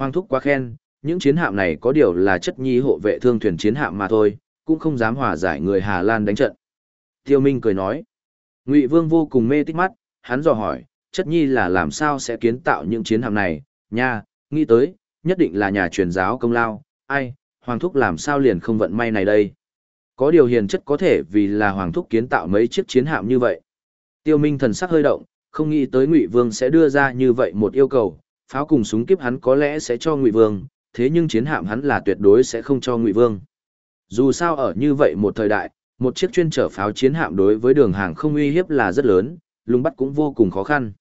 Hoàng thúc quá khen, những chiến hạm này có điều là chất nhi hộ vệ thương thuyền chiến hạm mà thôi, cũng không dám hòa giải người Hà Lan đánh trận. Tiêu Minh cười nói. Ngụy Vương vô cùng mê tích mắt, hắn dò hỏi, chất nhi là làm sao sẽ kiến tạo những chiến hạm này, nha, nghĩ tới, nhất định là nhà truyền giáo công lao, ai, Hoàng thúc làm sao liền không vận may này đây. Có điều hiền chất có thể vì là Hoàng thúc kiến tạo mấy chiếc chiến hạm như vậy. Tiêu Minh thần sắc hơi động, không nghĩ tới Ngụy Vương sẽ đưa ra như vậy một yêu cầu, pháo cùng súng kiếp hắn có lẽ sẽ cho Ngụy Vương, thế nhưng chiến hạm hắn là tuyệt đối sẽ không cho Ngụy Vương. Dù sao ở như vậy một thời đại, một chiếc chuyên chở pháo chiến hạm đối với đường hàng không uy hiếp là rất lớn, lùng bắt cũng vô cùng khó khăn.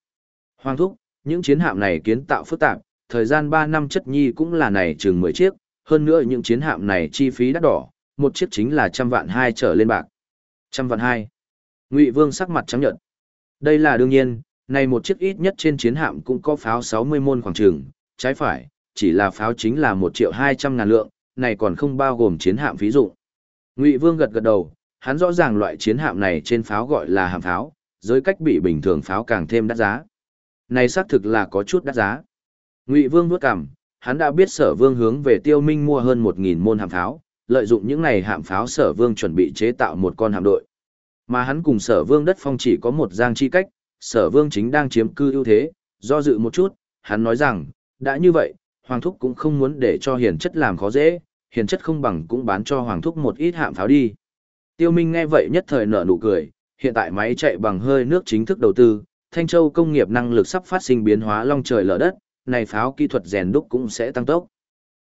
Hoàng thúc, những chiến hạm này kiến tạo phức tạp, thời gian ba năm chất nhi cũng là này chừng 10 chiếc, hơn nữa những chiến hạm này chi phí đắt đỏ, một chiếc chính là trăm vạn hai trở lên bạc. Trăm vạn hai. Ngụy Vương sắc mặt trắng nhợt. Đây là đương nhiên, này một chiếc ít nhất trên chiến hạm cũng có pháo 60 môn khoảng trường, trái phải, chỉ là pháo chính là 1 triệu 200 ngàn lượng, này còn không bao gồm chiến hạm ví dụ Ngụy Vương gật gật đầu, hắn rõ ràng loại chiến hạm này trên pháo gọi là hạm pháo, giới cách bị bình thường pháo càng thêm đắt giá. Này xác thực là có chút đắt giá. Ngụy Vương nuốt cằm, hắn đã biết Sở Vương hướng về Tiêu Minh mua hơn 1000 môn hạm pháo, lợi dụng những này hạm pháo Sở Vương chuẩn bị chế tạo một con hạm đội. Mà hắn cùng Sở Vương đất phong chỉ có một giang chi cách, Sở Vương chính đang chiếm cư ưu thế, do dự một chút, hắn nói rằng, đã như vậy, Hoàng thúc cũng không muốn để cho hiền chất làm khó dễ, hiền chất không bằng cũng bán cho Hoàng thúc một ít hạm pháo đi. Tiêu Minh nghe vậy nhất thời nở nụ cười, hiện tại máy chạy bằng hơi nước chính thức đầu tư, Thanh Châu công nghiệp năng lực sắp phát sinh biến hóa long trời lở đất, này pháo kỹ thuật rèn đúc cũng sẽ tăng tốc.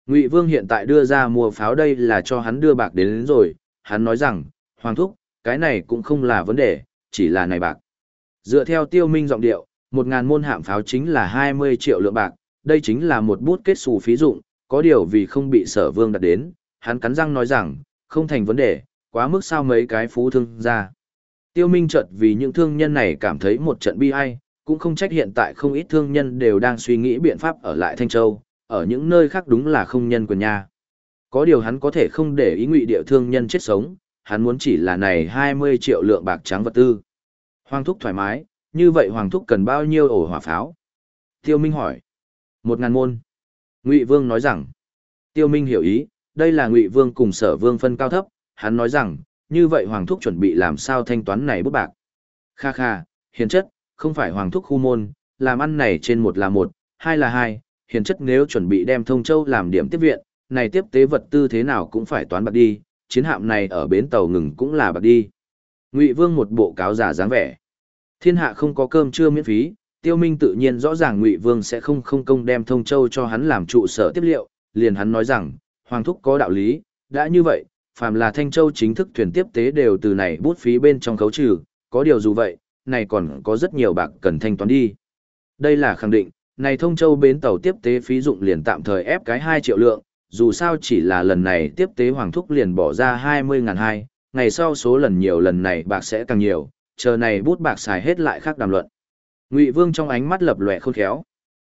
Ngụy Vương hiện tại đưa ra mua pháo đây là cho hắn đưa bạc đến, đến rồi, hắn nói rằng, Hoàng thúc, cái này cũng không là vấn đề, chỉ là này bạc. Dựa theo Tiêu Minh giọng điệu, một ngàn môn hạm pháo chính là 20 triệu lượng bạc, đây chính là một bút kết xù phí dụng, có điều vì không bị sở vương đặt đến, hắn cắn răng nói rằng, không thành vấn đề, quá mức sao mấy cái phú thương ra. Tiêu Minh chợt vì những thương nhân này cảm thấy một trận bi ai, cũng không trách hiện tại không ít thương nhân đều đang suy nghĩ biện pháp ở lại Thanh Châu, ở những nơi khác đúng là không nhân quyền nha. Có điều hắn có thể không để ý ngụy địa thương nhân chết sống, hắn muốn chỉ là này 20 triệu lượng bạc trắng vật tư. Hoàng thúc thoải mái, như vậy Hoàng thúc cần bao nhiêu ổ hỏa pháo? Tiêu Minh hỏi. Một ngàn môn. Ngụy Vương nói rằng. Tiêu Minh hiểu ý, đây là Ngụy Vương cùng Sở Vương phân cao thấp, hắn nói rằng, như vậy Hoàng thúc chuẩn bị làm sao thanh toán này bút bạc. Kha kha, hiền chất, không phải Hoàng thúc khu môn, làm ăn này trên một là một, hai là hai, hiền chất nếu chuẩn bị đem Thông Châu làm điểm tiếp viện, này tiếp tế vật tư thế nào cũng phải toán bạc đi, chiến hạm này ở bến tàu ngừng cũng là bạc đi. Ngụy Vương một bộ cáo giả dáng vẻ. Thiên hạ không có cơm trưa miễn phí, Tiêu Minh tự nhiên rõ ràng Ngụy Vương sẽ không không công đem Thông Châu cho hắn làm trụ sở tiếp liệu, liền hắn nói rằng, Hoàng thúc có đạo lý, đã như vậy, phàm là Thanh Châu chính thức thuyền tiếp tế đều từ này bút phí bên trong khấu trừ, có điều dù vậy, này còn có rất nhiều bạc cần thanh toán đi. Đây là khẳng định, này Thông Châu bến tàu tiếp tế phí dụng liền tạm thời ép cái 2 triệu lượng, dù sao chỉ là lần này tiếp tế Hoàng thúc liền bỏ ra 20 ngàn hai, ngày sau số lần nhiều lần này bạc sẽ càng nhiều, chờ này bút bạc xài hết lại khác đàm luận. Ngụy Vương trong ánh mắt lập lòe khôn khéo.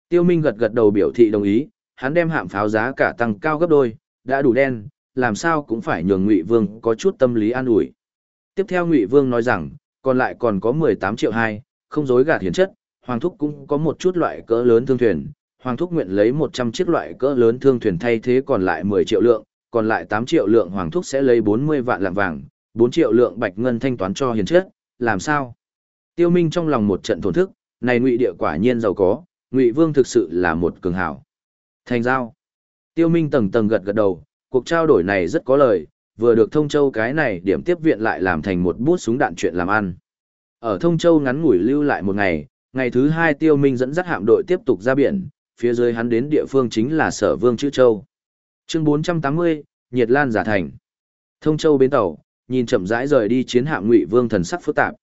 Tiêu Minh gật gật đầu biểu thị đồng ý, hắn đem hạm pháo giá cả tăng cao gấp đôi, đã đủ đen, làm sao cũng phải nhường Ngụy Vương có chút tâm lý an ủi. Tiếp theo Ngụy Vương nói rằng, còn lại còn có 18 triệu hai, không dối gạt hiển chất, Hoàng Thúc cũng có một chút loại cỡ lớn thương thuyền, Hoàng Thúc nguyện lấy 100 chiếc loại cỡ lớn thương thuyền thay thế còn lại 10 triệu lượng, còn lại 8 triệu lượng Hoàng Thúc sẽ lấy 40 vạn lạng vàng, 4 triệu lượng bạch ngân thanh toán cho hiền chết, làm sao? Tiêu Minh trong lòng một trận thổn thức, này ngụy địa quả nhiên giàu có, ngụy vương thực sự là một cường hảo. Thành giao. Tiêu Minh tầng tầng gật gật đầu, cuộc trao đổi này rất có lời, vừa được Thông Châu cái này điểm tiếp viện lại làm thành một bút súng đạn chuyện làm ăn. Ở Thông Châu ngắn ngủi lưu lại một ngày, ngày thứ hai Tiêu Minh dẫn dắt hạm đội tiếp tục ra biển, phía dưới hắn đến địa phương chính là Sở Vương Chữ Châu. Chương 480, Nhiệt Lan giả thành. Thông Châu bến tàu, nhìn chậm rãi rời đi chiến hạm Ngụy Vương thần sắc phức tạp.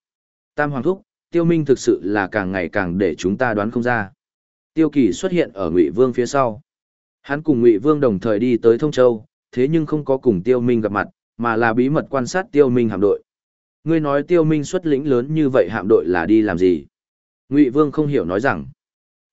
Tam Hoàng thúc, Tiêu Minh thực sự là càng ngày càng để chúng ta đoán không ra. Tiêu Kỳ xuất hiện ở Ngụy Vương phía sau. Hắn cùng Ngụy Vương đồng thời đi tới Thông Châu, thế nhưng không có cùng Tiêu Minh gặp mặt, mà là bí mật quan sát Tiêu Minh hạm đội. Ngươi nói Tiêu Minh xuất lĩnh lớn như vậy hạm đội là đi làm gì? Ngụy Vương không hiểu nói rằng.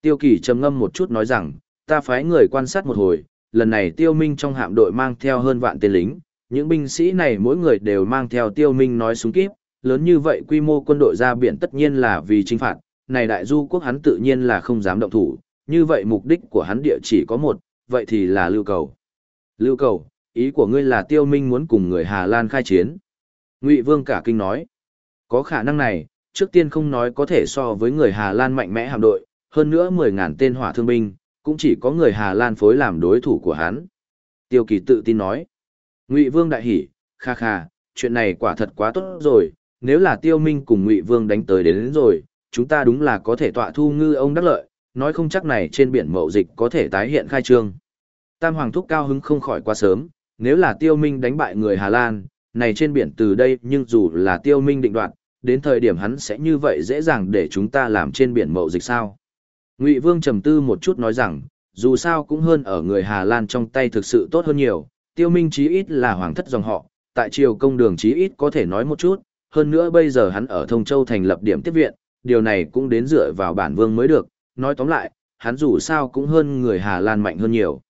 Tiêu Kỳ trầm ngâm một chút nói rằng, ta phái người quan sát một hồi, lần này Tiêu Minh trong hạm đội mang theo hơn vạn tên lính, những binh sĩ này mỗi người đều mang theo Tiêu Minh nói súng kíp, lớn như vậy quy mô quân đội ra biển tất nhiên là vì trinh phạt, này đại du quốc hắn tự nhiên là không dám động thủ, như vậy mục đích của hắn địa chỉ có một, vậy thì là lưu cầu. Lưu cầu, ý của ngươi là tiêu minh muốn cùng người Hà Lan khai chiến. Ngụy Vương cả kinh nói, có khả năng này, trước tiên không nói có thể so với người Hà Lan mạnh mẽ hạm đội, hơn nữa 10.000 tên hỏa thương binh, cũng chỉ có người Hà Lan phối làm đối thủ của hắn. Tiêu Kỳ tự tin nói, Ngụy Vương đại hỉ, kha kha, chuyện này quả thật quá tốt rồi, nếu là Tiêu Minh cùng Ngụy Vương đánh tới đến, đến rồi, chúng ta đúng là có thể tọa thu ngư ông đắc lợi, nói không chắc này trên biển mậu dịch có thể tái hiện khai trương. Tam Hoàng Thúc cao hứng không khỏi quá sớm, nếu là Tiêu Minh đánh bại người Hà Lan, này trên biển từ đây nhưng dù là Tiêu Minh định đoạt, đến thời điểm hắn sẽ như vậy dễ dàng để chúng ta làm trên biển mậu dịch sao. Ngụy Vương trầm tư một chút nói rằng, dù sao cũng hơn ở người Hà Lan trong tay thực sự tốt hơn nhiều, Tiêu Minh chí ít là hoàng thất dòng họ, tại triều công đường chí ít có thể nói một chút, hơn nữa bây giờ hắn ở Thông Châu thành lập điểm tiếp viện, điều này cũng đến dựa vào bản vương mới được, nói tóm lại, hắn dù sao cũng hơn người Hà Lan mạnh hơn nhiều.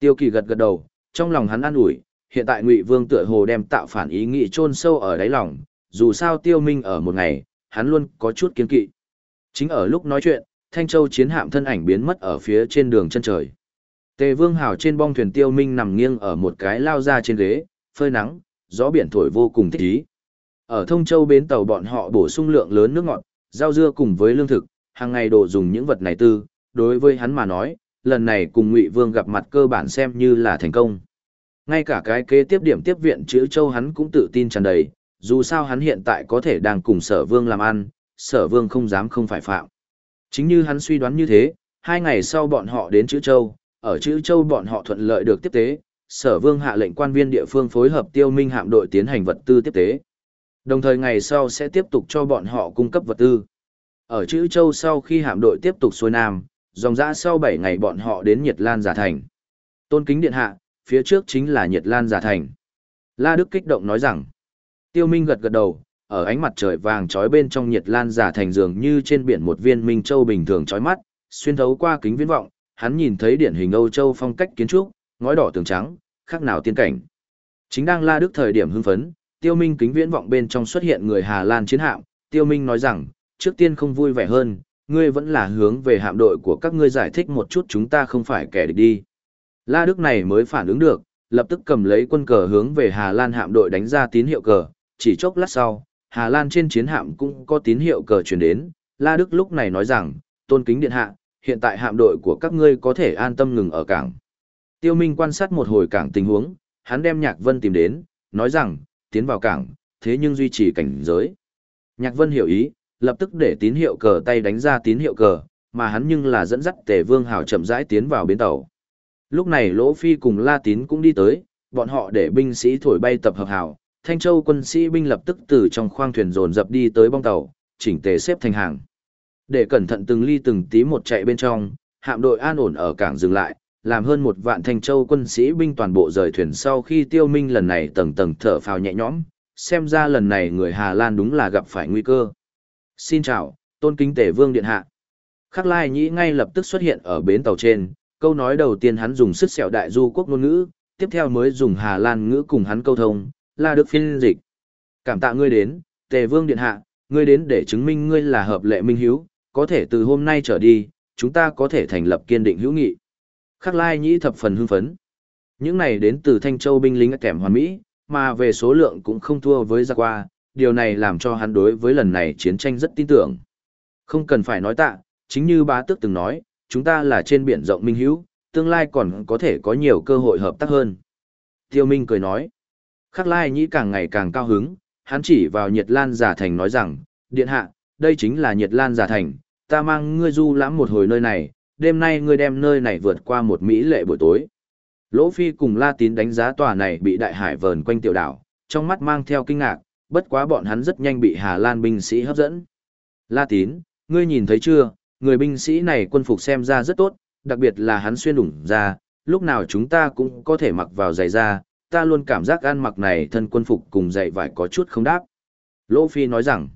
Tiêu Kỳ gật gật đầu, trong lòng hắn an ủi, hiện tại Ngụy Vương tựa hồ đem tạo phản ý nghĩ chôn sâu ở đáy lòng, dù sao Tiêu Minh ở một ngày, hắn luôn có chút kiên kỵ. Chính ở lúc nói chuyện, Thanh Châu chiến hạm thân ảnh biến mất ở phía trên đường chân trời. Tề Vương Hào trên bong thuyền Tiêu Minh nằm nghiêng ở một cái lao ra trên ghế, phơi nắng, gió biển thổi vô cùng thích ý. Ở Thông Châu bến tàu bọn họ bổ sung lượng lớn nước ngọt, rau dưa cùng với lương thực, hàng ngày đồ dùng những vật này tư, đối với hắn mà nói, lần này cùng Ngụy Vương gặp mặt cơ bản xem như là thành công. Ngay cả cái kế tiếp điểm tiếp viện chữ châu hắn cũng tự tin tràn đầy, dù sao hắn hiện tại có thể đang cùng sở vương làm ăn, sở vương không dám không phải phạm. Chính như hắn suy đoán như thế, hai ngày sau bọn họ đến chữ châu, ở chữ châu bọn họ thuận lợi được tiếp tế, sở vương hạ lệnh quan viên địa phương phối hợp tiêu minh hạm đội tiến hành vật tư tiếp tế. Đồng thời ngày sau sẽ tiếp tục cho bọn họ cung cấp vật tư. Ở chữ châu sau khi hạm đội tiếp tục xuôi nam, dòng dã sau 7 ngày bọn họ đến Nhiệt Lan Giả Thành. Tôn kính điện hạ, phía trước chính là Nhiệt Lan Giả Thành. La Đức kích động nói rằng, Tiêu Minh gật gật đầu, ở ánh mặt trời vàng trói bên trong Nhiệt Lan Giả Thành dường như trên biển một viên minh châu bình thường trói mắt, xuyên thấu qua kính viễn vọng, hắn nhìn thấy điển hình Âu Châu phong cách kiến trúc, ngói đỏ tường trắng, khác nào tiên cảnh. Chính đang La Đức thời điểm hưng phấn, Tiêu Minh kính viễn vọng bên trong xuất hiện người Hà Lan chiến hạm, Tiêu Minh nói rằng, trước tiên không vui vẻ hơn, ngươi vẫn là hướng về hạm đội của các ngươi giải thích một chút chúng ta không phải kẻ địch đi. La Đức này mới phản ứng được, lập tức cầm lấy quân cờ hướng về Hà Lan hạm đội đánh ra tín hiệu cờ, chỉ chốc lát sau, Hà Lan trên chiến hạm cũng có tín hiệu cờ truyền đến, La Đức lúc này nói rằng, tôn kính điện hạ, hiện tại hạm đội của các ngươi có thể an tâm ngừng ở cảng. Tiêu Minh quan sát một hồi cảng tình huống, hắn đem Nhạc Vân tìm đến, nói rằng, tiến vào cảng, thế nhưng duy trì cảnh giới. Nhạc Vân hiểu ý, lập tức để tín hiệu cờ tay đánh ra tín hiệu cờ, mà hắn nhưng là dẫn dắt Tề Vương Hảo chậm rãi tiến vào bến tàu. Lúc này Lỗ Phi cùng La Tín cũng đi tới, bọn họ để binh sĩ thổi bay tập hợp hảo, Thanh Châu quân sĩ binh lập tức từ trong khoang thuyền dồn dập đi tới bong tàu, chỉnh tề xếp thành hàng. Để cẩn thận từng ly từng tí một chạy bên trong, hạm đội an ổn ở cảng dừng lại, làm hơn một vạn Thanh Châu quân sĩ binh toàn bộ rời thuyền sau khi tiêu minh lần này tầng tầng thở phào nhẹ nhõm, xem ra lần này người Hà Lan đúng là gặp phải nguy cơ. Xin chào, tôn kính tể vương điện hạ. Khắc Lai Nhĩ ngay lập tức xuất hiện ở bến tàu trên, câu nói đầu tiên hắn dùng sức sẹo đại du quốc ngôn ngữ, tiếp theo mới dùng Hà Lan ngữ cùng hắn câu thông, là được phiên dịch. Cảm tạ ngươi đến, tề vương điện hạ, ngươi đến để chứng minh ngươi là hợp lệ minh hiếu, có thể từ hôm nay trở đi, chúng ta có thể thành lập kiên định hữu nghị. Khắc Lai Nhĩ thập phần hưng phấn. Những này đến từ Thanh Châu binh lính kèm hoàn mỹ, mà về số lượng cũng không thua với Gia Qua, điều này làm cho hắn đối với lần này chiến tranh rất tin tưởng. Không cần phải nói tạ, chính như bá tước từng nói, chúng ta là trên biển rộng minh hữu, tương lai còn có thể có nhiều cơ hội hợp tác hơn. Tiêu Minh cười nói, khắc lai nhĩ càng ngày càng cao hứng, hắn chỉ vào Nhiệt Lan Giả Thành nói rằng, điện hạ, đây chính là Nhiệt Lan Giả Thành, ta mang ngươi du lãm một hồi nơi này, đêm nay ngươi đem nơi này vượt qua một mỹ lệ buổi tối. Lỗ Phi cùng La Tín đánh giá tòa này bị đại hải vờn quanh tiểu đảo, trong mắt mang theo kinh ngạc, bất quá bọn hắn rất nhanh bị Hà Lan binh sĩ hấp dẫn. La Tín, ngươi nhìn thấy chưa, người binh sĩ này quân phục xem ra rất tốt, đặc biệt là hắn xuyên đủng ra, lúc nào chúng ta cũng có thể mặc vào giày da, ta luôn cảm giác ăn mặc này thân quân phục cùng dạy vải có chút không đáp. Lỗ Phi nói rằng,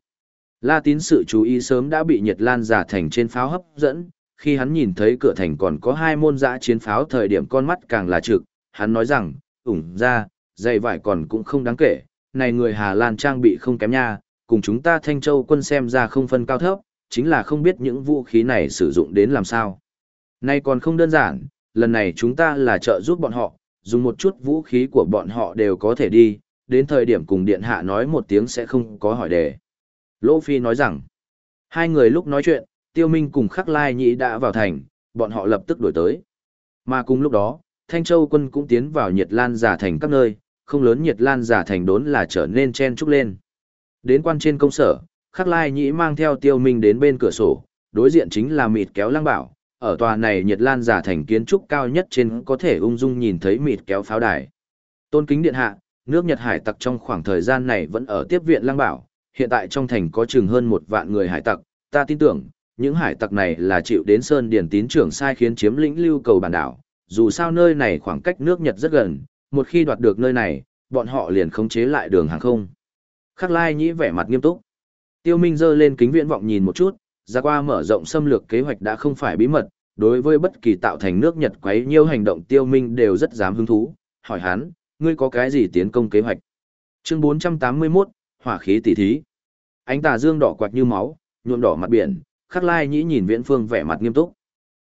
La Tín sự chú ý sớm đã bị Nhật Lan giả thành trên pháo hấp dẫn, khi hắn nhìn thấy cửa thành còn có hai môn giã chiến pháo thời điểm con mắt càng là trực, hắn nói rằng, ủng ra, giày vải còn cũng không đáng kể, này người Hà Lan trang bị không kém nha, cùng chúng ta Thanh Châu quân xem ra không phân cao thấp, chính là không biết những vũ khí này sử dụng đến làm sao. nay còn không đơn giản, lần này chúng ta là trợ giúp bọn họ, dùng một chút vũ khí của bọn họ đều có thể đi, đến thời điểm cùng điện hạ nói một tiếng sẽ không có hỏi đề. Lỗ Phi nói rằng, hai người lúc nói chuyện, Tiêu Minh cùng Khắc Lai Nhĩ đã vào thành, bọn họ lập tức đổi tới. Mà cùng lúc đó, Thanh Châu quân cũng tiến vào Nhiệt Lan giả thành các nơi, không lớn Nhiệt Lan giả thành đốn là trở nên chen trúc lên. Đến quan trên công sở, Khắc Lai Nhĩ mang theo Tiêu Minh đến bên cửa sổ, đối diện chính là mịt kéo lăng bảo, ở tòa này Nhiệt Lan giả thành kiến trúc cao nhất trên có thể ung dung nhìn thấy mịt kéo pháo đài. Tôn kính điện hạ, nước Nhật hải tặc trong khoảng thời gian này vẫn ở tiếp viện Lang bảo, hiện tại trong thành có chừng hơn một vạn người hải tặc, ta tin tưởng, những hải tặc này là chịu đến Sơn Điển tín trưởng sai khiến chiếm lĩnh lưu cầu bản đảo, dù sao nơi này khoảng cách nước Nhật rất gần, một khi đoạt được nơi này, bọn họ liền khống chế lại đường hàng không. Khắc Lai nhĩ vẻ mặt nghiêm túc. Tiêu Minh giơ lên kính viễn vọng nhìn một chút, ra qua mở rộng xâm lược kế hoạch đã không phải bí mật, đối với bất kỳ tạo thành nước Nhật quấy nhiêu hành động Tiêu Minh đều rất dám hứng thú, hỏi hắn, ngươi có cái gì tiến công kế hoạch? Chương 481, hỏa khí tỷ thí. Ánh tà dương đỏ quạt như máu, nhuộm đỏ mặt biển, Khắc Lai nhĩ nhìn Viễn Phương vẻ mặt nghiêm túc.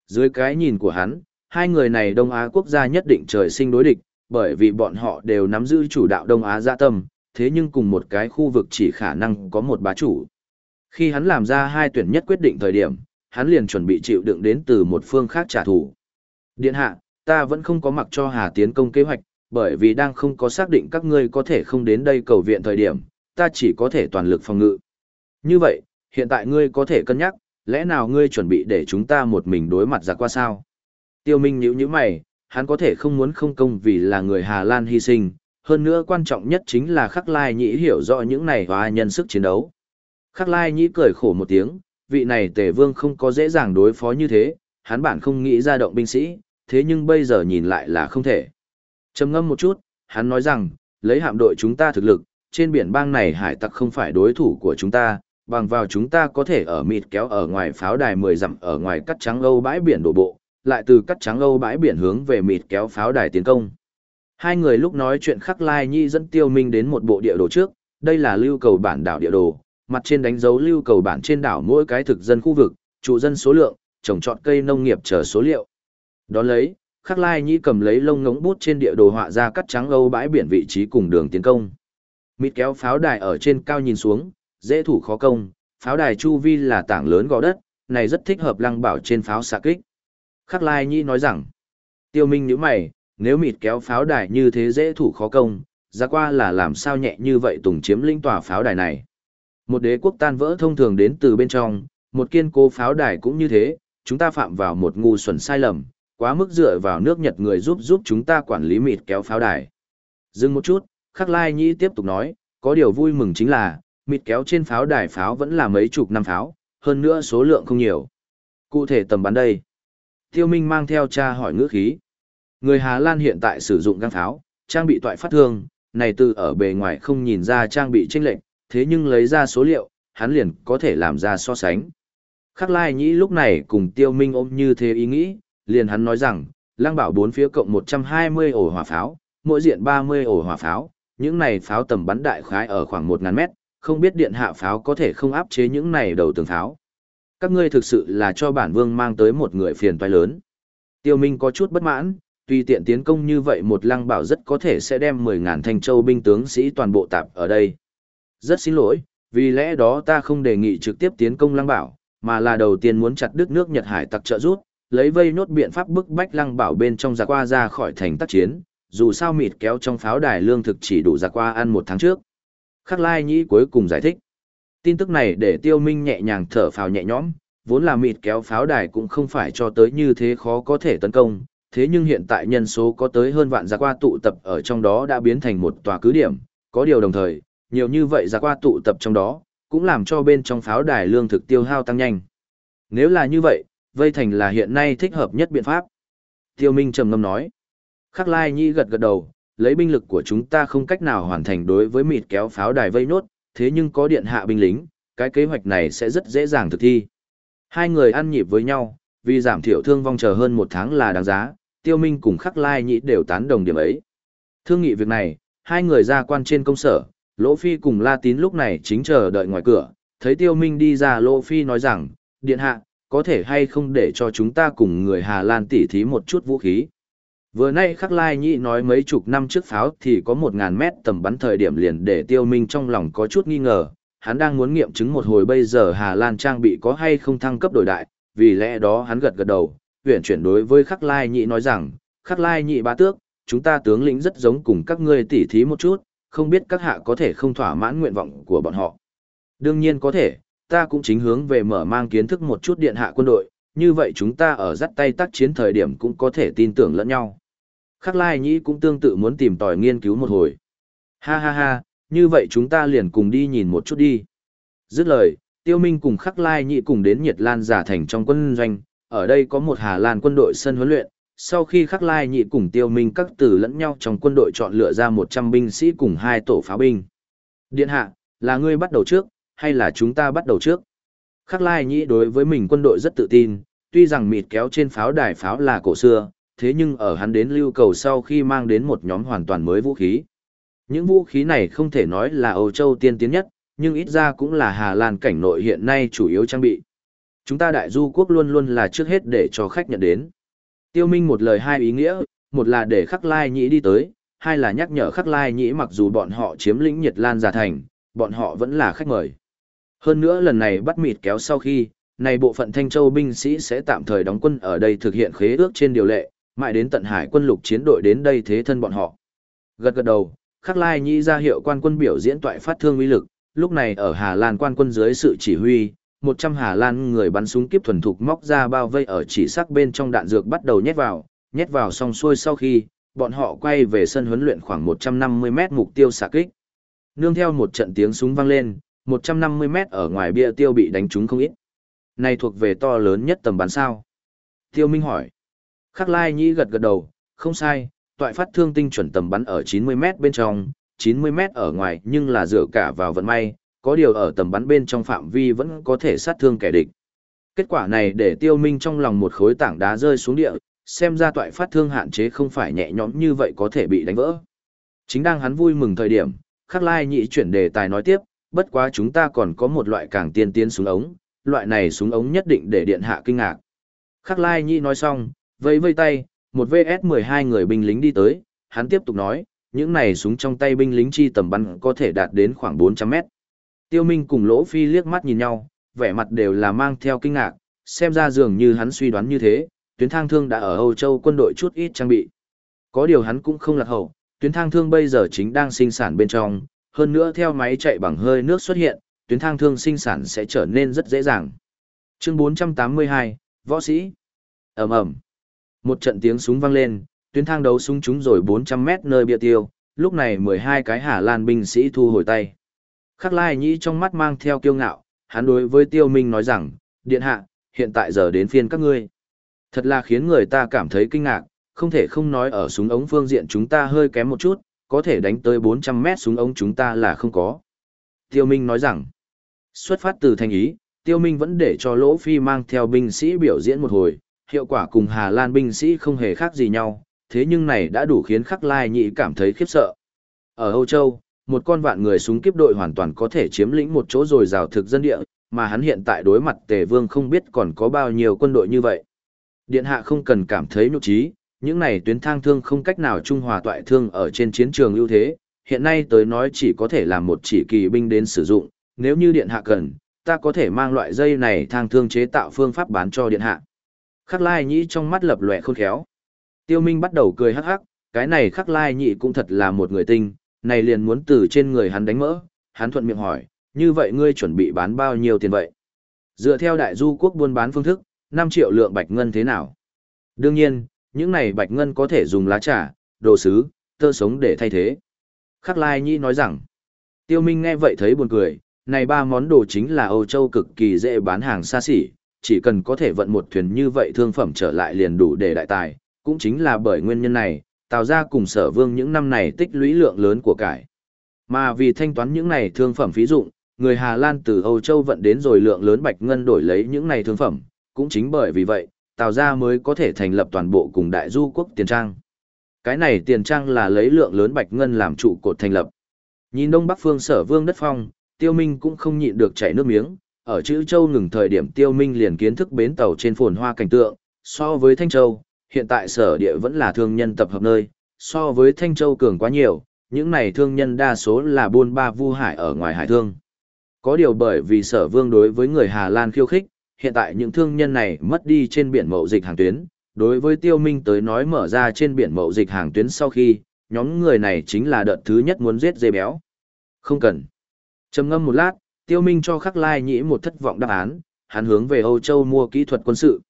Dưới cái nhìn của hắn, hai người này Đông Á quốc gia nhất định trời sinh đối địch, bởi vì bọn họ đều nắm giữ chủ đạo Đông Á dạ tâm, thế nhưng cùng một cái khu vực chỉ khả năng có một bá chủ. Khi hắn làm ra hai tuyển nhất quyết định thời điểm, hắn liền chuẩn bị chịu đựng đến từ một phương khác trả thù. Điện hạ, ta vẫn không có mặc cho Hà tiến công kế hoạch, bởi vì đang không có xác định các ngươi có thể không đến đây cầu viện thời điểm, ta chỉ có thể toàn lực phòng ngự. Như vậy, hiện tại ngươi có thể cân nhắc, lẽ nào ngươi chuẩn bị để chúng ta một mình đối mặt ra qua sao? Tiêu Minh nhíu nhíu mày, hắn có thể không muốn không công vì là người Hà Lan hy sinh, hơn nữa quan trọng nhất chính là Khắc Lai Nhĩ hiểu rõ những này và nhân sức chiến đấu. Khắc Lai Nhĩ cười khổ một tiếng, vị này tề vương không có dễ dàng đối phó như thế, hắn bản không nghĩ ra động binh sĩ, thế nhưng bây giờ nhìn lại là không thể. trầm ngâm một chút, hắn nói rằng, lấy hạm đội chúng ta thực lực, trên biển bang này hải tặc không phải đối thủ của chúng ta, bằng vào chúng ta có thể ở mịt kéo ở ngoài pháo đài 10 dặm ở ngoài cắt trắng Âu bãi biển đổ bộ, lại từ cắt trắng Âu bãi biển hướng về mịt kéo pháo đài tiến công. Hai người lúc nói chuyện khắc lai nhi dẫn tiêu minh đến một bộ địa đồ trước, đây là lưu cầu bản đảo địa đồ, mặt trên đánh dấu lưu cầu bản trên đảo mỗi cái thực dân khu vực, trụ dân số lượng, trồng trọt cây nông nghiệp chờ số liệu. Đón lấy, khắc lai Nhĩ cầm lấy lông ngống bút trên địa đồ họa ra cắt trắng Âu bãi biển vị trí cùng đường tiến công. Mịt kéo pháo đài ở trên cao nhìn xuống, dễ thủ khó công, pháo đài chu vi là tảng lớn gò đất, này rất thích hợp lăng bảo trên pháo xạ kích. Khắc Lai Nhĩ nói rằng, tiêu minh nhíu mày, nếu mịt kéo pháo đài như thế dễ thủ khó công, ra qua là làm sao nhẹ như vậy tùng chiếm linh tòa pháo đài này. Một đế quốc tan vỡ thông thường đến từ bên trong, một kiên cố pháo đài cũng như thế, chúng ta phạm vào một ngu xuẩn sai lầm, quá mức dựa vào nước Nhật người giúp giúp chúng ta quản lý mịt kéo pháo đài. Dừng một chút, Khắc Lai Nhĩ tiếp tục nói, có điều vui mừng chính là, mịt kéo trên pháo đài pháo vẫn là mấy chục năm pháo, hơn nữa số lượng không nhiều. Cụ thể tầm bắn đây. Tiêu Minh mang theo cha hỏi ngữ khí. Người Hà Lan hiện tại sử dụng găng pháo, trang bị toại phát thương, này từ ở bề ngoài không nhìn ra trang bị chênh lệnh, thế nhưng lấy ra số liệu, hắn liền có thể làm ra so sánh. Khắc Lai Nhĩ lúc này cùng Tiêu Minh ôm như thế ý nghĩ, liền hắn nói rằng, lăng bảo bốn phía cộng 120 ổ hỏa pháo, mỗi diện 30 ổ hỏa pháo, những này pháo tầm bắn đại khái ở khoảng 1000 mét, không biết điện hạ pháo có thể không áp chế những này đầu tường pháo. Các ngươi thực sự là cho bản vương mang tới một người phiền toái lớn. Tiêu Minh có chút bất mãn, tuy tiện tiến công như vậy một lăng bảo rất có thể sẽ đem 10.000 thanh châu binh tướng sĩ toàn bộ tạp ở đây. Rất xin lỗi, vì lẽ đó ta không đề nghị trực tiếp tiến công lăng bảo, mà là đầu tiên muốn chặt đứt nước Nhật Hải tặc trợ rút, lấy vây nốt biện pháp bức bách lăng bảo bên trong giặc qua ra khỏi thành tác chiến, dù sao mịt kéo trong pháo đài lương thực chỉ đủ giặc qua ăn một tháng trước. Khắc Lai Nhĩ cuối cùng giải thích. Tin tức này để Tiêu Minh nhẹ nhàng thở phào nhẹ nhõm, vốn là mịt kéo pháo đài cũng không phải cho tới như thế khó có thể tấn công, thế nhưng hiện tại nhân số có tới hơn vạn giặc qua tụ tập ở trong đó đã biến thành một tòa cứ điểm, có điều đồng thời, nhiều như vậy giặc qua tụ tập trong đó, cũng làm cho bên trong pháo đài lương thực tiêu hao tăng nhanh. Nếu là như vậy, vây thành là hiện nay thích hợp nhất biện pháp. Tiêu Minh trầm ngâm nói. Khắc Lai Nhi gật gật đầu, lấy binh lực của chúng ta không cách nào hoàn thành đối với mịt kéo pháo đài vây nốt, thế nhưng có điện hạ binh lính, cái kế hoạch này sẽ rất dễ dàng thực thi. Hai người ăn nhịp với nhau, vì giảm thiểu thương vong chờ hơn một tháng là đáng giá, Tiêu Minh cùng Khắc Lai Nhĩ đều tán đồng điểm ấy. Thương nghị việc này, hai người ra quan trên công sở, Lỗ Phi cùng La Tín lúc này chính chờ đợi ngoài cửa, thấy Tiêu Minh đi ra Lỗ Phi nói rằng, điện hạ, có thể hay không để cho chúng ta cùng người Hà Lan tỉ thí một chút vũ khí. Vừa nay Khắc Lai Nhĩ nói mấy chục năm trước pháo thì có một ngàn mét tầm bắn thời điểm liền để tiêu minh trong lòng có chút nghi ngờ, hắn đang muốn nghiệm chứng một hồi bây giờ Hà Lan trang bị có hay không thăng cấp đổi đại, vì lẽ đó hắn gật gật đầu, huyển chuyển đối với Khắc Lai Nhĩ nói rằng, Khắc Lai Nhĩ bá tước, chúng ta tướng lĩnh rất giống cùng các ngươi tỉ thí một chút, không biết các hạ có thể không thỏa mãn nguyện vọng của bọn họ. Đương nhiên có thể, ta cũng chính hướng về mở mang kiến thức một chút điện hạ quân đội, như vậy chúng ta ở dắt tay tác chiến thời điểm cũng có thể tin tưởng lẫn nhau. Khắc Lai Nhĩ cũng tương tự muốn tìm tòi nghiên cứu một hồi. Ha ha ha, như vậy chúng ta liền cùng đi nhìn một chút đi. Dứt lời, Tiêu Minh cùng Khắc Lai Nhĩ cùng đến Nhiệt Lan giả thành trong quân doanh, ở đây có một Hà Lan quân đội sân huấn luyện. Sau khi Khắc Lai nhị cùng Tiêu Minh các tử lẫn nhau trong quân đội chọn lựa ra 100 binh sĩ cùng hai tổ pháo binh. Điện hạ, là ngươi bắt đầu trước, hay là chúng ta bắt đầu trước? Khắc Lai nhị đối với mình quân đội rất tự tin, tuy rằng mịt kéo trên pháo đài pháo là cổ xưa, thế nhưng ở hắn đến lưu cầu sau khi mang đến một nhóm hoàn toàn mới vũ khí. Những vũ khí này không thể nói là Âu Châu tiên tiến nhất, nhưng ít ra cũng là Hà Lan cảnh nội hiện nay chủ yếu trang bị. Chúng ta đại du quốc luôn luôn là trước hết để cho khách nhận đến. Tiêu Minh một lời hai ý nghĩa, một là để khắc lai nhĩ đi tới, hai là nhắc nhở khắc lai nhĩ mặc dù bọn họ chiếm lĩnh Nhật Lan giả thành, bọn họ vẫn là khách mời. Hơn nữa lần này bắt mịt kéo sau khi, này bộ phận Thanh Châu binh sĩ sẽ tạm thời đóng quân ở đây thực hiện khế ước trên điều lệ, mãi đến tận hải quân lục chiến đội đến đây thế thân bọn họ. Gật gật đầu, Khắc Lai Nhĩ ra hiệu quan quân biểu diễn toại phát thương uy lực, lúc này ở Hà Lan quan quân dưới sự chỉ huy, 100 Hà Lan người bắn súng kiếp thuần thục móc ra bao vây ở chỉ sắc bên trong đạn dược bắt đầu nhét vào, nhét vào xong xuôi sau khi, bọn họ quay về sân huấn luyện khoảng 150 mét mục tiêu xạ kích. Nương theo một trận tiếng súng vang lên, 150 mét ở ngoài bia tiêu bị đánh trúng không ít. Này thuộc về to lớn nhất tầm bắn sao? Tiêu Minh hỏi. Khắc Lai Nhĩ gật gật đầu, không sai, toại phát thương tinh chuẩn tầm bắn ở 90 mét bên trong, 90 mét ở ngoài nhưng là dựa cả vào vận may, có điều ở tầm bắn bên trong phạm vi vẫn có thể sát thương kẻ địch. Kết quả này để tiêu minh trong lòng một khối tảng đá rơi xuống địa, xem ra toại phát thương hạn chế không phải nhẹ nhõm như vậy có thể bị đánh vỡ. Chính đang hắn vui mừng thời điểm, khắc lai nhị chuyển đề tài nói tiếp, bất quá chúng ta còn có một loại càng tiên tiến súng ống, loại này súng ống nhất định để điện hạ kinh ngạc. Khắc lai nhị nói xong, vẫy vây tay, một VS-12 người binh lính đi tới, hắn tiếp tục nói, những này súng trong tay binh lính chi tầm bắn có thể đạt đến khoảng 400 mét. Tiêu Minh cùng Lỗ Phi liếc mắt nhìn nhau, vẻ mặt đều là mang theo kinh ngạc, xem ra dường như hắn suy đoán như thế, tuyến thang thương đã ở Âu Châu quân đội chút ít trang bị. Có điều hắn cũng không lạc hậu, tuyến thang thương bây giờ chính đang sinh sản bên trong, hơn nữa theo máy chạy bằng hơi nước xuất hiện, tuyến thang thương sinh sản sẽ trở nên rất dễ dàng. Chương 482, Võ sĩ. ầm ầm Một trận tiếng súng vang lên, tuyến thang đấu súng trúng rồi 400 mét nơi bia tiêu, lúc này 12 cái Hà Lan binh sĩ thu hồi tay. Khắc Lai Nhĩ trong mắt mang theo kiêu ngạo, hắn đối với Tiêu Minh nói rằng, điện hạ, hiện tại giờ đến phiên các ngươi. Thật là khiến người ta cảm thấy kinh ngạc, không thể không nói ở súng ống phương diện chúng ta hơi kém một chút, có thể đánh tới 400 mét súng ống chúng ta là không có. Tiêu Minh nói rằng, xuất phát từ thành ý, Tiêu Minh vẫn để cho Lỗ Phi mang theo binh sĩ biểu diễn một hồi, hiệu quả cùng Hà Lan binh sĩ không hề khác gì nhau, thế nhưng này đã đủ khiến Khắc Lai Nhĩ cảm thấy khiếp sợ. Ở Âu Châu, một con vạn người súng kiếp đội hoàn toàn có thể chiếm lĩnh một chỗ rồi rào thực dân địa, mà hắn hiện tại đối mặt Tề Vương không biết còn có bao nhiêu quân đội như vậy. Điện hạ không cần cảm thấy nhục trí, những này tuyến thang thương không cách nào trung hòa toại thương ở trên chiến trường ưu thế, hiện nay tới nói chỉ có thể làm một chỉ kỳ binh đến sử dụng, nếu như điện hạ cần, ta có thể mang loại dây này thang thương chế tạo phương pháp bán cho điện hạ. Khắc Lai Nhĩ trong mắt lập lòe khôn khéo. Tiêu Minh bắt đầu cười hắc hắc, cái này Khắc Lai Nhĩ cũng thật là một người tinh, này liền muốn từ trên người hắn đánh mỡ, hắn thuận miệng hỏi, như vậy ngươi chuẩn bị bán bao nhiêu tiền vậy? Dựa theo đại du quốc buôn bán phương thức, 5 triệu lượng bạch ngân thế nào? Đương nhiên, những này bạch ngân có thể dùng lá trà, đồ sứ, tơ sống để thay thế. Khắc Lai Nhi nói rằng, Tiêu Minh nghe vậy thấy buồn cười, này ba món đồ chính là Âu Châu cực kỳ dễ bán hàng xa xỉ, chỉ cần có thể vận một thuyền như vậy thương phẩm trở lại liền đủ để đại tài, cũng chính là bởi nguyên nhân này, Tào ra cùng sở vương những năm này tích lũy lượng lớn của cải. Mà vì thanh toán những này thương phẩm phí dụng, người Hà Lan từ Âu Châu vận đến rồi lượng lớn bạch ngân đổi lấy những này thương phẩm, cũng chính bởi vì vậy, Tào ra mới có thể thành lập toàn bộ cùng đại du quốc tiền trang. Cái này tiền trang là lấy lượng lớn bạch ngân làm trụ cột thành lập. Nhìn đông bắc phương sở vương đất phong, tiêu minh cũng không nhịn được chảy nước miếng, ở chữ châu ngừng thời điểm tiêu minh liền kiến thức bến tàu trên phồn hoa cảnh tượng, so với Thanh Châu, hiện tại sở địa vẫn là thương nhân tập hợp nơi, so với Thanh Châu cường quá nhiều, những này thương nhân đa số là buôn ba vu hải ở ngoài hải thương. Có điều bởi vì sở vương đối với người Hà Lan khiêu khích, hiện tại những thương nhân này mất đi trên biển mậu dịch hàng tuyến, đối với tiêu minh tới nói mở ra trên biển mậu dịch hàng tuyến sau khi, nhóm người này chính là đợt thứ nhất muốn giết dê béo. Không cần. trầm ngâm một lát, tiêu minh cho khắc lai nhĩ một thất vọng đáp án, hắn hướng về Âu Châu mua kỹ thuật quân sự.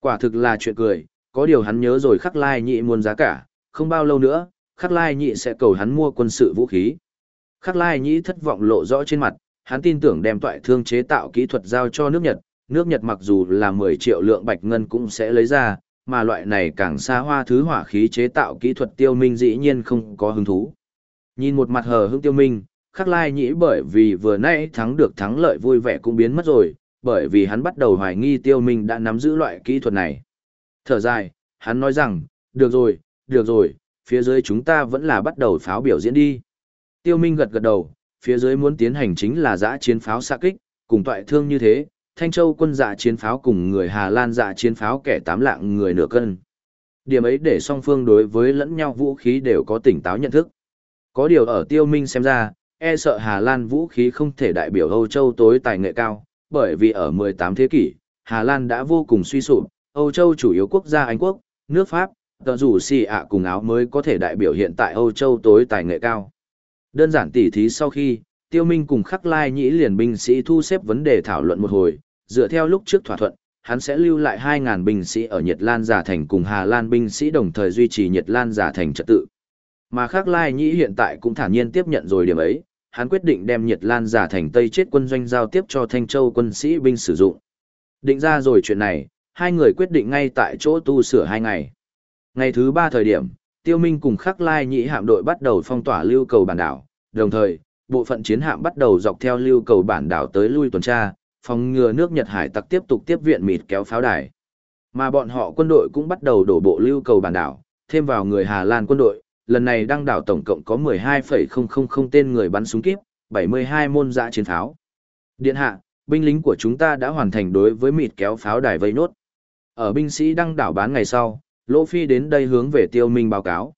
Quả thực là chuyện cười, có điều hắn nhớ rồi khắc lai Nhị muốn giá cả, không bao lâu nữa, khắc lai Nhị sẽ cầu hắn mua quân sự vũ khí. Khắc lai nhĩ thất vọng lộ rõ trên mặt, hắn tin tưởng đem toại thương chế tạo kỹ thuật giao cho nước Nhật, nước Nhật mặc dù là 10 triệu lượng bạch ngân cũng sẽ lấy ra, mà loại này càng xa hoa thứ hỏa khí chế tạo kỹ thuật tiêu minh dĩ nhiên không có hứng thú. Nhìn một mặt hờ hững tiêu minh, khắc lai nhĩ bởi vì vừa nãy thắng được thắng lợi vui vẻ cũng biến mất rồi, bởi vì hắn bắt đầu hoài nghi tiêu minh đã nắm giữ loại kỹ thuật này. Thở dài, hắn nói rằng, được rồi, được rồi, phía dưới chúng ta vẫn là bắt đầu pháo biểu diễn đi. Tiêu minh gật gật đầu, phía dưới muốn tiến hành chính là giã chiến pháo xạ kích, cùng tọa thương như thế, Thanh Châu quân dạ chiến pháo cùng người Hà Lan dạ chiến pháo kẻ tám lạng người nửa cân. Điểm ấy để song phương đối với lẫn nhau vũ khí đều có tỉnh táo nhận thức. Có điều ở tiêu minh xem ra, e sợ Hà Lan vũ khí không thể đại biểu Âu Châu tối tài nghệ cao, bởi vì ở 18 thế kỷ, Hà Lan đã vô cùng suy sụp, Âu Châu chủ yếu quốc gia Anh quốc, nước Pháp, tờ rủ xì ạ cùng áo mới có thể đại biểu hiện tại Âu Châu tối tài nghệ cao. Đơn giản tỉ thí sau khi, Tiêu Minh cùng Khắc Lai Nhĩ liền binh sĩ thu xếp vấn đề thảo luận một hồi, dựa theo lúc trước thỏa thuận, hắn sẽ lưu lại 2.000 binh sĩ ở Nhật Lan giả thành cùng Hà Lan binh sĩ đồng thời duy trì Nhật Lan giả thành trật tự. Mà Khắc Lai Nhĩ hiện tại cũng thản nhiên tiếp nhận rồi điểm ấy, hắn quyết định đem Nhật Lan giả thành Tây chết quân doanh giao tiếp cho Thanh Châu quân sĩ binh sử dụng. Định ra rồi chuyện này, hai người quyết định ngay tại chỗ tu sửa hai ngày. Ngày thứ ba thời điểm, Tiêu Minh cùng Khắc Lai Nhĩ hạm đội bắt đầu phong tỏa lưu cầu bản đảo, đồng thời, bộ phận chiến hạm bắt đầu dọc theo lưu cầu bản đảo tới lui tuần tra, phòng ngừa nước Nhật Hải tặc tiếp tục tiếp viện mịt kéo pháo đài. Mà bọn họ quân đội cũng bắt đầu đổ bộ lưu cầu bản đảo, thêm vào người Hà Lan quân đội, lần này đăng đảo tổng cộng có 12,000 tên người bắn súng kíp, 72 môn dã chiến pháo. Điện hạ, binh lính của chúng ta đã hoàn thành đối với mịt kéo pháo đài vây nốt. Ở binh sĩ đăng đảo bán ngày sau, Lỗ Phi đến đây hướng về tiêu minh báo cáo.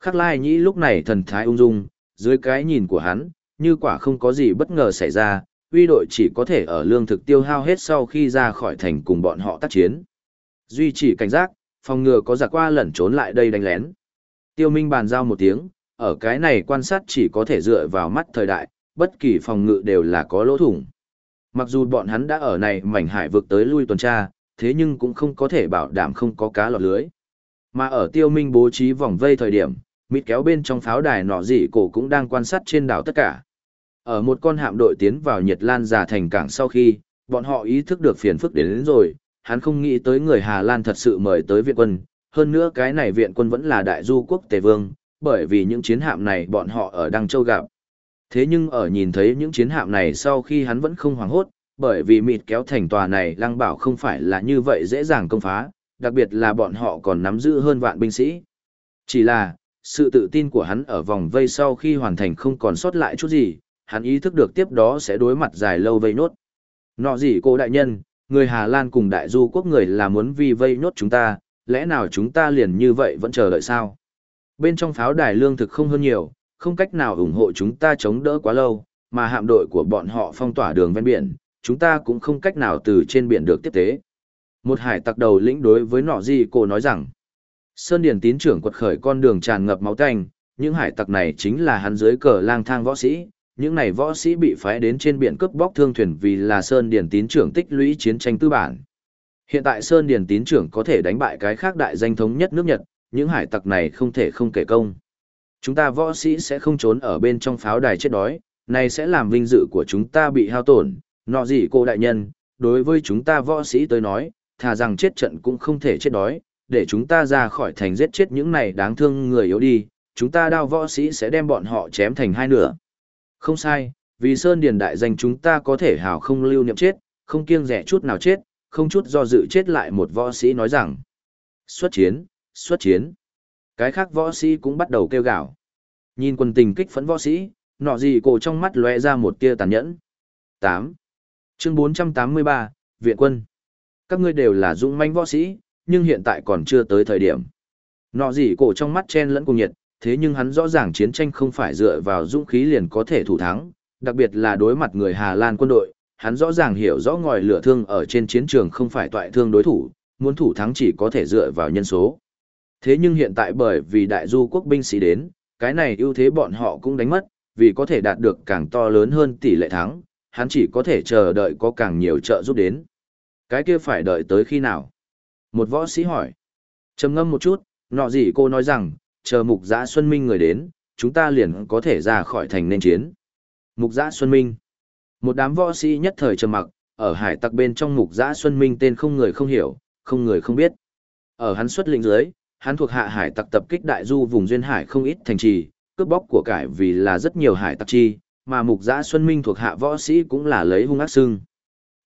Khắc Lai Nhĩ lúc này thần thái ung dung, dưới cái nhìn của hắn, như quả không có gì bất ngờ xảy ra, uy đội chỉ có thể ở lương thực tiêu hao hết sau khi ra khỏi thành cùng bọn họ tác chiến. Duy chỉ cảnh giác, phòng ngừa có giặc qua lẩn trốn lại đây đánh lén. Tiêu Minh bàn giao một tiếng, ở cái này quan sát chỉ có thể dựa vào mắt thời đại, bất kỳ phòng ngự đều là có lỗ thủng. Mặc dù bọn hắn đã ở này mảnh hải vực tới lui tuần tra, thế nhưng cũng không có thể bảo đảm không có cá lọt lưới. Mà ở Tiêu Minh bố trí vòng vây thời điểm, mịt kéo bên trong pháo đài nọ dị cổ cũng đang quan sát trên đảo tất cả. Ở một con hạm đội tiến vào Nhật Lan giả thành cảng sau khi, bọn họ ý thức được phiền phức đến, đến rồi, hắn không nghĩ tới người Hà Lan thật sự mời tới viện quân, hơn nữa cái này viện quân vẫn là đại du quốc Tề Vương, bởi vì những chiến hạm này bọn họ ở Đăng Châu gặp. Thế nhưng ở nhìn thấy những chiến hạm này sau khi hắn vẫn không hoảng hốt, bởi vì mịt kéo thành tòa này lăng bảo không phải là như vậy dễ dàng công phá, đặc biệt là bọn họ còn nắm giữ hơn vạn binh sĩ. Chỉ là, sự tự tin của hắn ở vòng vây sau khi hoàn thành không còn sót lại chút gì, hắn ý thức được tiếp đó sẽ đối mặt dài lâu vây nốt. Nọ gì cô đại nhân, người Hà Lan cùng đại du quốc người là muốn vì vây nốt chúng ta, lẽ nào chúng ta liền như vậy vẫn chờ đợi sao? Bên trong pháo đài lương thực không hơn nhiều, không cách nào ủng hộ chúng ta chống đỡ quá lâu, mà hạm đội của bọn họ phong tỏa đường ven biển, chúng ta cũng không cách nào từ trên biển được tiếp tế. Một hải tặc đầu lĩnh đối với nọ gì cô nói rằng, Sơn Điển tín trưởng quật khởi con đường tràn ngập máu tanh, những hải tặc này chính là hắn dưới cờ lang thang võ sĩ, những này võ sĩ bị phái đến trên biển cướp bóc thương thuyền vì là Sơn Điển tín trưởng tích lũy chiến tranh tư bản. Hiện tại Sơn Điển tín trưởng có thể đánh bại cái khác đại danh thống nhất nước Nhật, những hải tặc này không thể không kể công. Chúng ta võ sĩ sẽ không trốn ở bên trong pháo đài chết đói, này sẽ làm vinh dự của chúng ta bị hao tổn, nọ gì cô đại nhân, đối với chúng ta võ sĩ tới nói, thà rằng chết trận cũng không thể chết đói, để chúng ta ra khỏi thành giết chết những này đáng thương người yếu đi, chúng ta đao võ sĩ sẽ đem bọn họ chém thành hai nửa. Không sai, vì Sơn Điền đại danh chúng ta có thể hào không lưu niệm chết, không kiêng rẻ chút nào chết, không chút do dự chết lại một võ sĩ nói rằng. Xuất chiến, xuất chiến. Cái khác võ sĩ cũng bắt đầu kêu gào. Nhìn quần tình kích phấn võ sĩ, nọ gì cổ trong mắt lóe ra một tia tàn nhẫn. 8. Chương 483, Viện quân. Các ngươi đều là dũng manh võ sĩ, nhưng hiện tại còn chưa tới thời điểm. Nọ gì cổ trong mắt chen lẫn cùng nhiệt, thế nhưng hắn rõ ràng chiến tranh không phải dựa vào dũng khí liền có thể thủ thắng, đặc biệt là đối mặt người Hà Lan quân đội, hắn rõ ràng hiểu rõ ngòi lửa thương ở trên chiến trường không phải toại thương đối thủ, muốn thủ thắng chỉ có thể dựa vào nhân số. Thế nhưng hiện tại bởi vì đại du quốc binh sĩ đến, cái này ưu thế bọn họ cũng đánh mất, vì có thể đạt được càng to lớn hơn tỷ lệ thắng, hắn chỉ có thể chờ đợi có càng nhiều trợ giúp đến. Cái kia phải đợi tới khi nào? Một võ sĩ hỏi. trầm ngâm một chút, nọ gì cô nói rằng, chờ mục giã Xuân Minh người đến, chúng ta liền có thể ra khỏi thành nên chiến. Mục giã Xuân Minh. Một đám võ sĩ nhất thời trầm mặc, ở hải tặc bên trong mục giã Xuân Minh tên không người không hiểu, không người không biết. Ở hắn xuất lĩnh dưới, hắn thuộc hạ hải tặc tập kích đại du vùng duyên hải không ít thành trì, cướp bóc của cải vì là rất nhiều hải tặc chi, mà mục giã Xuân Minh thuộc hạ võ sĩ cũng là lấy hung ác xưng.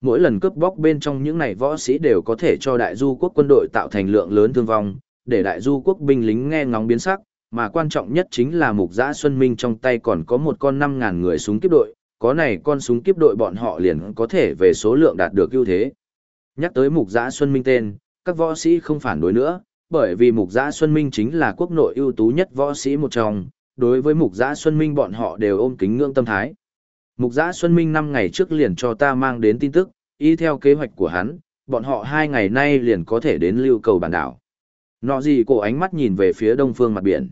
Mỗi lần cướp bóc bên trong những này võ sĩ đều có thể cho đại du quốc quân đội tạo thành lượng lớn thương vong, để đại du quốc binh lính nghe ngóng biến sắc, mà quan trọng nhất chính là mục giã Xuân Minh trong tay còn có một con năm ngàn người súng kiếp đội, có này con súng kiếp đội bọn họ liền có thể về số lượng đạt được ưu thế. Nhắc tới mục giã Xuân Minh tên, các võ sĩ không phản đối nữa, bởi vì mục giã Xuân Minh chính là quốc nội ưu tú nhất võ sĩ một trong, đối với mục giã Xuân Minh bọn họ đều ôm kính ngưỡng tâm thái. Mục giã Xuân Minh năm ngày trước liền cho ta mang đến tin tức, y theo kế hoạch của hắn, bọn họ hai ngày nay liền có thể đến lưu cầu bản đảo. Nọ gì cổ ánh mắt nhìn về phía đông phương mặt biển.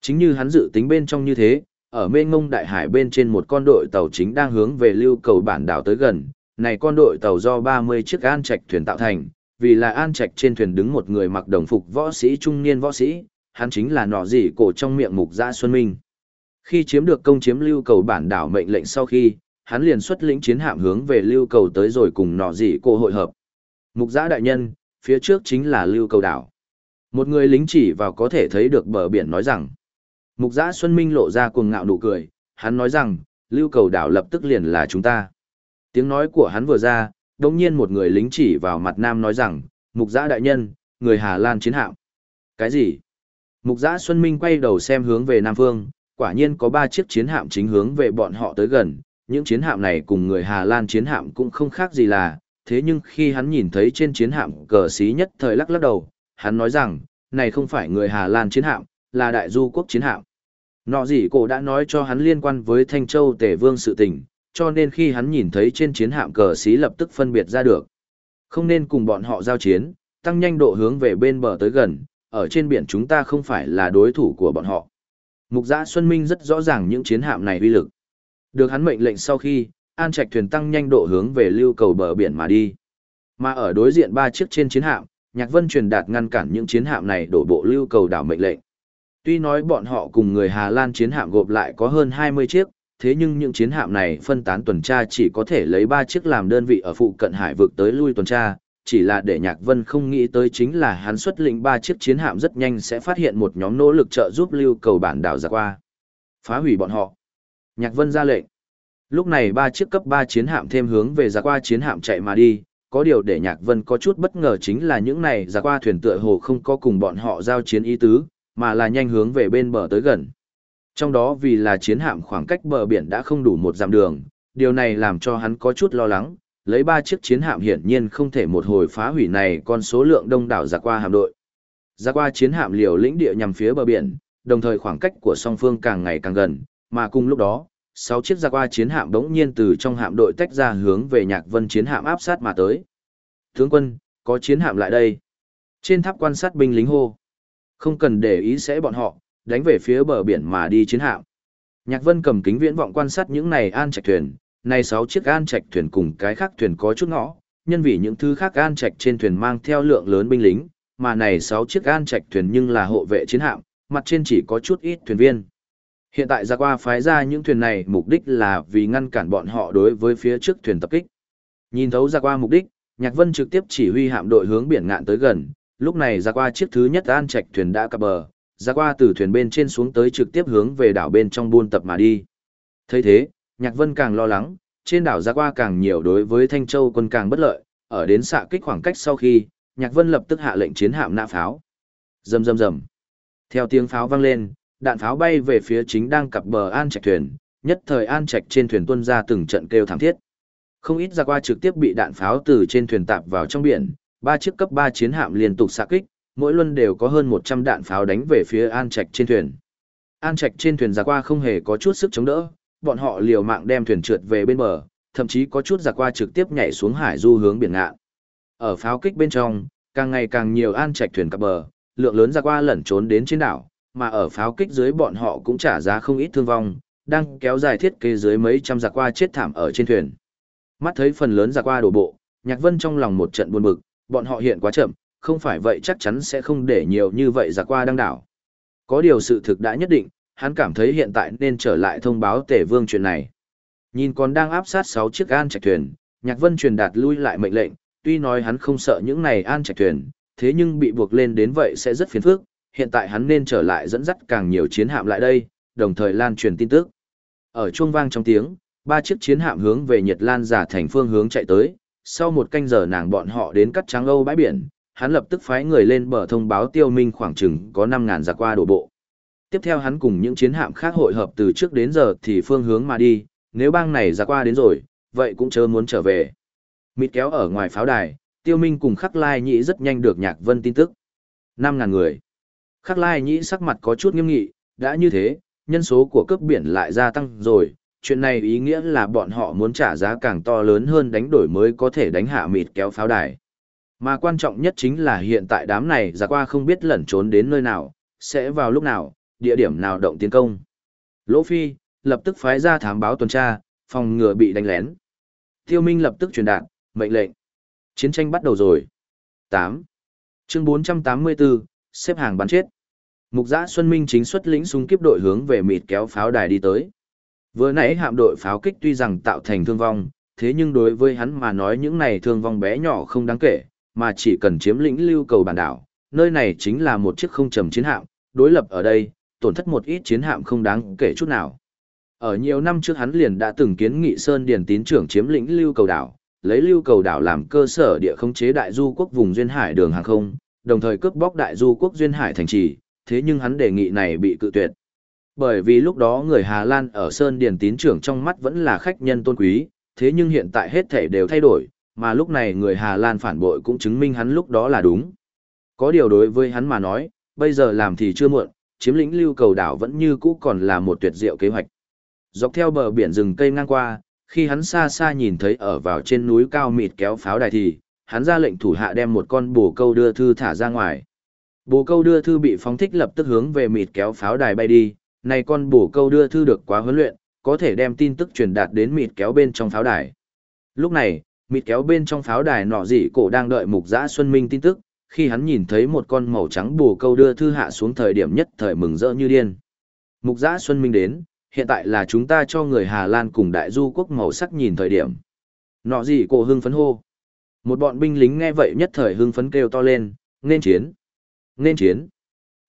Chính như hắn dự tính bên trong như thế, ở mê ngông đại hải bên trên một con đội tàu chính đang hướng về lưu cầu bản đảo tới gần. Này con đội tàu do 30 chiếc an trạch thuyền tạo thành, vì là an trạch trên thuyền đứng một người mặc đồng phục võ sĩ trung niên võ sĩ, hắn chính là nọ gì cổ trong miệng mục gia Xuân Minh. Khi chiếm được công chiếm lưu cầu bản đảo mệnh lệnh sau khi, hắn liền xuất lĩnh chiến hạm hướng về lưu cầu tới rồi cùng nọ gì cổ hội hợp. Mục gia đại nhân, phía trước chính là lưu cầu đảo. Một người lính chỉ vào có thể thấy được bờ biển nói rằng. Mục giã Xuân Minh lộ ra cuồng ngạo nụ cười, hắn nói rằng, lưu cầu đảo lập tức liền là chúng ta. Tiếng nói của hắn vừa ra, đồng nhiên một người lính chỉ vào mặt nam nói rằng, mục giã đại nhân, người Hà Lan chiến hạm. Cái gì? Mục giã Xuân Minh quay đầu xem hướng về Nam Phương, quả nhiên có ba chiếc chiến hạm chính hướng về bọn họ tới gần, những chiến hạm này cùng người Hà Lan chiến hạm cũng không khác gì là, thế nhưng khi hắn nhìn thấy trên chiến hạm cờ xí nhất thời lắc lắc đầu, hắn nói rằng, này không phải người Hà Lan chiến hạm, là đại du quốc chiến hạm. Nọ gì cổ đã nói cho hắn liên quan với Thanh Châu Tể Vương sự tình, cho nên khi hắn nhìn thấy trên chiến hạm cờ xí lập tức phân biệt ra được. Không nên cùng bọn họ giao chiến, tăng nhanh độ hướng về bên bờ tới gần, ở trên biển chúng ta không phải là đối thủ của bọn họ. Mục giã Xuân Minh rất rõ ràng những chiến hạm này uy lực. Được hắn mệnh lệnh sau khi, an trạch thuyền tăng nhanh độ hướng về lưu cầu bờ biển mà đi. Mà ở đối diện ba chiếc trên chiến hạm, Nhạc Vân truyền đạt ngăn cản những chiến hạm này đổ bộ lưu cầu đảo mệnh lệnh. Tuy nói bọn họ cùng người Hà Lan chiến hạm gộp lại có hơn 20 chiếc, thế nhưng những chiến hạm này phân tán tuần tra chỉ có thể lấy 3 chiếc làm đơn vị ở phụ cận hải vực tới lui tuần tra, chỉ là để Nhạc Vân không nghĩ tới chính là hắn xuất lĩnh ba chiếc chiến hạm rất nhanh sẽ phát hiện một nhóm nỗ lực trợ giúp lưu cầu bản đảo ra qua. Phá hủy bọn họ. Nhạc Vân ra lệnh. Lúc này ba chiếc cấp 3 chiến hạm thêm hướng về ra qua chiến hạm chạy mà đi, có điều để Nhạc Vân có chút bất ngờ chính là những này ra qua thuyền tựa hồ không có cùng bọn họ giao chiến ý tứ, mà là nhanh hướng về bên bờ tới gần. Trong đó vì là chiến hạm khoảng cách bờ biển đã không đủ một dặm đường, điều này làm cho hắn có chút lo lắng, lấy ba chiếc chiến hạm hiển nhiên không thể một hồi phá hủy này con số lượng đông đảo giặc qua hạm đội. Giặc qua chiến hạm liều lĩnh địa nhằm phía bờ biển, đồng thời khoảng cách của song phương càng ngày càng gần, mà cùng lúc đó, sáu chiếc giặc qua chiến hạm đống nhiên từ trong hạm đội tách ra hướng về nhạc vân chiến hạm áp sát mà tới. Tướng quân, có chiến hạm lại đây. Trên tháp quan sát binh lính hô. Không cần để ý sẽ bọn họ, đánh về phía bờ biển mà đi chiến hạm. Nhạc vân cầm kính viễn vọng quan sát những này an trạch thuyền, này sáu chiếc an trạch thuyền cùng cái khác thuyền có chút ngõ, nhân vì những thứ khác an trạch trên thuyền mang theo lượng lớn binh lính, mà này sáu chiếc an trạch thuyền nhưng là hộ vệ chiến hạm, mặt trên chỉ có chút ít thuyền viên. Hiện tại ra qua phái ra những thuyền này mục đích là vì ngăn cản bọn họ đối với phía trước thuyền tập kích. Nhìn thấu ra qua mục đích, Nhạc Vân trực tiếp chỉ huy hạm đội hướng biển ngạn tới gần, lúc này ra qua chiếc thứ nhất an trạch thuyền đã cập bờ, ra qua từ thuyền bên trên xuống tới trực tiếp hướng về đảo bên trong buôn tập mà đi. thấy thế, Nhạc Vân càng lo lắng, trên đảo ra qua càng nhiều đối với Thanh Châu quân càng bất lợi, ở đến xạ kích khoảng cách sau khi, Nhạc Vân lập tức hạ lệnh chiến hạm nã pháo. Rầm rầm rầm. Theo tiếng pháo vang lên, đạn pháo bay về phía chính đang cặp bờ an trạch thuyền, nhất thời an trạch trên thuyền tuân ra từng trận kêu thảm thiết. Không ít ra qua trực tiếp bị đạn pháo từ trên thuyền tạp vào trong biển, ba chiếc cấp 3 chiến hạm liên tục xạ kích, mỗi luân đều có hơn 100 đạn pháo đánh về phía An Trạch trên thuyền. An Trạch trên thuyền ra qua không hề có chút sức chống đỡ, bọn họ liều mạng đem thuyền trượt về bên bờ, thậm chí có chút giả qua trực tiếp nhảy xuống hải du hướng biển ngạn. Ở pháo kích bên trong, càng ngày càng nhiều An Trạch thuyền cập bờ, lượng lớn giả qua lẩn trốn đến trên đảo, mà ở pháo kích dưới bọn họ cũng trả giá không ít thương vong, đang kéo dài thiết kế dưới mấy trăm giặc qua chết thảm ở trên thuyền. Mắt thấy phần lớn giặc qua đổ bộ, Nhạc Vân trong lòng một trận buồn bực, bọn họ hiện quá chậm, không phải vậy chắc chắn sẽ không để nhiều như vậy giặc qua đăng đảo. Có điều sự thực đã nhất định, hắn cảm thấy hiện tại nên trở lại thông báo tể vương chuyện này. Nhìn còn đang áp sát 6 chiếc an trạch thuyền, Nhạc Vân truyền đạt lui lại mệnh lệnh, tuy nói hắn không sợ những này an trạch thuyền, thế nhưng bị buộc lên đến vậy sẽ rất phiền phức, hiện tại hắn nên trở lại dẫn dắt càng nhiều chiến hạm lại đây, đồng thời lan truyền tin tức. Ở chuông vang trong tiếng, ba chiếc chiến hạm hướng về Nhật Lan giả thành phương hướng chạy tới, sau một canh giờ nàng bọn họ đến cắt trắng Âu bãi biển, hắn lập tức phái người lên bờ thông báo tiêu minh khoảng chừng có 5.000 giặc qua đổ bộ. Tiếp theo hắn cùng những chiến hạm khác hội hợp từ trước đến giờ thì phương hướng mà đi, nếu bang này ra qua đến rồi, vậy cũng chớ muốn trở về. Mịt kéo ở ngoài pháo đài, tiêu minh cùng khắc lai nhĩ rất nhanh được nhạc vân tin tức. 5.000 người. Khắc lai nhĩ sắc mặt có chút nghiêm nghị, đã như thế, nhân số của cướp biển lại gia tăng rồi, chuyện này ý nghĩa là bọn họ muốn trả giá càng to lớn hơn đánh đổi mới có thể đánh hạ mịt kéo pháo đài. Mà quan trọng nhất chính là hiện tại đám này ra qua không biết lẩn trốn đến nơi nào, sẽ vào lúc nào, địa điểm nào động tiến công. Lỗ Phi, lập tức phái ra thám báo tuần tra, phòng ngừa bị đánh lén. Tiêu Minh lập tức truyền đạt, mệnh lệnh. Chiến tranh bắt đầu rồi. 8. Chương 484, xếp hàng bắn chết. Mục giã Xuân Minh chính xuất lĩnh súng kiếp đội hướng về mịt kéo pháo đài đi tới. Vừa nãy hạm đội pháo kích tuy rằng tạo thành thương vong, thế nhưng đối với hắn mà nói những này thương vong bé nhỏ không đáng kể, mà chỉ cần chiếm lĩnh lưu cầu bản đảo, nơi này chính là một chiếc không trầm chiến hạm, đối lập ở đây, tổn thất một ít chiến hạm không đáng kể chút nào. Ở nhiều năm trước hắn liền đã từng kiến nghị Sơn Điền tín trưởng chiếm lĩnh lưu cầu đảo, lấy lưu cầu đảo làm cơ sở địa khống chế đại du quốc vùng duyên hải đường hàng không, đồng thời cướp bóc đại du quốc duyên hải thành trì, thế nhưng hắn đề nghị này bị cự tuyệt. Bởi vì lúc đó người Hà Lan ở Sơn Điền tín trưởng trong mắt vẫn là khách nhân tôn quý, thế nhưng hiện tại hết thể đều thay đổi, mà lúc này người Hà Lan phản bội cũng chứng minh hắn lúc đó là đúng. Có điều đối với hắn mà nói, bây giờ làm thì chưa muộn, chiếm lĩnh lưu cầu đảo vẫn như cũ còn là một tuyệt diệu kế hoạch. Dọc theo bờ biển rừng cây ngang qua, khi hắn xa xa nhìn thấy ở vào trên núi cao mịt kéo pháo đài thì, hắn ra lệnh thủ hạ đem một con bồ câu đưa thư thả ra ngoài. Bồ câu đưa thư bị phóng thích lập tức hướng về mịt kéo pháo đài bay đi, này con bồ câu đưa thư được quá huấn luyện, có thể đem tin tức truyền đạt đến mịt kéo bên trong pháo đài. Lúc này, mịt kéo bên trong pháo đài nọ dị cổ đang đợi mục giã Xuân Minh tin tức, khi hắn nhìn thấy một con màu trắng bồ câu đưa thư hạ xuống thời điểm nhất thời mừng rỡ như điên. Mục giã Xuân Minh đến, hiện tại là chúng ta cho người Hà Lan cùng đại du quốc màu sắc nhìn thời điểm. Nọ gì cổ hưng phấn hô. Một bọn binh lính nghe vậy nhất thời hưng phấn kêu to lên, nên chiến. Nên chiến.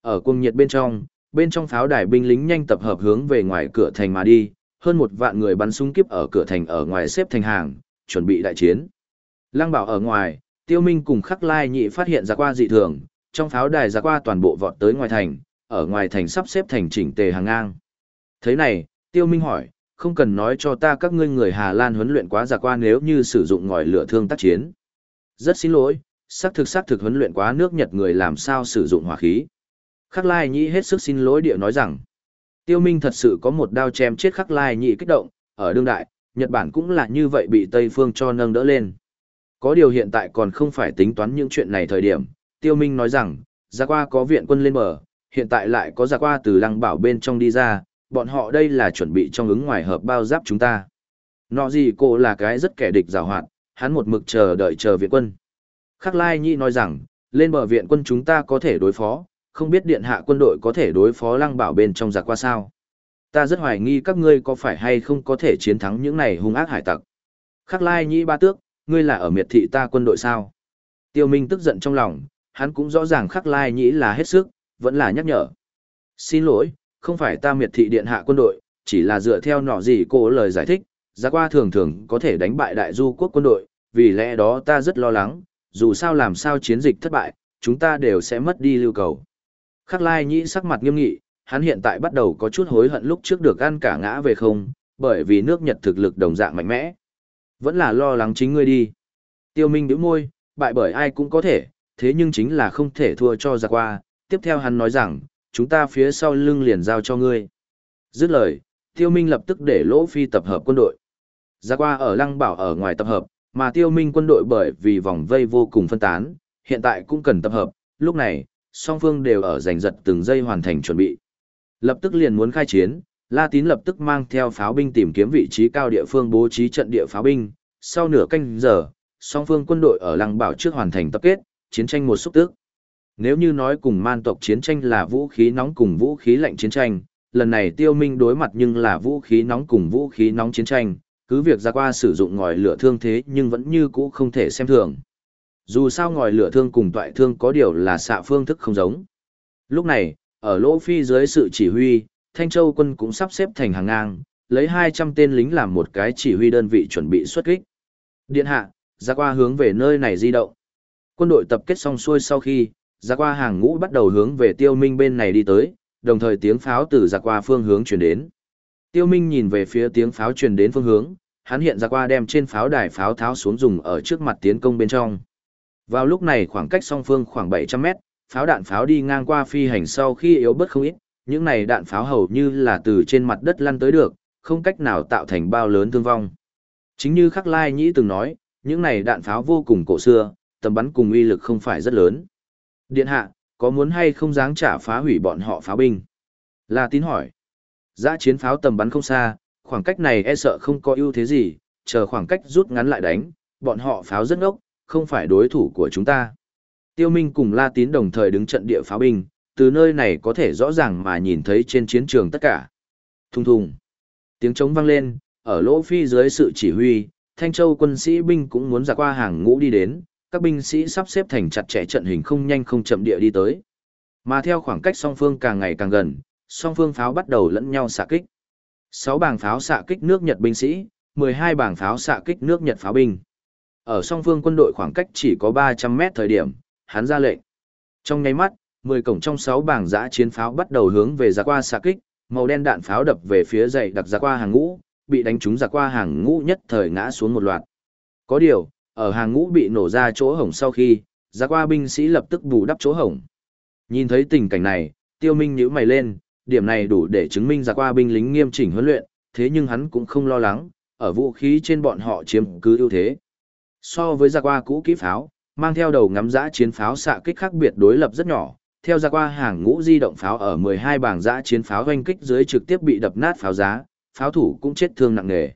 Ở cuồng nhiệt bên trong, bên trong pháo đài binh lính nhanh tập hợp hướng về ngoài cửa thành mà đi, hơn một vạn người bắn súng kiếp ở cửa thành ở ngoài xếp thành hàng, chuẩn bị đại chiến. Lăng bảo ở ngoài, tiêu minh cùng khắc lai nhị phát hiện ra qua dị thường, trong pháo đài ra qua toàn bộ vọt tới ngoài thành, ở ngoài thành sắp xếp thành chỉnh tề hàng ngang. Thế này, tiêu minh hỏi, không cần nói cho ta các ngươi người Hà Lan huấn luyện quá giả qua nếu như sử dụng ngòi lửa thương tác chiến. Rất xin lỗi, xác thực xác thực huấn luyện quá nước Nhật người làm sao sử dụng hỏa khí. Khắc Lai Nhĩ hết sức xin lỗi địa nói rằng, Tiêu Minh thật sự có một đao chém chết Khắc Lai Nhĩ kích động, ở đương đại, Nhật Bản cũng là như vậy bị Tây Phương cho nâng đỡ lên. Có điều hiện tại còn không phải tính toán những chuyện này thời điểm, Tiêu Minh nói rằng, ra qua có viện quân lên bờ, hiện tại lại có ra qua từ lăng bảo bên trong đi ra, bọn họ đây là chuẩn bị trong ứng ngoài hợp bao giáp chúng ta. Nọ gì cô là cái rất kẻ địch rào hoạt, hắn một mực chờ đợi chờ viện quân. Khắc Lai Nhi nói rằng, lên bờ viện quân chúng ta có thể đối phó, không biết điện hạ quân đội có thể đối phó lăng bảo bên trong giặc qua sao. Ta rất hoài nghi các ngươi có phải hay không có thể chiến thắng những này hung ác hải tặc. Khắc Lai Nhi ba tước, ngươi là ở miệt thị ta quân đội sao? Tiêu Minh tức giận trong lòng, hắn cũng rõ ràng Khắc Lai Nhĩ là hết sức, vẫn là nhắc nhở. Xin lỗi, không phải ta miệt thị điện hạ quân đội, chỉ là dựa theo nọ gì cô lời giải thích, giá qua thường thường có thể đánh bại đại du quốc quân đội, vì lẽ đó ta rất lo lắng, dù sao làm sao chiến dịch thất bại, chúng ta đều sẽ mất đi lưu cầu. Khắc Lai Nhĩ sắc mặt nghiêm nghị, hắn hiện tại bắt đầu có chút hối hận lúc trước được ăn cả ngã về không, bởi vì nước Nhật thực lực đồng dạng mạnh mẽ. Vẫn là lo lắng chính ngươi đi. Tiêu Minh bĩu môi, bại bởi ai cũng có thể, thế nhưng chính là không thể thua cho giặc qua. Tiếp theo hắn nói rằng, chúng ta phía sau lưng liền giao cho ngươi. Dứt lời, Tiêu Minh lập tức để Lỗ Phi tập hợp quân đội. Giặc qua ở Lăng Bảo ở ngoài tập hợp, mà Tiêu Minh quân đội bởi vì vòng vây vô cùng phân tán, hiện tại cũng cần tập hợp. Lúc này, song phương đều ở giành giật từng giây hoàn thành chuẩn bị. Lập tức liền muốn khai chiến, La Tín lập tức mang theo pháo binh tìm kiếm vị trí cao địa phương bố trí trận địa pháo binh. Sau nửa canh giờ, song phương quân đội ở Lăng Bảo trước hoàn thành tập kết, chiến tranh một xúc tức. Nếu như nói cùng man tộc chiến tranh là vũ khí nóng cùng vũ khí lạnh chiến tranh, lần này tiêu minh đối mặt nhưng là vũ khí nóng cùng vũ khí nóng chiến tranh, cứ việc ra qua sử dụng ngòi lửa thương thế nhưng vẫn như cũ không thể xem thường. Dù sao ngòi lửa thương cùng toại thương có điều là xạ phương thức không giống. Lúc này, ở lỗ phi dưới sự chỉ huy, Thanh Châu quân cũng sắp xếp thành hàng ngang, lấy 200 tên lính làm một cái chỉ huy đơn vị chuẩn bị xuất kích. Điện hạ, ra qua hướng về nơi này di động. Quân đội tập kết xong xuôi sau khi, ra qua hàng ngũ bắt đầu hướng về tiêu minh bên này đi tới, đồng thời tiếng pháo từ ra qua phương hướng truyền đến. Tiêu minh nhìn về phía tiếng pháo truyền đến phương hướng, hắn hiện ra qua đem trên pháo đài pháo tháo xuống dùng ở trước mặt tiến công bên trong. Vào lúc này khoảng cách song phương khoảng 700 mét, pháo đạn pháo đi ngang qua phi hành sau khi yếu bớt không ít, những này đạn pháo hầu như là từ trên mặt đất lăn tới được, không cách nào tạo thành bao lớn thương vong. Chính như Khắc Lai Nhĩ từng nói, những này đạn pháo vô cùng cổ xưa, tầm bắn cùng uy lực không phải rất lớn. Điện hạ, có muốn hay không dáng trả phá hủy bọn họ pháo binh? La tín hỏi. Giã chiến pháo tầm bắn không xa, khoảng cách này e sợ không có ưu thế gì, chờ khoảng cách rút ngắn lại đánh, bọn họ pháo rất ngốc, không phải đối thủ của chúng ta. Tiêu Minh cùng La Tín đồng thời đứng trận địa pháo binh, từ nơi này có thể rõ ràng mà nhìn thấy trên chiến trường tất cả. Thùng thùng. Tiếng trống vang lên, ở lỗ phi dưới sự chỉ huy, Thanh Châu quân sĩ binh cũng muốn ra qua hàng ngũ đi đến, các binh sĩ sắp xếp thành chặt chẽ trận hình không nhanh không chậm địa đi tới. Mà theo khoảng cách song phương càng ngày càng gần, song phương pháo bắt đầu lẫn nhau xạ kích. 6 bảng pháo xạ kích nước Nhật binh sĩ, 12 bảng pháo xạ kích nước Nhật pháo binh. Ở song phương quân đội khoảng cách chỉ có 300 mét thời điểm, hắn ra lệnh. Trong nháy mắt, 10 cổng trong 6 bảng giã chiến pháo bắt đầu hướng về ra qua xạ kích, màu đen đạn pháo đập về phía dày đặc ra qua hàng ngũ, bị đánh trúng ra qua hàng ngũ nhất thời ngã xuống một loạt. Có điều, ở hàng ngũ bị nổ ra chỗ hổng sau khi, ra qua binh sĩ lập tức bù đắp chỗ hổng. Nhìn thấy tình cảnh này, tiêu minh nhíu mày lên, điểm này đủ để chứng minh ra qua binh lính nghiêm chỉnh huấn luyện, thế nhưng hắn cũng không lo lắng, ở vũ khí trên bọn họ chiếm cứ ưu thế. So với ra qua cũ kỹ pháo, mang theo đầu ngắm giã chiến pháo xạ kích khác biệt đối lập rất nhỏ, theo ra qua hàng ngũ di động pháo ở 12 bảng giã chiến pháo hoanh kích dưới trực tiếp bị đập nát pháo giá, pháo thủ cũng chết thương nặng nề.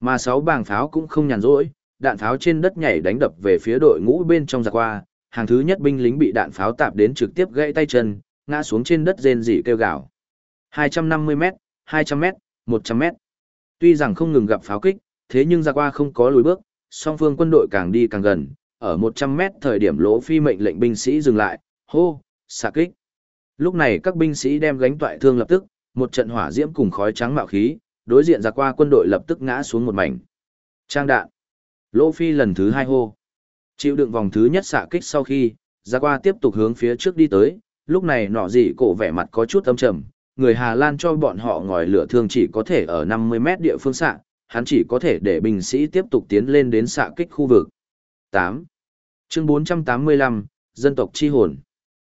Mà 6 bảng pháo cũng không nhàn rỗi, đạn pháo trên đất nhảy đánh đập về phía đội ngũ bên trong ra qua, hàng thứ nhất binh lính bị đạn pháo tạp đến trực tiếp gãy tay chân, ngã xuống trên đất rên rỉ kêu gào. 250m, 200m, 100m. Tuy rằng không ngừng gặp pháo kích, thế nhưng ra qua không có lùi bước, song phương quân đội càng đi càng gần, ở 100m thời điểm lỗ phi mệnh lệnh binh sĩ dừng lại, hô, xạ kích. Lúc này các binh sĩ đem gánh toại thương lập tức, một trận hỏa diễm cùng khói trắng mạo khí, đối diện ra qua quân đội lập tức ngã xuống một mảnh. Trang đạn. Lỗ Phi lần thứ hai hô. Chịu đựng vòng thứ nhất xạ kích sau khi, ra qua tiếp tục hướng phía trước đi tới, lúc này nọ gì cổ vẻ mặt có chút âm trầm, người Hà Lan cho bọn họ ngòi lửa thương chỉ có thể ở 50 mét địa phương xạ, hắn chỉ có thể để binh sĩ tiếp tục tiến lên đến xạ kích khu vực. 8. Chương 485, Dân tộc chi hồn.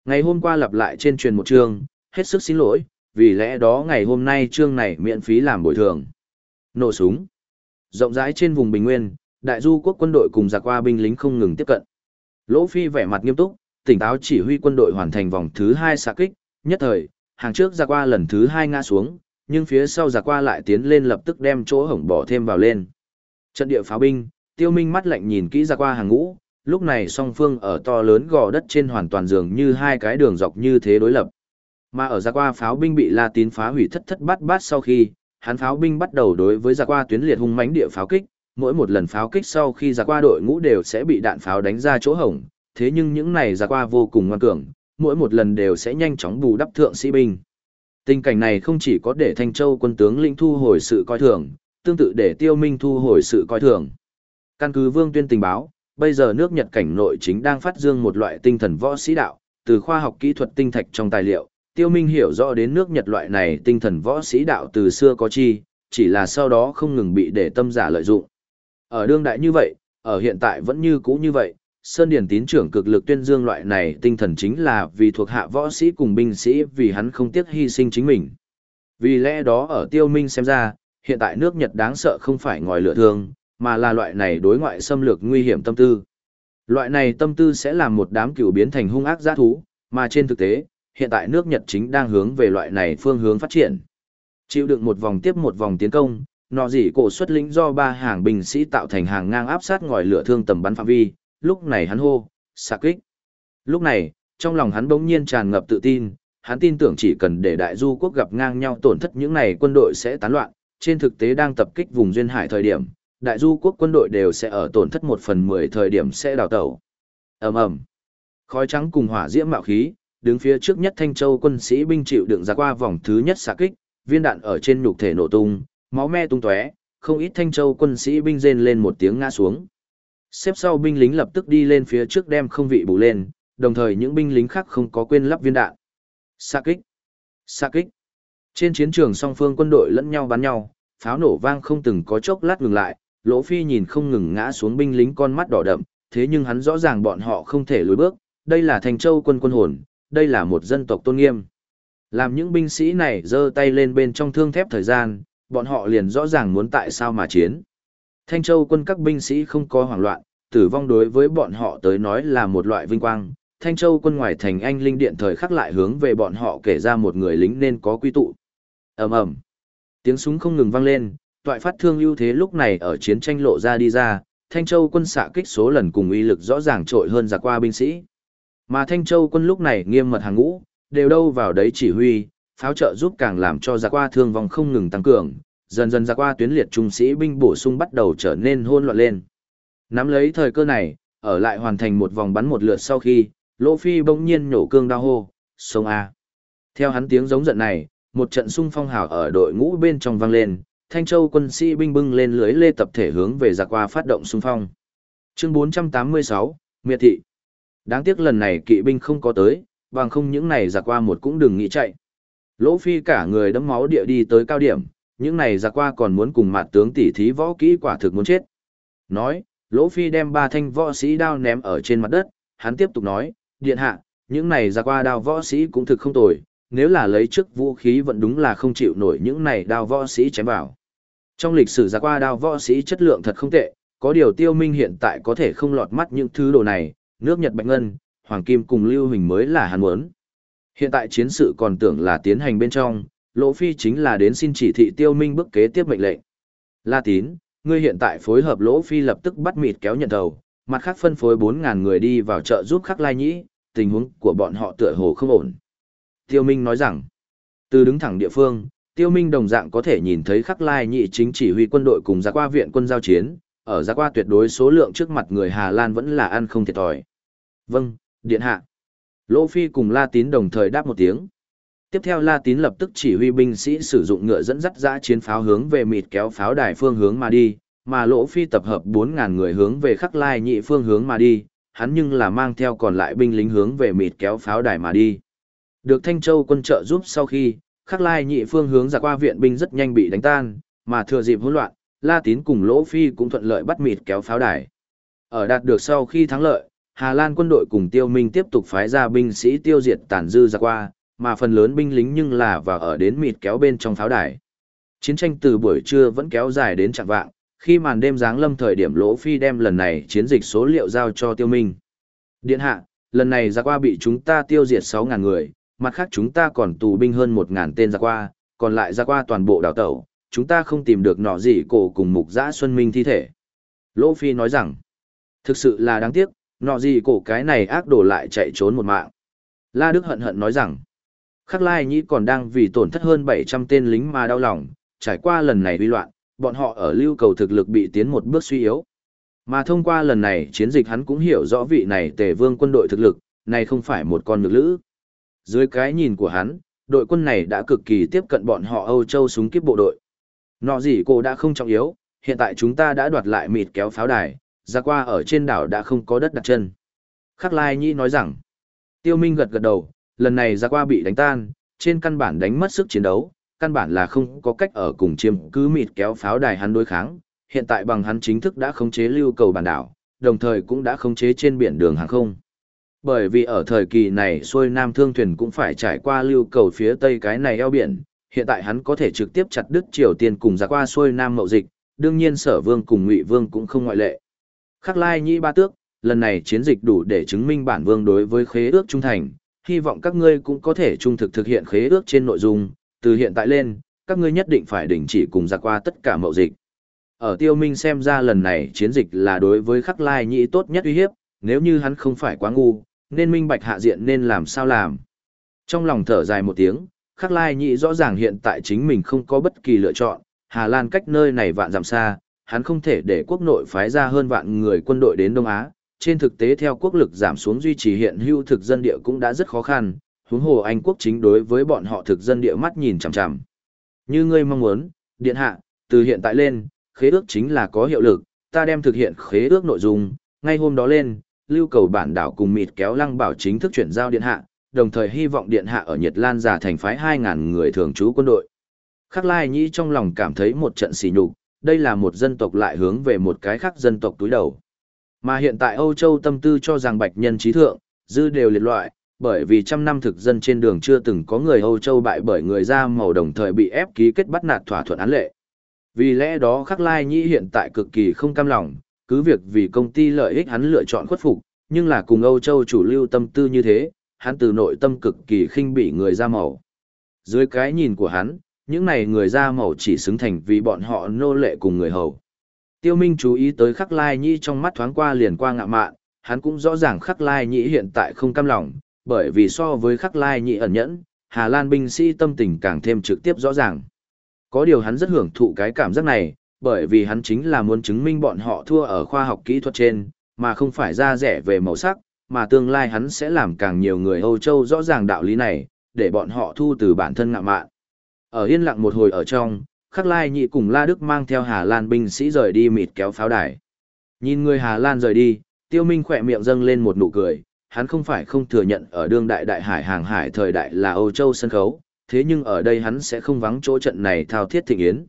Ngày hôm qua lặp lại trên truyền một chương, hết sức xin lỗi, vì lẽ đó ngày hôm nay chương này miễn phí làm bồi thường. Nổ súng. Rộng rãi trên vùng Bình Nguyên, đại du quốc quân đội cùng giặc qua binh lính không ngừng tiếp cận. Lỗ Phi vẻ mặt nghiêm túc, tỉnh táo chỉ huy quân đội hoàn thành vòng thứ hai xạ kích, nhất thời, hàng trước giặc qua lần thứ hai ngã xuống, nhưng phía sau giặc qua lại tiến lên lập tức đem chỗ hổng bỏ thêm vào lên. Trận địa pháo binh, tiêu minh mắt lạnh nhìn kỹ giặc qua hàng ngũ, lúc này song phương ở to lớn gò đất trên hoàn toàn dường như hai cái đường dọc như thế đối lập. Mà ở giặc qua pháo binh bị La Tín phá hủy thất thất bát bát sau khi, hắn pháo binh bắt đầu đối với giặc qua tuyến liệt hung mãnh địa pháo kích, mỗi một lần pháo kích sau khi gia qua đội ngũ đều sẽ bị đạn pháo đánh ra chỗ hổng, thế nhưng những này gia qua vô cùng ngoan cường, mỗi một lần đều sẽ nhanh chóng bù đắp thượng sĩ binh. Tình cảnh này không chỉ có để Thanh Châu quân tướng lĩnh thu hồi sự coi thường, tương tự để Tiêu Minh thu hồi sự coi thường. Căn cứ Vương Tuyên tình báo, bây giờ nước Nhật cảnh nội chính đang phát dương một loại tinh thần võ sĩ đạo, từ khoa học kỹ thuật tinh thạch trong tài liệu, Tiêu Minh hiểu rõ đến nước Nhật loại này tinh thần võ sĩ đạo từ xưa có chi, chỉ là sau đó không ngừng bị để tâm giả lợi dụng. Ở đương đại như vậy, ở hiện tại vẫn như cũ như vậy, Sơn Điển tín trưởng cực lực tuyên dương loại này tinh thần chính là vì thuộc hạ võ sĩ cùng binh sĩ vì hắn không tiếc hy sinh chính mình. Vì lẽ đó ở tiêu minh xem ra, hiện tại nước Nhật đáng sợ không phải ngòi lửa thương, mà là loại này đối ngoại xâm lược nguy hiểm tâm tư. Loại này tâm tư sẽ làm một đám cựu biến thành hung ác giã thú, mà trên thực tế, hiện tại nước Nhật chính đang hướng về loại này phương hướng phát triển. Chịu đựng một vòng tiếp một vòng tiến công, nọ dỉ cổ xuất lĩnh do ba hàng binh sĩ tạo thành hàng ngang áp sát ngòi lửa thương tầm bắn phạm vi, lúc này hắn hô, xạ kích. Lúc này, trong lòng hắn bỗng nhiên tràn ngập tự tin, hắn tin tưởng chỉ cần để đại du quốc gặp ngang nhau tổn thất những này quân đội sẽ tán loạn, trên thực tế đang tập kích vùng duyên hải thời điểm, đại du quốc quân đội đều sẽ ở tổn thất một phần mười thời điểm sẽ đào tẩu. ầm ầm, khói trắng cùng hỏa diễm mạo khí, đứng phía trước nhất Thanh Châu quân sĩ binh chịu đựng ra qua vòng thứ nhất xạ kích, viên đạn ở trên nhục thể nổ tung, máu me tung tóe, không ít Thanh Châu quân sĩ binh rên lên một tiếng ngã xuống. Xếp sau binh lính lập tức đi lên phía trước đem không vị bù lên, đồng thời những binh lính khác không có quên lắp viên đạn. Xạ kích! Xạ kích! Trên chiến trường song phương quân đội lẫn nhau bắn nhau, pháo nổ vang không từng có chốc lát ngừng lại, Lỗ Phi nhìn không ngừng ngã xuống binh lính con mắt đỏ đậm, thế nhưng hắn rõ ràng bọn họ không thể lùi bước, đây là thành châu quân quân hồn, đây là một dân tộc tôn nghiêm. Làm những binh sĩ này giơ tay lên bên trong thương thép thời gian, bọn họ liền rõ ràng muốn tại sao mà chiến. Thanh Châu quân các binh sĩ không có hoảng loạn, tử vong đối với bọn họ tới nói là một loại vinh quang. Thanh Châu quân ngoài thành anh linh điện thời khắc lại hướng về bọn họ kể ra một người lính nên có quy tụ. ầm ầm, tiếng súng không ngừng vang lên, toại phát thương ưu thế lúc này ở chiến tranh lộ ra đi ra, Thanh Châu quân xạ kích số lần cùng uy lực rõ ràng trội hơn giặc qua binh sĩ. Mà Thanh Châu quân lúc này nghiêm mật hàng ngũ, đều đâu vào đấy chỉ huy, pháo trợ giúp càng làm cho giặc qua thương vong không ngừng tăng cường, dần dần giặc qua tuyến liệt trung sĩ binh bổ sung bắt đầu trở nên hôn loạn lên. Nắm lấy thời cơ này, ở lại hoàn thành một vòng bắn một lượt sau khi, Lỗ Phi bỗng nhiên nổ cương đao hô, sông A. Theo hắn tiếng giống giận này, một trận xung phong hào ở đội ngũ bên trong vang lên, Thanh Châu quân sĩ binh bưng lên lưới lê tập thể hướng về giặc qua phát động xung phong. Chương 486, Miệt thị. Đáng tiếc lần này kỵ binh không có tới, bằng không những này giặc qua một cũng đừng nghĩ chạy. Lỗ Phi cả người đấm máu địa đi tới cao điểm, những này giặc qua còn muốn cùng mặt tướng tỷ thí võ kỹ quả thực muốn chết. Nói, Lỗ Phi đem ba thanh võ sĩ đao ném ở trên mặt đất, hắn tiếp tục nói, điện hạ, những này giặc qua đao võ sĩ cũng thực không tồi, nếu là lấy trước vũ khí vẫn đúng là không chịu nổi những này đao võ sĩ chém vào. Trong lịch sử giặc qua đao võ sĩ chất lượng thật không tệ, có điều tiêu minh hiện tại có thể không lọt mắt những thứ đồ này, nước Nhật Bạch Ngân, Hoàng Kim cùng Lưu Hình mới là hắn muốn. Hiện tại chiến sự còn tưởng là tiến hành bên trong, Lỗ Phi chính là đến xin chỉ thị tiêu minh bước kế tiếp mệnh lệnh. La Tín, ngươi hiện tại phối hợp Lỗ Phi lập tức bắt mịt kéo nhận đầu, mặt khác phân phối 4.000 người đi vào chợ giúp khắc lai nhĩ, tình huống của bọn họ tựa hồ không ổn. Tiêu Minh nói rằng, từ đứng thẳng địa phương, Tiêu Minh đồng dạng có thể nhìn thấy khắc lai nhị chính chỉ huy quân đội cùng ra qua viện quân giao chiến, ở ra qua tuyệt đối số lượng trước mặt người Hà Lan vẫn là ăn không thiệt thòi. Vâng, điện hạ. Lỗ Phi cùng La Tín đồng thời đáp một tiếng. Tiếp theo La Tín lập tức chỉ huy binh sĩ sử dụng ngựa dẫn dắt dã chiến pháo hướng về mịt kéo pháo đài phương hướng mà đi, mà Lỗ Phi tập hợp 4.000 người hướng về khắc lai nhị phương hướng mà đi, hắn nhưng là mang theo còn lại binh lính hướng về mịt kéo pháo đài mà đi. Được Thanh Châu quân trợ giúp sau khi, khắc lai nhị phương hướng ra qua viện binh rất nhanh bị đánh tan, mà thừa dịp hỗn loạn, La Tín cùng Lỗ Phi cũng thuận lợi bắt mịt kéo pháo đài. Ở đạt được sau khi thắng lợi, Hà Lan quân đội cùng Tiêu Minh tiếp tục phái ra binh sĩ tiêu diệt tàn dư ra qua, mà phần lớn binh lính nhưng là và ở đến mịt kéo bên trong pháo đài. Chiến tranh từ buổi trưa vẫn kéo dài đến trạng vạng, khi màn đêm giáng lâm thời điểm Lỗ Phi đem lần này chiến dịch số liệu giao cho Tiêu Minh. Điện hạ, lần này ra qua bị chúng ta tiêu diệt 6.000 người, mặt khác chúng ta còn tù binh hơn một ngàn tên ra qua, còn lại ra qua toàn bộ đào tẩu, chúng ta không tìm được nọ gì cổ cùng mục giã Xuân Minh thi thể. Lỗ Phi nói rằng, thực sự là đáng tiếc, nọ gì cổ cái này ác đổ lại chạy trốn một mạng. La Đức hận hận nói rằng, Khắc Lai Nhĩ còn đang vì tổn thất hơn 700 tên lính mà đau lòng, trải qua lần này vi loạn, bọn họ ở lưu cầu thực lực bị tiến một bước suy yếu. Mà thông qua lần này chiến dịch hắn cũng hiểu rõ vị này tề vương quân đội thực lực, này không phải một con ngược lữ. Dưới cái nhìn của hắn, đội quân này đã cực kỳ tiếp cận bọn họ Âu Châu súng kiếp bộ đội. Nọ gì cô đã không trọng yếu, hiện tại chúng ta đã đoạt lại mịt kéo pháo đài, ra qua ở trên đảo đã không có đất đặt chân. Khắc Lai Nhi nói rằng, Tiêu Minh gật gật đầu, lần này ra qua bị đánh tan, trên căn bản đánh mất sức chiến đấu, căn bản là không có cách ở cùng chiêm cứ mịt kéo pháo đài hắn đối kháng, hiện tại bằng hắn chính thức đã khống chế lưu cầu bản đảo, đồng thời cũng đã khống chế trên biển đường hàng không. Bởi vì ở thời kỳ này xuôi nam thương thuyền cũng phải trải qua lưu cầu phía tây cái này eo biển, hiện tại hắn có thể trực tiếp chặt đứt Triều Tiên cùng ra qua xuôi nam mậu dịch, đương nhiên sở vương cùng ngụy vương cũng không ngoại lệ. Khắc lai nhĩ ba tước, lần này chiến dịch đủ để chứng minh bản vương đối với khế ước trung thành, hy vọng các ngươi cũng có thể trung thực thực hiện khế ước trên nội dung, từ hiện tại lên, các ngươi nhất định phải đình chỉ cùng ra qua tất cả mậu dịch. Ở tiêu minh xem ra lần này chiến dịch là đối với khắc lai nhĩ tốt nhất uy hiếp, nếu như hắn không phải quá ngu, nên minh bạch hạ diện nên làm sao làm. Trong lòng thở dài một tiếng, khắc lai nhị rõ ràng hiện tại chính mình không có bất kỳ lựa chọn, Hà Lan cách nơi này vạn dặm xa, hắn không thể để quốc nội phái ra hơn vạn người quân đội đến Đông Á. Trên thực tế theo quốc lực giảm xuống duy trì hiện hữu thực dân địa cũng đã rất khó khăn, huống hồ Anh quốc chính đối với bọn họ thực dân địa mắt nhìn chằm chằm. Như ngươi mong muốn, điện hạ, từ hiện tại lên, khế ước chính là có hiệu lực, ta đem thực hiện khế ước nội dung, ngay hôm đó lên, lưu cầu bản đảo cùng mịt kéo lăng bảo chính thức chuyển giao điện hạ, đồng thời hy vọng điện hạ ở Nhật Lan giả thành phái 2.000 người thường trú quân đội. Khắc Lai Nhĩ trong lòng cảm thấy một trận xỉ nhục, đây là một dân tộc lại hướng về một cái khác dân tộc túi đầu. Mà hiện tại Âu Châu tâm tư cho rằng bạch nhân trí thượng, dư đều liệt loại, bởi vì trăm năm thực dân trên đường chưa từng có người Âu Châu bại bởi người da màu đồng thời bị ép ký kết bắt nạt thỏa thuận án lệ. Vì lẽ đó Khắc Lai Nhĩ hiện tại cực kỳ không cam lòng, cứ việc vì công ty lợi ích hắn lựa chọn khuất phục, nhưng là cùng Âu Châu chủ lưu tâm tư như thế, hắn từ nội tâm cực kỳ khinh bỉ người da màu. Dưới cái nhìn của hắn, những này người da màu chỉ xứng thành vì bọn họ nô lệ cùng người hầu. Tiêu Minh chú ý tới Khắc Lai Nhĩ trong mắt thoáng qua liền qua ngạ mạn, hắn cũng rõ ràng Khắc Lai Nhĩ hiện tại không cam lòng, bởi vì so với Khắc Lai Nhĩ ẩn nhẫn, Hà Lan binh sĩ tâm tình càng thêm trực tiếp rõ ràng. Có điều hắn rất hưởng thụ cái cảm giác này, bởi vì hắn chính là muốn chứng minh bọn họ thua ở khoa học kỹ thuật trên, mà không phải ra rẻ về màu sắc, mà tương lai hắn sẽ làm càng nhiều người Âu Châu rõ ràng đạo lý này, để bọn họ thu từ bản thân ngạ mạn. Ở yên lặng một hồi ở trong, Khắc Lai Nhị cùng La Đức mang theo Hà Lan binh sĩ rời đi mịt kéo pháo đài. Nhìn người Hà Lan rời đi, Tiêu Minh khỏe miệng dâng lên một nụ cười, hắn không phải không thừa nhận ở đương đại đại hải hàng hải thời đại là Âu Châu sân khấu, thế nhưng ở đây hắn sẽ không vắng chỗ trận này thao thiết thịnh yến.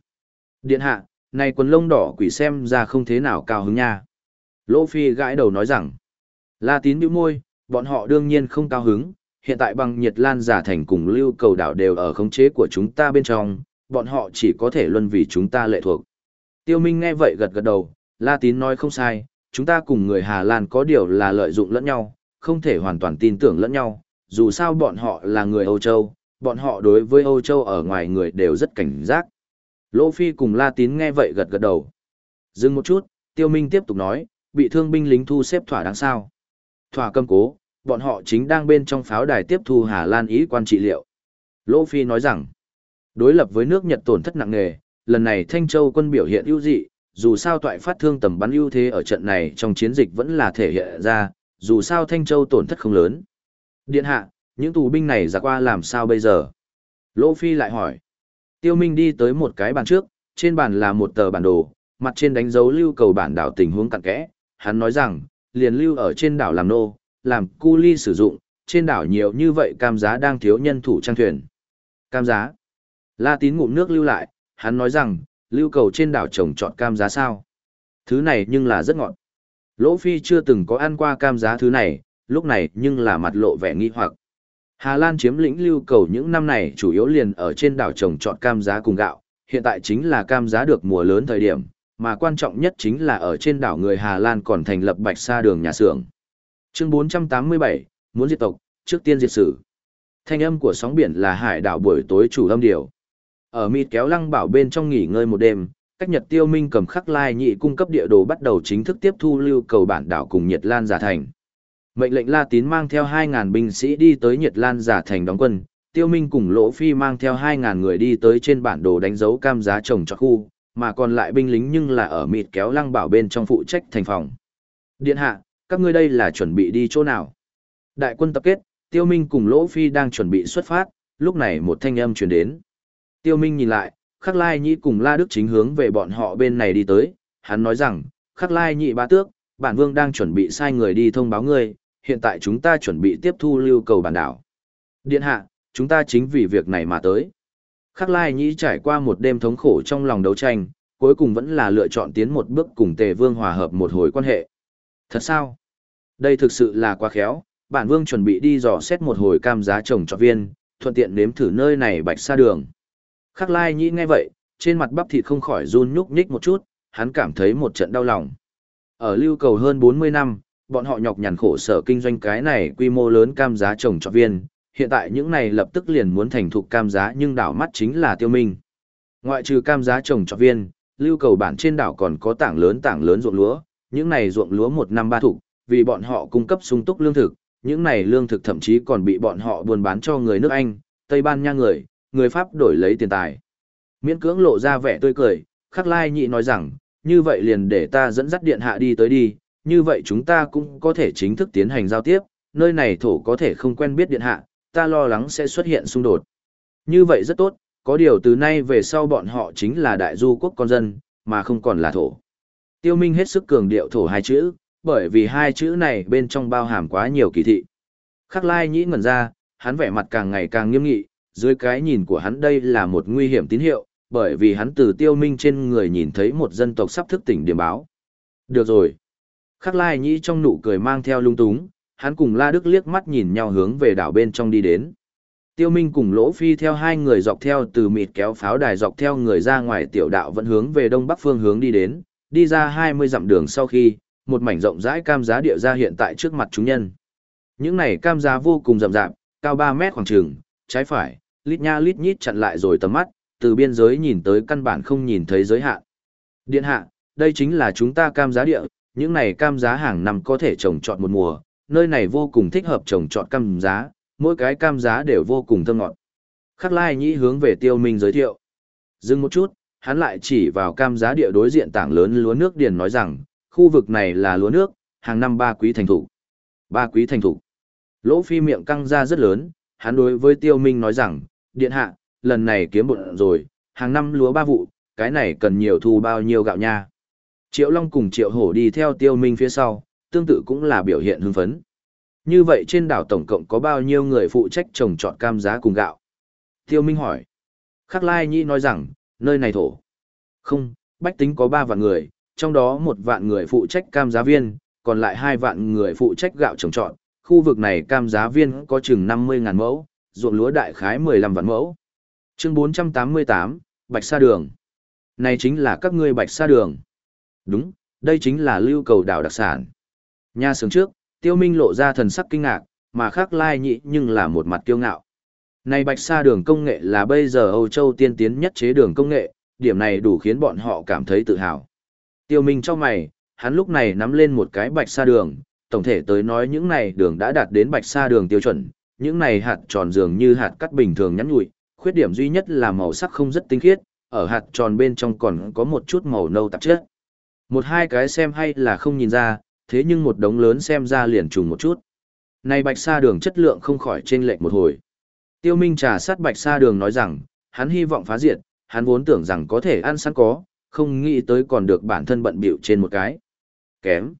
Điện hạ, này quần lông đỏ quỷ xem ra không thế nào cao hứng nha. Lỗ Phi gãi đầu nói rằng, La Tín bĩu môi, bọn họ đương nhiên không cao hứng, hiện tại bằng nhiệt lan giả thành cùng lưu cầu đảo đều ở khống chế của chúng ta bên trong, bọn họ chỉ có thể luân vì chúng ta lệ thuộc. Tiêu Minh nghe vậy gật gật đầu, La Tín nói không sai, chúng ta cùng người Hà Lan có điều là lợi dụng lẫn nhau, không thể hoàn toàn tin tưởng lẫn nhau, dù sao bọn họ là người Âu Châu, bọn họ đối với Âu Châu ở ngoài người đều rất cảnh giác. Lỗ Phi cùng La Tín nghe vậy gật gật đầu. Dừng một chút, Tiêu Minh tiếp tục nói, bị thương binh lính thu xếp thỏa đáng sao. Thỏa cầm cố, bọn họ chính đang bên trong pháo đài tiếp thu Hà Lan ý quan trị liệu. Lỗ Phi nói rằng, đối lập với nước Nhật tổn thất nặng nề, lần này Thanh Châu quân biểu hiện ưu dị, dù sao toại phát thương tầm bắn ưu thế ở trận này trong chiến dịch vẫn là thể hiện ra, dù sao Thanh Châu tổn thất không lớn. Điện hạ, những tù binh này ra qua làm sao bây giờ? Lỗ Phi lại hỏi. Tiêu Minh đi tới một cái bàn trước, trên bàn là một tờ bản đồ, mặt trên đánh dấu lưu cầu bản đảo tình huống cặn kẽ. Hắn nói rằng, liền lưu ở trên đảo làm nô, làm cu ly sử dụng, trên đảo nhiều như vậy cam giá đang thiếu nhân thủ trang thuyền. Cam giá. La tín ngụm nước lưu lại, hắn nói rằng, lưu cầu trên đảo trồng trọt cam giá sao. Thứ này nhưng là rất ngọt. Lỗ Phi chưa từng có ăn qua cam giá thứ này, lúc này nhưng là mặt lộ vẻ nghi hoặc. Hà Lan chiếm lĩnh lưu cầu những năm này chủ yếu liền ở trên đảo trồng trọt cam giá cùng gạo, hiện tại chính là cam giá được mùa lớn thời điểm, mà quan trọng nhất chính là ở trên đảo người Hà Lan còn thành lập bạch sa đường nhà xưởng. Chương 487, muốn diệt tộc, trước tiên diệt sử. Thanh âm của sóng biển là hải đảo buổi tối chủ âm điều. Ở mịt kéo lăng bảo bên trong nghỉ ngơi một đêm, cách Nhật Tiêu Minh cầm khắc lai nhị cung cấp địa đồ bắt đầu chính thức tiếp thu lưu cầu bản đảo cùng Nhật Lan giả thành. Mệnh lệnh La Tín mang theo 2.000 binh sĩ đi tới Nhật Lan giả thành đóng quân, Tiêu Minh cùng Lỗ Phi mang theo 2.000 người đi tới trên bản đồ đánh dấu cam giá trồng cho khu, mà còn lại binh lính nhưng là ở mịt kéo lăng bảo bên trong phụ trách thành phòng. Điện hạ, các ngươi đây là chuẩn bị đi chỗ nào? Đại quân tập kết, Tiêu Minh cùng Lỗ Phi đang chuẩn bị xuất phát, lúc này một thanh âm truyền đến. Tiêu Minh nhìn lại, Khắc Lai Nhĩ cùng La Đức chính hướng về bọn họ bên này đi tới, hắn nói rằng, Khắc Lai Nhĩ ba tước, bản vương đang chuẩn bị sai người đi thông báo ngươi, hiện tại chúng ta chuẩn bị tiếp thu lưu cầu bản đảo. Điện hạ, chúng ta chính vì việc này mà tới. Khắc Lai Nhĩ trải qua một đêm thống khổ trong lòng đấu tranh, cuối cùng vẫn là lựa chọn tiến một bước cùng Tề Vương hòa hợp một hồi quan hệ. Thật sao? Đây thực sự là quá khéo, bản Vương chuẩn bị đi dò xét một hồi cam giá trồng trọt viên, thuận tiện nếm thử nơi này bạch xa đường. Khắc Lai Nhĩ nghe vậy, trên mặt bắp thịt không khỏi run nhúc nhích một chút, hắn cảm thấy một trận đau lòng. Ở lưu cầu hơn 40 năm, bọn họ nhọc nhằn khổ sở kinh doanh cái này quy mô lớn cam giá trồng trọt viên, hiện tại những này lập tức liền muốn thành thục cam giá nhưng đảo mắt chính là tiêu minh. Ngoại trừ cam giá trồng trọt viên, lưu cầu bản trên đảo còn có tảng lớn tảng lớn ruộng lúa, những này ruộng lúa một năm ba thục, vì bọn họ cung cấp sung túc lương thực, những này lương thực thậm chí còn bị bọn họ buôn bán cho người nước Anh, Tây Ban Nha người, người Pháp đổi lấy tiền tài. Miễn cưỡng lộ ra vẻ tươi cười, khắc lai nhị nói rằng, như vậy liền để ta dẫn dắt điện hạ đi tới đi, như vậy chúng ta cũng có thể chính thức tiến hành giao tiếp, nơi này thổ có thể không quen biết điện hạ, ta lo lắng sẽ xuất hiện xung đột. Như vậy rất tốt, có điều từ nay về sau bọn họ chính là đại du quốc con dân, mà không còn là thổ. Tiêu Minh hết sức cường điệu thổ hai chữ, bởi vì hai chữ này bên trong bao hàm quá nhiều kỳ thị. Khắc lai nhĩ ngẩn ra, hắn vẻ mặt càng ngày càng nghiêm nghị, dưới cái nhìn của hắn đây là một nguy hiểm tín hiệu, bởi vì hắn từ tiêu minh trên người nhìn thấy một dân tộc sắp thức tỉnh điểm báo. Được rồi. Khắc lai nhĩ trong nụ cười mang theo lung túng, hắn cùng La Đức liếc mắt nhìn nhau hướng về đảo bên trong đi đến. Tiêu Minh cùng Lỗ Phi theo hai người dọc theo từ mịt kéo pháo đài dọc theo người ra ngoài tiểu đạo vẫn hướng về đông bắc phương hướng đi đến, đi ra 20 dặm đường sau khi, một mảnh rộng rãi cam giá địa ra hiện tại trước mặt chúng nhân. Những này cam giá vô cùng rậm rạp, cao 3 mét khoảng trường, trái phải, lít nha lít nhít chặn lại rồi tầm mắt, từ biên giới nhìn tới căn bản không nhìn thấy giới hạn. Điện hạ, đây chính là chúng ta cam giá địa, những này cam giá hàng năm có thể trồng trọt một mùa, nơi này vô cùng thích hợp trồng trọt cam giá, mỗi cái cam giá đều vô cùng thơm ngọt. Khắc Lai Nhĩ hướng về Tiêu Minh giới thiệu. Dừng một chút, hắn lại chỉ vào cam giá địa đối diện tảng lớn lúa nước điền nói rằng, khu vực này là lúa nước, hàng năm ba quý thành thủ. Ba quý thành thủ. Lỗ Phi miệng căng ra rất lớn, hắn đối với Tiêu Minh nói rằng, điện hạ, lần này kiếm bộn rồi, hàng năm lúa ba vụ, cái này cần nhiều thu bao nhiêu gạo nha. Triệu Long cùng Triệu Hổ đi theo Tiêu Minh phía sau, tương tự cũng là biểu hiện hưng phấn. Như vậy trên đảo tổng cộng có bao nhiêu người phụ trách trồng trọt cam giá cùng gạo? Tiêu Minh hỏi. Khắc Lai Nhi nói rằng, nơi này thổ. Không, bách tính có 3 vạn người, trong đó một vạn người phụ trách cam giá viên, còn lại hai vạn người phụ trách gạo trồng trọt. Khu vực này cam giá viên có chừng 50.000 mẫu, ruộng lúa đại khái 15 vạn mẫu. Chương 488, Bạch Sa Đường. Này chính là các ngươi Bạch Sa Đường. Đúng, đây chính là lưu cầu đảo đặc sản. Nhà sướng trước, tiêu minh lộ ra thần sắc kinh ngạc, mà khác lai nhị nhưng là một mặt kiêu ngạo. Này bạch sa đường công nghệ là bây giờ Âu Châu tiên tiến nhất chế đường công nghệ, điểm này đủ khiến bọn họ cảm thấy tự hào. Tiêu minh cho mày, hắn lúc này nắm lên một cái bạch sa đường, tổng thể tới nói những này đường đã đạt đến bạch sa đường tiêu chuẩn, những này hạt tròn dường như hạt cắt bình thường nhắn nhụi, khuyết điểm duy nhất là màu sắc không rất tinh khiết, ở hạt tròn bên trong còn có một chút màu nâu tạp chất. Một hai cái xem hay là không nhìn ra, thế nhưng một đống lớn xem ra liền trùng một chút. Này bạch sa đường chất lượng không khỏi trên lệch một hồi. Tiêu Minh trà sát bạch sa đường nói rằng, hắn hy vọng phá diệt, hắn vốn tưởng rằng có thể ăn sẵn có, không nghĩ tới còn được bản thân bận bịu trên một cái. Kém.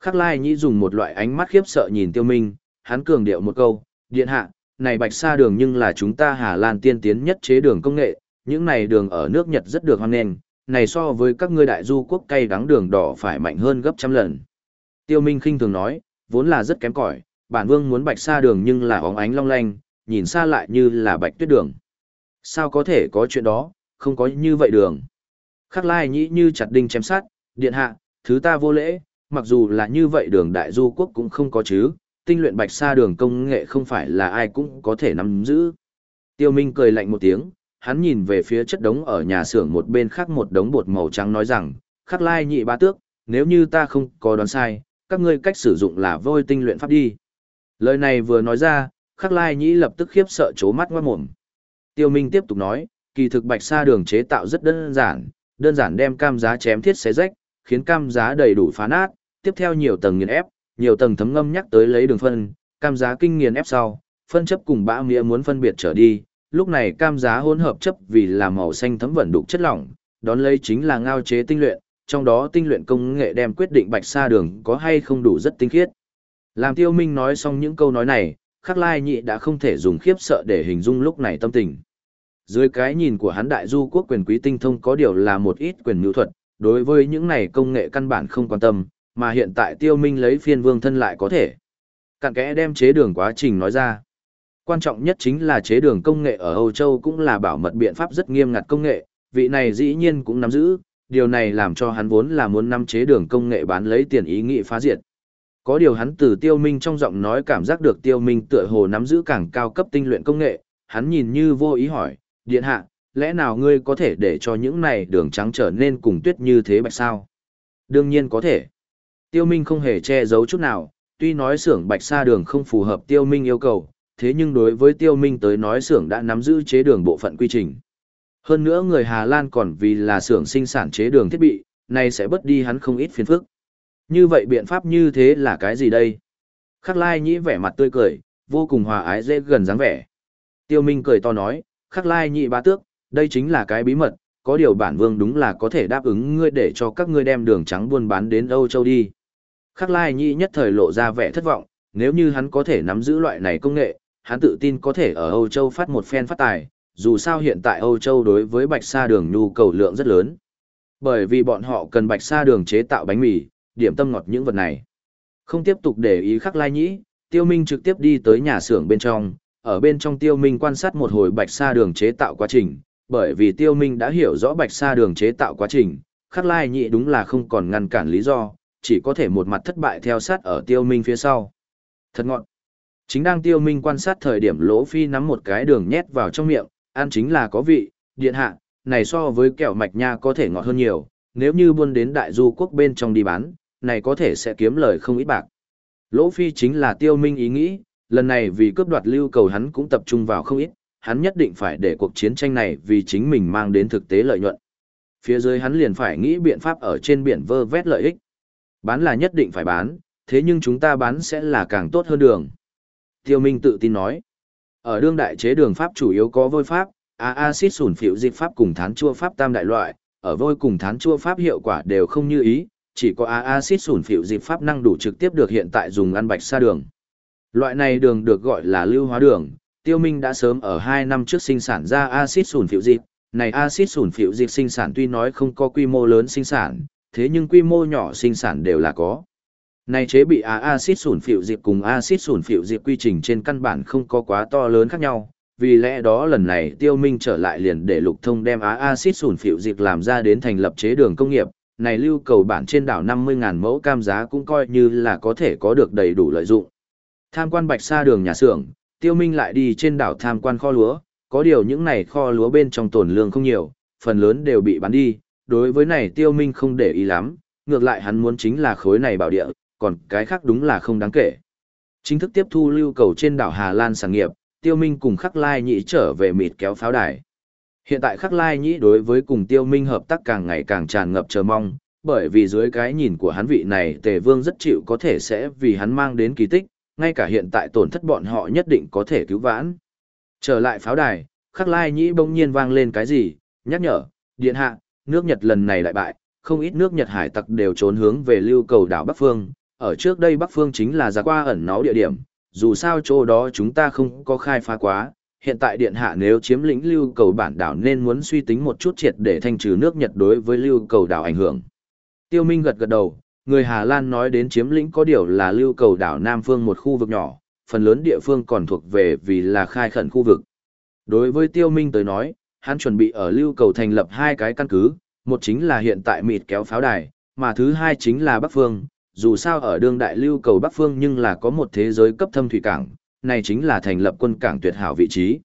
Khắc Lai Nhĩ dùng một loại ánh mắt khiếp sợ nhìn Tiêu Minh, hắn cường điệu một câu, điện hạ, này bạch sa đường nhưng là chúng ta Hà Lan tiên tiến nhất chế đường công nghệ, những này đường ở nước Nhật rất được hoan nghênh, này so với các ngươi đại du quốc cay đắng đường đỏ phải mạnh hơn gấp trăm lần. Tiêu Minh khinh thường nói, vốn là rất kém cỏi, bản vương muốn bạch sa đường nhưng là óng ánh long lanh, nhìn xa lại như là bạch tuyết đường. Sao có thể có chuyện đó, không có như vậy đường. Khắc lai nhĩ như chặt đinh chém sát, điện hạ, thứ ta vô lễ, mặc dù là như vậy đường đại du quốc cũng không có chứ, tinh luyện bạch sa đường công nghệ không phải là ai cũng có thể nắm giữ. Tiêu Minh cười lạnh một tiếng, hắn nhìn về phía chất đống ở nhà xưởng một bên khác một đống bột màu trắng nói rằng, khắc lai nhị ba tước, nếu như ta không có đoán sai, các ngươi cách sử dụng là vôi tinh luyện pháp đi. Lời này vừa nói ra, khắc lai nhĩ lập tức khiếp sợ chố mắt ngoát mồm. Tiêu Minh tiếp tục nói, kỳ thực bạch sa đường chế tạo rất đơn giản, đơn giản đem cam giá chém thiết xé rách, khiến cam giá đầy đủ phá nát, tiếp theo nhiều tầng nghiền ép, nhiều tầng thấm ngâm nhắc tới lấy đường phân, cam giá kinh nghiền ép sau, phân chấp cùng bã mía muốn phân biệt trở đi, lúc này cam giá hỗn hợp chấp vì là màu xanh thấm vẩn đục chất lỏng, đón lấy chính là ngao chế tinh luyện, trong đó tinh luyện công nghệ đem quyết định bạch sa đường có hay không đủ rất tinh khiết. Làm tiêu minh nói xong những câu nói này, khắc lai nhị đã không thể dùng khiếp sợ để hình dung lúc này tâm tình. Dưới cái nhìn của hắn đại du quốc quyền quý tinh thông có điều là một ít quyền nhu thuật, đối với những này công nghệ căn bản không quan tâm, mà hiện tại tiêu minh lấy phiên vương thân lại có thể. Cặn kẽ đem chế đường quá trình nói ra. Quan trọng nhất chính là chế đường công nghệ ở Âu Châu cũng là bảo mật biện pháp rất nghiêm ngặt công nghệ, vị này dĩ nhiên cũng nắm giữ, điều này làm cho hắn vốn là muốn nắm chế đường công nghệ bán lấy tiền ý nghị phá diệt. Có điều hắn từ tiêu minh trong giọng nói cảm giác được tiêu minh tựa hồ nắm giữ càng cao cấp tinh luyện công nghệ, hắn nhìn như vô ý hỏi, điện hạ, lẽ nào ngươi có thể để cho những này đường trắng trở nên cùng tuyết như thế bạch sao? Đương nhiên có thể. Tiêu minh không hề che giấu chút nào, tuy nói xưởng bạch sa đường không phù hợp tiêu minh yêu cầu, thế nhưng đối với tiêu minh tới nói xưởng đã nắm giữ chế đường bộ phận quy trình. Hơn nữa người Hà Lan còn vì là xưởng sinh sản chế đường thiết bị, này sẽ bớt đi hắn không ít phiền phức. Như vậy biện pháp như thế là cái gì đây? Khắc Lai Nhĩ vẻ mặt tươi cười, vô cùng hòa ái dễ gần dáng vẻ. Tiêu Minh cười to nói, Khắc Lai Nhĩ bá tước, đây chính là cái bí mật, có điều bản vương đúng là có thể đáp ứng ngươi để cho các ngươi đem đường trắng buôn bán đến Âu Châu đi. Khắc Lai Nhĩ nhất thời lộ ra vẻ thất vọng, nếu như hắn có thể nắm giữ loại này công nghệ, hắn tự tin có thể ở Âu Châu phát một phen phát tài, dù sao hiện tại Âu Châu đối với bạch sa đường nhu cầu lượng rất lớn. Bởi vì bọn họ cần bạch sa đường chế tạo bánh mì, điểm tâm ngọt những vật này. Không tiếp tục để ý khắc lai nhĩ, Tiêu Minh trực tiếp đi tới nhà xưởng bên trong, ở bên trong Tiêu Minh quan sát một hồi bạch sa đường chế tạo quá trình, bởi vì Tiêu Minh đã hiểu rõ bạch sa đường chế tạo quá trình, khắc lai nhĩ đúng là không còn ngăn cản lý do, chỉ có thể một mặt thất bại theo sát ở Tiêu Minh phía sau. Thật ngọt. Chính đang Tiêu Minh quan sát thời điểm Lỗ Phi nắm một cái đường nhét vào trong miệng, ăn chính là có vị, điện hạ, này so với kẹo mạch nha có thể ngọt hơn nhiều, nếu như buôn đến đại du quốc bên trong đi bán, này có thể sẽ kiếm lời không ít bạc. Lỗ Phi chính là tiêu minh ý nghĩ, lần này vì cướp đoạt lưu cầu hắn cũng tập trung vào không ít, hắn nhất định phải để cuộc chiến tranh này vì chính mình mang đến thực tế lợi nhuận. Phía dưới hắn liền phải nghĩ biện pháp ở trên biển vơ vét lợi ích. Bán là nhất định phải bán, thế nhưng chúng ta bán sẽ là càng tốt hơn đường. Tiêu Minh tự tin nói. Ở đương đại chế đường pháp chủ yếu có vôi pháp, a acid sủn phiểu dịch pháp cùng thán chua pháp tam đại loại, ở vôi cùng thán chua pháp hiệu quả đều không như ý, chỉ có a acid sủn phiểu dịch pháp năng đủ trực tiếp được hiện tại dùng ăn bạch sa đường. Loại này đường được gọi là lưu hóa đường, Tiêu Minh đã sớm ở 2 năm trước sinh sản ra acid sủn phiểu dịch, này acid sủn phiểu dịch sinh sản tuy nói không có quy mô lớn sinh sản, thế nhưng quy mô nhỏ sinh sản đều là có. Này chế bị á axit sủn phịu diệp cùng axit sủn phịu diệp quy trình trên căn bản không có quá to lớn khác nhau, vì lẽ đó lần này tiêu minh trở lại liền để lục thông đem á axit sủn phịu diệp làm ra đến thành lập chế đường công nghiệp, này lưu cầu bản trên đảo 50.000 mẫu cam giá cũng coi như là có thể có được đầy đủ lợi dụng. Tham quan bạch sa đường nhà xưởng, tiêu minh lại đi trên đảo tham quan kho lúa, có điều những này kho lúa bên trong tồn lương không nhiều, phần lớn đều bị bán đi, đối với này tiêu minh không để ý lắm, ngược lại hắn muốn chính là khối này bảo địa, còn cái khác đúng là không đáng kể. Chính thức tiếp thu lưu cầu trên đảo Hà Lan sản nghiệp, Tiêu Minh cùng Khắc Lai Nhĩ trở về mịt kéo pháo đài. Hiện tại Khắc Lai Nhĩ đối với cùng Tiêu Minh hợp tác càng ngày càng tràn ngập chờ mong, bởi vì dưới cái nhìn của hắn vị này Tề Vương rất chịu có thể sẽ vì hắn mang đến kỳ tích, ngay cả hiện tại tổn thất bọn họ nhất định có thể cứu vãn. Trở lại pháo đài, Khắc Lai Nhĩ bỗng nhiên vang lên cái gì, nhắc nhở, điện hạ, nước Nhật lần này lại bại, không ít nước Nhật hải tặc đều trốn hướng về lưu cầu đảo Bắc Phương, ở trước đây Bắc Phương chính là ra qua ẩn náu địa điểm, dù sao chỗ đó chúng ta không có khai phá quá, hiện tại điện hạ nếu chiếm lĩnh lưu cầu bản đảo nên muốn suy tính một chút triệt để thanh trừ nước Nhật đối với lưu cầu đảo ảnh hưởng. Tiêu Minh gật gật đầu, người Hà Lan nói đến chiếm lĩnh có điều là lưu cầu đảo Nam Phương một khu vực nhỏ, phần lớn địa phương còn thuộc về vì là khai khẩn khu vực. Đối với Tiêu Minh tới nói, hắn chuẩn bị ở lưu cầu thành lập hai cái căn cứ, một chính là hiện tại mịt kéo pháo đài, mà thứ hai chính là Bắc Phương, dù sao ở đương đại lưu cầu Bắc Phương nhưng là có một thế giới cấp thâm thủy cảng, này chính là thành lập quân cảng tuyệt hảo vị trí.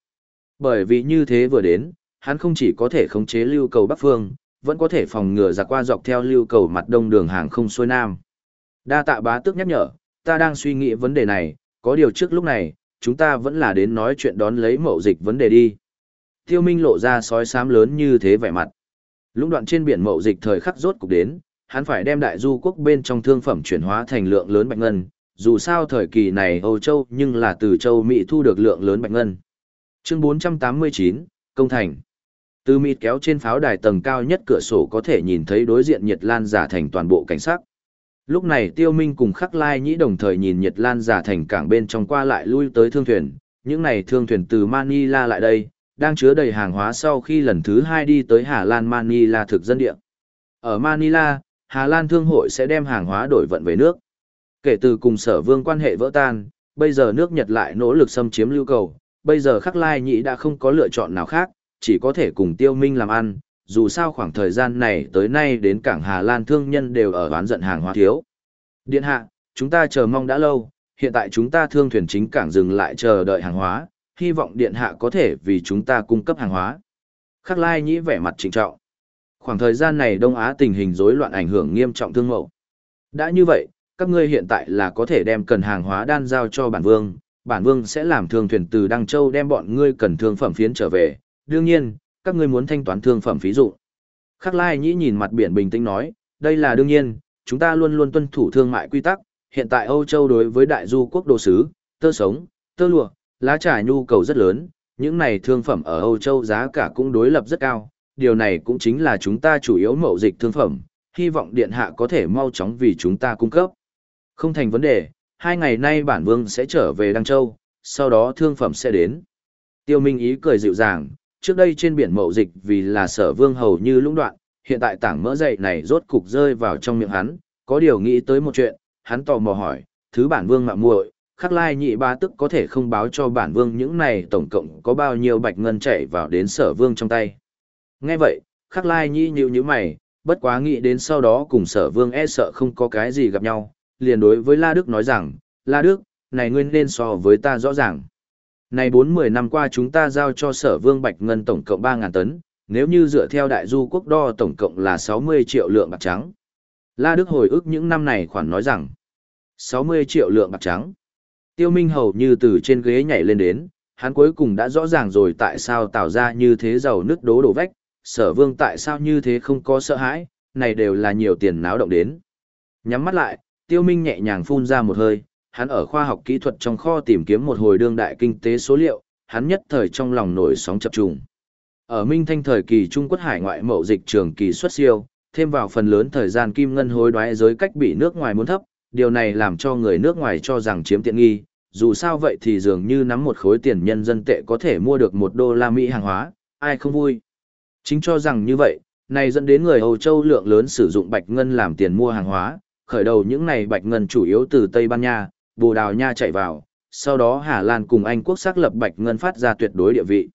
Bởi vì như thế vừa đến, hắn không chỉ có thể khống chế lưu cầu Bắc Phương, vẫn có thể phòng ngừa giặc qua dọc theo lưu cầu mặt đông đường hàng không xuôi nam. Đa tạ bá tước nhắc nhở, ta đang suy nghĩ vấn đề này, có điều trước lúc này, chúng ta vẫn là đến nói chuyện đón lấy mậu dịch vấn đề đi. Tiêu Minh lộ ra sói xám lớn như thế vẻ mặt. Lũng đoạn trên biển mậu dịch thời khắc rốt cục đến, hắn phải đem đại du quốc bên trong thương phẩm chuyển hóa thành lượng lớn bạch ngân, dù sao thời kỳ này Âu Châu nhưng là từ châu Mỹ thu được lượng lớn bạch ngân. Chương 489, Công Thành Từ mịt kéo trên pháo đài tầng cao nhất cửa sổ có thể nhìn thấy đối diện Nhật Lan giả thành toàn bộ cảnh sắc. Lúc này Tiêu Minh cùng Khắc Lai Nhĩ đồng thời nhìn Nhật Lan giả thành cảng bên trong qua lại lui tới thương thuyền, những này thương thuyền từ Manila lại đây, đang chứa đầy hàng hóa sau khi lần thứ hai đi tới Hà Lan Manila thực dân địa. Ở Manila, Hà Lan Thương hội sẽ đem hàng hóa đổi vận về nước. Kể từ cùng sở vương quan hệ vỡ tan, bây giờ nước Nhật lại nỗ lực xâm chiếm lưu cầu, bây giờ Khắc Lai Nhĩ đã không có lựa chọn nào khác, chỉ có thể cùng Tiêu Minh làm ăn, dù sao khoảng thời gian này tới nay đến cảng Hà Lan thương nhân đều ở oán giận hàng hóa thiếu. Điện hạ, chúng ta chờ mong đã lâu, hiện tại chúng ta thương thuyền chính cảng dừng lại chờ đợi hàng hóa, hy vọng điện hạ có thể vì chúng ta cung cấp hàng hóa. Khắc Lai Nhĩ vẻ mặt trịnh trọng. Khoảng thời gian này Đông Á tình hình rối loạn ảnh hưởng nghiêm trọng thương mậu. Đã như vậy, các ngươi hiện tại là có thể đem cần hàng hóa đan giao cho bản vương, bản vương sẽ làm thương thuyền từ Đăng Châu đem bọn ngươi cần thương phẩm phiến trở về, đương nhiên, các ngươi muốn thanh toán thương phẩm phí dụ. Khắc Lai Nhĩ nhìn mặt biển bình tĩnh nói, đây là đương nhiên, chúng ta luôn luôn tuân thủ thương mại quy tắc, hiện tại Âu Châu đối với đại du quốc đồ sứ, tơ sống, tơ lụa, lá trà nhu cầu rất lớn, những này thương phẩm ở Âu Châu giá cả cũng đối lập rất cao, điều này cũng chính là chúng ta chủ yếu mậu dịch thương phẩm, hy vọng điện hạ có thể mau chóng vì chúng ta cung cấp. Không thành vấn đề, hai ngày nay bản vương sẽ trở về Đăng Châu, sau đó thương phẩm sẽ đến. Tiêu Minh ý cười dịu dàng, trước đây trên biển mậu dịch vì là sở vương hầu như lũng đoạn, hiện tại tảng mỡ dậy này rốt cục rơi vào trong miệng hắn, có điều nghĩ tới một chuyện, hắn tò mò hỏi, thứ bản vương mạo muội, khắc lai nhị ba tức có thể không báo cho bản vương những này tổng cộng có bao nhiêu bạch ngân chảy vào đến sở vương trong tay. Nghe vậy, khắc lai nhi nhíu nhíu mày, bất quá nghĩ đến sau đó cùng sở vương e sợ không có cái gì gặp nhau, liền đối với La Đức nói rằng, La Đức, này ngươi nên so với ta rõ ràng. Này 4-10 năm qua chúng ta giao cho sở vương bạch ngân tổng cộng 3.000 tấn, nếu như dựa theo đại du quốc đo tổng cộng là 60 triệu lượng bạc trắng. La Đức hồi ức những năm này khoản nói rằng, 60 triệu lượng bạc trắng. Tiêu Minh hầu như từ trên ghế nhảy lên đến, hắn cuối cùng đã rõ ràng rồi tại sao tạo ra như thế giàu nứt đố đổ vách, sở vương tại sao như thế không có sợ hãi, này đều là nhiều tiền náo động đến. Nhắm mắt lại, Tiêu Minh nhẹ nhàng phun ra một hơi, hắn ở khoa học kỹ thuật trong kho tìm kiếm một hồi đương đại kinh tế số liệu, hắn nhất thời trong lòng nổi sóng chập trùng. Ở Minh Thanh thời kỳ Trung Quốc hải ngoại mậu dịch trường kỳ xuất siêu, thêm vào phần lớn thời gian kim ngân hối đoái giới cách bị nước ngoài muốn thấp, điều này làm cho người nước ngoài cho rằng chiếm tiện nghi, dù sao vậy thì dường như nắm một khối tiền nhân dân tệ có thể mua được một đô la Mỹ hàng hóa, ai không vui. Chính cho rằng như vậy, này dẫn đến người Âu Châu lượng lớn sử dụng bạch ngân làm tiền mua hàng hóa, khởi đầu những này bạch ngân chủ yếu từ Tây Ban Nha, Bồ Đào Nha chạy vào, sau đó Hà Lan cùng Anh quốc xác lập bạch ngân phát ra tuyệt đối địa vị.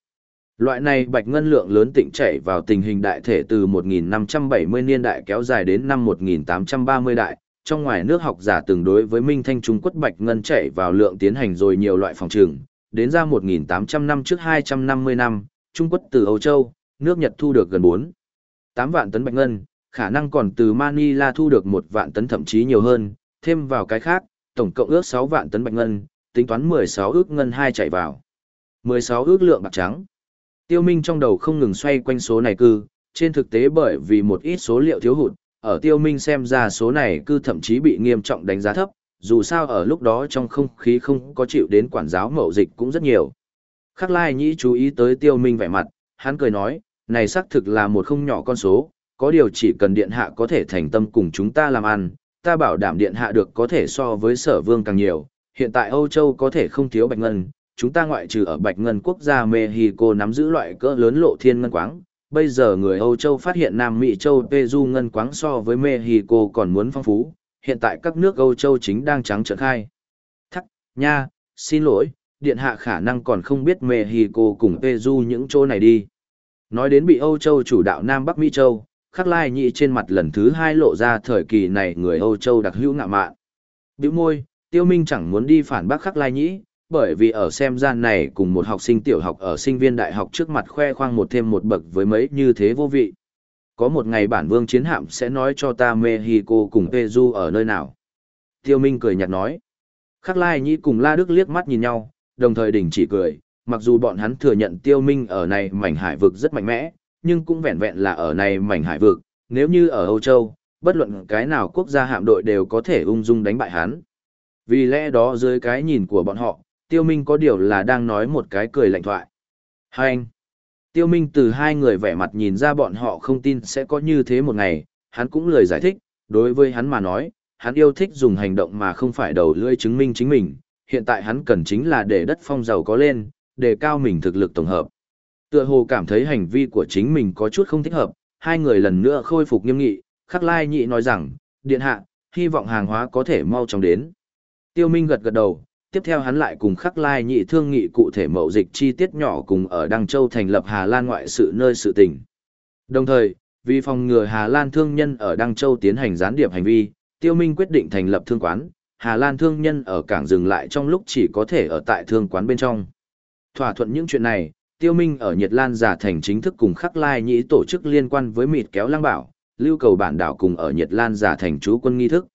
Loại này bạch ngân lượng lớn tịnh chảy vào tình hình đại thể từ 1570 niên đại kéo dài đến năm 1830 đại, trong ngoài nước học giả từng đối với Minh Thanh Trung Quốc bạch ngân chảy vào lượng tiến hành rồi nhiều loại phòng trường, đến ra 1800 năm trước 250 năm, Trung Quốc từ Âu Châu, nước Nhật thu được gần 4, 8 vạn tấn bạch ngân, khả năng còn từ Manila thu được một vạn tấn thậm chí nhiều hơn, thêm vào cái khác, tổng cộng ước 6 vạn tấn bạch ngân, tính toán 16 ước ngân hai chạy vào. 16 ước lượng bạc trắng. Tiêu Minh trong đầu không ngừng xoay quanh số này cư, trên thực tế bởi vì một ít số liệu thiếu hụt, ở Tiêu Minh xem ra số này cư thậm chí bị nghiêm trọng đánh giá thấp, dù sao ở lúc đó trong không khí không có chịu đến quản giáo mậu dịch cũng rất nhiều. Khắc Lai Nhĩ chú ý tới Tiêu Minh vẻ mặt, hắn cười nói, này xác thực là một không nhỏ con số, có điều chỉ cần điện hạ có thể thành tâm cùng chúng ta làm ăn, ta bảo đảm điện hạ được có thể so với sở vương càng nhiều, hiện tại Âu Châu có thể không thiếu bạch ngân, chúng ta ngoại trừ ở bạch ngân quốc gia Mexico nắm giữ loại cỡ lớn lộ thiên ngân quáng, bây giờ người Âu Châu phát hiện Nam Mỹ Châu Peru ngân quáng so với Mexico còn muốn phong phú, hiện tại các nước Âu Châu chính đang trắng trợn khai. Thắc, nha, xin lỗi, điện hạ khả năng còn không biết Mexico cùng Peru những chỗ này đi. Nói đến bị Âu Châu chủ đạo Nam Bắc Mỹ Châu, khắc lai nhị trên mặt lần thứ hai lộ ra thời kỳ này người Âu Châu đặc hữu ngạ mạn. Biểu môi, tiêu minh chẳng muốn đi phản bác khắc lai nhĩ, bởi vì ở xem gian này cùng một học sinh tiểu học ở sinh viên đại học trước mặt khoe khoang một thêm một bậc với mấy như thế vô vị. Có một ngày bản vương chiến hạm sẽ nói cho ta Mexico cùng Peru ở nơi nào. Tiêu Minh cười nhạt nói. Khắc Lai Nhĩ cùng La Đức liếc mắt nhìn nhau, đồng thời đình chỉ cười, mặc dù bọn hắn thừa nhận Tiêu Minh ở này mảnh hải vực rất mạnh mẽ, nhưng cũng vẹn vẹn là ở này mảnh hải vực, nếu như ở Âu Châu, bất luận cái nào quốc gia hạm đội đều có thể ung dung đánh bại hắn. Vì lẽ đó dưới cái nhìn của bọn họ, Tiêu Minh có điều là đang nói một cái cười lạnh thoại. Hai anh. Tiêu Minh từ hai người vẻ mặt nhìn ra bọn họ không tin sẽ có như thế một ngày, hắn cũng lời giải thích, đối với hắn mà nói, hắn yêu thích dùng hành động mà không phải đầu lưỡi chứng minh chính mình, hiện tại hắn cần chính là để đất phong giàu có lên, đề cao mình thực lực tổng hợp. Tựa hồ cảm thấy hành vi của chính mình có chút không thích hợp, hai người lần nữa khôi phục nghiêm nghị, khắc lai nhị nói rằng, điện hạ, hy vọng hàng hóa có thể mau chóng đến. Tiêu Minh gật gật đầu, tiếp theo hắn lại cùng khắc lai nhị thương nghị cụ thể mậu dịch chi tiết nhỏ cùng ở Đăng Châu thành lập Hà Lan ngoại sự nơi sự tình. Đồng thời, vì phòng ngừa Hà Lan thương nhân ở Đăng Châu tiến hành gián điệp hành vi, Tiêu Minh quyết định thành lập thương quán, Hà Lan thương nhân ở cảng dừng lại trong lúc chỉ có thể ở tại thương quán bên trong. Thỏa thuận những chuyện này, Tiêu Minh ở Nhật Lan giả thành chính thức cùng Khắc Lai Nhĩ tổ chức liên quan với mịt kéo lang bảo, lưu cầu bản đảo cùng ở Nhật Lan giả thành chú quân nghi thức.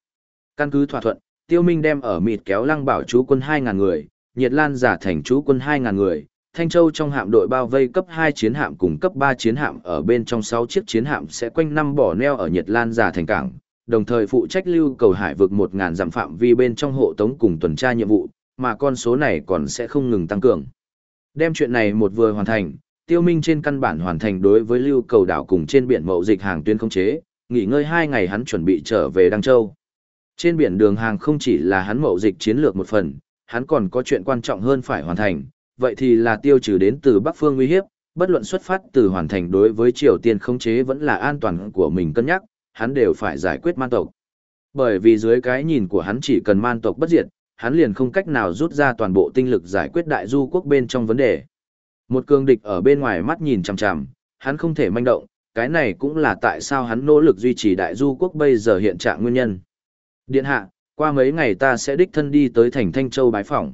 Căn cứ thỏa thuận, Tiêu Minh đem ở mịt kéo lăng bảo chú quân 2.000 người, Nhật Lan giả thành chú quân 2.000 người, Thanh Châu trong hạm đội bao vây cấp 2 chiến hạm cùng cấp 3 chiến hạm ở bên trong 6 chiếc chiến hạm sẽ quanh năm bỏ neo ở Nhật Lan giả thành cảng, đồng thời phụ trách lưu cầu hải vực 1.000 dặm phạm vi bên trong hộ tống cùng tuần tra nhiệm vụ, mà con số này còn sẽ không ngừng tăng cường. Đem chuyện này một vừa hoàn thành, tiêu minh trên căn bản hoàn thành đối với lưu cầu đảo cùng trên biển mậu dịch hàng tuyến không chế, nghỉ ngơi hai ngày hắn chuẩn bị trở về Đăng Châu. Trên biển đường hàng không chỉ là hắn mậu dịch chiến lược một phần, hắn còn có chuyện quan trọng hơn phải hoàn thành, vậy thì là tiêu trừ đến từ Bắc Phương uy hiếp, bất luận xuất phát từ hoàn thành đối với Triều Tiên không chế vẫn là an toàn của mình cân nhắc, hắn đều phải giải quyết man tộc. Bởi vì dưới cái nhìn của hắn chỉ cần man tộc bất diệt, hắn liền không cách nào rút ra toàn bộ tinh lực giải quyết đại du quốc bên trong vấn đề. Một cường địch ở bên ngoài mắt nhìn chằm chằm, hắn không thể manh động, cái này cũng là tại sao hắn nỗ lực duy trì đại du quốc bây giờ hiện trạng nguyên nhân. Điện hạ, qua mấy ngày ta sẽ đích thân đi tới thành Thanh Châu bái phỏng.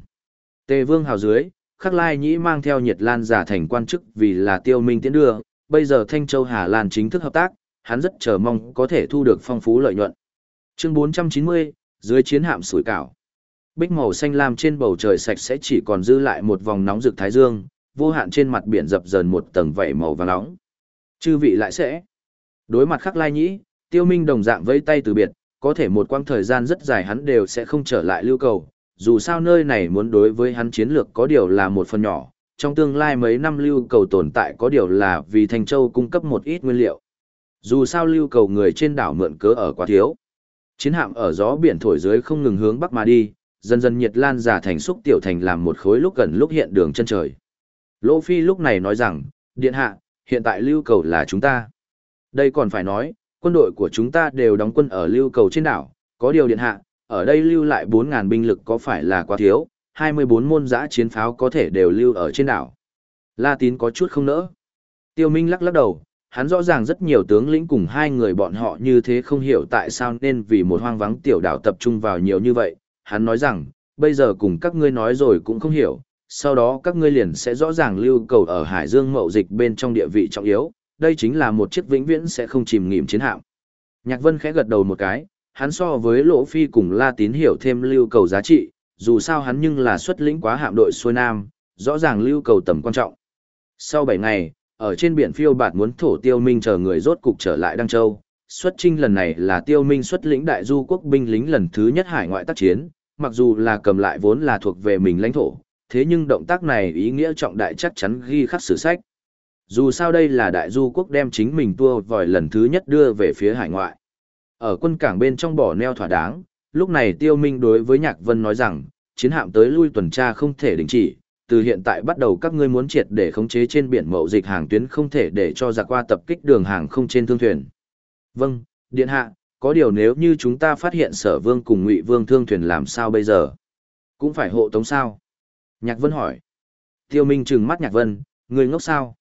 Tề Vương hào dưới, Khắc Lai Nhĩ mang theo Nhiệt Lan giả thành quan chức vì là tiêu minh tiến đưa, bây giờ Thanh Châu Hà Lan chính thức hợp tác, hắn rất chờ mong có thể thu được phong phú lợi nhuận. Chương 490, dưới chiến hạm sủi cảo. Bích màu xanh lam trên bầu trời sạch sẽ chỉ còn dư lại một vòng nóng rực thái dương, vô hạn trên mặt biển dập dờn một tầng vảy màu vàng nóng. Chư vị lại sẽ. Đối mặt khắc lai nhĩ, tiêu minh đồng dạng vẫy tay từ biệt, có thể một quãng thời gian rất dài hắn đều sẽ không trở lại lưu cầu, dù sao nơi này muốn đối với hắn chiến lược có điều là một phần nhỏ, trong tương lai mấy năm lưu cầu tồn tại có điều là vì Thành Châu cung cấp một ít nguyên liệu. Dù sao lưu cầu người trên đảo mượn cớ ở quá thiếu. Chiến hạm ở gió biển thổi dưới không ngừng hướng bắc mà đi, dần dần nhiệt lan giả thành xúc tiểu thành làm một khối lúc gần lúc hiện đường chân trời. Lỗ Phi lúc này nói rằng, điện hạ, hiện tại lưu cầu là chúng ta. Đây còn phải nói, quân đội của chúng ta đều đóng quân ở lưu cầu trên đảo, có điều điện hạ, ở đây lưu lại 4.000 binh lực có phải là quá thiếu, 24 môn giã chiến pháo có thể đều lưu ở trên đảo. La tín có chút không nỡ. Tiêu Minh lắc lắc đầu, hắn rõ ràng rất nhiều tướng lĩnh cùng hai người bọn họ như thế không hiểu tại sao nên vì một hoang vắng tiểu đảo tập trung vào nhiều như vậy. Hắn nói rằng, bây giờ cùng các ngươi nói rồi cũng không hiểu, sau đó các ngươi liền sẽ rõ ràng lưu cầu ở Hải Dương mậu dịch bên trong địa vị trọng yếu, đây chính là một chiếc vĩnh viễn sẽ không chìm nghỉm chiến hạm. Nhạc Vân khẽ gật đầu một cái, hắn so với Lỗ Phi cùng La Tín hiểu thêm lưu cầu giá trị, dù sao hắn nhưng là xuất lĩnh quá hạm đội xuôi nam, rõ ràng lưu cầu tầm quan trọng. Sau 7 ngày, ở trên biển phiêu bạt muốn thổ tiêu minh chờ người rốt cục trở lại Đăng Châu. Xuất trinh lần này là tiêu minh xuất lĩnh đại du quốc binh lính lần thứ nhất hải ngoại tác chiến, mặc dù là cầm lại vốn là thuộc về mình lãnh thổ, thế nhưng động tác này ý nghĩa trọng đại chắc chắn ghi khắc sử sách. Dù sao đây là đại du quốc đem chính mình tua vòi lần thứ nhất đưa về phía hải ngoại. Ở quân cảng bên trong bỏ neo thỏa đáng, lúc này tiêu minh đối với Nhạc Vân nói rằng, chiến hạm tới lui tuần tra không thể đình chỉ, từ hiện tại bắt đầu các ngươi muốn triệt để khống chế trên biển mậu dịch hàng tuyến không thể để cho giặc qua tập kích đường hàng không trên thương thuyền. Vâng, điện hạ, có điều nếu như chúng ta phát hiện sở vương cùng ngụy vương thương thuyền làm sao bây giờ? Cũng phải hộ tống sao? Nhạc Vân hỏi. Tiêu Minh trừng mắt Nhạc Vân, người ngốc sao?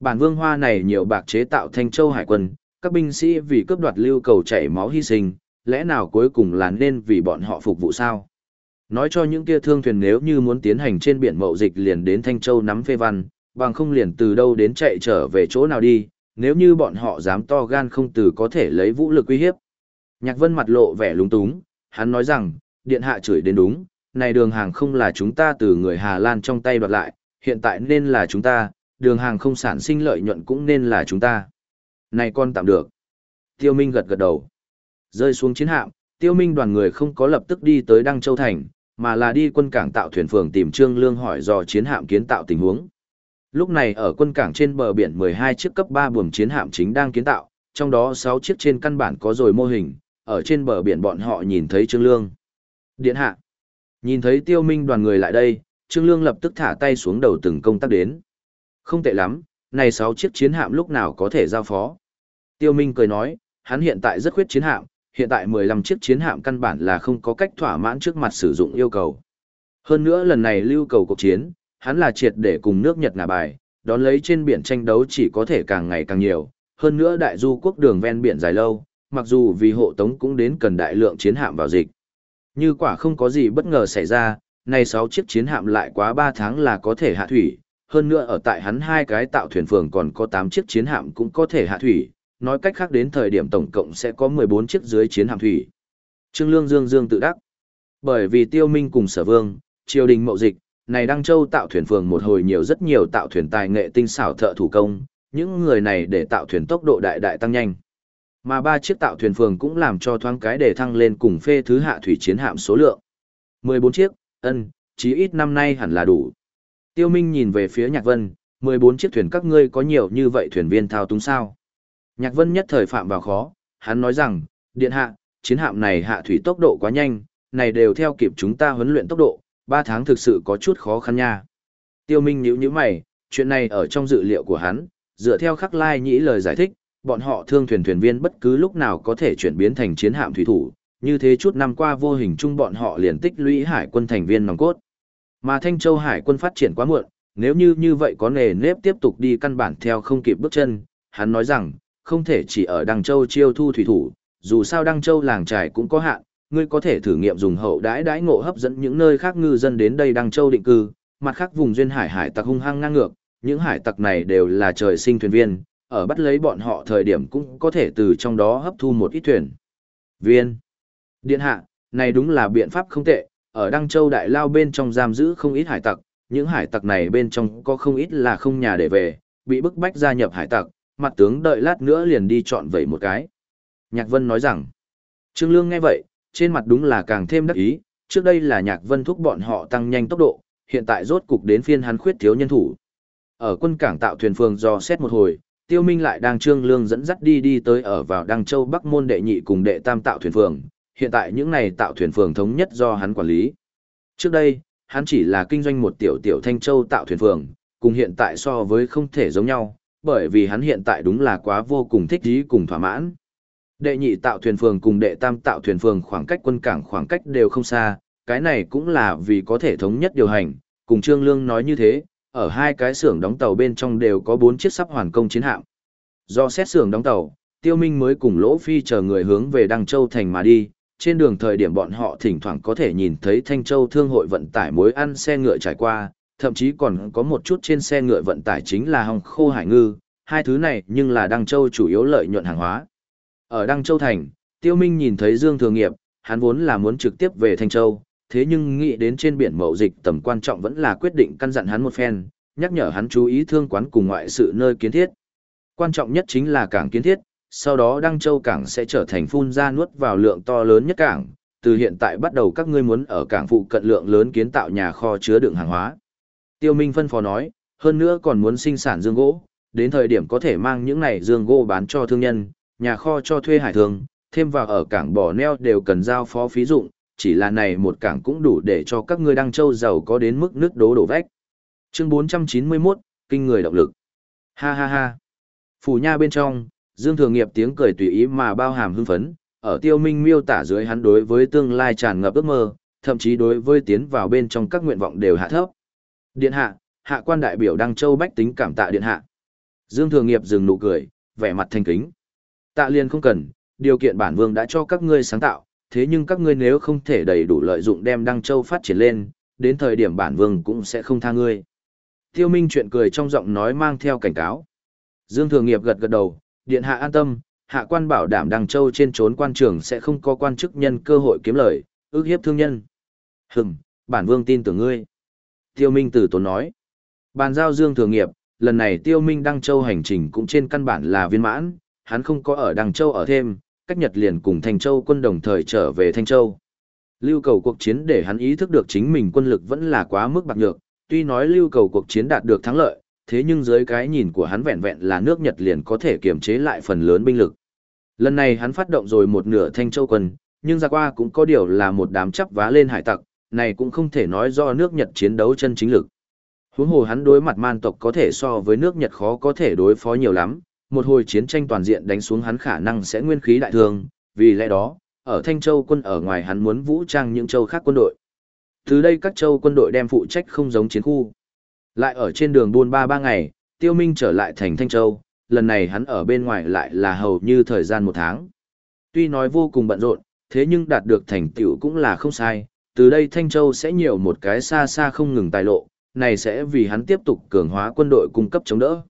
Bản vương hoa này nhiều bạc chế tạo thanh châu hải quân, các binh sĩ vì cướp đoạt lưu cầu chảy máu hy sinh, lẽ nào cuối cùng là nên vì bọn họ phục vụ sao? Nói cho những kia thương thuyền nếu như muốn tiến hành trên biển mậu dịch liền đến Thanh Châu nắm phê văn, bằng không liền từ đâu đến chạy trở về chỗ nào đi, nếu như bọn họ dám to gan không từ có thể lấy vũ lực uy hiếp. Nhạc Vân mặt lộ vẻ lúng túng, hắn nói rằng, điện hạ chửi đến đúng, này đường hàng không là chúng ta từ người Hà Lan trong tay đoạt lại, hiện tại nên là chúng ta, đường hàng không sản sinh lợi nhuận cũng nên là chúng ta. Này con tạm được. Tiêu Minh gật gật đầu. Rơi xuống chiến hạm, Tiêu Minh đoàn người không có lập tức đi tới Đăng Châu Thành, mà là đi quân cảng tạo thuyền phường tìm Trương Lương hỏi dò chiến hạm kiến tạo tình huống. Lúc này ở quân cảng trên bờ biển 12 chiếc cấp 3 buồm chiến hạm chính đang kiến tạo, trong đó 6 chiếc trên căn bản có rồi mô hình, ở trên bờ biển bọn họ nhìn thấy Trương Lương. Điện hạ. Nhìn thấy Tiêu Minh đoàn người lại đây, Trương Lương lập tức thả tay xuống đầu từng công tác đến. Không tệ lắm, này 6 chiếc chiến hạm lúc nào có thể giao phó. Tiêu Minh cười nói, hắn hiện tại rất khuyết chiến hạm, hiện tại 15 chiếc chiến hạm căn bản là không có cách thỏa mãn trước mặt sử dụng yêu cầu. Hơn nữa lần này lưu cầu cuộc chiến, hắn là triệt để cùng nước Nhật ngả bài, đón lấy trên biển tranh đấu chỉ có thể càng ngày càng nhiều, hơn nữa đại du quốc đường ven biển dài lâu, mặc dù vì hộ tống cũng đến cần đại lượng chiến hạm vào dịch. Như quả không có gì bất ngờ xảy ra, này 6 chiếc chiến hạm lại quá 3 tháng là có thể hạ thủy, hơn nữa ở tại hắn hai cái tạo thuyền phường còn có 8 chiếc chiến hạm cũng có thể hạ thủy, nói cách khác đến thời điểm tổng cộng sẽ có 14 chiếc dưới chiến hạm thủy. Trương Lương Dương Dương tự đắc. Bởi vì Tiêu Minh cùng Sở Vương, triều đình mậu dịch, này Đăng Châu tạo thuyền phường một hồi nhiều rất nhiều tạo thuyền tài nghệ tinh xảo thợ thủ công, những người này để tạo thuyền tốc độ đại đại tăng nhanh. Mà ba chiếc tạo thuyền phường cũng làm cho thoáng cái để thăng lên cùng phê thứ hạ thủy chiến hạm số lượng. 14 chiếc, ân, chí ít năm nay hẳn là đủ. Tiêu Minh nhìn về phía Nhạc Vân, 14 chiếc thuyền các ngươi có nhiều như vậy thuyền viên thao túng sao? Nhạc Vân nhất thời phạm vào khó, hắn nói rằng, điện hạ, chiến hạm này hạ thủy tốc độ quá nhanh, này đều theo kịp chúng ta huấn luyện tốc độ, Ba tháng thực sự có chút khó khăn nha. Tiêu Minh nhíu nhíu mày, chuyện này ở trong dự liệu của hắn, dựa theo khắc lai nhĩ lời giải thích, bọn họ thương thuyền thuyền viên bất cứ lúc nào có thể chuyển biến thành chiến hạm thủy thủ, như thế chút năm qua vô hình chung bọn họ liền tích lũy hải quân thành viên nòng cốt. Mà Thanh Châu hải quân phát triển quá muộn, nếu như như vậy có nề nếp tiếp tục đi căn bản theo không kịp bước chân, hắn nói rằng, không thể chỉ ở Đăng Châu chiêu thu thủy thủ, dù sao Đăng Châu làng trải cũng có hạn, ngươi có thể thử nghiệm dùng hậu đãi đãi ngộ hấp dẫn những nơi khác ngư dân đến đây Đăng Châu định cư, mặt khác vùng duyên hải hải tặc hung hăng ngang ngược, những hải tặc này đều là trời sinh thuyền viên, ở bắt lấy bọn họ thời điểm cũng có thể từ trong đó hấp thu một ít thuyền. Viên. Điện hạ, này đúng là biện pháp không tệ, ở Đăng Châu Đại Lao bên trong giam giữ không ít hải tặc, những hải tặc này bên trong có không ít là không nhà để về, bị bức bách gia nhập hải tặc, mặt tướng đợi lát nữa liền đi chọn vậy một cái. Nhạc Vân nói rằng, Trương Lương nghe vậy, trên mặt đúng là càng thêm đắc ý, trước đây là Nhạc Vân thúc bọn họ tăng nhanh tốc độ, hiện tại rốt cục đến phiên hắn khuyết thiếu nhân thủ. Ở quân cảng tạo thuyền phường do xét một hồi, Tiêu Minh lại đang Trương Lương dẫn dắt đi đi tới ở vào Đăng Châu Bắc môn đệ nhị cùng đệ tam tạo thuyền phường, hiện tại những này tạo thuyền phường thống nhất do hắn quản lý. Trước đây, hắn chỉ là kinh doanh một tiểu tiểu Thanh Châu tạo thuyền phường, cùng hiện tại so với không thể giống nhau, bởi vì hắn hiện tại đúng là quá vô cùng thích ý cùng thỏa mãn. Đệ nhị tạo thuyền phường cùng đệ tam tạo thuyền phường khoảng cách quân cảng khoảng cách đều không xa, cái này cũng là vì có thể thống nhất điều hành, cùng Trương Lương nói như thế, ở hai cái xưởng đóng tàu bên trong đều có bốn chiếc sắp hoàn công chiến hạm. Do xét xưởng đóng tàu, Tiêu Minh mới cùng Lỗ Phi chờ người hướng về Đăng Châu thành mà đi, trên đường thời điểm bọn họ thỉnh thoảng có thể nhìn thấy Thanh Châu Thương hội vận tải mối ăn xe ngựa trải qua, thậm chí còn có một chút trên xe ngựa vận tải chính là hồng khô hải ngư, hai thứ này nhưng là Đăng Châu chủ yếu lợi nhuận hàng hóa. Ở Đăng Châu Thành, Tiêu Minh nhìn thấy Dương Thường Nghiệp, hắn vốn là muốn trực tiếp về Thanh Châu, thế nhưng nghĩ đến trên biển mậu dịch tầm quan trọng vẫn là quyết định căn dặn hắn một phen, nhắc nhở hắn chú ý thương quán cùng ngoại sự nơi kiến thiết. Quan trọng nhất chính là cảng kiến thiết, sau đó Đăng Châu cảng sẽ trở thành phun ra nuốt vào lượng to lớn nhất cảng, từ hiện tại bắt đầu các ngươi muốn ở cảng phụ cận lượng lớn kiến tạo nhà kho chứa đựng hàng hóa. Tiêu Minh phân phó nói, hơn nữa còn muốn sinh sản dương gỗ, đến thời điểm có thể mang những này dương gỗ bán cho thương nhân, nhà kho cho thuê hải thường, thêm vào ở cảng bỏ neo đều cần giao phó phí dụng, chỉ là này một cảng cũng đủ để cho các ngươi Đăng Châu giàu có đến mức nước đố đổ vách. Chương 491, kinh người động lực. Ha ha ha. Phủ nha bên trong, Dương Thường Nghiệp tiếng cười tùy ý mà bao hàm hưng phấn, ở Tiêu Minh miêu tả dưới hắn đối với tương lai tràn ngập ước mơ, thậm chí đối với tiến vào bên trong các nguyện vọng đều hạ thấp. Điện hạ, hạ quan đại biểu Đăng Châu bách tính cảm tạ điện hạ. Dương Thường Nghiệp dừng nụ cười, vẻ mặt thanh kính. Tạ liên không cần, điều kiện bản vương đã cho các ngươi sáng tạo, thế nhưng các ngươi nếu không thể đầy đủ lợi dụng đem Đăng Châu phát triển lên, đến thời điểm bản vương cũng sẽ không tha ngươi. Tiêu Minh chuyện cười trong giọng nói mang theo cảnh cáo. Dương Thường Nghiệp gật gật đầu, điện hạ an tâm, hạ quan bảo đảm Đăng Châu trên trốn quan trường sẽ không có quan chức nhân cơ hội kiếm lời, ước hiếp thương nhân. Hừm, bản vương tin tưởng ngươi. Tiêu Minh từ tốn nói. Bàn giao Dương Thường Nghiệp, lần này Tiêu Minh Đăng Châu hành trình cũng trên căn bản là viên mãn, hắn không có ở Đằng Châu ở thêm, cách Nhật liền cùng Thanh Châu quân đồng thời trở về Thanh Châu. Lưu cầu cuộc chiến để hắn ý thức được chính mình quân lực vẫn là quá mức bạc nhược, tuy nói lưu cầu cuộc chiến đạt được thắng lợi, thế nhưng dưới cái nhìn của hắn vẹn vẹn là nước Nhật liền có thể kiềm chế lại phần lớn binh lực. Lần này hắn phát động rồi một nửa thanh châu quân, nhưng ra qua cũng có điều là một đám chắp vá lên hải tặc, này cũng không thể nói do nước Nhật chiến đấu chân chính lực. Huống hồ hắn đối mặt man tộc có thể so với nước Nhật khó có thể đối phó nhiều lắm, một hồi chiến tranh toàn diện đánh xuống hắn khả năng sẽ nguyên khí đại thương, vì lẽ đó, ở Thanh Châu quân ở ngoài hắn muốn vũ trang những châu khác quân đội. Từ đây các châu quân đội đem phụ trách không giống chiến khu. Lại ở trên đường buôn ba ba ngày, Tiêu Minh trở lại thành Thanh Châu, lần này hắn ở bên ngoài lại là hầu như thời gian một tháng. Tuy nói vô cùng bận rộn, thế nhưng đạt được thành tựu cũng là không sai, từ đây Thanh Châu sẽ nhiều một cái xa xa không ngừng tài lộ, này sẽ vì hắn tiếp tục cường hóa quân đội cung cấp chống đỡ.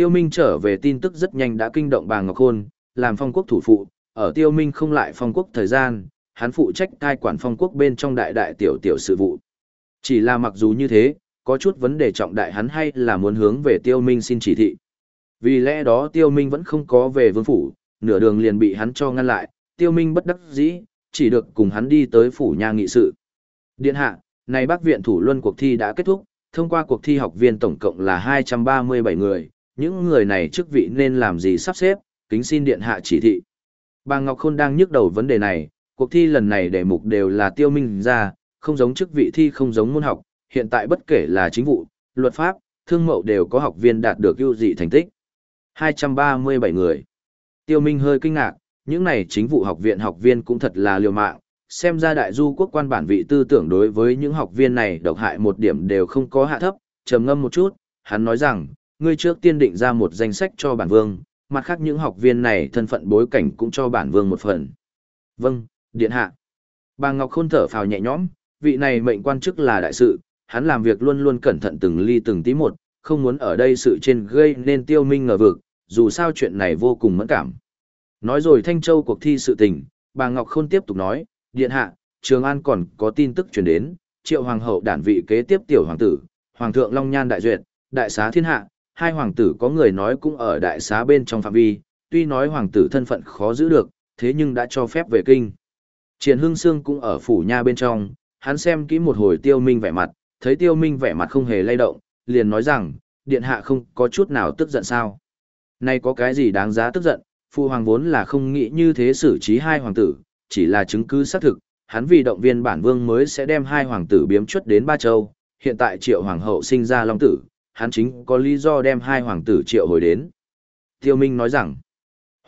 Tiêu Minh trở về tin tức rất nhanh đã kinh động bà Ngọc Khôn, làm phong quốc thủ phụ, ở Tiêu Minh không lại phong quốc thời gian, hắn phụ trách cai quản phong quốc bên trong đại đại tiểu tiểu sự vụ. Chỉ là mặc dù như thế, có chút vấn đề trọng đại hắn hay là muốn hướng về Tiêu Minh xin chỉ thị. Vì lẽ đó Tiêu Minh vẫn không có về vương phủ, nửa đường liền bị hắn cho ngăn lại, Tiêu Minh bất đắc dĩ, chỉ được cùng hắn đi tới phủ nhà nghị sự. Điện hạ, này bác viện thủ luân cuộc thi đã kết thúc, thông qua cuộc thi học viên tổng cộng là 237 người, những người này chức vị nên làm gì sắp xếp, kính xin điện hạ chỉ thị. Bà Ngọc Khôn đang nhức đầu vấn đề này, cuộc thi lần này đề mục đều là tiêu minh ra, không giống chức vị thi không giống môn học, hiện tại bất kể là chính vụ, luật pháp, thương mậu đều có học viên đạt được ưu dị thành tích. 237 người. Tiêu Minh hơi kinh ngạc, những này chính vụ học viện học viên cũng thật là liều mạng, xem ra đại du quốc quan bản vị tư tưởng đối với những học viên này độc hại một điểm đều không có hạ thấp, trầm ngâm một chút, hắn nói rằng, ngươi trước tiên định ra một danh sách cho bản vương, mặt khác những học viên này thân phận bối cảnh cũng cho bản vương một phần. Vâng, điện hạ. Bà Ngọc Khôn thở phào nhẹ nhõm, vị này mệnh quan chức là đại sự, hắn làm việc luôn luôn cẩn thận từng ly từng tí một, không muốn ở đây sự trên gây nên tiêu minh ngờ vực, dù sao chuyện này vô cùng mẫn cảm. Nói rồi Thanh Châu cuộc thi sự tình, bà Ngọc Khôn tiếp tục nói, điện hạ, Trường An còn có tin tức truyền đến, triệu hoàng hậu đản vị kế tiếp tiểu hoàng tử, hoàng thượng Long Nhan đại duyệt, đại xá thiên hạ, hai hoàng tử có người nói cũng ở đại xá bên trong phạm vi, tuy nói hoàng tử thân phận khó giữ được, thế nhưng đã cho phép về kinh. Triển Hưng Sương cũng ở phủ nha bên trong, hắn xem kỹ một hồi tiêu minh vẻ mặt, thấy tiêu minh vẻ mặt không hề lay động, liền nói rằng, điện hạ không có chút nào tức giận sao. Nay có cái gì đáng giá tức giận, phụ hoàng vốn là không nghĩ như thế xử trí hai hoàng tử, chỉ là chứng cứ xác thực, hắn vì động viên bản vương mới sẽ đem hai hoàng tử biếm chuất đến ba châu, hiện tại triệu hoàng hậu sinh ra long tử, hắn chính có lý do đem hai hoàng tử triệu hồi đến. Tiêu Minh nói rằng,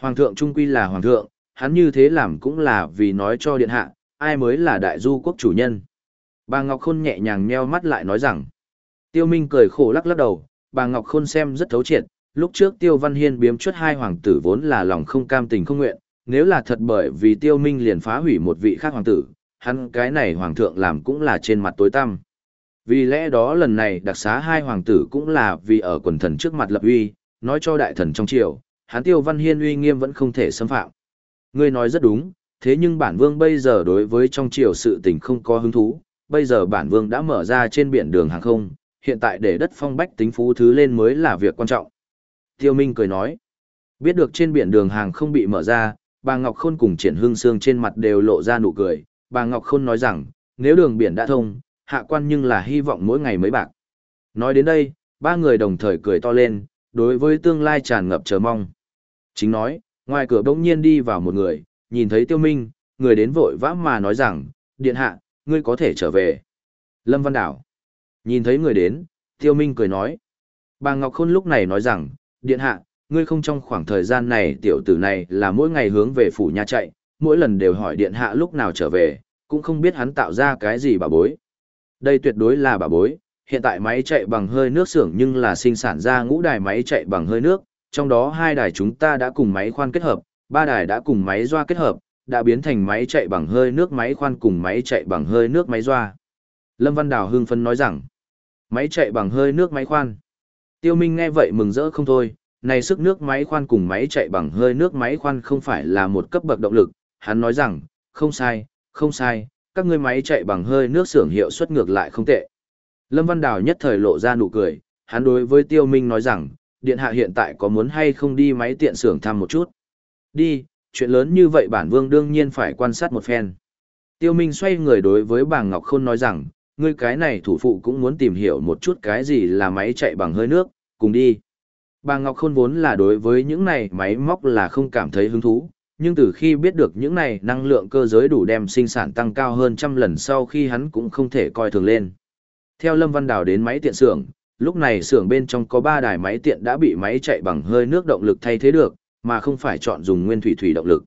hoàng thượng trung quy là hoàng thượng, hắn như thế làm cũng là vì nói cho điện hạ, ai mới là đại du quốc chủ nhân. Bà Ngọc Khôn nhẹ nhàng nheo mắt lại nói rằng, Tiêu Minh cười khổ lắc lắc đầu, bà Ngọc Khôn xem rất thấu triệt, lúc trước Tiêu Văn Hiên biếm chuất hai hoàng tử vốn là lòng không cam tình không nguyện, nếu là thật bởi vì Tiêu Minh liền phá hủy một vị khác hoàng tử, hắn cái này hoàng thượng làm cũng là trên mặt tối tăm. Vì lẽ đó lần này đặc xá hai hoàng tử cũng là vì ở quần thần trước mặt lập uy, nói cho đại thần trong triều, hắn Tiêu Văn Hiên uy nghiêm vẫn không thể xâm phạm. Ngươi nói rất đúng, thế nhưng bản vương bây giờ đối với trong triều sự tình không có hứng thú, bây giờ bản vương đã mở ra trên biển đường hàng không, hiện tại để đất phong bách tính phú thứ lên mới là việc quan trọng. Tiêu Minh cười nói, biết được trên biển đường hàng không bị mở ra, bà Ngọc Khôn cùng triển hương xương trên mặt đều lộ ra nụ cười, bà Ngọc Khôn nói rằng, nếu đường biển đã thông, hạ quan nhưng là hy vọng mỗi ngày mới bạc. Nói đến đây, ba người đồng thời cười to lên, đối với tương lai tràn ngập chờ mong. Chính nói, ngoài cửa bỗng nhiên đi vào một người, nhìn thấy tiêu minh, người đến vội vã mà nói rằng, điện hạ, ngươi có thể trở về. Lâm Văn Đảo. Nhìn thấy người đến, tiêu minh cười nói. Bà Ngọc Khôn lúc này nói rằng, điện hạ, ngươi không trong khoảng thời gian này tiểu tử này là mỗi ngày hướng về phủ nhà chạy, mỗi lần đều hỏi điện hạ lúc nào trở về, cũng không biết hắn tạo ra cái gì bà bối. Đây tuyệt đối là bà bối, hiện tại máy chạy bằng hơi nước xưởng nhưng là sinh sản ra ngũ đài máy chạy bằng hơi nước, trong đó hai đài chúng ta đã cùng máy khoan kết hợp, ba đài đã cùng máy doa kết hợp, đã biến thành máy chạy bằng hơi nước máy khoan cùng máy chạy bằng hơi nước máy doa. Lâm Văn Đào hưng phấn nói rằng, máy chạy bằng hơi nước máy khoan. Tiêu Minh nghe vậy mừng rỡ không thôi, này sức nước máy khoan cùng máy chạy bằng hơi nước máy khoan không phải là một cấp bậc động lực, hắn nói rằng, không sai, không sai, các ngươi máy chạy bằng hơi nước xưởng hiệu suất ngược lại không tệ. Lâm Văn Đào nhất thời lộ ra nụ cười, hắn đối với Tiêu Minh nói rằng, điện hạ hiện tại có muốn hay không đi máy tiện xưởng thăm một chút. Đi, chuyện lớn như vậy bản vương đương nhiên phải quan sát một phen. Tiêu Minh xoay người đối với bà Ngọc Khôn nói rằng, ngươi cái này thủ phụ cũng muốn tìm hiểu một chút cái gì là máy chạy bằng hơi nước, cùng đi. Bà Ngọc Khôn vốn là đối với những này máy móc là không cảm thấy hứng thú, nhưng từ khi biết được những này năng lượng cơ giới đủ đem sinh sản tăng cao hơn trăm lần sau khi hắn cũng không thể coi thường lên. Theo Lâm Văn Đào đến máy tiện xưởng, Lúc này xưởng bên trong có 3 đài máy tiện đã bị máy chạy bằng hơi nước động lực thay thế được, mà không phải chọn dùng nguyên thủy thủy động lực.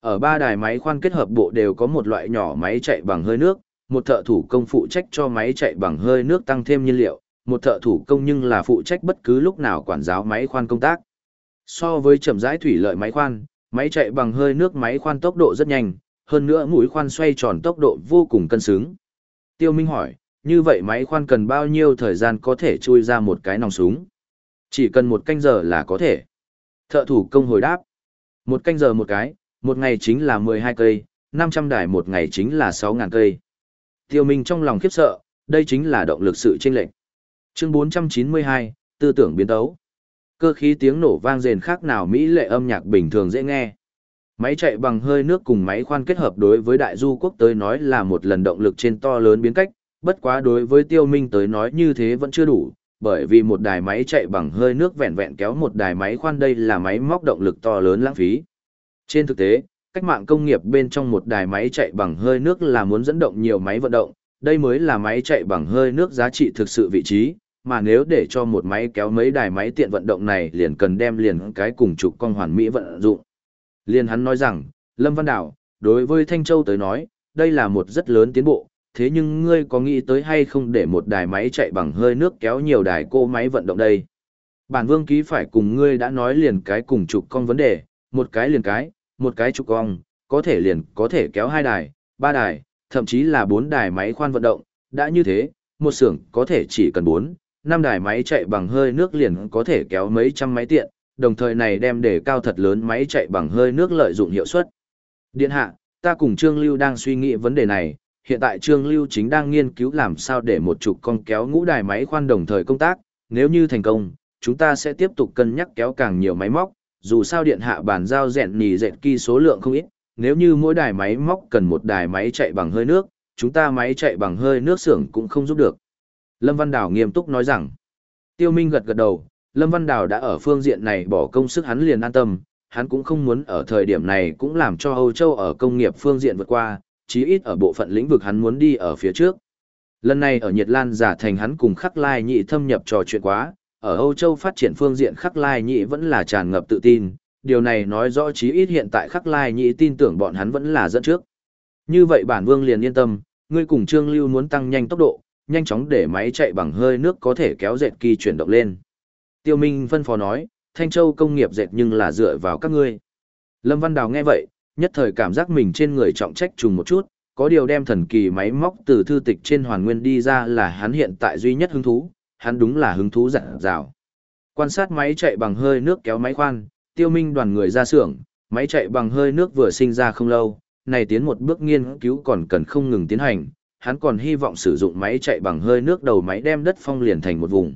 Ở ba đài máy khoan kết hợp bộ đều có một loại nhỏ máy chạy bằng hơi nước, một thợ thủ công phụ trách cho máy chạy bằng hơi nước tăng thêm nhiên liệu, một thợ thủ công nhưng là phụ trách bất cứ lúc nào quản giáo máy khoan công tác. So với chậm rãi thủy lợi máy khoan, máy chạy bằng hơi nước máy khoan tốc độ rất nhanh, hơn nữa mũi khoan xoay tròn tốc độ vô cùng cân xứng. Tiêu Minh hỏi, như vậy máy khoan cần bao nhiêu thời gian có thể chui ra một cái nòng súng? Chỉ cần một canh giờ là có thể. Thợ thủ công hồi đáp. Một canh giờ một cái, một ngày chính là 12 cây, 500 đài một ngày chính là 6.000 cây. Tiêu Minh trong lòng khiếp sợ, đây chính là động lực sự chênh lệnh. Chương 492, tư tưởng biến tấu. Cơ khí tiếng nổ vang rền khác nào mỹ lệ âm nhạc bình thường dễ nghe. Máy chạy bằng hơi nước cùng máy khoan kết hợp đối với đại du quốc tới nói là một lần động lực trên to lớn biến cách, bất quá đối với tiêu minh tới nói như thế vẫn chưa đủ, bởi vì một đài máy chạy bằng hơi nước vẹn vẹn kéo một đài máy khoan đây là máy móc động lực to lớn lãng phí. Trên thực tế, cách mạng công nghiệp bên trong một đài máy chạy bằng hơi nước là muốn dẫn động nhiều máy vận động, đây mới là máy chạy bằng hơi nước giá trị thực sự vị trí, mà nếu để cho một máy kéo mấy đài máy tiện vận động này liền cần đem liền cái cùng trục con hoàn mỹ vận dụng. Liên hắn nói rằng, Lâm Văn Đảo, đối với Thanh Châu tới nói, đây là một rất lớn tiến bộ, thế nhưng ngươi có nghĩ tới hay không để một đài máy chạy bằng hơi nước kéo nhiều đài cô máy vận động đây? Bản vương ký phải cùng ngươi đã nói liền cái cùng trục con vấn đề, một cái liền cái, một cái trục con, có thể liền có thể kéo hai đài, ba đài, thậm chí là bốn đài máy khoan vận động, đã như thế, một xưởng có thể chỉ cần bốn, năm đài máy chạy bằng hơi nước liền có thể kéo mấy trăm máy tiện, đồng thời này đem để cao thật lớn máy chạy bằng hơi nước lợi dụng hiệu suất. Điện hạ, ta cùng Trương Lưu đang suy nghĩ vấn đề này, hiện tại Trương Lưu chính đang nghiên cứu làm sao để một chục con kéo ngũ đài máy khoan đồng thời công tác, nếu như thành công, chúng ta sẽ tiếp tục cân nhắc kéo càng nhiều máy móc, dù sao điện hạ bàn giao rèn nì dệt kỳ số lượng không ít, nếu như mỗi đài máy móc cần một đài máy chạy bằng hơi nước, chúng ta máy chạy bằng hơi nước xưởng cũng không giúp được. Lâm Văn Đào nghiêm túc nói rằng, Tiêu Minh gật gật đầu, Lâm Văn Đào đã ở phương diện này bỏ công sức hắn liền an tâm, hắn cũng không muốn ở thời điểm này cũng làm cho Âu Châu ở công nghiệp phương diện vượt qua, chí ít ở bộ phận lĩnh vực hắn muốn đi ở phía trước. Lần này ở Nhật Lan giả thành hắn cùng Khắc Lai Nhị thâm nhập trò chuyện quá, ở Âu Châu phát triển phương diện Khắc Lai Nhị vẫn là tràn ngập tự tin, điều này nói rõ chí ít hiện tại Khắc Lai Nhị tin tưởng bọn hắn vẫn là dẫn trước. Như vậy bản vương liền yên tâm, ngươi cùng Trương Lưu muốn tăng nhanh tốc độ, nhanh chóng để máy chạy bằng hơi nước có thể kéo dệt kỳ chuyển động lên. Tiêu Minh phân phó nói, Thanh Châu công nghiệp dệt nhưng là dựa vào các ngươi. Lâm Văn Đào nghe vậy, nhất thời cảm giác mình trên người trọng trách trùng một chút, có điều đem thần kỳ máy móc từ thư tịch trên hoàn nguyên đi ra là hắn hiện tại duy nhất hứng thú, hắn đúng là hứng thú dặn dào. Quan sát máy chạy bằng hơi nước kéo máy khoan, tiêu minh đoàn người ra xưởng, máy chạy bằng hơi nước vừa sinh ra không lâu, này tiến một bước nghiên cứu còn cần không ngừng tiến hành, hắn còn hy vọng sử dụng máy chạy bằng hơi nước đầu máy đem đất phong liền thành một vùng.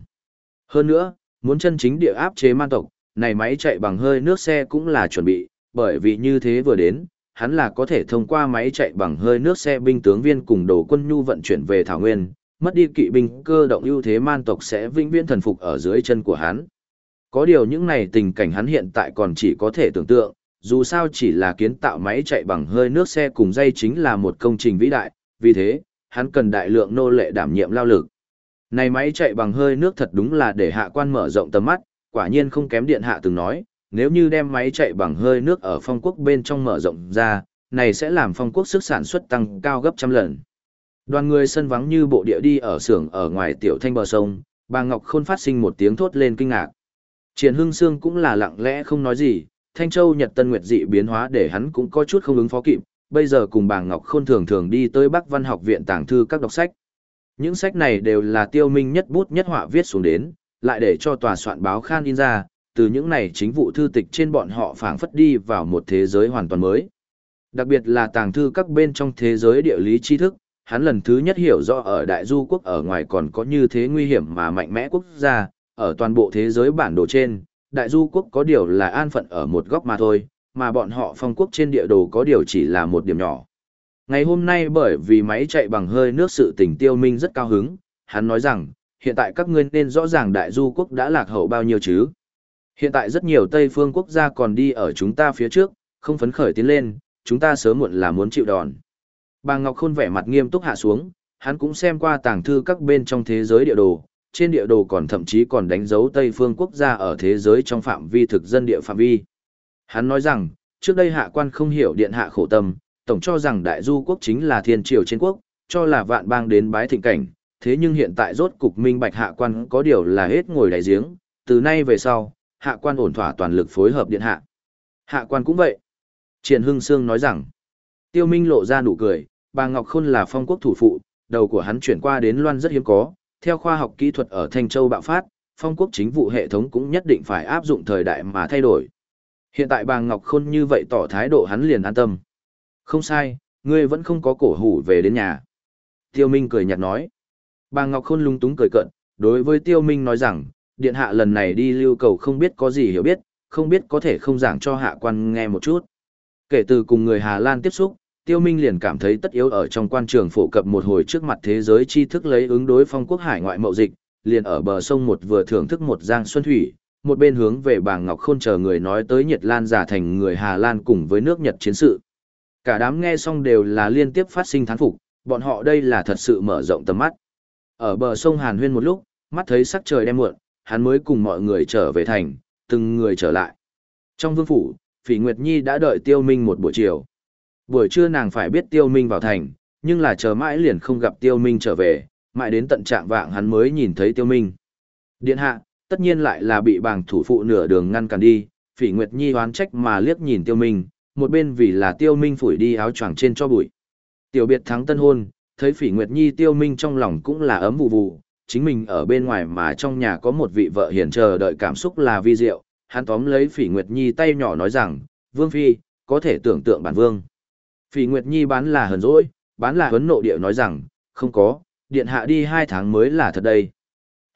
Hơn nữa, muốn chân chính địa áp chế man tộc, này máy chạy bằng hơi nước xe cũng là chuẩn bị, bởi vì như thế vừa đến, hắn là có thể thông qua máy chạy bằng hơi nước xe binh tướng viên cùng đồ quân nhu vận chuyển về Thảo Nguyên, mất đi kỵ binh cơ động ưu thế man tộc sẽ vĩnh viễn thần phục ở dưới chân của hắn. Có điều những này tình cảnh hắn hiện tại còn chỉ có thể tưởng tượng, dù sao chỉ là kiến tạo máy chạy bằng hơi nước xe cùng dây chính là một công trình vĩ đại, vì thế, hắn cần đại lượng nô lệ đảm nhiệm lao lực. Này máy chạy bằng hơi nước thật đúng là để hạ quan mở rộng tầm mắt, quả nhiên không kém điện hạ từng nói, nếu như đem máy chạy bằng hơi nước ở phong quốc bên trong mở rộng ra, này sẽ làm phong quốc sức sản xuất tăng cao gấp trăm lần. Đoàn người sân vắng như bộ địa đi ở xưởng ở ngoài tiểu thanh bờ sông, bà Ngọc Khôn phát sinh một tiếng thốt lên kinh ngạc. Triển Hưng Sương cũng là lặng lẽ không nói gì, Thanh Châu Nhật Tân Nguyệt dị biến hóa để hắn cũng có chút không ứng phó kịp, bây giờ cùng bà Ngọc Khôn thường thường đi tới Bắc Văn học viện tàng thư các đọc sách. Những sách này đều là tiêu minh nhất bút nhất họa viết xuống đến, lại để cho tòa soạn báo khan in ra, từ những này chính vụ thư tịch trên bọn họ phảng phất đi vào một thế giới hoàn toàn mới. Đặc biệt là tàng thư các bên trong thế giới địa lý tri thức, hắn lần thứ nhất hiểu rõ ở đại du quốc ở ngoài còn có như thế nguy hiểm mà mạnh mẽ quốc gia, ở toàn bộ thế giới bản đồ trên, đại du quốc có điều là an phận ở một góc mà thôi, mà bọn họ phong quốc trên địa đồ có điều chỉ là một điểm nhỏ. Ngày hôm nay bởi vì máy chạy bằng hơi nước sự tình tiêu minh rất cao hứng, hắn nói rằng, hiện tại các ngươi nên rõ ràng đại du quốc đã lạc hậu bao nhiêu chứ. Hiện tại rất nhiều Tây phương quốc gia còn đi ở chúng ta phía trước, không phấn khởi tiến lên, chúng ta sớm muộn là muốn chịu đòn. Bà Ngọc Khôn vẻ mặt nghiêm túc hạ xuống, hắn cũng xem qua tàng thư các bên trong thế giới địa đồ, trên địa đồ còn thậm chí còn đánh dấu Tây phương quốc gia ở thế giới trong phạm vi thực dân địa phạm vi. Hắn nói rằng, trước đây hạ quan không hiểu điện hạ khổ tâm, tổng cho rằng đại du quốc chính là thiên triều trên quốc, cho là vạn bang đến bái thịnh cảnh, thế nhưng hiện tại rốt cục minh bạch hạ quan có điều là hết ngồi đáy giếng, từ nay về sau, hạ quan ổn thỏa toàn lực phối hợp điện hạ. Hạ quan cũng vậy. Triển Hưng Sương nói rằng, tiêu minh lộ ra nụ cười, bà Ngọc Khôn là phong quốc thủ phụ, đầu của hắn chuyển qua đến Loan rất hiếm có, theo khoa học kỹ thuật ở Thanh Châu bạo phát, phong quốc chính vụ hệ thống cũng nhất định phải áp dụng thời đại mà thay đổi. Hiện tại bà Ngọc Khôn như vậy tỏ thái độ hắn liền an tâm. Không sai, ngươi vẫn không có cổ hủ về đến nhà. Tiêu Minh cười nhạt nói. Bà Ngọc Khôn lung túng cười cận, đối với Tiêu Minh nói rằng, điện hạ lần này đi lưu cầu không biết có gì hiểu biết, không biết có thể không giảng cho hạ quan nghe một chút. Kể từ cùng người Hà Lan tiếp xúc, Tiêu Minh liền cảm thấy tất yếu ở trong quan trường phổ cập một hồi trước mặt thế giới tri thức lấy ứng đối phong quốc hải ngoại mậu dịch, liền ở bờ sông một vừa thưởng thức một giang xuân thủy, một bên hướng về bà Ngọc Khôn chờ người nói tới Nhật Lan giả thành người Hà Lan cùng với nước Nhật chiến sự. Cả đám nghe xong đều là liên tiếp phát sinh thán phục, bọn họ đây là thật sự mở rộng tầm mắt. Ở bờ sông Hàn Huyên một lúc, mắt thấy sắc trời đem muộn, hắn mới cùng mọi người trở về thành, từng người trở lại. Trong vương phủ, Phỉ Nguyệt Nhi đã đợi Tiêu Minh một buổi chiều. Buổi trưa nàng phải biết Tiêu Minh vào thành, nhưng là chờ mãi liền không gặp Tiêu Minh trở về, mãi đến tận trạng vạng hắn mới nhìn thấy Tiêu Minh. Điện hạ, tất nhiên lại là bị bàng thủ phụ nửa đường ngăn cản đi, Phỉ Nguyệt Nhi oán trách mà liếc nhìn Tiêu Minh, một bên vì là Tiêu Minh phủi đi áo choàng trên cho bụi. Tiểu biệt thắng tân hôn, thấy Phỉ Nguyệt Nhi Tiêu Minh trong lòng cũng là ấm vụ vụ, chính mình ở bên ngoài mà trong nhà có một vị vợ hiền chờ đợi cảm xúc là vi diệu, hắn tóm lấy Phỉ Nguyệt Nhi tay nhỏ nói rằng, Vương Phi, có thể tưởng tượng bản Vương. Phỉ Nguyệt Nhi bán là hờn dỗi, bán là huấn nộ điệu nói rằng, không có, điện hạ đi hai tháng mới là thật đây.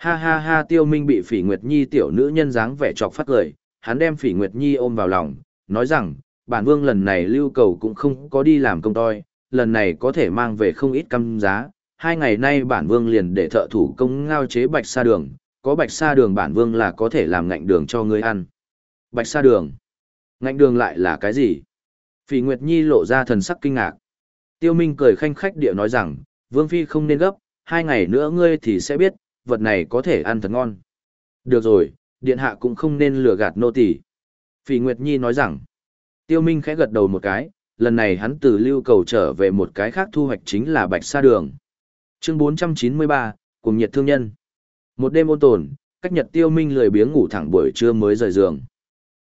Ha ha ha tiêu minh bị Phỉ Nguyệt Nhi tiểu nữ nhân dáng vẻ chọc phát cười, hắn đem Phỉ Nguyệt Nhi ôm vào lòng, nói rằng, bản vương lần này lưu cầu cũng không có đi làm công toi, lần này có thể mang về không ít căm giá, hai ngày nay bản vương liền để thợ thủ công ngao chế bạch sa đường, có bạch sa đường bản vương là có thể làm ngạnh đường cho ngươi ăn. Bạch sa đường? Ngạnh đường lại là cái gì? Phỉ Nguyệt Nhi lộ ra thần sắc kinh ngạc. Tiêu Minh cười khanh khách địa nói rằng, Vương Phi không nên gấp, hai ngày nữa ngươi thì sẽ biết, vật này có thể ăn thật ngon. Được rồi, điện hạ cũng không nên lừa gạt nô tỳ. Phỉ Nguyệt Nhi nói rằng, Tiêu Minh khẽ gật đầu một cái, lần này hắn từ lưu cầu trở về một cái khác thu hoạch chính là bạch sa đường. Chương 493, cùng nhiệt thương nhân. Một đêm ôn tồn, cách nhật Tiêu Minh lười biếng ngủ thẳng buổi trưa mới rời giường.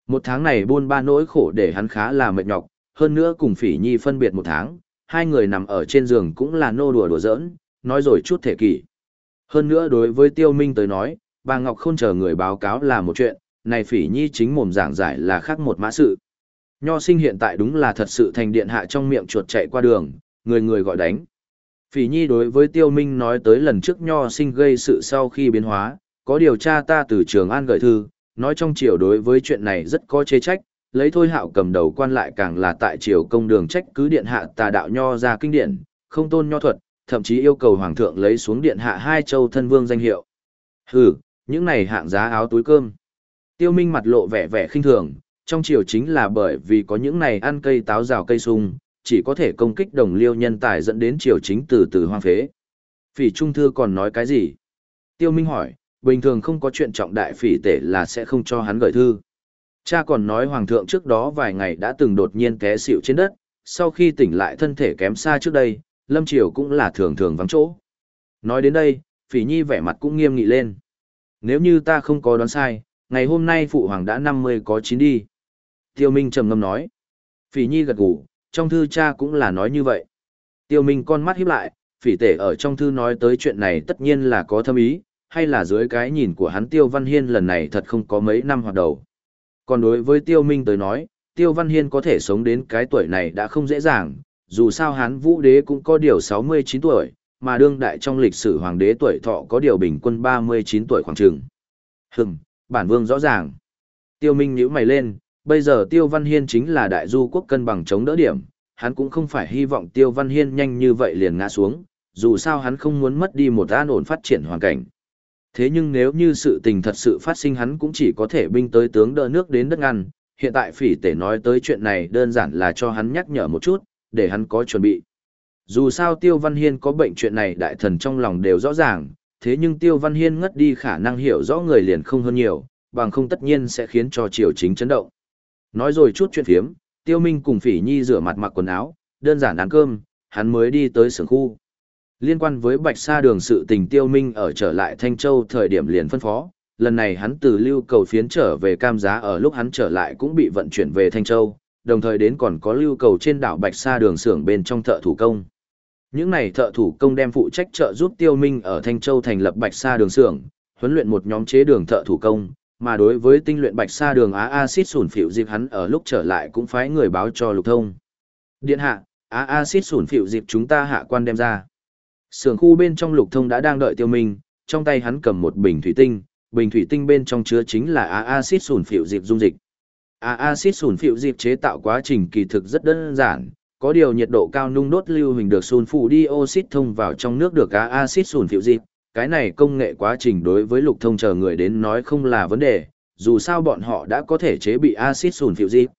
Một tháng này buôn ba nỗi khổ để hắn khá là mệt nhọc, hơn nữa cùng Phỉ Nhi phân biệt một tháng, hai người nằm ở trên giường cũng là nô đùa đùa giỡn, nói rồi chút thể kỷ. Hơn nữa đối với Tiêu Minh tới nói, bà Ngọc không chờ người báo cáo là một chuyện, này Phỉ Nhi chính mồm giảng giải là khác một mã sự. Nho sinh hiện tại đúng là thật sự thành điện hạ trong miệng chuột chạy qua đường, người người gọi đánh. Phỉ Nhi đối với Tiêu Minh nói tới lần trước Nho sinh gây sự sau khi biến hóa, có điều tra ta từ trường An gửi thư, nói trong triều đối với chuyện này rất có chế trách, lấy thôi hạo cầm đầu quan lại càng là tại triều công đường trách cứ điện hạ tà đạo Nho ra kinh điển, không tôn Nho thuật, thậm chí yêu cầu hoàng thượng lấy xuống điện hạ hai châu thân vương danh hiệu. Hừ, những này hạng giá áo túi cơm. Tiêu Minh mặt lộ vẻ vẻ khinh thường, trong triều chính là bởi vì có những này ăn cây táo rào cây sung, chỉ có thể công kích đồng liêu nhân tài dẫn đến triều chính từ từ hoang phế. Phỉ Trung Thư còn nói cái gì? Tiêu Minh hỏi, bình thường không có chuyện trọng đại phỉ tể là sẽ không cho hắn gửi thư. Cha còn nói hoàng thượng trước đó vài ngày đã từng đột nhiên té xỉu trên đất, sau khi tỉnh lại thân thể kém xa trước đây, lâm triều cũng là thường thường vắng chỗ. Nói đến đây, phỉ nhi vẻ mặt cũng nghiêm nghị lên. Nếu như ta không có đoán sai, ngày hôm nay phụ hoàng đã 50 có chín đi. Tiêu Minh trầm ngâm nói. Phỉ nhi gật gù, trong thư cha cũng là nói như vậy. Tiêu Minh con mắt híp lại, phỉ tể ở trong thư nói tới chuyện này tất nhiên là có thâm ý, hay là dưới cái nhìn của hắn Tiêu Văn Hiên lần này thật không có mấy năm hoạt đầu. Còn đối với Tiêu Minh tới nói, Tiêu Văn Hiên có thể sống đến cái tuổi này đã không dễ dàng, dù sao hắn vũ đế cũng có điều 69 tuổi, mà đương đại trong lịch sử hoàng đế tuổi thọ có điều bình quân 39 tuổi khoảng trường. Hừm, bản vương rõ ràng. Tiêu Minh nhíu mày lên, bây giờ Tiêu Văn Hiên chính là đại du quốc cân bằng chống đỡ điểm, hắn cũng không phải hy vọng Tiêu Văn Hiên nhanh như vậy liền ngã xuống, dù sao hắn không muốn mất đi một an ổn phát triển hoàn cảnh. Thế nhưng nếu như sự tình thật sự phát sinh hắn cũng chỉ có thể binh tới tướng đỡ nước đến đất ngăn, hiện tại phỉ tể nói tới chuyện này đơn giản là cho hắn nhắc nhở một chút, để hắn có chuẩn bị. Dù sao Tiêu Văn Hiên có bệnh chuyện này đại thần trong lòng đều rõ ràng, thế nhưng Tiêu Văn Hiên ngất đi khả năng hiểu rõ người liền không hơn nhiều, bằng không tất nhiên sẽ khiến cho triều chính chấn động. Nói rồi chút chuyện phiếm, Tiêu Minh cùng Phỉ Nhi rửa mặt mặc quần áo, đơn giản ăn cơm, hắn mới đi tới sưởng khu. Liên quan với Bạch Sa Đường sự tình Tiêu Minh ở trở lại Thanh Châu thời điểm liền phân phó, lần này hắn từ lưu cầu phiến trở về cam giá ở lúc hắn trở lại cũng bị vận chuyển về Thanh Châu, đồng thời đến còn có lưu cầu trên đảo Bạch Sa Đường xưởng bên trong thợ thủ công. Những này thợ thủ công đem phụ trách trợ giúp Tiêu Minh ở Thanh Châu thành lập Bạch Sa Đường xưởng, huấn luyện một nhóm chế đường thợ thủ công, mà đối với tinh luyện Bạch Sa Đường Á axit sủn phịu dịp hắn ở lúc trở lại cũng phái người báo cho Lục Thông. Điện hạ, Á axit sủn phịu dịp chúng ta hạ quan đem ra. Sưởng khu bên trong Lục Thông đã đang đợi Tiêu Minh, trong tay hắn cầm một bình thủy tinh, bình thủy tinh bên trong chứa chính là Á axit sủn phịu dịp dung dịch. À Acid sủn phịu dịp chế tạo quá trình kỳ thực rất đơn giản, có điều nhiệt độ cao nung đốt lưu hình được sùn phụ dioxide thông vào trong nước được cá acid sùn phiệu dịp. Cái này công nghệ quá trình đối với lục thông chờ người đến nói không là vấn đề, dù sao bọn họ đã có thể chế bị acid sùn phiệu dịp.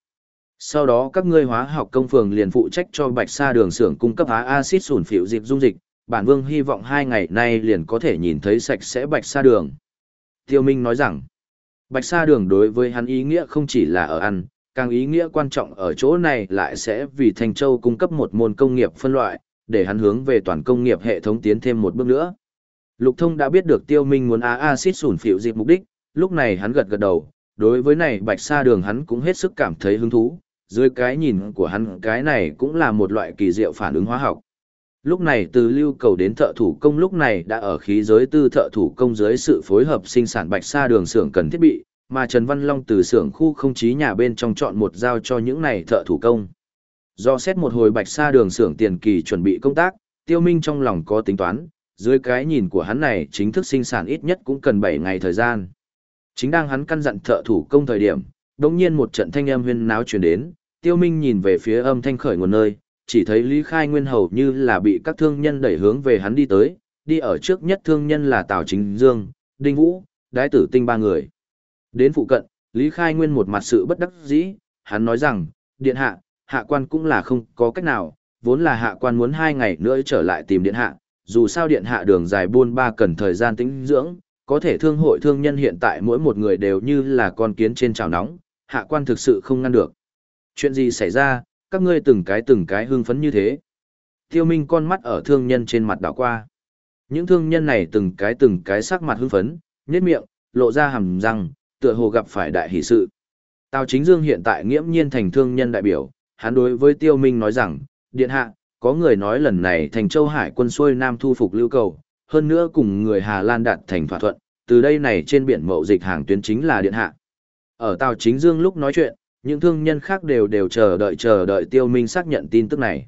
Sau đó các ngươi hóa học công phường liền phụ trách cho Bạch Sa Đường xưởng cung cấp á acid sùn phiệu dịp dung dịch, bản vương hy vọng hai ngày nay liền có thể nhìn thấy sạch sẽ Bạch Sa Đường. Tiêu Minh nói rằng, Bạch Sa Đường đối với hắn ý nghĩa không chỉ là ở ăn, càng ý nghĩa quan trọng ở chỗ này lại sẽ vì Thanh Châu cung cấp một môn công nghiệp phân loại, để hắn hướng về toàn công nghiệp hệ thống tiến thêm một bước nữa. Lục Thông đã biết được Tiêu Minh muốn á axit sủn phiểu dịp mục đích, lúc này hắn gật gật đầu, đối với này Bạch Sa Đường hắn cũng hết sức cảm thấy hứng thú, dưới cái nhìn của hắn cái này cũng là một loại kỳ diệu phản ứng hóa học. Lúc này từ lưu cầu đến thợ thủ công lúc này đã ở khí giới tư thợ thủ công dưới sự phối hợp sinh sản Bạch Sa Đường xưởng cần thiết bị, mà Trần Văn Long từ xưởng khu không chí nhà bên trong chọn một giao cho những này thợ thủ công. Do xét một hồi bạch sa đường xưởng tiền kỳ chuẩn bị công tác, Tiêu Minh trong lòng có tính toán, dưới cái nhìn của hắn này chính thức sinh sản ít nhất cũng cần 7 ngày thời gian. Chính đang hắn căn dặn thợ thủ công thời điểm, đột nhiên một trận thanh âm huyên náo truyền đến, Tiêu Minh nhìn về phía âm thanh khởi nguồn nơi, chỉ thấy Lý Khai Nguyên hầu như là bị các thương nhân đẩy hướng về hắn đi tới, đi ở trước nhất thương nhân là Tào Chính Dương, Đinh Vũ, Đái Tử Tinh ba người. Đến phụ cận, Lý Khai Nguyên một mặt sự bất đắc dĩ, hắn nói rằng, điện hạ, hạ quan cũng là không có cách nào, vốn là hạ quan muốn hai ngày nữa trở lại tìm điện hạ, dù sao điện hạ đường dài buôn ba cần thời gian tĩnh dưỡng, có thể thương hội thương nhân hiện tại mỗi một người đều như là con kiến trên chảo nóng, hạ quan thực sự không ngăn được. Chuyện gì xảy ra, các ngươi từng cái từng cái hưng phấn như thế. Tiêu Minh con mắt ở thương nhân trên mặt đảo qua. Những thương nhân này từng cái từng cái sắc mặt hưng phấn, nhếch miệng, lộ ra hàm răng, tựa hồ gặp phải đại hỷ sự. Tào Chính Dương hiện tại nghiễm nhiên thành thương nhân đại biểu, hắn đối với Tiêu Minh nói rằng, điện hạ, có người nói lần này thành châu hải quân xuôi nam thu phục lưu cầu, hơn nữa cùng người Hà Lan đạt thành thỏa thuận, từ đây này trên biển mậu dịch hàng tuyến chính là điện hạ. Ở Tào Chính Dương lúc nói chuyện, những thương nhân khác đều đều chờ đợi chờ đợi Tiêu Minh xác nhận tin tức này.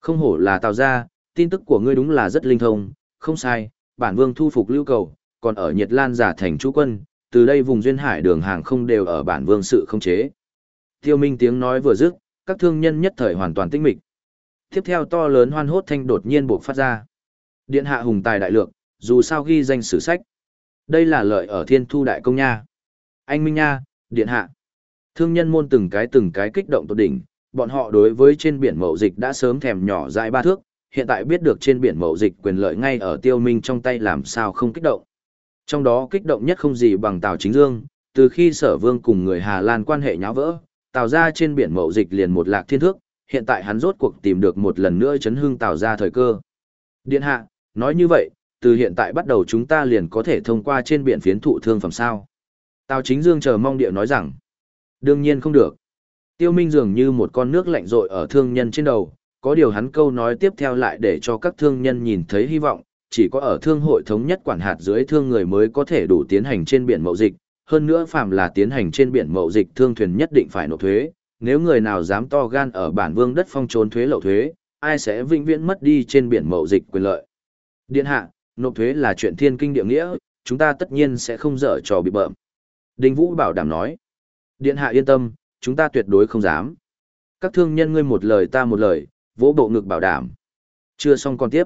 Không hổ là Tào gia, tin tức của ngươi đúng là rất linh thông, không sai, bản vương thu phục lưu cầu, còn ở Nhật Lan giả thành chú quân, từ đây vùng duyên hải đường hàng không đều ở bản vương sự không chế. Tiêu Minh tiếng nói vừa dứt, các thương nhân nhất thời hoàn toàn tinh mịch. Tiếp theo to lớn hoan hốt thanh đột nhiên buộc phát ra. Điện hạ hùng tài đại lượng, dù sao ghi danh sử sách. Đây là lợi ở thiên thu đại công nha. Anh Minh nha, điện hạ. Thương nhân môn từng cái từng cái kích động tột đỉnh, bọn họ đối với trên biển mậu dịch đã sớm thèm nhỏ dại ba thước, hiện tại biết được trên biển mậu dịch quyền lợi ngay ở tiêu minh trong tay làm sao không kích động. Trong đó kích động nhất không gì bằng Tào Chính Dương, từ khi sở vương cùng người Hà Lan quan hệ nháo vỡ, Tào ra trên biển mậu dịch liền một lạc thiên thước, hiện tại hắn rốt cuộc tìm được một lần nữa chấn hưng Tào ra thời cơ. Điện hạ, nói như vậy, từ hiện tại bắt đầu chúng ta liền có thể thông qua trên biển phiến thụ thương phẩm sao. Tào Chính Dương chờ mong địa nói rằng, đương nhiên không được. Tiêu Minh dường như một con nước lạnh rội ở thương nhân trên đầu, có điều hắn câu nói tiếp theo lại để cho các thương nhân nhìn thấy hy vọng, chỉ có ở thương hội thống nhất quản hạt dưới thương người mới có thể đủ tiến hành trên biển mậu dịch, hơn nữa phàm là tiến hành trên biển mậu dịch thương thuyền nhất định phải nộp thuế, nếu người nào dám to gan ở bản vương đất phong trốn thuế lậu thuế, ai sẽ vĩnh viễn mất đi trên biển mậu dịch quyền lợi. Điện hạ, nộp thuế là chuyện thiên kinh địa nghĩa, chúng ta tất nhiên sẽ không dở trò bị bợm. Đinh Vũ bảo đảm nói. Điện hạ yên tâm, chúng ta tuyệt đối không dám. Các thương nhân ngươi một lời ta một lời, vỗ bộ ngực bảo đảm. Chưa xong còn tiếp.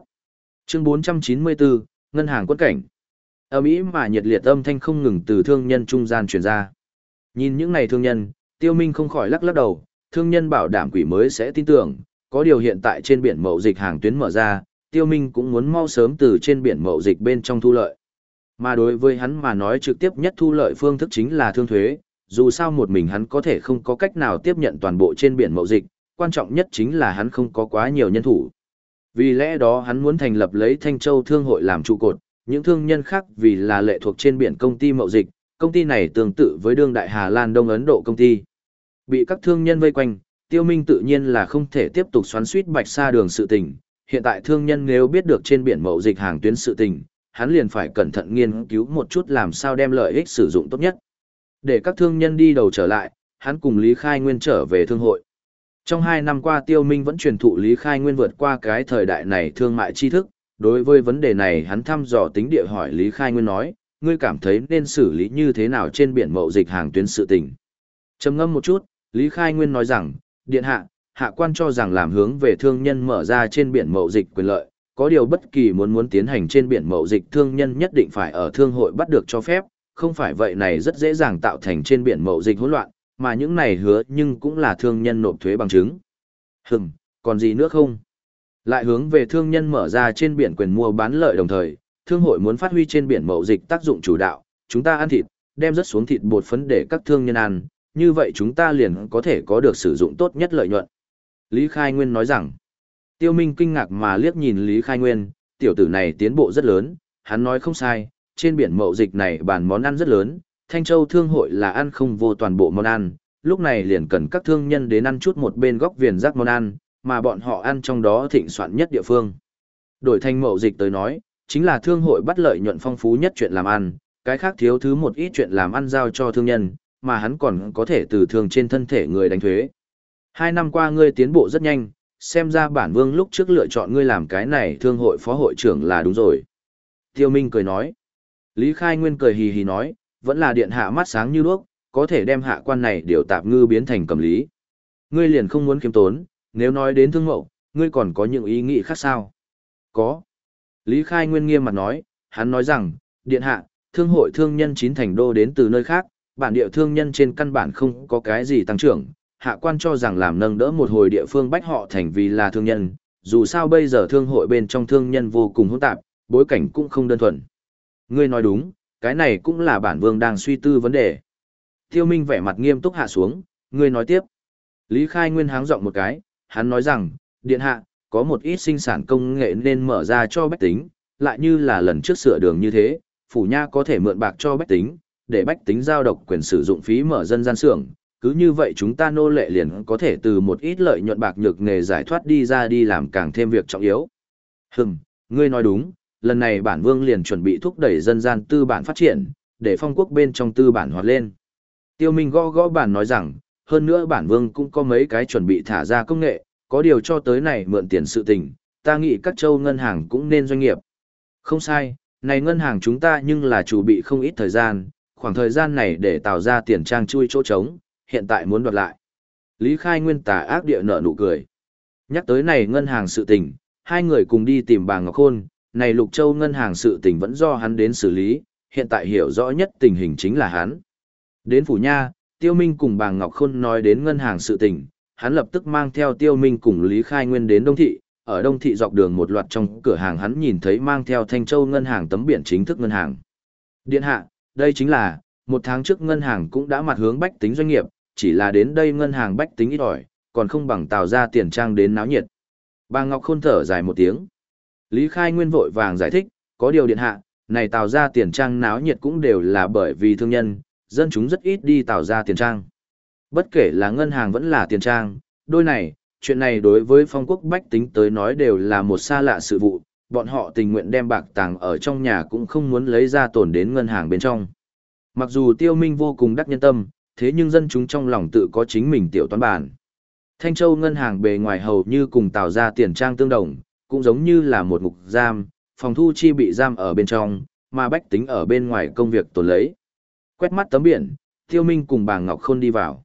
Chương 494, Ngân hàng quân cảnh. Ở Mỹ mà nhiệt liệt âm thanh không ngừng từ thương nhân trung gian truyền ra. Nhìn những này thương nhân, Tiêu Minh không khỏi lắc lắc đầu, thương nhân bảo đảm quỷ mới sẽ tin tưởng, có điều hiện tại trên biển mậu dịch hàng tuyến mở ra, Tiêu Minh cũng muốn mau sớm từ trên biển mậu dịch bên trong thu lợi. Mà đối với hắn mà nói trực tiếp nhất thu lợi phương thức chính là thương thuế, dù sao một mình hắn có thể không có cách nào tiếp nhận toàn bộ trên biển mậu dịch, quan trọng nhất chính là hắn không có quá nhiều nhân thủ. Vì lẽ đó hắn muốn thành lập lấy Thanh Châu Thương hội làm trụ cột, những thương nhân khác vì là lệ thuộc trên biển công ty mậu dịch, công ty này tương tự với đương đại Hà Lan Đông Ấn Độ công ty. Bị các thương nhân vây quanh, Tiêu Minh tự nhiên là không thể tiếp tục xoắn suýt bạch xa đường sự tình. Hiện tại thương nhân nếu biết được trên biển mậu dịch hàng tuyến sự tình, hắn liền phải cẩn thận nghiên cứu một chút làm sao đem lợi ích sử dụng tốt nhất. Để các thương nhân đi đầu trở lại, hắn cùng Lý Khai Nguyên trở về thương hội. Trong hai năm qua Tiêu Minh vẫn truyền thụ Lý Khai Nguyên vượt qua cái thời đại này thương mại tri thức, đối với vấn đề này hắn thăm dò tính địa hỏi Lý Khai Nguyên nói, ngươi cảm thấy nên xử lý như thế nào trên biển mậu dịch hàng tuyến sự tình. Trầm ngâm một chút, Lý Khai Nguyên nói rằng, điện hạ, hạ quan cho rằng làm hướng về thương nhân mở ra trên biển mậu dịch quyền lợi, có điều bất kỳ muốn muốn tiến hành trên biển mậu dịch thương nhân nhất định phải ở thương hội bắt được cho phép, không phải vậy này rất dễ dàng tạo thành trên biển mậu dịch hỗn loạn, mà những này hứa nhưng cũng là thương nhân nộp thuế bằng chứng. Hừm, còn gì nữa không? Lại hướng về thương nhân mở ra trên biển quyền mua bán lợi đồng thời, thương hội muốn phát huy trên biển mậu dịch tác dụng chủ đạo, chúng ta ăn thịt, đem rất xuống thịt bột phấn để các thương nhân ăn, như vậy chúng ta liền có thể có được sử dụng tốt nhất lợi nhuận. Lý Khai Nguyên nói rằng, Tiêu Minh kinh ngạc mà liếc nhìn Lý Khai Nguyên, tiểu tử này tiến bộ rất lớn, hắn nói không sai, trên biển mậu dịch này bàn món ăn rất lớn, Thanh Châu Thương hội là ăn không vô toàn bộ món ăn, lúc này liền cần các thương nhân đến ăn chút một bên góc viền rác món ăn, mà bọn họ ăn trong đó thịnh soạn nhất địa phương. Đổi thành mậu dịch tới nói, chính là thương hội bắt lợi nhuận phong phú nhất chuyện làm ăn, cái khác thiếu thứ một ít chuyện làm ăn giao cho thương nhân, mà hắn còn có thể từ thường trên thân thể người đánh thuế. Hai năm qua ngươi tiến bộ rất nhanh, xem ra bản vương lúc trước lựa chọn ngươi làm cái này thương hội phó hội trưởng là đúng rồi. Tiêu Minh cười nói. Lý Khai Nguyên cười hì hì nói, vẫn là điện hạ mắt sáng như đuốc, có thể đem hạ quan này điều tạp ngư biến thành cầm lý. Ngươi liền không muốn kiếm tốn, nếu nói đến thương mậu, ngươi còn có những ý nghĩ khác sao? Có. Lý Khai Nguyên nghiêm mặt nói, hắn nói rằng, điện hạ, thương hội thương nhân chín thành đô đến từ nơi khác, bản địa thương nhân trên căn bản không có cái gì tăng trưởng, hạ quan cho rằng làm nâng đỡ một hồi địa phương bách họ thành vì là thương nhân, dù sao bây giờ thương hội bên trong thương nhân vô cùng hỗn tạp, bối cảnh cũng không đơn thuần. Ngươi nói đúng, cái này cũng là bản vương đang suy tư vấn đề. Tiêu Minh vẻ mặt nghiêm túc hạ xuống, ngươi nói tiếp. Lý Khai Nguyên háng giọng một cái, hắn nói rằng, điện hạ, có một ít sinh sản công nghệ nên mở ra cho bách tính, lại như là lần trước sửa đường như thế, phủ nha có thể mượn bạc cho bách tính, để bách tính giao độc quyền sử dụng phí mở dân gian xưởng, cứ như vậy chúng ta nô lệ liền có thể từ một ít lợi nhuận bạc nhược nghề giải thoát đi ra đi làm càng thêm việc trọng yếu. Hừm, ngươi nói đúng, lần này bản vương liền chuẩn bị thúc đẩy dân gian tư bản phát triển, để phong quốc bên trong tư bản hoạt lên. Tiêu Minh gõ gõ bản nói rằng, hơn nữa bản vương cũng có mấy cái chuẩn bị thả ra công nghệ, có điều cho tới này mượn tiền sự tình, ta nghĩ các châu ngân hàng cũng nên doanh nghiệp. Không sai, này ngân hàng chúng ta nhưng là chủ bị không ít thời gian, khoảng thời gian này để tạo ra tiền trang chui chỗ trống, hiện tại muốn đoạt lại. Lý Khai Nguyên tà ác địa nợ nụ cười. Nhắc tới này ngân hàng sự tình, hai người cùng đi tìm bà Ngọc Khôn, này Lục Châu ngân hàng sự tình vẫn do hắn đến xử lý, hiện tại hiểu rõ nhất tình hình chính là hắn. Đến Phủ Nha, Tiêu Minh cùng bà Ngọc Khôn nói đến ngân hàng sự tình, hắn lập tức mang theo Tiêu Minh cùng Lý Khai Nguyên đến Đông Thị, ở Đông Thị dọc đường một loạt trong cửa hàng hắn nhìn thấy mang theo Thanh Châu ngân hàng tấm biển chính thức ngân hàng. Điện hạ, đây chính là, một tháng trước ngân hàng cũng đã mặt hướng bách tính doanh nghiệp, chỉ là đến đây ngân hàng bách tính ít ỏi, còn không bằng tạo ra tiền trang đến náo nhiệt. Bà Ngọc Khôn thở dài một tiếng. Lý Khai Nguyên vội vàng giải thích, có điều điện hạ, này tạo ra tiền trang náo nhiệt cũng đều là bởi vì thương nhân, dân chúng rất ít đi tạo ra tiền trang. Bất kể là ngân hàng vẫn là tiền trang, đôi này, chuyện này đối với phong quốc bách tính tới nói đều là một xa lạ sự vụ, bọn họ tình nguyện đem bạc tàng ở trong nhà cũng không muốn lấy ra tổn đến ngân hàng bên trong. Mặc dù tiêu minh vô cùng đắc nhân tâm, thế nhưng dân chúng trong lòng tự có chính mình tiểu toán bản. Thanh Châu ngân hàng bề ngoài hầu như cùng tạo ra tiền trang tương đồng, cũng giống như là một ngục giam, phòng thu chi bị giam ở bên trong, mà bách tính ở bên ngoài công việc tồn lấy. Quét mắt tấm biển, Tiêu Minh cùng bà Ngọc Khôn đi vào.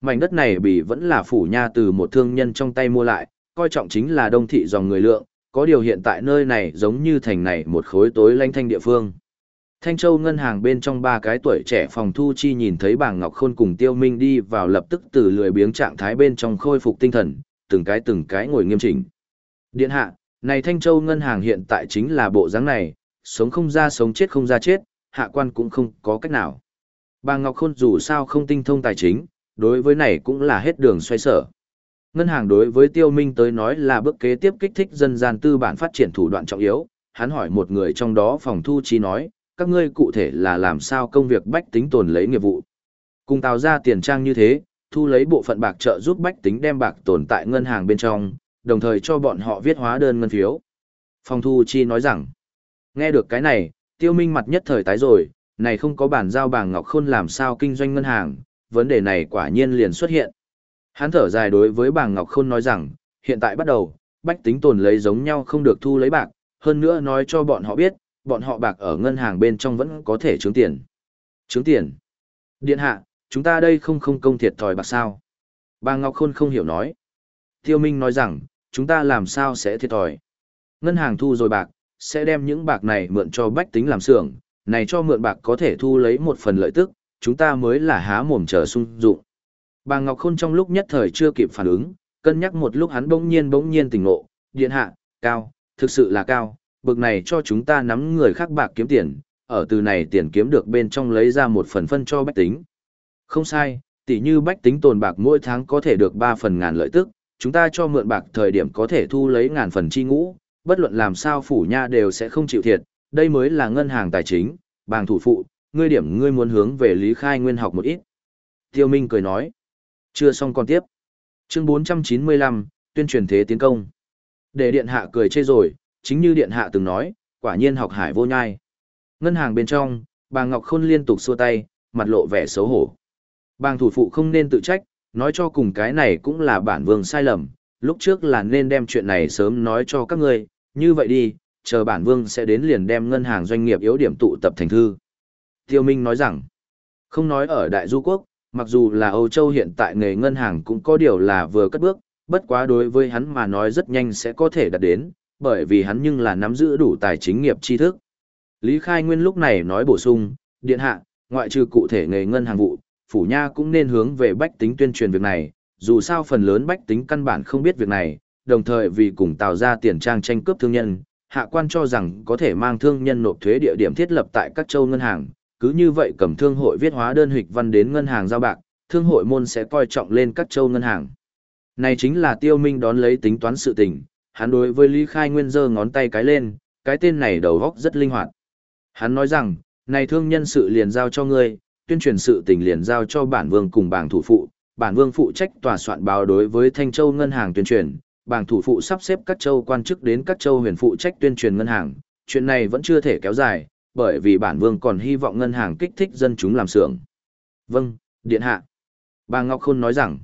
Mảnh đất này bị vẫn là phủ nha từ một thương nhân trong tay mua lại, coi trọng chính là đông thị dòng người lượng, có điều hiện tại nơi này giống như thành này một khối tối lanh thanh địa phương. Thanh Châu ngân hàng bên trong ba cái tuổi trẻ phòng thu chi nhìn thấy bà Ngọc Khôn cùng Tiêu Minh đi vào lập tức từ lười biếng trạng thái bên trong khôi phục tinh thần, từng cái từng cái ngồi nghiêm chỉnh. Điện hạ, này Thanh Châu ngân hàng hiện tại chính là bộ dáng này, sống không ra sống chết không ra chết, hạ quan cũng không có cách nào. Bà Ngọc Khôn dù sao không tinh thông tài chính, đối với này cũng là hết đường xoay sở. Ngân hàng đối với Tiêu Minh tới nói là bước kế tiếp kích thích dân gian tư bản phát triển thủ đoạn trọng yếu. Hắn hỏi một người trong đó phòng thu chi nói, các ngươi cụ thể là làm sao công việc bách tính tồn lấy nghiệp vụ. Cùng tạo ra tiền trang như thế, thu lấy bộ phận bạc trợ giúp bách tính đem bạc tồn tại ngân hàng bên trong, đồng thời cho bọn họ viết hóa đơn ngân phiếu. Phong thu chi nói rằng, nghe được cái này, tiêu minh mặt nhất thời tái rồi, này không có bản giao bảng ngọc khôn làm sao kinh doanh ngân hàng, vấn đề này quả nhiên liền xuất hiện. Hắn thở dài đối với bảng ngọc khôn nói rằng, hiện tại bắt đầu, bách tính tồn lấy giống nhau không được thu lấy bạc, hơn nữa nói cho bọn họ biết, bọn họ bạc ở ngân hàng bên trong vẫn có thể trướng tiền. Trướng tiền. Điện hạ, chúng ta đây không không công thiệt thòi bạc sao. Bà Ngọc Khôn không hiểu nói. Tiêu Minh nói rằng, chúng ta làm sao sẽ thiệt thòi. Ngân hàng thu rồi bạc, sẽ đem những bạc này mượn cho bách tính làm xưởng, này cho mượn bạc có thể thu lấy một phần lợi tức, chúng ta mới là há mồm chờ sung dụng. Bà Ngọc Khôn trong lúc nhất thời chưa kịp phản ứng, cân nhắc một lúc hắn bỗng nhiên bỗng nhiên tỉnh ngộ, điện hạ, cao, thực sự là cao, bực này cho chúng ta nắm người khác bạc kiếm tiền, ở từ này tiền kiếm được bên trong lấy ra một phần phân cho bách tính. Không sai, tỷ như bách tính tồn bạc mỗi tháng có thể được 3 phần ngàn lợi tức, chúng ta cho mượn bạc thời điểm có thể thu lấy ngàn phần chi ngũ, bất luận làm sao phủ nha đều sẽ không chịu thiệt, đây mới là ngân hàng tài chính, bàng thủ phụ, ngươi điểm ngươi muốn hướng về Lý Khai Nguyên học một ít. Tiêu Minh cười nói, chưa xong còn tiếp. Chương 495, tuyên truyền thế tiến công. Để điện hạ cười chê rồi, chính như điện hạ từng nói, quả nhiên học hải vô nhai. Ngân hàng bên trong, bà Ngọc Khôn liên tục xua tay, mặt lộ vẻ xấu hổ. Bàng thủ phụ không nên tự trách, nói cho cùng cái này cũng là bản vương sai lầm, lúc trước là nên đem chuyện này sớm nói cho các ngươi, như vậy đi, chờ bản vương sẽ đến liền đem ngân hàng doanh nghiệp yếu điểm tụ tập thành thư. Tiêu Minh nói rằng, không nói ở Đại Du Quốc, mặc dù là Âu Châu hiện tại nghề ngân hàng cũng có điều là vừa cất bước, bất quá đối với hắn mà nói rất nhanh sẽ có thể đạt đến, bởi vì hắn nhưng là nắm giữ đủ tài chính nghiệp tri thức. Lý Khai Nguyên lúc này nói bổ sung, điện hạ, ngoại trừ cụ thể nghề ngân hàng vụ, phủ nha cũng nên hướng về bách tính tuyên truyền việc này, dù sao phần lớn bách tính căn bản không biết việc này, đồng thời vì cùng tạo ra tiền trang tranh cướp thương nhân, hạ quan cho rằng có thể mang thương nhân nộp thuế địa điểm thiết lập tại các châu ngân hàng, cứ như vậy cầm thương hội viết hóa đơn hịch văn đến ngân hàng giao bạc, thương hội môn sẽ coi trọng lên các châu ngân hàng. Này chính là tiêu minh đón lấy tính toán sự tình, hắn đối với Lý Khai Nguyên giơ ngón tay cái lên, cái tên này đầu góc rất linh hoạt. Hắn nói rằng, này thương nhân sự liền giao cho ngươi, tuyên truyền sự tình liền giao cho bản vương cùng bảng thủ phụ, bản vương phụ trách tòa soạn báo đối với Thanh Châu ngân hàng tuyên truyền, bảng thủ phụ sắp xếp các châu quan chức đến các châu huyền phụ trách tuyên truyền ngân hàng, chuyện này vẫn chưa thể kéo dài, bởi vì bản vương còn hy vọng ngân hàng kích thích dân chúng làm xưởng. Vâng, điện hạ. Bà Ngọc Khôn nói rằng,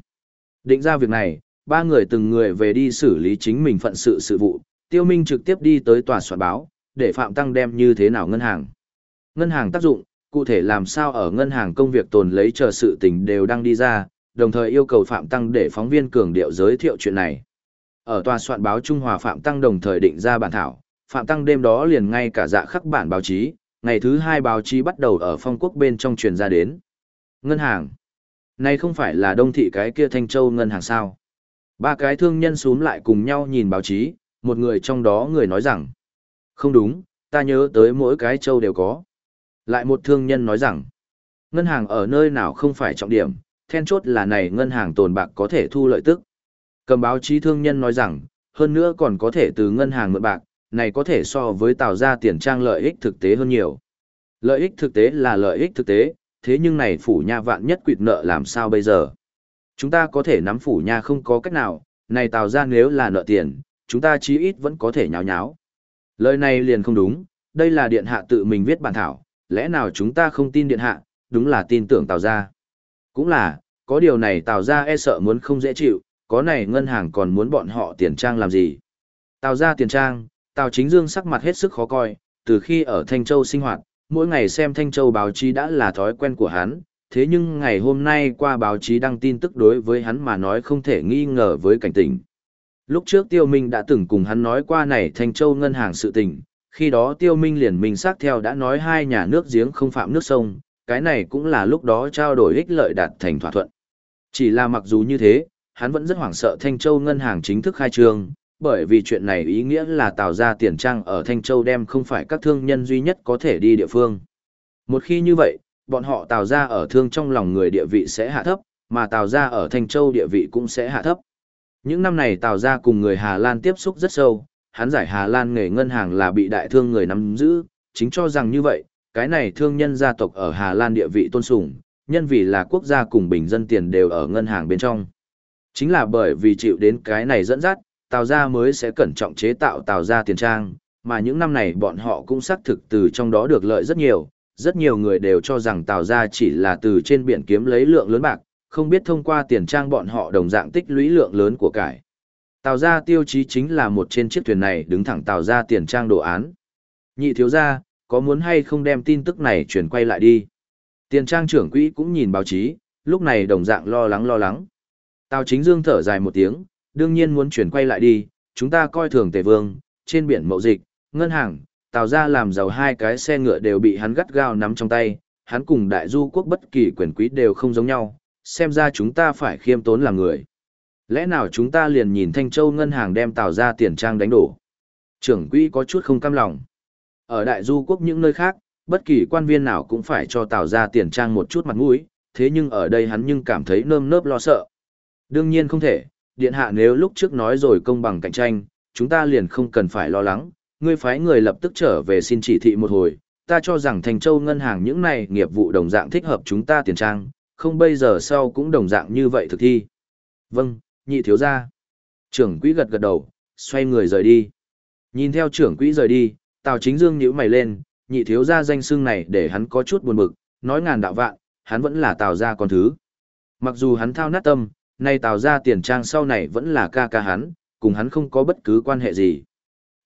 định ra việc này, ba người từng người về đi xử lý chính mình phận sự sự vụ, tiêu minh trực tiếp đi tới tòa soạn báo, để Phạm Tăng đem như thế nào ngân hàng. Ngân hàng tác dụng, cụ thể làm sao ở ngân hàng công việc tồn lấy chờ sự tình đều đang đi ra, đồng thời yêu cầu Phạm Tăng để phóng viên cường điệu giới thiệu chuyện này. Ở tòa soạn báo Trung Hòa Phạm Tăng đồng thời định ra bản thảo, Phạm Tăng đêm đó liền ngay cả dạ khắc bản báo chí, ngày thứ hai báo chí bắt đầu ở phong quốc bên trong truyền ra đến. Ngân hàng. Này không phải là đông thị cái kia Thanh Châu ngân hàng sao. Ba cái thương nhân xuống lại cùng nhau nhìn báo chí, một người trong đó người nói rằng. Không đúng, ta nhớ tới mỗi cái châu đều có. Lại một thương nhân nói rằng, ngân hàng ở nơi nào không phải trọng điểm, then chốt là này ngân hàng tồn bạc có thể thu lợi tức. Cầm báo chí thương nhân nói rằng, hơn nữa còn có thể từ ngân hàng mượn bạc, này có thể so với tạo ra tiền trang lợi ích thực tế hơn nhiều. Lợi ích thực tế là lợi ích thực tế, thế nhưng này phủ nha vạn nhất quỵt nợ làm sao bây giờ? Chúng ta có thể nắm phủ nha không có cách nào, này tạo ra nếu là nợ tiền, chúng ta chí ít vẫn có thể nháo nháo. Lời này liền không đúng, đây là điện hạ tự mình viết bản thảo, lẽ nào chúng ta không tin điện hạ, đúng là tin tưởng tào ra. Cũng là, có điều này tào ra e sợ muốn không dễ chịu, có này ngân hàng còn muốn bọn họ tiền trang làm gì. Tào ra tiền trang, tào chính dương sắc mặt hết sức khó coi, từ khi ở Thanh Châu sinh hoạt, mỗi ngày xem Thanh Châu báo chí đã là thói quen của hắn, thế nhưng ngày hôm nay qua báo chí đăng tin tức đối với hắn mà nói không thể nghi ngờ với cảnh tình. Lúc trước Tiêu Minh đã từng cùng hắn nói qua này Thanh Châu ngân hàng sự tình, khi đó Tiêu Minh liền minh xác theo đã nói hai nhà nước giếng không phạm nước sông, cái này cũng là lúc đó trao đổi ích lợi đạt thành thỏa thuận. Chỉ là mặc dù như thế, hắn vẫn rất hoảng sợ Thanh Châu ngân hàng chính thức khai trương, bởi vì chuyện này ý nghĩa là tạo ra tiền trang ở Thanh Châu đem không phải các thương nhân duy nhất có thể đi địa phương. Một khi như vậy, bọn họ tạo ra ở thương trong lòng người địa vị sẽ hạ thấp, mà tạo ra ở Thanh Châu địa vị cũng sẽ hạ thấp. Những năm này tạo ra cùng người Hà Lan tiếp xúc rất sâu, hắn giải Hà Lan nghề ngân hàng là bị đại thương người nắm giữ, chính cho rằng như vậy, cái này thương nhân gia tộc ở Hà Lan địa vị tôn sùng, nhân vì là quốc gia cùng bình dân tiền đều ở ngân hàng bên trong. Chính là bởi vì chịu đến cái này dẫn dắt, Tào gia mới sẽ cẩn trọng chế tạo Tào gia tiền trang, mà những năm này bọn họ cũng xác thực từ trong đó được lợi rất nhiều, rất nhiều người đều cho rằng Tào gia chỉ là từ trên biển kiếm lấy lượng lớn bạc, không biết thông qua tiền trang bọn họ đồng dạng tích lũy lượng lớn của cải. Tào gia tiêu chí chính là một trên chiếc thuyền này đứng thẳng Tào gia tiền trang đồ án. Nhị thiếu gia, có muốn hay không đem tin tức này chuyển quay lại đi? Tiền trang trưởng quỹ cũng nhìn báo chí, lúc này đồng dạng lo lắng lo lắng. Tào chính dương thở dài một tiếng, đương nhiên muốn chuyển quay lại đi, chúng ta coi thường tề vương, trên biển mậu dịch, ngân hàng, tào ra làm giàu hai cái xe ngựa đều bị hắn gắt gao nắm trong tay, hắn cùng đại du quốc bất kỳ quyền quý đều không giống nhau, xem ra chúng ta phải khiêm tốn làm người. Lẽ nào chúng ta liền nhìn Thanh Châu ngân hàng đem tào ra tiền trang đánh đổ? Trưởng quỹ có chút không cam lòng. Ở đại du quốc những nơi khác, bất kỳ quan viên nào cũng phải cho tào ra tiền trang một chút mặt mũi, thế nhưng ở đây hắn nhưng cảm thấy nơm nớp lo sợ. Đương nhiên không thể, điện hạ nếu lúc trước nói rồi công bằng cạnh tranh, chúng ta liền không cần phải lo lắng, ngươi phái người lập tức trở về xin chỉ thị một hồi, ta cho rằng Thành Châu ngân hàng những này nghiệp vụ đồng dạng thích hợp chúng ta tiền trang, không bây giờ sau cũng đồng dạng như vậy thực thi. Vâng, nhị thiếu gia. Trưởng quỹ gật gật đầu, xoay người rời đi. Nhìn theo trưởng quỹ rời đi, Tào Chính Dương nhíu mày lên, nhị thiếu gia danh xưng này để hắn có chút buồn bực, nói ngàn đạo vạn, hắn vẫn là Tào gia con thứ. Mặc dù hắn thao nát tâm, nay Tào gia tiền trang sau này vẫn là ca ca hắn, cùng hắn không có bất cứ quan hệ gì.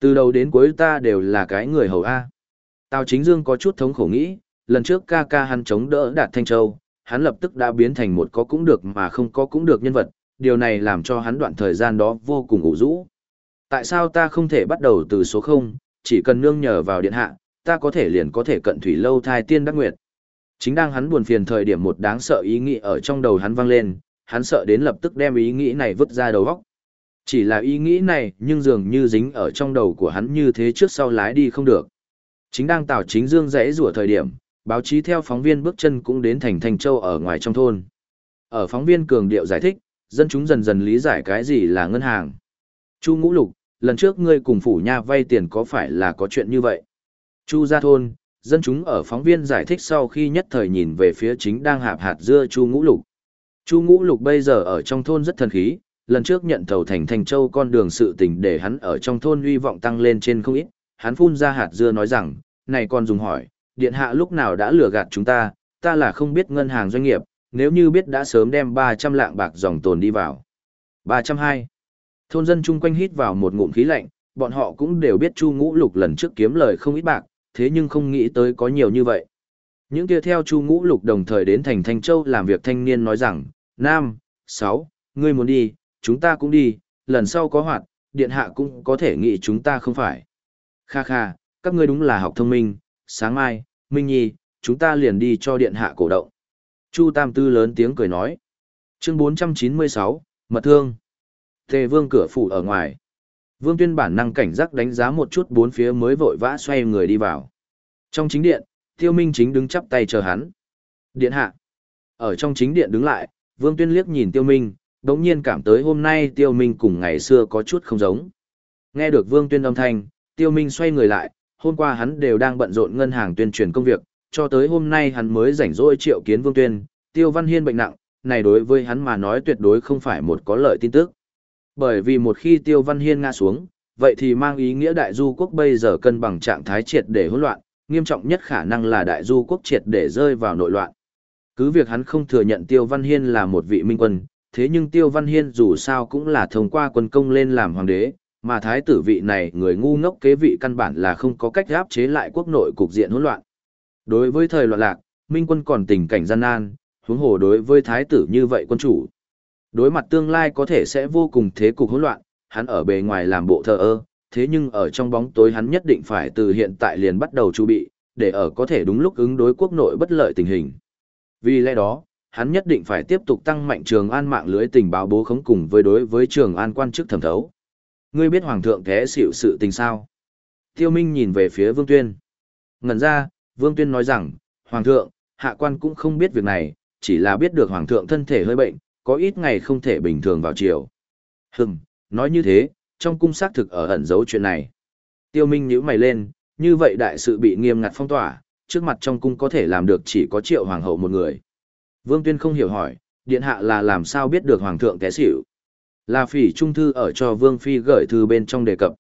Từ đầu đến cuối ta đều là cái người hầu A. Tào chính dương có chút thống khổ nghĩ, lần trước ca ca hắn chống đỡ đạt Thanh Châu, hắn lập tức đã biến thành một có cũng được mà không có cũng được nhân vật, điều này làm cho hắn đoạn thời gian đó vô cùng ủ rũ. Tại sao ta không thể bắt đầu từ số 0, chỉ cần nương nhờ vào điện hạ, ta có thể liền có thể cận thủy lâu thai tiên đắc nguyệt. Chính đang hắn buồn phiền thời điểm một đáng sợ ý nghĩ ở trong đầu hắn vang lên, hắn sợ đến lập tức đem ý nghĩ này vứt ra đầu góc. Chỉ là ý nghĩ này nhưng dường như dính ở trong đầu của hắn như thế trước sau lái đi không được. Chính đang tào chính dương rẽ rủa thời điểm, báo chí theo phóng viên bước chân cũng đến thành Thành Châu ở ngoài trong thôn. Ở phóng viên cường điệu giải thích, dân chúng dần dần lý giải cái gì là ngân hàng. Chu Ngũ Lục, lần trước ngươi cùng phủ nha vay tiền có phải là có chuyện như vậy? Chu gia thôn, dân chúng ở phóng viên giải thích sau khi nhất thời nhìn về phía chính đang hạp hạt dưa Chu Ngũ Lục. Chu Ngũ Lục bây giờ ở trong thôn rất thần khí, lần trước nhận thầu thành Thành Châu con đường sự tình để hắn ở trong thôn uy vọng tăng lên trên không ít, hắn phun ra hạt dưa nói rằng, này con dùng hỏi, điện hạ lúc nào đã lừa gạt chúng ta, ta là không biết ngân hàng doanh nghiệp, nếu như biết đã sớm đem 300 lạng bạc dòng tồn đi vào. 302. Thôn dân chung quanh hít vào một ngụm khí lạnh, bọn họ cũng đều biết Chu Ngũ Lục lần trước kiếm lời không ít bạc, thế nhưng không nghĩ tới có nhiều như vậy. Những kia theo Chu Ngũ Lục đồng thời đến thành Thanh Châu làm việc thanh niên nói rằng, Nam, 6, ngươi muốn đi, chúng ta cũng đi, lần sau có hoạt, điện hạ cũng có thể nghĩ chúng ta không phải. Kha kha, các ngươi đúng là học thông minh, sáng mai, Minh Nhi, chúng ta liền đi cho điện hạ cổ động. Chu Tam Tư lớn tiếng cười nói. Chương 496, Mật Thương. Tề Vương cửa phủ ở ngoài. Vương Tuyên bản năng cảnh giác đánh giá một chút bốn phía mới vội vã xoay người đi vào. Trong chính điện, Tiêu Minh chính đứng chắp tay chờ hắn. Điện hạ. Ở trong chính điện đứng lại, Vương Tuyên liếc nhìn Tiêu Minh, đống nhiên cảm tới hôm nay Tiêu Minh cùng ngày xưa có chút không giống. Nghe được Vương Tuyên âm thanh, Tiêu Minh xoay người lại, hôm qua hắn đều đang bận rộn ngân hàng tuyên truyền công việc, cho tới hôm nay hắn mới rảnh rỗi triệu kiến Vương Tuyên, Tiêu Văn Hiên bệnh nặng, này đối với hắn mà nói tuyệt đối không phải một có lợi tin tức. Bởi vì một khi Tiêu Văn Hiên ngã xuống, vậy thì mang ý nghĩa đại du quốc bây giờ cân bằng trạng thái triệt để hỗn loạn, nghiêm trọng nhất khả năng là đại du quốc triệt để rơi vào nội loạn. Cứ việc hắn không thừa nhận Tiêu Văn Hiên là một vị minh quân, thế nhưng Tiêu Văn Hiên dù sao cũng là thông qua quân công lên làm hoàng đế, mà thái tử vị này người ngu ngốc kế vị căn bản là không có cách áp chế lại quốc nội cục diện hỗn loạn. Đối với thời loạn lạc, minh quân còn tình cảnh gian nan, huống hồ đối với thái tử như vậy quân chủ. Đối mặt tương lai có thể sẽ vô cùng thế cục hỗn loạn, hắn ở bề ngoài làm bộ thờ ơ, thế nhưng ở trong bóng tối hắn nhất định phải từ hiện tại liền bắt đầu chuẩn bị, để ở có thể đúng lúc ứng đối quốc nội bất lợi tình hình. Vì lẽ đó, hắn nhất định phải tiếp tục tăng mạnh trường an mạng lưới tình báo bố khống cùng với đối với trường an quan chức thẩm thấu. Ngươi biết hoàng thượng thế xỉu sự tình sao? Tiêu Minh nhìn về phía Vương Tuyên. Ngẩn ra, Vương Tuyên nói rằng, Hoàng thượng, hạ quan cũng không biết việc này, chỉ là biết được Hoàng thượng thân thể hơi bệnh, có ít ngày không thể bình thường vào chiều. Hừm, nói như thế, trong cung xác thực ở ẩn giấu chuyện này. Tiêu Minh nhíu mày lên, như vậy đại sự bị nghiêm ngặt phong tỏa, trước mặt trong cung có thể làm được chỉ có triệu hoàng hậu một người. Vương Tuyên không hiểu hỏi, điện hạ là làm sao biết được hoàng thượng té xỉu. Là phỉ trung thư ở cho Vương Phi gửi thư bên trong đề cập.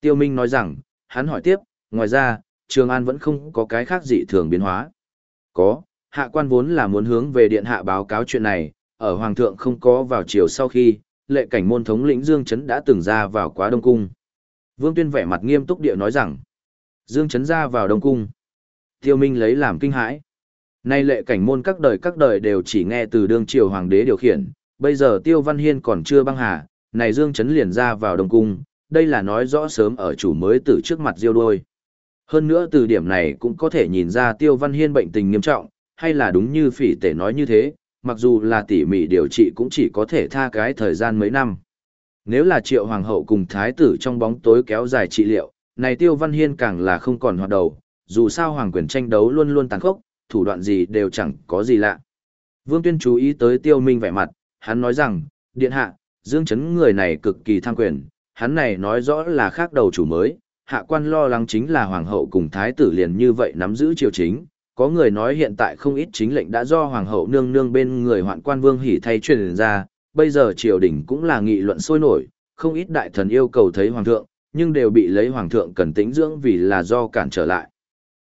Tiêu Minh nói rằng, hắn hỏi tiếp, ngoài ra, Trường An vẫn không có cái khác dị thường biến hóa. Có, hạ quan vốn là muốn hướng về điện hạ báo cáo chuyện này, ở Hoàng thượng không có vào chiều sau khi, lệ cảnh môn thống lĩnh Dương Trấn đã từng ra vào quá Đông Cung. Vương Tuyên vẻ mặt nghiêm túc địa nói rằng, Dương Trấn ra vào Đông Cung. Tiêu Minh lấy làm kinh hãi. Nay lệ cảnh môn các đời các đời đều chỉ nghe từ đương triều hoàng đế điều khiển, bây giờ Tiêu Văn Hiên còn chưa băng hà, này Dương Trấn liền ra vào Đông Cung, đây là nói rõ sớm ở chủ mới từ trước mặt diêu đôi. Hơn nữa từ điểm này cũng có thể nhìn ra Tiêu Văn Hiên bệnh tình nghiêm trọng, hay là đúng như phỉ tể nói như thế, mặc dù là tỉ mỉ điều trị cũng chỉ có thể tha cái thời gian mấy năm. Nếu là triệu hoàng hậu cùng thái tử trong bóng tối kéo dài trị liệu, này Tiêu Văn Hiên càng là không còn hoạt đầu, dù sao hoàng quyền tranh đấu luôn luôn tàn khốc, thủ đoạn gì đều chẳng có gì lạ. Vương Tuyên chú ý tới Tiêu Minh vẻ mặt, hắn nói rằng, điện hạ, Dương Chấn người này cực kỳ tham quyền, hắn này nói rõ là khác đầu chủ mới, hạ quan lo lắng chính là hoàng hậu cùng thái tử liền như vậy nắm giữ triều chính. Có người nói hiện tại không ít chính lệnh đã do hoàng hậu nương nương bên người hoạn quan vương hỉ thay truyền ra, bây giờ triều đình cũng là nghị luận sôi nổi, không ít đại thần yêu cầu thấy hoàng thượng, nhưng đều bị lấy hoàng thượng cần tĩnh dưỡng vì là do cản trở lại.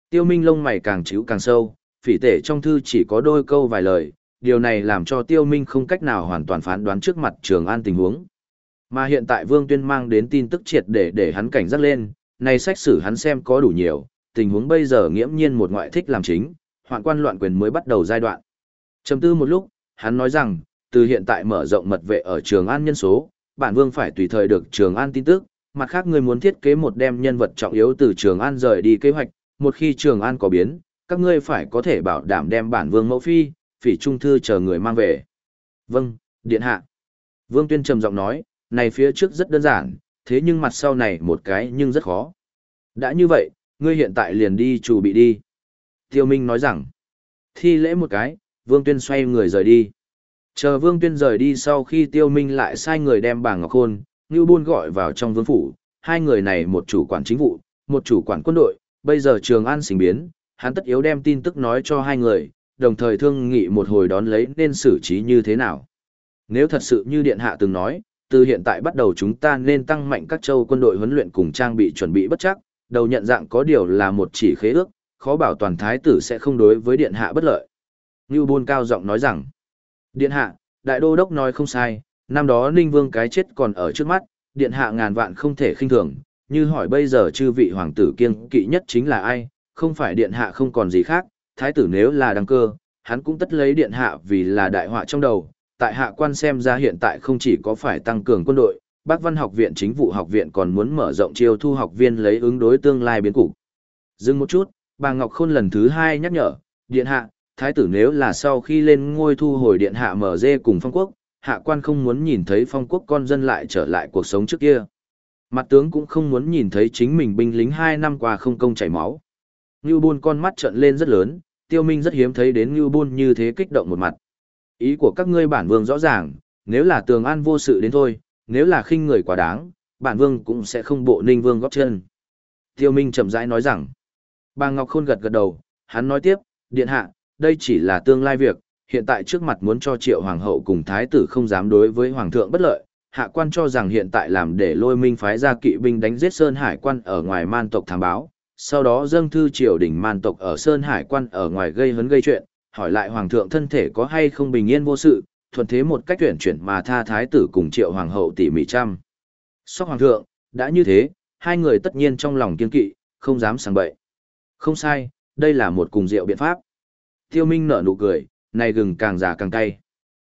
Tiêu Minh lông mày càng chíu càng sâu, phỉ tể trong thư chỉ có đôi câu vài lời, điều này làm cho Tiêu Minh không cách nào hoàn toàn phán đoán trước mặt Trường An tình huống. Mà hiện tại Vương Tuyên mang đến tin tức triệt để để hắn cảnh giác lên, này sách sử hắn xem có đủ nhiều, tình huống bây giờ nghiễm nhiên một ngoại thích làm chính, hoạn quan loạn quyền mới bắt đầu giai đoạn. Trầm tư một lúc, hắn nói rằng, từ hiện tại mở rộng mật vệ ở Trường An nhân số, bản vương phải tùy thời được Trường An tin tức, mặt khác người muốn thiết kế một đem nhân vật trọng yếu từ Trường An rời đi kế hoạch, một khi Trường An có biến, các ngươi phải có thể bảo đảm đem bản vương mẫu phi, phỉ trung thư chờ người mang về. Vâng, điện hạ. Vương Tuyên trầm giọng nói, này phía trước rất đơn giản, thế nhưng mặt sau này một cái nhưng rất khó. Đã như vậy, ngươi hiện tại liền đi chủ bị đi. Tiêu Minh nói rằng, thi lễ một cái, Vương Tuyên xoay người rời đi. Chờ Vương Tuyên rời đi sau khi Tiêu Minh lại sai người đem bà Ngọc Khôn, Ngưu Buôn gọi vào trong vương phủ, hai người này một chủ quản chính vụ, một chủ quản quân đội, bây giờ Trường An sinh biến, hắn tất yếu đem tin tức nói cho hai người, đồng thời thương nghị một hồi đón lấy nên xử trí như thế nào. Nếu thật sự như Điện Hạ từng nói, từ hiện tại bắt đầu chúng ta nên tăng mạnh các châu quân đội huấn luyện cùng trang bị chuẩn bị bất chắc, đầu nhận dạng có điều là một chỉ khế ước, khó bảo toàn thái tử sẽ không đối với điện hạ bất lợi. Ngưu Bôn cao giọng nói rằng, điện hạ, đại đô đốc nói không sai, năm đó Ninh Vương cái chết còn ở trước mắt, điện hạ ngàn vạn không thể khinh thường, như hỏi bây giờ chư vị hoàng tử kiêng kỵ nhất chính là ai, không phải điện hạ không còn gì khác, thái tử nếu là đăng cơ, hắn cũng tất lấy điện hạ vì là đại họa trong đầu, tại hạ quan xem ra hiện tại không chỉ có phải tăng cường quân đội, Bác Văn học viện chính vụ học viện còn muốn mở rộng chiêu thu học viên lấy ứng đối tương lai biến cục. Dừng một chút, bà Ngọc Khôn lần thứ hai nhắc nhở, điện hạ, thái tử nếu là sau khi lên ngôi thu hồi điện hạ mở dê cùng phong quốc, hạ quan không muốn nhìn thấy phong quốc con dân lại trở lại cuộc sống trước kia. Mặt tướng cũng không muốn nhìn thấy chính mình binh lính hai năm qua không công chảy máu. Ngưu Bôn con mắt trợn lên rất lớn, Tiêu Minh rất hiếm thấy đến Ngưu Bôn như thế kích động một mặt. Ý của các ngươi bản vương rõ ràng, nếu là tường an vô sự đến thôi, nếu là khinh người quá đáng, bản vương cũng sẽ không bộ ninh vương góp chân. Tiêu Minh chậm rãi nói rằng, bà Ngọc Khôn gật gật đầu, hắn nói tiếp, điện hạ, đây chỉ là tương lai việc, hiện tại trước mặt muốn cho triệu hoàng hậu cùng thái tử không dám đối với hoàng thượng bất lợi. Hạ quan cho rằng hiện tại làm để lôi minh phái ra kỵ binh đánh giết Sơn Hải quan ở ngoài man tộc thám báo, sau đó dâng thư triều đình man tộc ở Sơn Hải quan ở ngoài gây hấn gây chuyện, hỏi lại hoàng thượng thân thể có hay không bình yên vô sự, thuận thế một cách tuyển chuyển mà tha thái tử cùng triệu hoàng hậu tỉ mỉ trăm. Sóc hoàng thượng, đã như thế, hai người tất nhiên trong lòng kiên kỵ, không dám sang bậy. Không sai, đây là một cùng diệu biện pháp. Tiêu Minh nở nụ cười, này gừng càng già càng cay.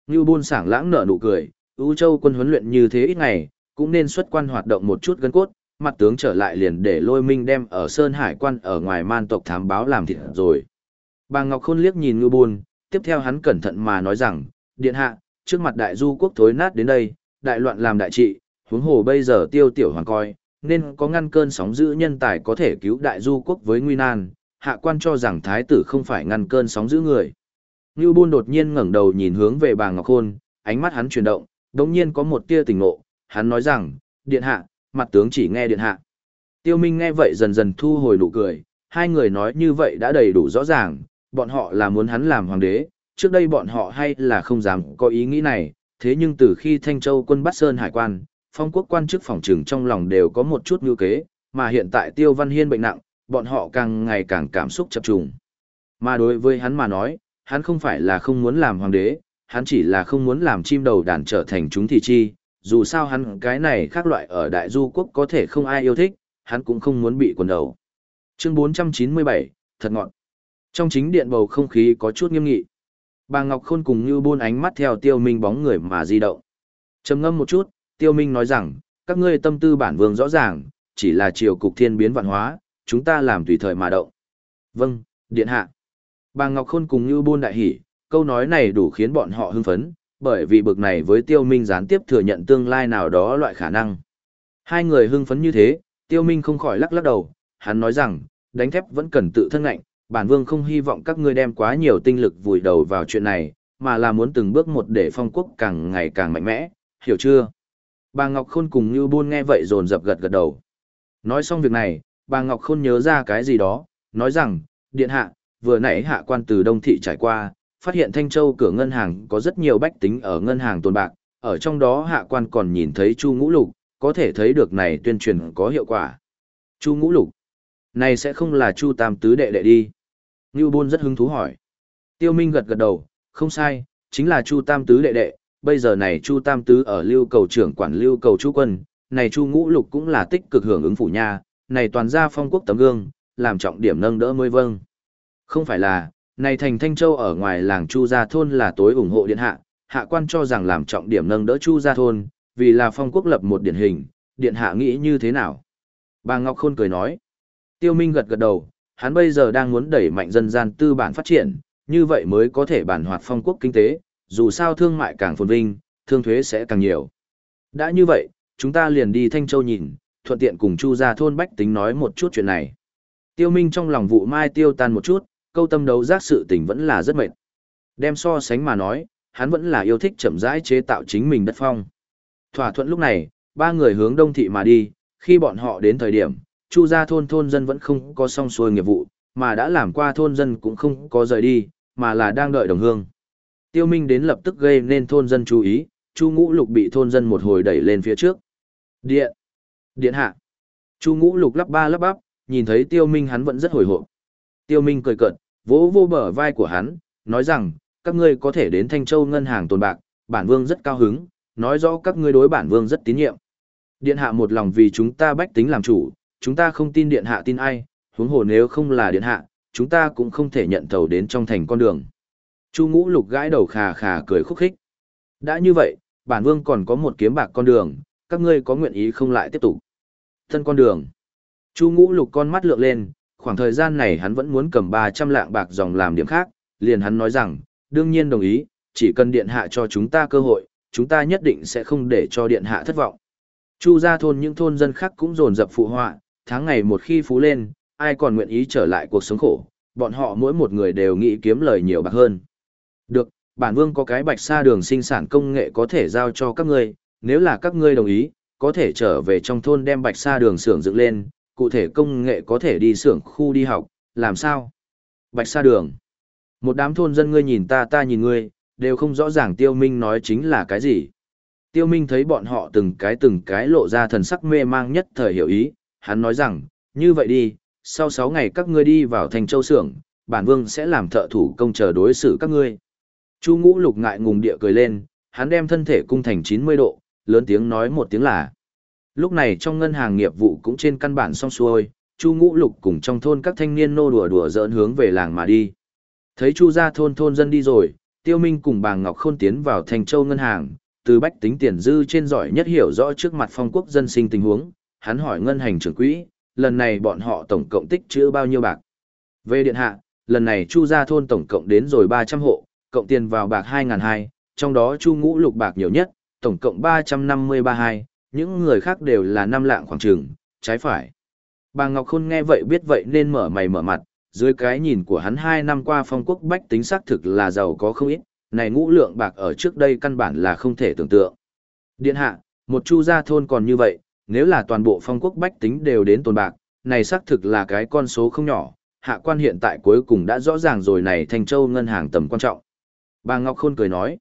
Ngưu Bôn sảng lãng nở nụ cười, ưu châu quân huấn luyện như thế ít ngày, cũng nên xuất quan hoạt động một chút gân cốt, mặt tướng trở lại liền để lôi minh đem ở Sơn Hải quan ở ngoài man tộc thám báo làm thịt rồi. Bà Ngọc Khôn liếc nhìn Ngưu Bôn, tiếp theo hắn cẩn thận mà nói rằng, điện hạ, trước mặt đại du quốc thối nát đến đây, đại loạn làm đại trị, huống hồ bây giờ tiêu tiểu hoàng coi, nên có ngăn cơn sóng dữ nhân tài có thể cứu đại du quốc với nguy nan, hạ quan cho rằng thái tử không phải ngăn cơn sóng dữ người. Ngưu Bôn đột nhiên ngẩng đầu nhìn hướng về bà Ngọc Khôn, ánh mắt hắn chuyển động, đống nhiên có một tia tỉnh ngộ, hắn nói rằng, điện hạ, mặt tướng chỉ nghe điện hạ. Tiêu Minh nghe vậy dần dần thu hồi nụ cười, hai người nói như vậy đã đầy đủ rõ ràng, bọn họ là muốn hắn làm hoàng đế, trước đây bọn họ hay là không dám có ý nghĩ này, thế nhưng từ khi Thanh Châu quân bắt Sơn Hải quan, phong quốc quan chức phòng trừng trong lòng đều có một chút ngưu kế, mà hiện tại Tiêu Văn Hiên bệnh nặng, bọn họ càng ngày càng cảm xúc chập trùng. Mà đối với hắn mà nói, hắn không phải là không muốn làm hoàng đế, hắn chỉ là không muốn làm chim đầu đàn trở thành chúng thị chi, dù sao hắn cái này khác loại ở đại du quốc có thể không ai yêu thích, hắn cũng không muốn bị quần đầu. Chương 497, thật ngọn. Trong chính điện bầu không khí có chút nghiêm nghị. Bà Ngọc Khôn cùng như buôn ánh mắt theo tiêu minh bóng người mà di động. trầm ngâm một chút, tiêu minh nói rằng, các ngươi tâm tư bản vương rõ ràng, chỉ là chiều cục thiên biến vạn hóa, chúng ta làm tùy thời mà động. Vâng, điện hạ. Bà Ngọc Khôn cùng như buôn đại hỉ, câu nói này đủ khiến bọn họ hưng phấn, bởi vì bực này với tiêu minh gián tiếp thừa nhận tương lai nào đó loại khả năng. Hai người hưng phấn như thế, tiêu minh không khỏi lắc lắc đầu, hắn nói rằng, đánh thép vẫn cần tự thân ngạnh, bản vương không hy vọng các ngươi đem quá nhiều tinh lực vùi đầu vào chuyện này, mà là muốn từng bước một để phong quốc càng ngày càng mạnh mẽ, hiểu chưa? Bà Ngọc Khôn cùng Như Buôn nghe vậy dồn dập gật gật đầu. Nói xong việc này, bà Ngọc Khôn nhớ ra cái gì đó, nói rằng, điện hạ, vừa nãy hạ quan từ Đông Thị trải qua, phát hiện Thanh Châu cửa ngân hàng có rất nhiều bách tính ở ngân hàng tồn bạc, ở trong đó hạ quan còn nhìn thấy Chu Ngũ Lục, có thể thấy được này tuyên truyền có hiệu quả. Chu Ngũ Lục, này sẽ không là Chu Tam Tứ đệ đệ đi. Ngưu Bôn rất hứng thú hỏi. Tiêu Minh gật gật đầu, không sai, chính là Chu Tam Tứ đệ đệ, bây giờ này Chu Tam Tứ ở lưu cầu trưởng quản lưu cầu chú quân, này Chu Ngũ Lục cũng là tích cực hưởng ứng phủ nha, này toàn gia phong quốc tấm gương, làm trọng điểm nâng đỡ mới vâng. Không phải là, này thành Thanh Châu ở ngoài làng Chu Gia Thôn là tối ủng hộ điện hạ, hạ quan cho rằng làm trọng điểm nâng đỡ Chu Gia Thôn, vì là phong quốc lập một điển hình, điện hạ nghĩ như thế nào? Bà Ngọc Khôn cười nói. Tiêu Minh gật gật đầu, hắn bây giờ đang muốn đẩy mạnh dân gian tư bản phát triển, như vậy mới có thể bản hoạt phong quốc kinh tế, dù sao thương mại càng phồn vinh, thương thuế sẽ càng nhiều. Đã như vậy, chúng ta liền đi Thanh Châu nhìn, thuận tiện cùng Chu gia thôn bách tính nói một chút chuyện này. Tiêu Minh trong lòng vụ mai tiêu tan một chút, câu tâm đấu giác sự tình vẫn là rất mệt. Đem so sánh mà nói, hắn vẫn là yêu thích chậm rãi chế tạo chính mình đất phong. Thỏa thuận lúc này, ba người hướng đông thị mà đi, khi bọn họ đến thời điểm, Chu gia thôn thôn dân vẫn không có xong xuôi nghiệp vụ, mà đã làm qua thôn dân cũng không có rời đi, mà là đang đợi đồng hương. Tiêu Minh đến lập tức gây nên thôn dân chú ý, Chu Ngũ Lục bị thôn dân một hồi đẩy lên phía trước. Điện! Điện hạ! Chu Ngũ Lục lắp ba lắp bắp, nhìn thấy Tiêu Minh hắn vẫn rất hồi hộp. Tiêu Minh cười cợt, vỗ vô bờ vai của hắn, nói rằng, các ngươi có thể đến Thanh Châu ngân hàng tồn bạc, bản vương rất cao hứng, nói rõ các ngươi đối bản vương rất tín nhiệm. Điện hạ một lòng vì chúng ta bách tính làm chủ, chúng ta không tin điện hạ tin ai, huống hồ nếu không là điện hạ, chúng ta cũng không thể nhận thầu đến trong thành con đường. Chu ngũ lục gãi đầu khà khà cười khúc khích. Đã như vậy, bản vương còn có một kiếm bạc con đường, các ngươi có nguyện ý không lại tiếp tục. Thân con đường. Chu ngũ lục con mắt lượng lên, khoảng thời gian này hắn vẫn muốn cầm 300 lạng bạc dòng làm điểm khác, liền hắn nói rằng, đương nhiên đồng ý, chỉ cần điện hạ cho chúng ta cơ hội, chúng ta nhất định sẽ không để cho điện hạ thất vọng. Chu ra thôn những thôn dân khác cũng dồn dập phụ họa, tháng ngày một khi phú lên, ai còn nguyện ý trở lại cuộc sống khổ, bọn họ mỗi một người đều nghĩ kiếm lời nhiều bạc hơn. Được, bản vương có cái bạch sa đường sinh sản công nghệ có thể giao cho các ngươi, nếu là các ngươi đồng ý, có thể trở về trong thôn đem bạch sa đường xưởng dựng lên, cụ thể công nghệ có thể đi xưởng khu đi học, làm sao? Bạch sa đường. Một đám thôn dân ngươi nhìn ta ta nhìn ngươi, đều không rõ ràng tiêu minh nói chính là cái gì. Tiêu minh thấy bọn họ từng cái từng cái lộ ra thần sắc mê mang nhất thời hiểu ý, hắn nói rằng, như vậy đi, sau 6 ngày các ngươi đi vào thành châu xưởng, bản vương sẽ làm thợ thủ công chờ đối xử các ngươi. Chu ngũ lục ngại ngùng địa cười lên, hắn đem thân thể cung thành 90 độ, lớn tiếng nói một tiếng là. Lúc này trong ngân hàng nghiệp vụ cũng trên căn bản xong xuôi, Chu ngũ lục cùng trong thôn các thanh niên nô đùa đùa dỡn hướng về làng mà đi. Thấy Chu ra thôn thôn dân đi rồi, Tiêu Minh cùng bà Ngọc Khôn tiến vào thành châu ngân hàng, từ bách tính tiền dư trên giỏi nhất hiểu rõ trước mặt phong quốc dân sinh tình huống, hắn hỏi ngân hành trưởng quỹ, lần này bọn họ tổng cộng tích trữ bao nhiêu bạc. Về điện hạ, lần này Chu gia thôn tổng cộng đến rồi 300 hộ, cộng tiền vào bạc 2.200, trong đó Chu ngũ lục bạc nhiều nhất, tổng cộng 353 hai, những người khác đều là năm lạng khoảng trường, trái phải. Bà Ngọc Khôn nghe vậy biết vậy nên mở mày mở mặt, dưới cái nhìn của hắn hai năm qua phong quốc bách tính xác thực là giàu có không ít, này ngũ lượng bạc ở trước đây căn bản là không thể tưởng tượng. Điện hạ, một chu gia thôn còn như vậy, nếu là toàn bộ phong quốc bách tính đều đến tồn bạc, này xác thực là cái con số không nhỏ, hạ quan hiện tại cuối cùng đã rõ ràng rồi này Thanh Châu ngân hàng tầm quan trọng. Bà Ngọc Khôn cười nói,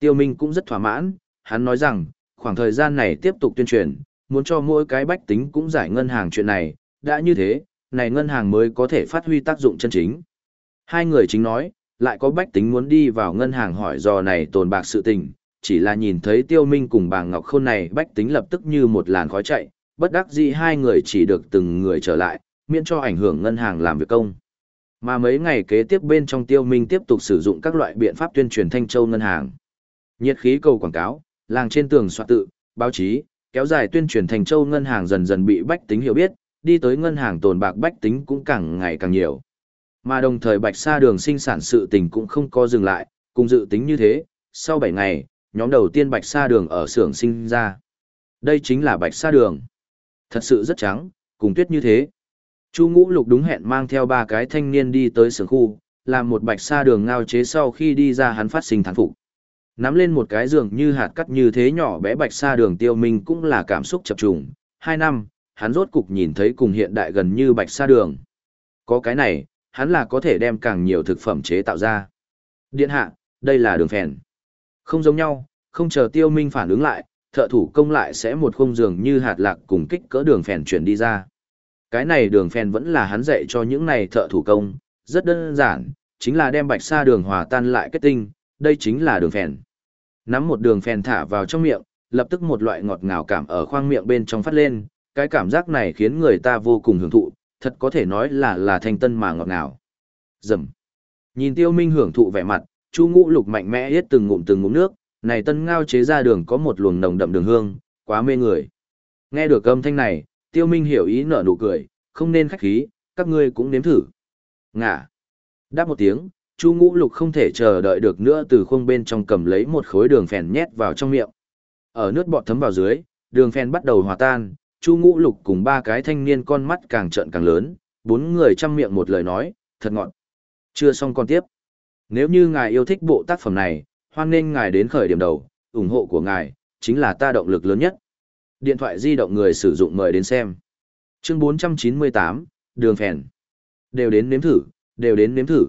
Tiêu Minh cũng rất thỏa mãn, hắn nói rằng, khoảng thời gian này tiếp tục tuyên truyền, muốn cho mỗi cái bách tính cũng giải ngân hàng chuyện này, đã như thế, này ngân hàng mới có thể phát huy tác dụng chân chính. Hai người chính nói, lại có bách tính muốn đi vào ngân hàng hỏi dò này tồn bạc sự tình, chỉ là nhìn thấy tiêu minh cùng bà Ngọc Khôn này bách tính lập tức như một làn khói chạy, bất đắc dĩ hai người chỉ được từng người trở lại, miễn cho ảnh hưởng ngân hàng làm việc công. Mà mấy ngày kế tiếp bên trong tiêu minh tiếp tục sử dụng các loại biện pháp tuyên truyền Thanh Châu ngân hàng. Nhiệt khí cầu quảng cáo, làng trên tường soạn tự, báo chí, kéo dài tuyên truyền Thanh Châu ngân hàng dần dần bị bách tính hiểu biết, đi tới ngân hàng tồn bạc bách tính cũng càng ngày càng nhiều. Mà đồng thời Bạch Sa Đường sinh sản sự tình cũng không có dừng lại, cùng dự tính như thế, sau 7 ngày, nhóm đầu tiên Bạch Sa Đường ở xưởng sinh ra. Đây chính là Bạch Sa Đường. Thật sự rất trắng, cùng tuyết như thế. Chu Ngũ Lục đúng hẹn mang theo ba cái thanh niên đi tới xưởng khu, làm một Bạch Sa Đường ngao chế sau khi đi ra hắn phát sinh thán phục. Nắm lên một cái giường như hạt cắt như thế nhỏ bé Bạch Sa Đường tiêu minh cũng là cảm xúc chập trùng. Hai năm, hắn rốt cục nhìn thấy cùng hiện đại gần như Bạch Sa Đường. Có cái này, hắn là có thể đem càng nhiều thực phẩm chế tạo ra. Điện hạ, đây là đường phèn. Không giống nhau, không chờ tiêu minh phản ứng lại, thợ thủ công lại sẽ một khung giường như hạt lạc cùng kích cỡ đường phèn chuyển đi ra. Cái này đường phèn vẫn là hắn dạy cho những này thợ thủ công, rất đơn giản, chính là đem bạch sa đường hòa tan lại kết tinh, đây chính là đường phèn. Nắm một đường phèn thả vào trong miệng, lập tức một loại ngọt ngào cảm ở khoang miệng bên trong phát lên, cái cảm giác này khiến người ta vô cùng hưởng thụ, thật có thể nói là là thanh tân mà ngọt ngào. Dầm. Nhìn Tiêu Minh hưởng thụ vẻ mặt, Chu Ngũ Lục mạnh mẽ hết từng ngụm từng ngụm nước, này tân ngao chế ra đường có một luồng nồng đậm đường hương, quá mê người. Nghe được âm thanh này, Tiêu Minh hiểu ý nở nụ cười, không nên khách khí, các ngươi cũng nếm thử. Ngả. Đáp một tiếng, Chu Ngũ Lục không thể chờ đợi được nữa từ khuôn bên trong cầm lấy một khối đường phèn nhét vào trong miệng. Ở nước bọt thấm vào dưới, đường phèn bắt đầu hòa tan, Chu Ngũ Lục cùng ba cái thanh niên con mắt càng trợn càng lớn, bốn người chăm miệng một lời nói, thật ngọt. Chưa xong còn tiếp. Nếu như ngài yêu thích bộ tác phẩm này, hoan nghênh ngài đến khởi điểm đầu, ủng hộ của ngài, chính là ta động lực lớn nhất. Điện thoại di động người sử dụng mời đến xem. Chương 498, đường phèn. Đều đến nếm thử, đều đến nếm thử.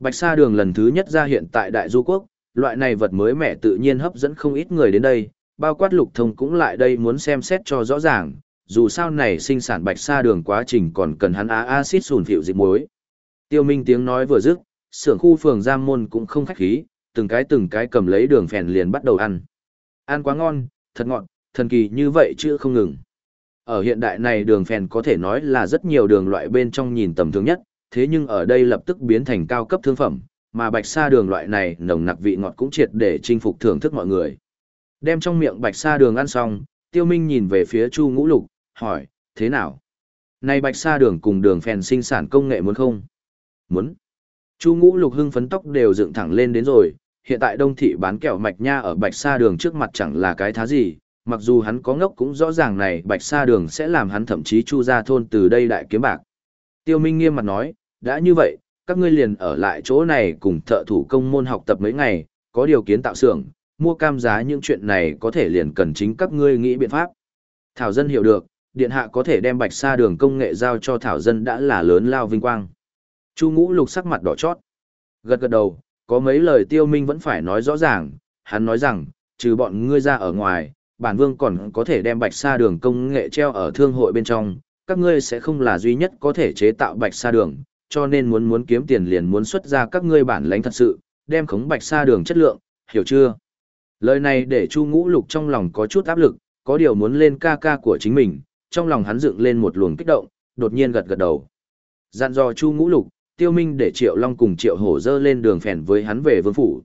Bạch Sa đường lần thứ nhất ra hiện tại Đại Du Quốc, loại này vật mới mẻ tự nhiên hấp dẫn không ít người đến đây, bao quát lục thông cũng lại đây muốn xem xét cho rõ ràng, dù sao này sinh sản bạch sa đường quá trình còn cần hắn á acid sùn phịu dịch muối. Tiêu Minh tiếng nói vừa dứt, xưởng khu phường giam môn cũng không khách khí, từng cái từng cái cầm lấy đường phèn liền bắt đầu ăn. Ăn quá ngon, thật ngọt, thần kỳ như vậy chứ không ngừng. Ở hiện đại này đường phèn có thể nói là rất nhiều đường loại bên trong nhìn tầm thường nhất, thế nhưng ở đây lập tức biến thành cao cấp thương phẩm, mà bạch sa đường loại này nồng nặc vị ngọt cũng triệt để chinh phục thưởng thức mọi người. Đem trong miệng bạch sa đường ăn xong, tiêu minh nhìn về phía chu ngũ lục, hỏi, thế nào? Này bạch sa đường cùng đường phèn sinh sản công nghệ muốn không? Muốn. Chu ngũ lục hưng phấn tóc đều dựng thẳng lên đến rồi, hiện tại đông thị bán kẹo mạch nha ở bạch sa đường trước mặt chẳng là cái thá gì, mặc dù hắn có ngốc cũng rõ ràng này bạch sa đường sẽ làm hắn thậm chí chu ra thôn từ đây đại kiếm bạc. Tiêu Minh nghiêm mặt nói, đã như vậy, các ngươi liền ở lại chỗ này cùng thợ thủ công môn học tập mấy ngày, có điều kiến tạo xưởng, mua cam giá những chuyện này có thể liền cần chính các ngươi nghĩ biện pháp. Thảo dân hiểu được, điện hạ có thể đem bạch sa đường công nghệ giao cho thảo dân đã là lớn lao vinh quang. Chu ngũ lục sắc mặt đỏ chót. Gật gật đầu, có mấy lời tiêu minh vẫn phải nói rõ ràng, hắn nói rằng, trừ bọn ngươi ra ở ngoài, bản vương còn có thể đem bạch sa đường công nghệ treo ở thương hội bên trong, các ngươi sẽ không là duy nhất có thể chế tạo bạch sa đường, cho nên muốn muốn kiếm tiền liền muốn xuất ra các ngươi bản lãnh thật sự, đem khống bạch sa đường chất lượng, hiểu chưa? Lời này để Chu Ngũ Lục trong lòng có chút áp lực, có điều muốn lên ca ca của chính mình, trong lòng hắn dựng lên một luồng kích động, đột nhiên gật gật đầu. Dặn dò Chu Ngũ Lục, Tiêu Minh để Triệu Long cùng Triệu Hổ dơ lên đường phèn với hắn về vương phủ.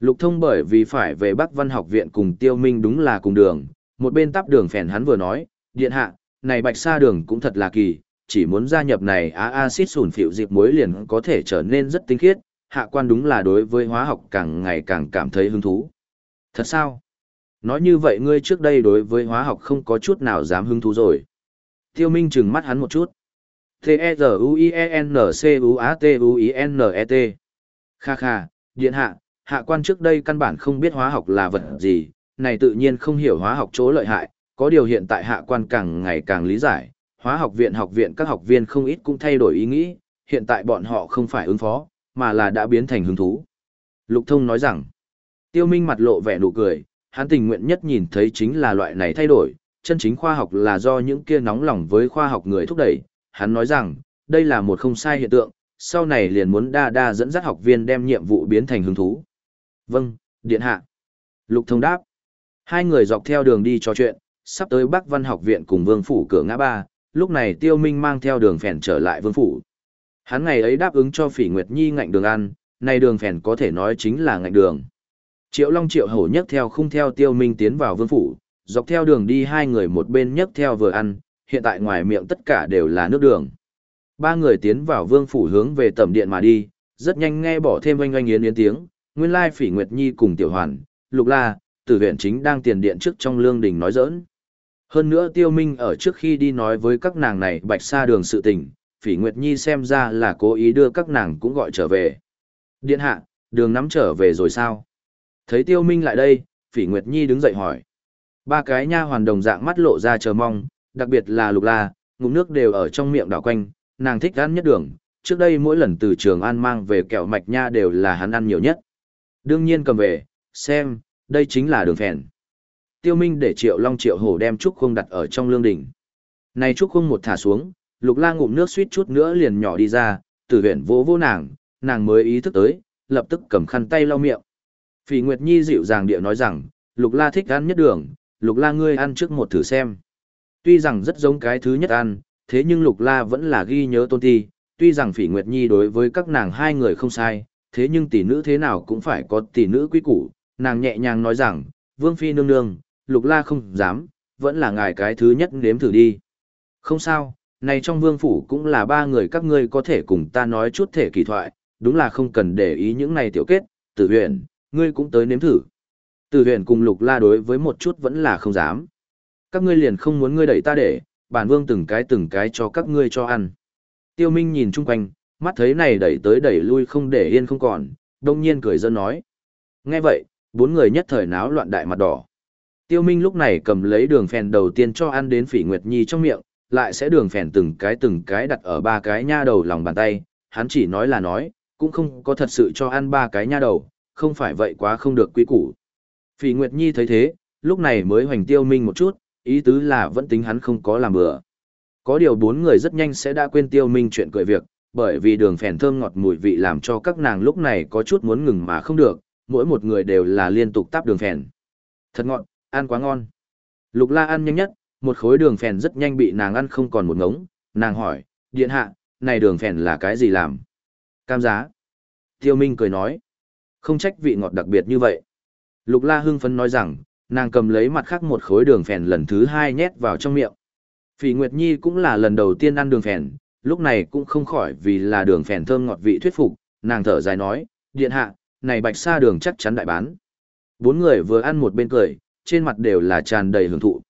Lục Thông bởi vì phải về Bắc Văn học viện cùng Tiêu Minh đúng là cùng đường, một bên tắp đường phèn hắn vừa nói, điện hạ, này bạch sa đường cũng thật là kỳ, chỉ muốn gia nhập này á axit sủn phịu dịp muối liền có thể trở nên rất tinh khiết, hạ quan đúng là đối với hóa học càng ngày càng cảm thấy hứng thú. Thật sao? Nói như vậy ngươi trước đây đối với hóa học không có chút nào dám hứng thú rồi. Tiêu Minh trừng mắt hắn một chút. T-E-Z-U-I-E-N-C-U-A-T-U-I-N-E-T. Kha kha, điện hạ, hạ quan trước đây căn bản không biết hóa học là vật gì, này tự nhiên không hiểu hóa học chỗ lợi hại, có điều hiện tại hạ quan càng ngày càng lý giải, hóa học viện học viện các học viên không ít cũng thay đổi ý nghĩ, hiện tại bọn họ không phải ứng phó, mà là đã biến thành hứng thú. Lục thông nói rằng, tiêu minh mặt lộ vẻ nụ cười, hắn tình nguyện nhất nhìn thấy chính là loại này thay đổi, chân chính khoa học là do những kia nóng lòng với khoa học người thúc đẩy, hắn nói rằng, đây là một không sai hiện tượng, sau này liền muốn đa đa dẫn dắt học viên đem nhiệm vụ biến thành hứng thú. Vâng, điện hạ. Lục thông đáp. Hai người dọc theo đường đi trò chuyện, sắp tới Bắc Văn học viện cùng Vương Phủ cửa ngã ba, lúc này Tiêu Minh mang theo đường phèn trở lại Vương Phủ. Hắn ngày ấy đáp ứng cho Phỉ Nguyệt Nhi ngạnh đường ăn, nay đường phèn có thể nói chính là ngạnh đường. Triệu Long Triệu Hổ nhấc theo không theo Tiêu Minh tiến vào Vương Phủ, dọc theo đường đi hai người một bên nhấc theo vừa ăn, hiện tại ngoài miệng tất cả đều là nước đường. Ba người tiến vào Vương Phủ hướng về tẩm điện mà đi, rất nhanh nghe bỏ thêm oanh oanh yến yến tiếng, nguyên lai Phỉ Nguyệt Nhi cùng Tiểu Hoàn, Lục La, Tử Viện chính đang tiền điện trước trong lương đình nói giỡn. Hơn nữa Tiêu Minh ở trước khi đi nói với các nàng này bạch xa đường sự tình, Phỉ Nguyệt Nhi xem ra là cố ý đưa các nàng cũng gọi trở về. Điện hạ, đường nắm trở về rồi sao? Thấy Tiêu Minh lại đây, Phỉ Nguyệt Nhi đứng dậy hỏi. Ba cái nha hoàn đồng dạng mắt lộ ra chờ mong, đặc biệt là Lục La, ngụm nước đều ở trong miệng đảo quanh, nàng thích ăn nhất đường. Trước đây mỗi lần từ trường ăn mang về kẹo mạch nha đều là hắn ăn nhiều nhất. Đương nhiên cầm về, xem, đây chính là đường phèn. Tiêu Minh để Triệu Long Triệu Hổ đem trúc khung đặt ở trong lương đỉnh. Này trúc khung một thả xuống, Lục La ngụm nước suýt chút nữa liền nhỏ đi ra, Tử Huyền vỗ vỗ nàng, nàng mới ý thức tới, lập tức cầm khăn tay lau miệng. Phỉ Nguyệt Nhi dịu dàng địa nói rằng, Lục La thích ăn nhất đường, Lục La ngươi ăn trước một thử xem. Tuy rằng rất giống cái thứ nhất ăn, thế nhưng Lục La vẫn là ghi nhớ tôn ti, tuy rằng Phỉ Nguyệt Nhi đối với các nàng hai người không sai, thế nhưng tỷ nữ thế nào cũng phải có tỷ nữ quý củ, nàng nhẹ nhàng nói rằng, Vương Phi nương nương, Lục La không dám, vẫn là ngài cái thứ nhất nếm thử đi. Không sao, này trong vương phủ cũng là ba người các ngươi có thể cùng ta nói chút thể kỳ thoại, đúng là không cần để ý những này tiểu kết, tử huyền, ngươi cũng tới nếm thử. Tử huyền cùng lục la đối với một chút vẫn là không dám. Các ngươi liền không muốn ngươi đẩy ta để, bản vương từng cái từng cái cho các ngươi cho ăn. Tiêu Minh nhìn chung quanh, mắt thấy này đẩy tới đẩy lui không để yên không còn, đông nhiên cười dân nói. Nghe vậy, bốn người nhất thời náo loạn đại mặt đỏ. Tiêu Minh lúc này cầm lấy đường phèn đầu tiên cho ăn đến Phỉ Nguyệt Nhi trong miệng, lại sẽ đường phèn từng cái từng cái đặt ở ba cái nha đầu lòng bàn tay, hắn chỉ nói là nói, cũng không có thật sự cho ăn ba cái nha đầu, không phải vậy quá không được quý củ. Phỉ Nguyệt Nhi thấy thế, lúc này mới hoành tiêu minh một chút, ý tứ là vẫn tính hắn không có làm bừa. Có điều bốn người rất nhanh sẽ đã quên tiêu minh chuyện cười việc, bởi vì đường phèn thơm ngọt mùi vị làm cho các nàng lúc này có chút muốn ngừng mà không được, mỗi một người đều là liên tục táp đường phèn. Thật ngọt, ăn quá ngon. Lục la ăn nhanh nhất, một khối đường phèn rất nhanh bị nàng ăn không còn một ngống, nàng hỏi, điện hạ, này đường phèn là cái gì làm? Cam giá. Tiêu Minh cười nói, không trách vị ngọt đặc biệt như vậy. Lục la hưng phấn nói rằng, nàng cầm lấy mặt khác một khối đường phèn lần thứ hai nhét vào trong miệng. Phỉ Nguyệt Nhi cũng là lần đầu tiên ăn đường phèn, lúc này cũng không khỏi vì là đường phèn thơm ngọt vị thuyết phục, nàng thở dài nói, điện hạ, này bạch sa đường chắc chắn đại bán. Bốn người vừa ăn một bên cười, trên mặt đều là tràn đầy hưởng thụ.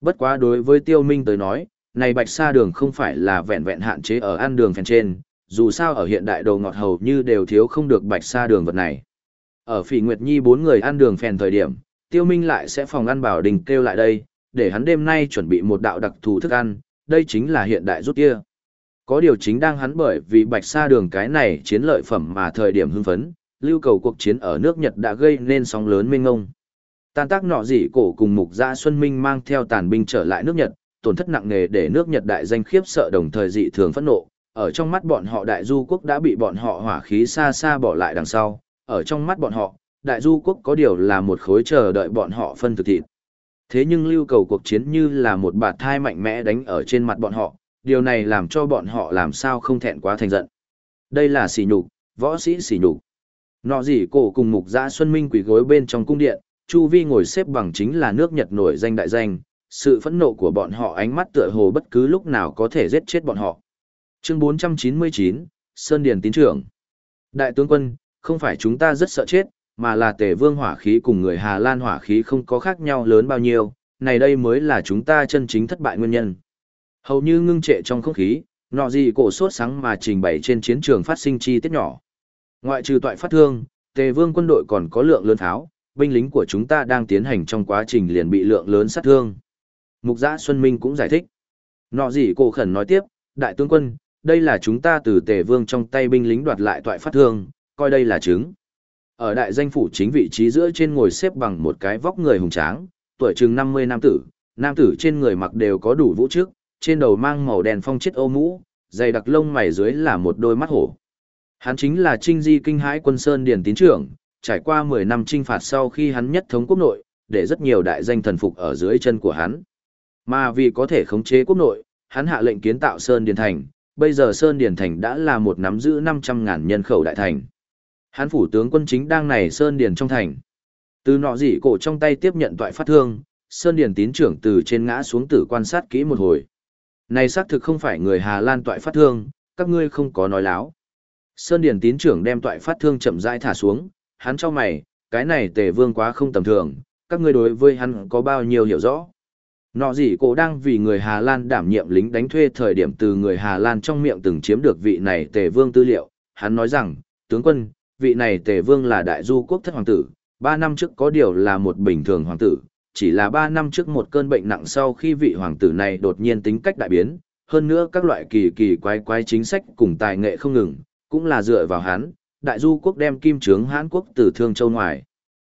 Bất quá đối với tiêu minh tới nói, này bạch sa đường không phải là vẹn vẹn hạn chế ở ăn đường phèn trên, dù sao ở hiện đại đồ ngọt hầu như đều thiếu không được bạch sa đường vật này. Ở phỉ Nguyệt Nhi bốn người ăn đường phèn thời điểm, tiêu minh lại sẽ phòng ăn bảo đình kêu lại đây, để hắn đêm nay chuẩn bị một đạo đặc thù thức ăn, đây chính là hiện đại rút kia. Có điều chính đang hắn bởi vì bạch sa đường cái này chiến lợi phẩm mà thời điểm hưng phấn, lưu cầu cuộc chiến ở nước Nhật đã gây nên sóng lớn mênh ngông. Tan tác nọ dị cổ cùng mục gia Xuân Minh mang theo tàn binh trở lại nước Nhật, tổn thất nặng nề để nước Nhật đại danh khiếp sợ đồng thời dị thường phẫn nộ. Ở trong mắt bọn họ đại du quốc đã bị bọn họ hỏa khí xa xa bỏ lại đằng sau, ở trong mắt bọn họ, đại du quốc có điều là một khối chờ đợi bọn họ phân thực thịt. Thế nhưng lưu cầu cuộc chiến như là một bạt thai mạnh mẽ đánh ở trên mặt bọn họ, điều này làm cho bọn họ làm sao không thẹn quá thành giận. Đây là sỉ nhục, võ sĩ sỉ nhục. Nọ gì cổ cùng mục giã Xuân Minh quỷ gối bên trong cung điện, Chu Vi ngồi xếp bằng chính là nước Nhật nổi danh đại danh, sự phẫn nộ của bọn họ ánh mắt tựa hồ bất cứ lúc nào có thể giết chết bọn họ. Chương 499, Sơn Điền tín trưởng. Đại tướng quân, không phải chúng ta rất sợ chết, mà là tề vương hỏa khí cùng người Hà Lan hỏa khí không có khác nhau lớn bao nhiêu, này đây mới là chúng ta chân chính thất bại nguyên nhân. Hầu như ngưng trệ trong không khí, nọ gì cổ sốt sáng mà trình bày trên chiến trường phát sinh chi tiết nhỏ. Ngoại trừ toại phát thương, tề vương quân đội còn có lượng lớn tháo, binh lính của chúng ta đang tiến hành trong quá trình liền bị lượng lớn sát thương. Mục giã Xuân Minh cũng giải thích. Nọ gì cổ khẩn nói tiếp, đại tướng quân, đây là chúng ta từ tề vương trong tay binh lính đoạt lại toại phát thương, coi đây là chứng. Ở đại danh phủ chính vị trí giữa trên ngồi xếp bằng một cái vóc người hùng tráng, tuổi chừng 50 nam tử, nam tử trên người mặc đều có đủ vũ trước, trên đầu mang màu đen phong chết ô mũ, dày đặc lông mày dưới là một đôi mắt hổ. Hắn chính là Trinh Di kinh hãi quân Sơn Điền Tín trưởng, trải qua 10 năm trinh phạt sau khi hắn nhất thống quốc nội, để rất nhiều đại danh thần phục ở dưới chân của hắn. Mà vì có thể khống chế quốc nội, hắn hạ lệnh kiến tạo Sơn Điền Thành, bây giờ Sơn Điền Thành đã là một nắm giữ 500.000 nhân khẩu đại thành. Hắn phủ tướng quân chính đang này Sơn Điền trong thành. Từ nọ dị cổ trong tay tiếp nhận toại phát thương, Sơn Điền tín trưởng từ trên ngã xuống tử quan sát kỹ một hồi. Này xác thực không phải người Hà Lan toại phát thương, các ngươi không có nói láo. Sơn Điền tín trưởng đem toại phát thương chậm rãi thả xuống, hắn cho mày, cái này tề vương quá không tầm thường, các ngươi đối với hắn có bao nhiêu hiểu rõ. Nọ gì cổ đang vì người Hà Lan đảm nhiệm lính đánh thuê thời điểm từ người Hà Lan trong miệng từng chiếm được vị này tề vương tư liệu, hắn nói rằng, tướng quân, vị này tề vương là đại du quốc thất hoàng tử, ba năm trước có điều là một bình thường hoàng tử, chỉ là ba năm trước một cơn bệnh nặng sau khi vị hoàng tử này đột nhiên tính cách đại biến, hơn nữa các loại kỳ kỳ quái quái chính sách cùng tài nghệ không ngừng, cũng là dựa vào hắn, đại du quốc đem kim trướng Hán quốc từ Thương Châu ngoài.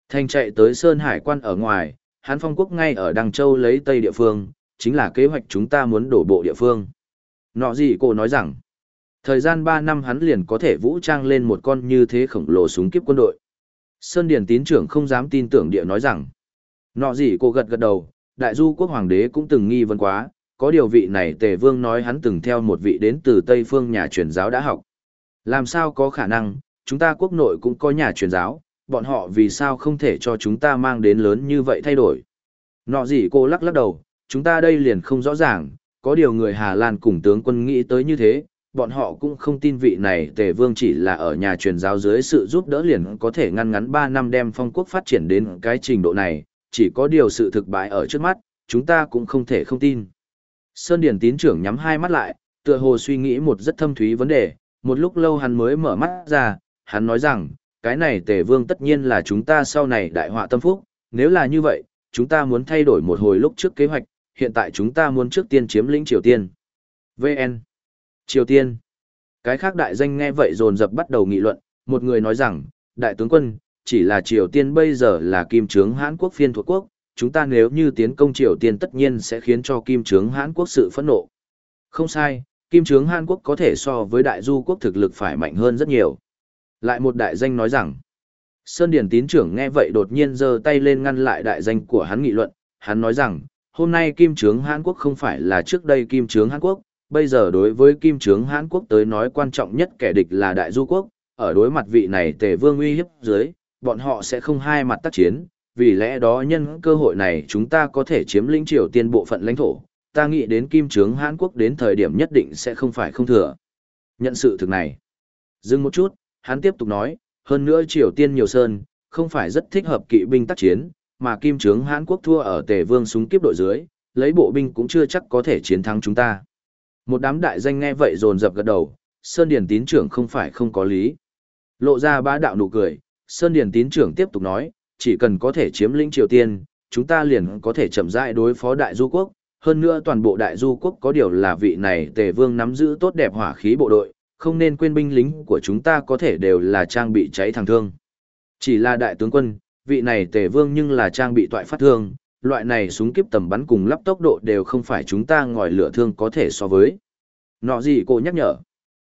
Thành chạy tới Sơn Hải quan ở ngoài, Hán Phong quốc ngay ở Đăng Châu lấy Tây địa phương, chính là kế hoạch chúng ta muốn đổ bộ địa phương. Nọ gì cô nói rằng, thời gian 3 năm hắn liền có thể vũ trang lên một con như thế khổng lồ súng kiếp quân đội. Sơn Điền tín trưởng không dám tin tưởng địa nói rằng, nọ gì cô gật gật đầu, đại du quốc hoàng đế cũng từng nghi vấn quá, có điều vị này tề vương nói hắn từng theo một vị đến từ Tây phương nhà truyền giáo đã học. Làm sao có khả năng, chúng ta quốc nội cũng có nhà truyền giáo, bọn họ vì sao không thể cho chúng ta mang đến lớn như vậy thay đổi. Nọ gì cô lắc lắc đầu, chúng ta đây liền không rõ ràng, có điều người Hà Lan cùng tướng quân nghĩ tới như thế, bọn họ cũng không tin vị này tề vương chỉ là ở nhà truyền giáo dưới sự giúp đỡ liền có thể ngăn ngắn 3 năm đem phong quốc phát triển đến cái trình độ này, chỉ có điều sự thực bại ở trước mắt, chúng ta cũng không thể không tin. Sơn Điển tín trưởng nhắm hai mắt lại, tựa hồ suy nghĩ một rất thâm thúy vấn đề, một lúc lâu hắn mới mở mắt ra, hắn nói rằng, cái này tề vương tất nhiên là chúng ta sau này đại họa tâm phúc, nếu là như vậy, chúng ta muốn thay đổi một hồi lúc trước kế hoạch, hiện tại chúng ta muốn trước tiên chiếm lĩnh Triều Tiên. VN Triều Tiên Cái khác đại danh nghe vậy dồn dập bắt đầu nghị luận, một người nói rằng, đại tướng quân, chỉ là Triều Tiên bây giờ là kim trướng Hán Quốc phiên thuộc quốc, chúng ta nếu như tiến công Triều Tiên tất nhiên sẽ khiến cho kim trướng Hán Quốc sự phẫn nộ. Không sai, kim trướng Hàn Quốc có thể so với đại du quốc thực lực phải mạnh hơn rất nhiều. Lại một đại danh nói rằng, Sơn Điển tín trưởng nghe vậy đột nhiên giơ tay lên ngăn lại đại danh của hắn nghị luận, hắn nói rằng, hôm nay kim trướng Hàn Quốc không phải là trước đây kim trướng Hàn Quốc, bây giờ đối với kim trướng Hán Quốc tới nói quan trọng nhất kẻ địch là đại du quốc, ở đối mặt vị này tề vương uy hiếp dưới, bọn họ sẽ không hai mặt tác chiến, vì lẽ đó nhân cơ hội này chúng ta có thể chiếm lĩnh triều tiên bộ phận lãnh thổ, ta nghĩ đến kim trướng Hán Quốc đến thời điểm nhất định sẽ không phải không thừa. Nhận sự thực này. Dừng một chút, hắn tiếp tục nói, hơn nữa Triều Tiên nhiều sơn, không phải rất thích hợp kỵ binh tác chiến, mà kim trướng Hán Quốc thua ở tề vương súng kiếp đội dưới, lấy bộ binh cũng chưa chắc có thể chiến thắng chúng ta. Một đám đại danh nghe vậy dồn dập gật đầu, Sơn Điền tín trưởng không phải không có lý. Lộ ra bá đạo nụ cười, Sơn Điền tín trưởng tiếp tục nói, chỉ cần có thể chiếm lĩnh Triều Tiên, chúng ta liền có thể chậm rãi đối phó đại du quốc, hơn nữa toàn bộ đại du quốc có điều là vị này tề vương nắm giữ tốt đẹp hỏa khí bộ đội, không nên quên binh lính của chúng ta có thể đều là trang bị cháy thẳng thương. Chỉ là đại tướng quân, vị này tề vương nhưng là trang bị toại phát thương, loại này súng kiếp tầm bắn cùng lắp tốc độ đều không phải chúng ta ngòi lửa thương có thể so với. Nọ gì cô nhắc nhở.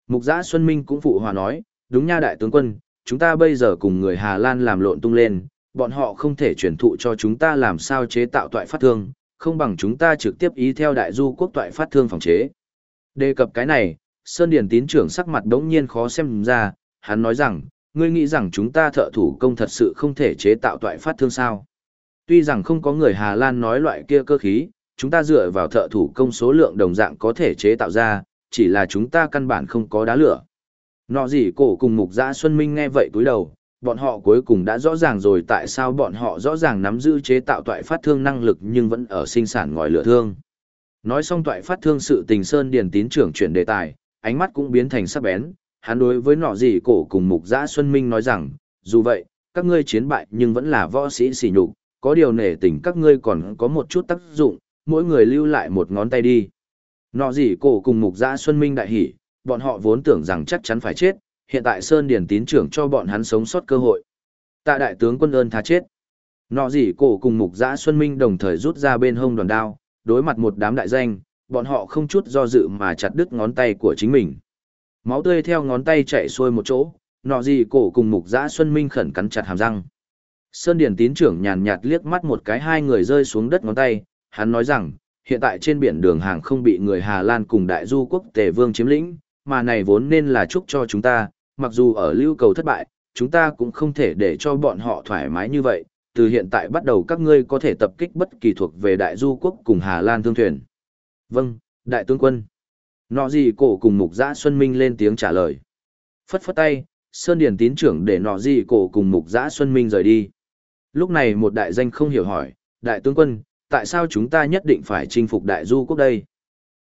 Mục giã Xuân Minh cũng phụ hòa nói, đúng nha đại tướng quân, chúng ta bây giờ cùng người Hà Lan làm lộn tung lên, bọn họ không thể truyền thụ cho chúng ta làm sao chế tạo toại phát thương, không bằng chúng ta trực tiếp ý theo đại du quốc toại phát thương phòng chế. Đề cập cái này, Sơn Điển tín trưởng sắc mặt đống nhiên khó xem ra, hắn nói rằng, ngươi nghĩ rằng chúng ta thợ thủ công thật sự không thể chế tạo toại phát thương sao. Tuy rằng không có người Hà Lan nói loại kia cơ khí, chúng ta dựa vào thợ thủ công số lượng đồng dạng có thể chế tạo ra, chỉ là chúng ta căn bản không có đá lửa. Nọ gì cổ cùng mục giã Xuân Minh nghe vậy túi đầu, bọn họ cuối cùng đã rõ ràng rồi tại sao bọn họ rõ ràng nắm giữ chế tạo toại phát thương năng lực nhưng vẫn ở sinh sản ngòi lửa thương. Nói xong toại phát thương sự tình Sơn Điền tín trưởng chuyển đề tài, ánh mắt cũng biến thành sắc bén, hắn đối với nọ gì cổ cùng mục giã Xuân Minh nói rằng, dù vậy, các ngươi chiến bại nhưng vẫn là võ sĩ xỉ nhục, có điều nể tình các ngươi còn có một chút tác dụng, mỗi người lưu lại một ngón tay đi. Nọ gì cổ cùng mục giã Xuân Minh đại hỉ, bọn họ vốn tưởng rằng chắc chắn phải chết, hiện tại Sơn Điền tín trưởng cho bọn hắn sống sót cơ hội. Tạ đại tướng quân ơn tha chết. Nọ gì cổ cùng mục giã Xuân Minh đồng thời rút ra bên hông đoàn đao, đối mặt một đám đại danh, bọn họ không chút do dự mà chặt đứt ngón tay của chính mình. Máu tươi theo ngón tay chạy xuôi một chỗ, nọ gì cổ cùng mục giã Xuân Minh khẩn cắn chặt hàm răng. Sơn Điền tín trưởng nhàn nhạt liếc mắt một cái hai người rơi xuống đất ngón tay, hắn nói rằng, hiện tại trên biển đường hàng không bị người Hà Lan cùng đại du quốc tề vương chiếm lĩnh, mà này vốn nên là chúc cho chúng ta, mặc dù ở lưu cầu thất bại, chúng ta cũng không thể để cho bọn họ thoải mái như vậy, từ hiện tại bắt đầu các ngươi có thể tập kích bất kỳ thuộc về đại du quốc cùng Hà Lan thương thuyền. Vâng, đại tướng quân. Nọ gì cổ cùng mục giã Xuân Minh lên tiếng trả lời. Phất phất tay, Sơn Điền tín trưởng để nọ gì cổ cùng mục giã Xuân Minh rời đi. Lúc này một đại danh không hiểu hỏi, đại tướng quân, tại sao chúng ta nhất định phải chinh phục đại du quốc đây?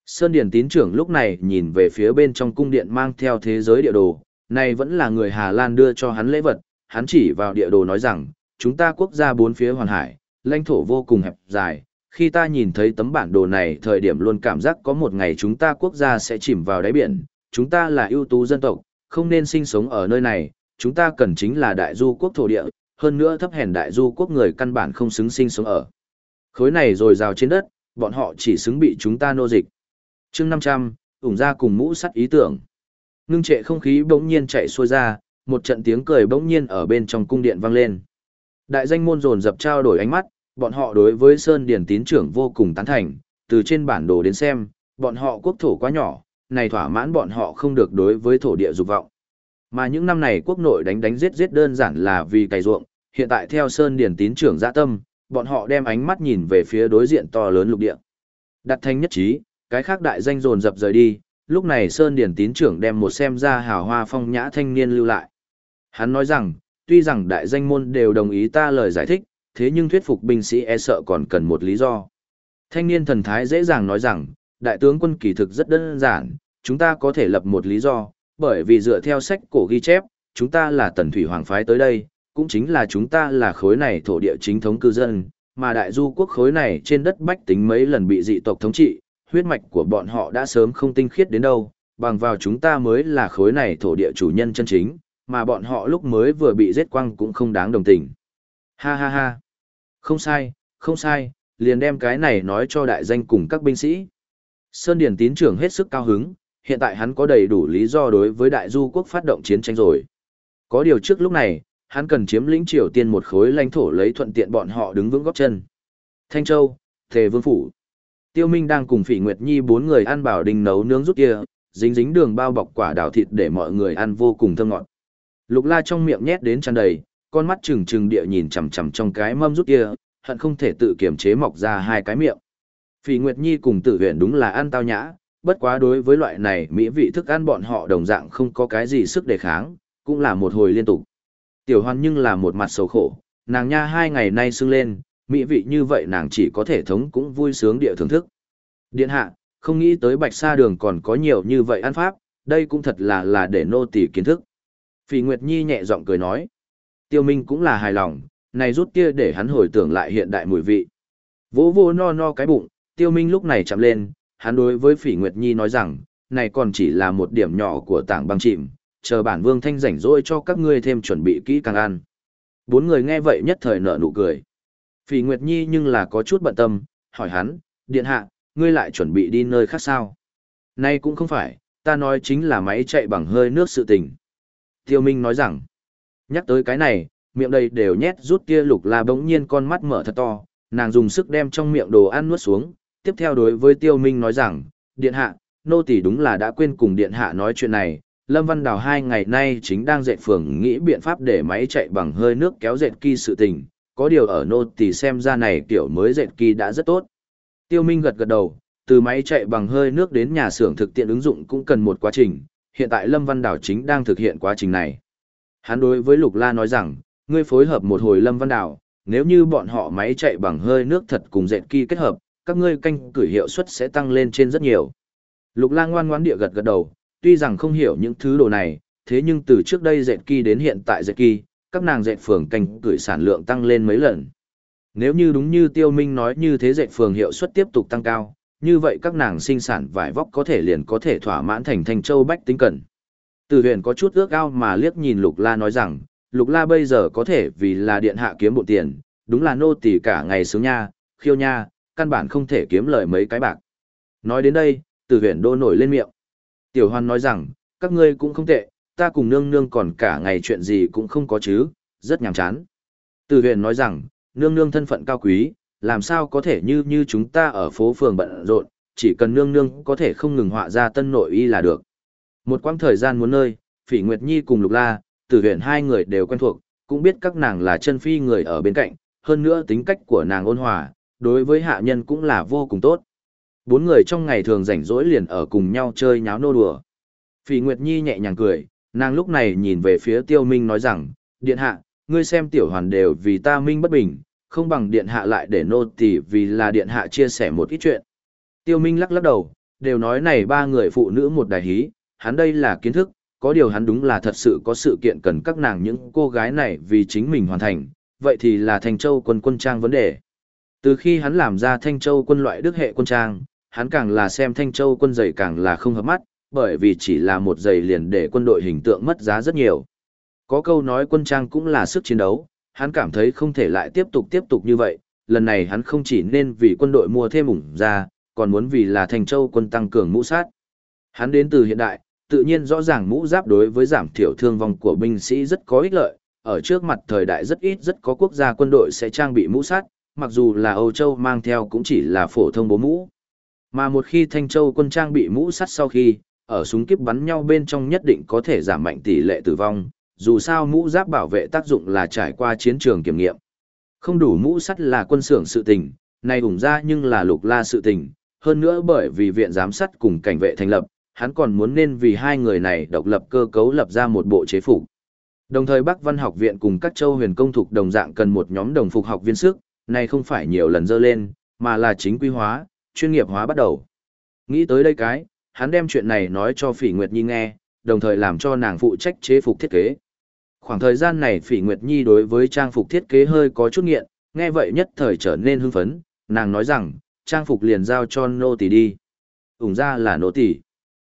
Sơn Điền tín trưởng lúc này nhìn về phía bên trong cung điện mang theo thế giới địa đồ, này vẫn là người Hà Lan đưa cho hắn lễ vật, hắn chỉ vào địa đồ nói rằng, chúng ta quốc gia bốn phía hoàn hải, lãnh thổ vô cùng hẹp dài. Khi ta nhìn thấy tấm bản đồ này thời điểm luôn cảm giác có một ngày chúng ta quốc gia sẽ chìm vào đáy biển, chúng ta là ưu tú dân tộc, không nên sinh sống ở nơi này, chúng ta cần chính là đại du quốc thổ địa, hơn nữa thấp hèn đại du quốc người căn bản không xứng sinh sống ở. Khối này rồi rào trên đất, bọn họ chỉ xứng bị chúng ta nô dịch. chương 500, ủng ra cùng mũ sắt ý tưởng. Ngưng trệ không khí bỗng nhiên chạy xuôi ra, một trận tiếng cười bỗng nhiên ở bên trong cung điện vang lên. Đại danh môn dồn dập trao đổi ánh mắt, bọn họ đối với Sơn Điển tín trưởng vô cùng tán thành, từ trên bản đồ đến xem, bọn họ quốc thổ quá nhỏ, này thỏa mãn bọn họ không được đối với thổ địa dục vọng. Mà những năm này quốc nội đánh đánh giết giết đơn giản là vì cày ruộng, hiện tại theo Sơn Điển tín trưởng dạ tâm, bọn họ đem ánh mắt nhìn về phía đối diện to lớn lục địa. Đặt thanh nhất trí, cái khác đại danh dồn dập rời đi, lúc này Sơn Điển tín trưởng đem một xem ra hào hoa phong nhã thanh niên lưu lại. Hắn nói rằng, tuy rằng đại danh môn đều đồng ý ta lời giải thích, thế nhưng thuyết phục binh sĩ e sợ còn cần một lý do. Thanh niên thần thái dễ dàng nói rằng, đại tướng quân kỳ thực rất đơn giản, chúng ta có thể lập một lý do, bởi vì dựa theo sách cổ ghi chép, chúng ta là tần thủy hoàng phái tới đây, cũng chính là chúng ta là khối này thổ địa chính thống cư dân, mà đại du quốc khối này trên đất bách tính mấy lần bị dị tộc thống trị, huyết mạch của bọn họ đã sớm không tinh khiết đến đâu, bằng vào chúng ta mới là khối này thổ địa chủ nhân chân chính, mà bọn họ lúc mới vừa bị giết quăng cũng không đáng đồng tình. Ha ha ha. Không sai, không sai, liền đem cái này nói cho đại danh cùng các binh sĩ. Sơn Điển tín trưởng hết sức cao hứng, hiện tại hắn có đầy đủ lý do đối với đại du quốc phát động chiến tranh rồi. Có điều trước lúc này, hắn cần chiếm lĩnh Triều Tiên một khối lãnh thổ lấy thuận tiện bọn họ đứng vững góp chân. Thanh Châu, Thề Vương Phủ. Tiêu Minh đang cùng Phỉ Nguyệt Nhi bốn người ăn bảo đình nấu nướng rút kia, dính dính đường bao bọc quả đào thịt để mọi người ăn vô cùng thơm ngọt. Lục la trong miệng nhét đến tràn đầy, con mắt trừng trừng địa nhìn chằm chằm trong cái mâm rút kia, hận không thể tự kiềm chế mọc ra hai cái miệng. Phỉ Nguyệt Nhi cùng Tử Huyền đúng là ăn tao nhã, bất quá đối với loại này mỹ vị thức ăn bọn họ đồng dạng không có cái gì sức đề kháng, cũng là một hồi liên tục. Tiểu Hoan nhưng là một mặt sầu khổ, nàng nha hai ngày nay sưng lên, mỹ vị như vậy nàng chỉ có thể thống cũng vui sướng địa thưởng thức. Điện hạ, không nghĩ tới Bạch Sa Đường còn có nhiều như vậy ăn pháp, đây cũng thật là là để nô tỳ kiến thức. Phỉ Nguyệt Nhi nhẹ giọng cười nói. Tiêu Minh cũng là hài lòng, này rút kia để hắn hồi tưởng lại hiện đại mùi vị. Vỗ vô no no cái bụng, Tiêu Minh lúc này chạm lên, hắn đối với Phỉ Nguyệt Nhi nói rằng, này còn chỉ là một điểm nhỏ của tảng băng chìm, chờ bản vương thanh rảnh rỗi cho các ngươi thêm chuẩn bị kỹ càng ăn. Bốn người nghe vậy nhất thời nở nụ cười. Phỉ Nguyệt Nhi nhưng là có chút bận tâm, hỏi hắn, điện hạ, ngươi lại chuẩn bị đi nơi khác sao? Nay cũng không phải, ta nói chính là máy chạy bằng hơi nước sự tình. Tiêu Minh nói rằng, nhắc tới cái này, miệng đầy đều nhét rút kia lục la bỗng nhiên con mắt mở thật to, nàng dùng sức đem trong miệng đồ ăn nuốt xuống, tiếp theo đối với Tiêu Minh nói rằng, điện hạ, nô tỳ đúng là đã quên cùng điện hạ nói chuyện này. Lâm Văn Đào hai ngày nay chính đang dệt phường nghĩ biện pháp để máy chạy bằng hơi nước kéo dệt kỳ sự tình, có điều ở nô tỳ xem ra này kiểu mới dệt kỳ đã rất tốt. Tiêu Minh gật gật đầu, từ máy chạy bằng hơi nước đến nhà xưởng thực tiện ứng dụng cũng cần một quá trình, hiện tại Lâm Văn Đảo chính đang thực hiện quá trình này. Hắn đối với Lục La nói rằng, ngươi phối hợp một hồi lâm văn đảo, nếu như bọn họ máy chạy bằng hơi nước thật cùng dệt kỳ kết hợp, các ngươi canh cử hiệu suất sẽ tăng lên trên rất nhiều. Lục lang ngoan ngoãn địa gật gật đầu, tuy rằng không hiểu những thứ đồ này, thế nhưng từ trước đây dệt kỳ đến hiện tại dệt kỳ, các nàng dệt phường canh cử sản lượng tăng lên mấy lần. Nếu như đúng như Tiêu Minh nói như thế dệt phường hiệu suất tiếp tục tăng cao, như vậy các nàng sinh sản vải vóc có thể liền có thể thỏa mãn thành thành châu bách tính cần. Từ huyền có chút ước ao mà liếc nhìn Lục La nói rằng, Lục La bây giờ có thể vì là điện hạ kiếm bộ tiền, đúng là nô tỳ cả ngày sướng nha, khiêu nha, căn bản không thể kiếm lời mấy cái bạc. Nói đến đây, Từ huyền đô nổi lên miệng. Tiểu Hoan nói rằng, các ngươi cũng không tệ, ta cùng nương nương còn cả ngày chuyện gì cũng không có chứ, rất nhàm chán. Từ huyền nói rằng, nương nương thân phận cao quý, làm sao có thể như như chúng ta ở phố phường bận rộn, chỉ cần nương nương có thể không ngừng họa ra tân nội y là được. Một quãng thời gian muốn nơi, Phỉ Nguyệt Nhi cùng Lục La, từ Huyền hai người đều quen thuộc, cũng biết các nàng là chân phi người ở bên cạnh, hơn nữa tính cách của nàng ôn hòa, đối với hạ nhân cũng là vô cùng tốt. Bốn người trong ngày thường rảnh rỗi liền ở cùng nhau chơi nháo nô đùa. Phỉ Nguyệt Nhi nhẹ nhàng cười, nàng lúc này nhìn về phía Tiêu Minh nói rằng, Điện hạ, ngươi xem tiểu hoàn đều vì ta minh bất bình, không bằng Điện hạ lại để nô tỳ vì là Điện hạ chia sẻ một ít chuyện. Tiêu Minh lắc lắc đầu, đều nói này ba người phụ nữ một đại hí, hắn đây là kiến thức, có điều hắn đúng là thật sự có sự kiện cần các nàng những cô gái này vì chính mình hoàn thành, vậy thì là thành Châu quân quân trang vấn đề. Từ khi hắn làm ra Thanh Châu quân loại đức hệ quân trang, hắn càng là xem Thanh Châu quân giày càng là không hợp mắt, bởi vì chỉ là một giày liền để quân đội hình tượng mất giá rất nhiều. Có câu nói quân trang cũng là sức chiến đấu, hắn cảm thấy không thể lại tiếp tục tiếp tục như vậy, lần này hắn không chỉ nên vì quân đội mua thêm ủng ra, còn muốn vì là Thanh Châu quân tăng cường mũ sát. Hắn đến từ hiện đại, tự nhiên rõ ràng mũ giáp đối với giảm thiểu thương vong của binh sĩ rất có ích lợi, ở trước mặt thời đại rất ít rất có quốc gia quân đội sẽ trang bị mũ sắt, mặc dù là Âu Châu mang theo cũng chỉ là phổ thông bố mũ. Mà một khi Thanh Châu quân trang bị mũ sắt sau khi, ở súng kiếp bắn nhau bên trong nhất định có thể giảm mạnh tỷ lệ tử vong, dù sao mũ giáp bảo vệ tác dụng là trải qua chiến trường kiểm nghiệm. Không đủ mũ sắt là quân xưởng sự tình, này ủng ra nhưng là lục la sự tình, hơn nữa bởi vì viện giám sát cùng cảnh vệ thành lập, hắn còn muốn nên vì hai người này độc lập cơ cấu lập ra một bộ chế phục. Đồng thời Bắc Văn học viện cùng các châu huyền công thuộc đồng dạng cần một nhóm đồng phục học viên sức, này không phải nhiều lần dơ lên, mà là chính quy hóa, chuyên nghiệp hóa bắt đầu. Nghĩ tới đây cái, hắn đem chuyện này nói cho Phỉ Nguyệt Nhi nghe, đồng thời làm cho nàng phụ trách chế phục thiết kế. Khoảng thời gian này Phỉ Nguyệt Nhi đối với trang phục thiết kế hơi có chút nghiện, nghe vậy nhất thời trở nên hưng phấn, nàng nói rằng, trang phục liền giao cho nô tỷ đi. Ủng ra là nô tỷ.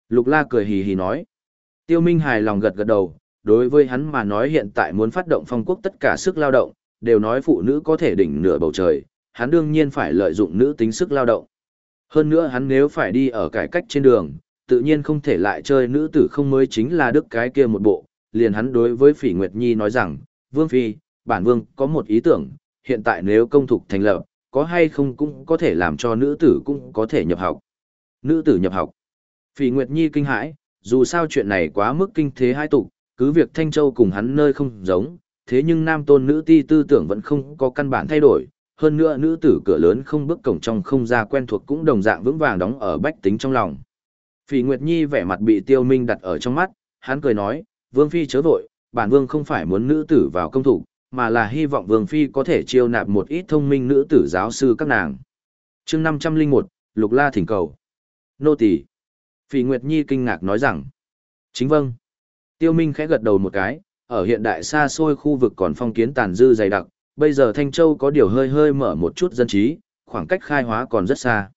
Lục la cười hì hì nói. Tiêu Minh hài lòng gật gật đầu, đối với hắn mà nói hiện tại muốn phát động phong quốc tất cả sức lao động, đều nói phụ nữ có thể đỉnh nửa bầu trời, hắn đương nhiên phải lợi dụng nữ tính sức lao động. Hơn nữa hắn nếu phải đi ở cải cách trên đường, tự nhiên không thể lại chơi nữ tử không mới chính là đức cái kia một bộ, liền hắn đối với Phỉ Nguyệt Nhi nói rằng, Vương Phi, bản Vương có một ý tưởng, hiện tại nếu công thục thành lập, có hay không cũng có thể làm cho nữ tử cũng có thể nhập học. Nữ tử nhập học. Phỉ Nguyệt Nhi kinh hãi, dù sao chuyện này quá mức kinh thế hai tục, cứ việc Thanh Châu cùng hắn nơi không giống, thế nhưng nam tôn nữ ti tư tưởng vẫn không có căn bản thay đổi, hơn nữa nữ tử cửa lớn không bước cổng trong không ra quen thuộc cũng đồng dạng vững vàng đóng ở bách tính trong lòng. Phỉ Nguyệt Nhi vẻ mặt bị Tiêu Minh đặt ở trong mắt, hắn cười nói, Vương Phi chớ vội, bản Vương không phải muốn nữ tử vào công thủ, mà là hy vọng Vương Phi có thể chiêu nạp một ít thông minh nữ tử giáo sư các nàng. chương 501, Lục La thỉnh cầu. Nô tỳ Phỉ Nguyệt Nhi kinh ngạc nói rằng, chính vâng. Tiêu Minh khẽ gật đầu một cái, ở hiện đại xa xôi khu vực còn phong kiến tàn dư dày đặc, bây giờ Thanh Châu có điều hơi hơi mở một chút dân trí, khoảng cách khai hóa còn rất xa.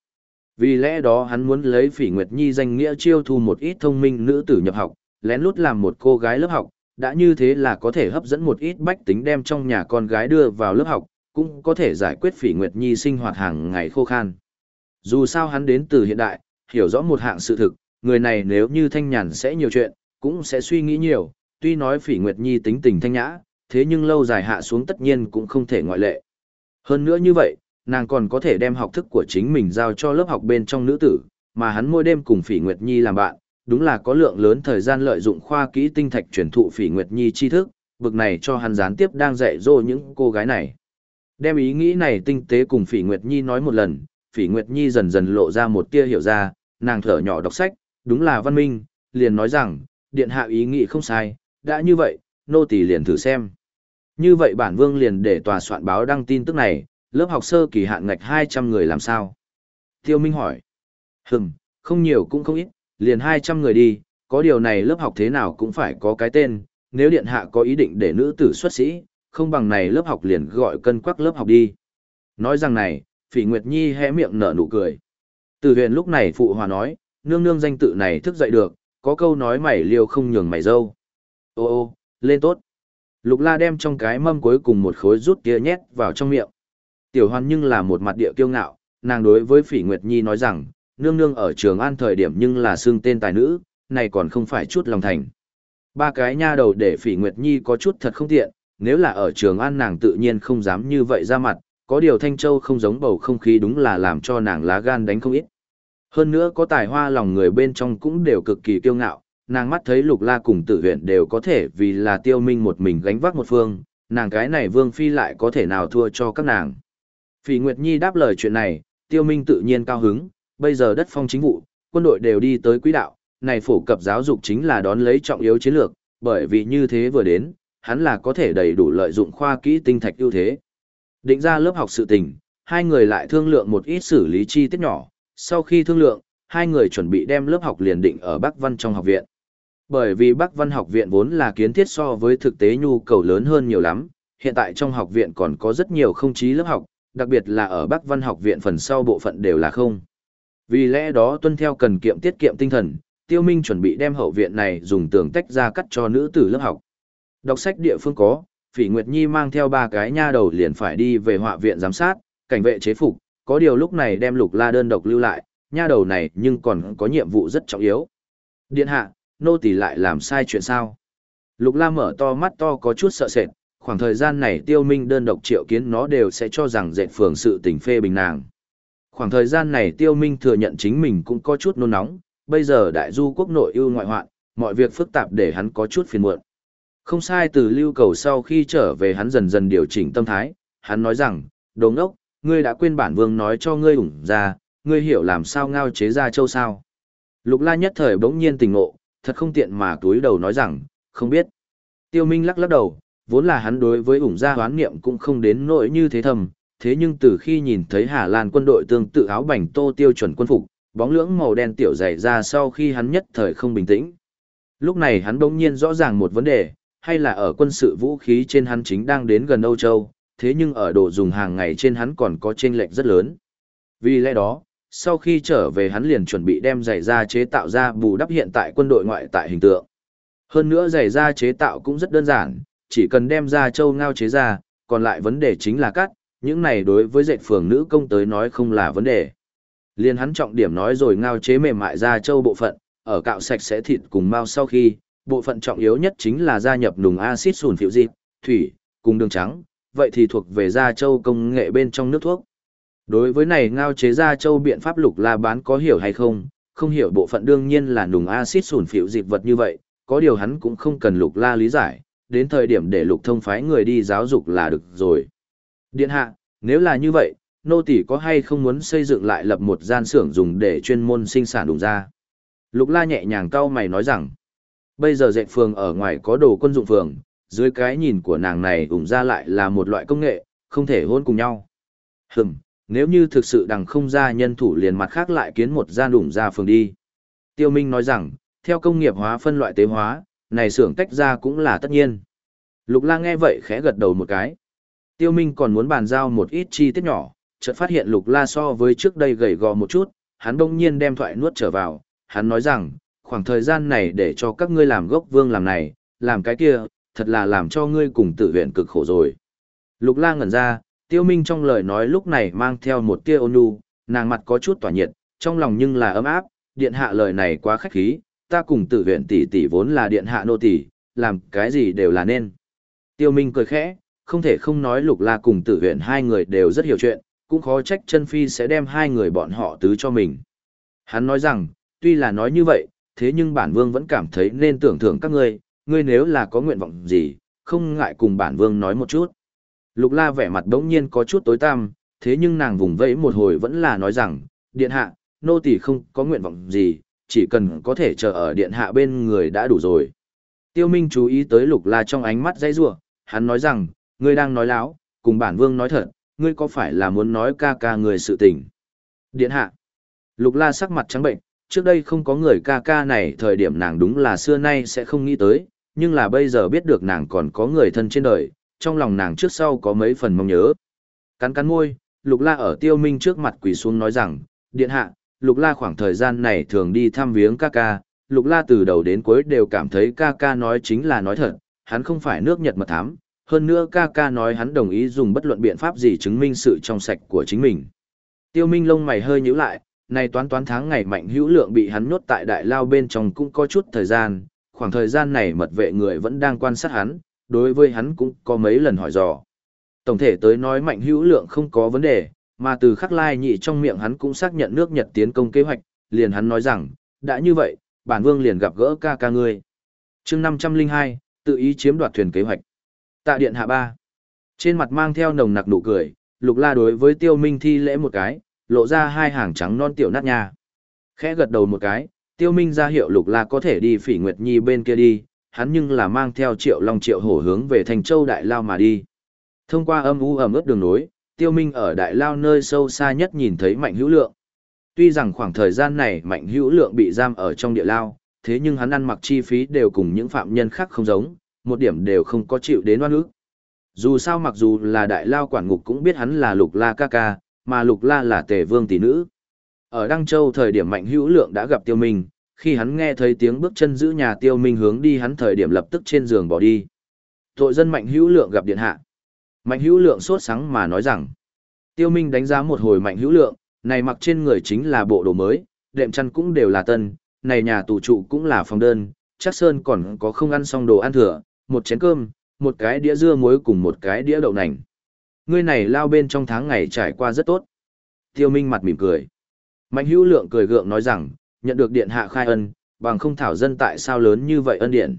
Vì lẽ đó hắn muốn lấy Phỉ Nguyệt Nhi danh nghĩa chiêu thu một ít thông minh nữ tử nhập học, lén lút làm một cô gái lớp học, đã như thế là có thể hấp dẫn một ít bách tính đem trong nhà con gái đưa vào lớp học, cũng có thể giải quyết Phỉ Nguyệt Nhi sinh hoạt hàng ngày khô khan. Dù sao hắn đến từ hiện đại, hiểu rõ một hạng sự thực, người này nếu như thanh nhàn sẽ nhiều chuyện, cũng sẽ suy nghĩ nhiều, tuy nói phỉ nguyệt nhi tính tình thanh nhã, thế nhưng lâu dài hạ xuống tất nhiên cũng không thể ngoại lệ. Hơn nữa như vậy, nàng còn có thể đem học thức của chính mình giao cho lớp học bên trong nữ tử, mà hắn mỗi đêm cùng phỉ nguyệt nhi làm bạn, đúng là có lượng lớn thời gian lợi dụng khoa kỹ tinh thạch truyền thụ phỉ nguyệt nhi tri thức, bực này cho hắn gián tiếp đang dạy dỗ những cô gái này. Đem ý nghĩ này tinh tế cùng phỉ nguyệt nhi nói một lần, phỉ nguyệt nhi dần dần lộ ra một tia hiểu ra, nàng thở nhỏ đọc sách, đúng là văn minh, liền nói rằng, điện hạ ý nghĩ không sai, đã như vậy, nô tỳ liền thử xem. Như vậy bản vương liền để tòa soạn báo đăng tin tức này, lớp học sơ kỳ hạn ngạch 200 người làm sao? Tiêu Minh hỏi. Hừm, không nhiều cũng không ít, liền 200 người đi, có điều này lớp học thế nào cũng phải có cái tên, nếu điện hạ có ý định để nữ tử xuất sĩ, không bằng này lớp học liền gọi cân quắc lớp học đi. Nói rằng này, Phỉ Nguyệt Nhi hé miệng nở nụ cười. Từ huyền lúc này phụ hòa nói, nương nương danh tự này thức dậy được, có câu nói mày liêu không nhường mày dâu. Ô ô, lên tốt. Lục la đem trong cái mâm cuối cùng một khối rút kia nhét vào trong miệng. Tiểu Hoan nhưng là một mặt địa kiêu ngạo, nàng đối với Phỉ Nguyệt Nhi nói rằng, nương nương ở trường an thời điểm nhưng là xương tên tài nữ, này còn không phải chút lòng thành. Ba cái nha đầu để Phỉ Nguyệt Nhi có chút thật không tiện, nếu là ở trường an nàng tự nhiên không dám như vậy ra mặt, có điều Thanh Châu không giống bầu không khí đúng là làm cho nàng lá gan đánh không ít. Hơn nữa có tài hoa lòng người bên trong cũng đều cực kỳ kiêu ngạo, nàng mắt thấy lục la cùng tử huyện đều có thể vì là tiêu minh một mình gánh vác một phương, nàng cái này vương phi lại có thể nào thua cho các nàng. Phỉ Nguyệt Nhi đáp lời chuyện này, tiêu minh tự nhiên cao hứng, bây giờ đất phong chính vụ, quân đội đều đi tới quỹ đạo, này phổ cập giáo dục chính là đón lấy trọng yếu chiến lược, bởi vì như thế vừa đến, hắn là có thể đầy đủ lợi dụng khoa kỹ tinh thạch ưu thế. Định ra lớp học sự tình, hai người lại thương lượng một ít xử lý chi tiết nhỏ, sau khi thương lượng, hai người chuẩn bị đem lớp học liền định ở Bắc Văn trong học viện. Bởi vì Bắc Văn học viện vốn là kiến thiết so với thực tế nhu cầu lớn hơn nhiều lắm, hiện tại trong học viện còn có rất nhiều không chí lớp học, đặc biệt là ở Bắc Văn học viện phần sau bộ phận đều là không. Vì lẽ đó tuân theo cần kiệm tiết kiệm tinh thần, Tiêu Minh chuẩn bị đem hậu viện này dùng tường tách ra cắt cho nữ tử lớp học. Đọc sách địa phương có, Phỉ Nguyệt Nhi mang theo ba cái nha đầu liền phải đi về họa viện giám sát, cảnh vệ chế phục, có điều lúc này đem Lục La đơn độc lưu lại, nha đầu này nhưng còn có nhiệm vụ rất trọng yếu. Điện hạ, nô tỳ lại làm sai chuyện sao? Lục La mở to mắt to có chút sợ sệt, khoảng thời gian này Tiêu Minh đơn độc triệu kiến nó đều sẽ cho rằng dệt phường sự tình phê bình nàng. Khoảng thời gian này Tiêu Minh thừa nhận chính mình cũng có chút nôn nóng, bây giờ đại du quốc nội ưu ngoại hoạn, mọi việc phức tạp để hắn có chút phiền muộn. Không sai từ lưu cầu sau khi trở về hắn dần dần điều chỉnh tâm thái, hắn nói rằng, đồ ngốc, ngươi đã quên bản vương nói cho ngươi ủng ra, ngươi hiểu làm sao ngao chế ra châu sao. Lục la nhất thời bỗng nhiên tình ngộ, thật không tiện mà túi đầu nói rằng, không biết. Tiêu Minh lắc lắc đầu, vốn là hắn đối với ủng gia hoán niệm cũng không đến nỗi như thế thầm, thế nhưng từ khi nhìn thấy Hà Lan quân đội tương tự áo bảnh tô tiêu chuẩn quân phục, bóng lưỡng màu đen tiểu dày ra sau khi hắn nhất thời không bình tĩnh. Lúc này hắn bỗng nhiên rõ ràng một vấn đề, hay là ở quân sự vũ khí trên hắn chính đang đến gần Âu Châu, thế nhưng ở đồ dùng hàng ngày trên hắn còn có chênh lệch rất lớn. Vì lẽ đó, sau khi trở về hắn liền chuẩn bị đem giày da chế tạo ra bù đắp hiện tại quân đội ngoại tại hình tượng. Hơn nữa giày da chế tạo cũng rất đơn giản, chỉ cần đem da châu ngao chế ra, còn lại vấn đề chính là cắt, những này đối với dệt phường nữ công tới nói không là vấn đề. Liên hắn trọng điểm nói rồi ngao chế mềm mại ra châu bộ phận, ở cạo sạch sẽ thịt cùng mau sau khi, bộ phận trọng yếu nhất chính là gia nhập nùng axit sùn phiểu dịp, thủy, cùng đường trắng, vậy thì thuộc về da châu công nghệ bên trong nước thuốc. Đối với này ngao chế ra châu biện pháp lục la bán có hiểu hay không, không hiểu bộ phận đương nhiên là nùng axit sủn phiểu dịp vật như vậy, có điều hắn cũng không cần lục la lý giải, đến thời điểm để lục thông phái người đi giáo dục là được rồi. Điện hạ, nếu là như vậy, nô tỷ có hay không muốn xây dựng lại lập một gian xưởng dùng để chuyên môn sinh sản đùng ra. Lục la nhẹ nhàng cau mày nói rằng, bây giờ dạy phường ở ngoài có đồ quân dụng phường, dưới cái nhìn của nàng này ủng ra lại là một loại công nghệ, không thể hôn cùng nhau. Hừm, nếu như thực sự đằng không ra nhân thủ liền mặt khác lại kiến một gian đủng ra phường đi. Tiêu Minh nói rằng, theo công nghiệp hóa phân loại tế hóa, này xưởng tách ra cũng là tất nhiên. Lục lang nghe vậy khẽ gật đầu một cái. Tiêu Minh còn muốn bàn giao một ít chi tiết nhỏ, chợt phát hiện lục la so với trước đây gầy gò một chút, hắn đông nhiên đem thoại nuốt trở vào, hắn nói rằng, khoảng thời gian này để cho các ngươi làm gốc vương làm này, làm cái kia, thật là làm cho ngươi cùng tự huyện cực khổ rồi. Lục la ngẩn ra, tiêu minh trong lời nói lúc này mang theo một tia ôn nhu, nàng mặt có chút tỏa nhiệt, trong lòng nhưng là ấm áp, điện hạ lời này quá khách khí, ta cùng tử viện tỷ tỷ vốn là điện hạ nô tỷ, làm cái gì đều là nên. Tiêu minh cười khẽ, không thể không nói lục la cùng tử viện hai người đều rất hiểu chuyện, cũng khó trách chân phi sẽ đem hai người bọn họ tứ cho mình. Hắn nói rằng, tuy là nói như vậy, thế nhưng bản vương vẫn cảm thấy nên tưởng thưởng các ngươi, ngươi nếu là có nguyện vọng gì, không ngại cùng bản vương nói một chút. Lục la vẻ mặt đống nhiên có chút tối tăm, thế nhưng nàng vùng vẫy một hồi vẫn là nói rằng, điện hạ, nô tỳ không có nguyện vọng gì, chỉ cần có thể chờ ở điện hạ bên người đã đủ rồi. Tiêu Minh chú ý tới Lục La trong ánh mắt dây rủa, hắn nói rằng, ngươi đang nói láo, cùng bản vương nói thật, ngươi có phải là muốn nói ca ca người sự tình? Điện hạ. Lục La sắc mặt trắng bệnh, trước đây không có người ca ca này thời điểm nàng đúng là xưa nay sẽ không nghĩ tới, nhưng là bây giờ biết được nàng còn có người thân trên đời, trong lòng nàng trước sau có mấy phần mong nhớ. Cắn cắn môi, Lục La ở Tiêu Minh trước mặt quỳ xuống nói rằng, điện hạ, Lục La khoảng thời gian này thường đi thăm viếng ca ca, Lục La từ đầu đến cuối đều cảm thấy ca ca nói chính là nói thật, hắn không phải nước Nhật mật thám, hơn nữa ca ca nói hắn đồng ý dùng bất luận biện pháp gì chứng minh sự trong sạch của chính mình. Tiêu Minh lông mày hơi nhíu lại, này toán toán tháng ngày mạnh hữu lượng bị hắn nhốt tại đại lao bên trong cũng có chút thời gian, khoảng thời gian này mật vệ người vẫn đang quan sát hắn, đối với hắn cũng có mấy lần hỏi dò. Tổng thể tới nói mạnh hữu lượng không có vấn đề, mà từ khắc lai nhị trong miệng hắn cũng xác nhận nước Nhật tiến công kế hoạch, liền hắn nói rằng, đã như vậy, bản vương liền gặp gỡ ca ca ngươi. chương 502, tự ý chiếm đoạt thuyền kế hoạch. Tạ điện hạ ba. Trên mặt mang theo nồng nặc nụ cười, lục la đối với tiêu minh thi lễ một cái, lộ ra hai hàng trắng non tiểu nát nha. Khẽ gật đầu một cái, tiêu minh ra hiệu lục la có thể đi phỉ nguyệt nhi bên kia đi, hắn nhưng là mang theo triệu long triệu hổ hướng về thành châu đại lao mà đi. Thông qua âm u ẩm ướt đường nối, tiêu minh ở đại lao nơi sâu xa nhất nhìn thấy mạnh hữu lượng. Tuy rằng khoảng thời gian này mạnh hữu lượng bị giam ở trong địa lao, thế nhưng hắn ăn mặc chi phí đều cùng những phạm nhân khác không giống, một điểm đều không có chịu đến oan ức. Dù sao mặc dù là đại lao quản ngục cũng biết hắn là lục la ca ca, mà lục la là tề vương tỷ nữ. Ở Đăng Châu thời điểm mạnh hữu lượng đã gặp tiêu minh, khi hắn nghe thấy tiếng bước chân giữ nhà tiêu minh hướng đi hắn thời điểm lập tức trên giường bỏ đi. Tội dân mạnh hữu lượng gặp điện hạ. Mạnh hữu lượng sốt sáng mà nói rằng, tiêu minh đánh giá một hồi mạnh hữu lượng, này mặc trên người chính là bộ đồ mới, đệm chăn cũng đều là tân, này nhà tù trụ cũng là phòng đơn, chắc sơn còn có không ăn xong đồ ăn thừa, một chén cơm, một cái đĩa dưa muối cùng một cái đĩa đậu nành. Ngươi này lao bên trong tháng ngày trải qua rất tốt. Tiêu Minh mặt mỉm cười. Mạnh hữu lượng cười gượng nói rằng, nhận được điện hạ khai ân, bằng không thảo dân tại sao lớn như vậy ân điện.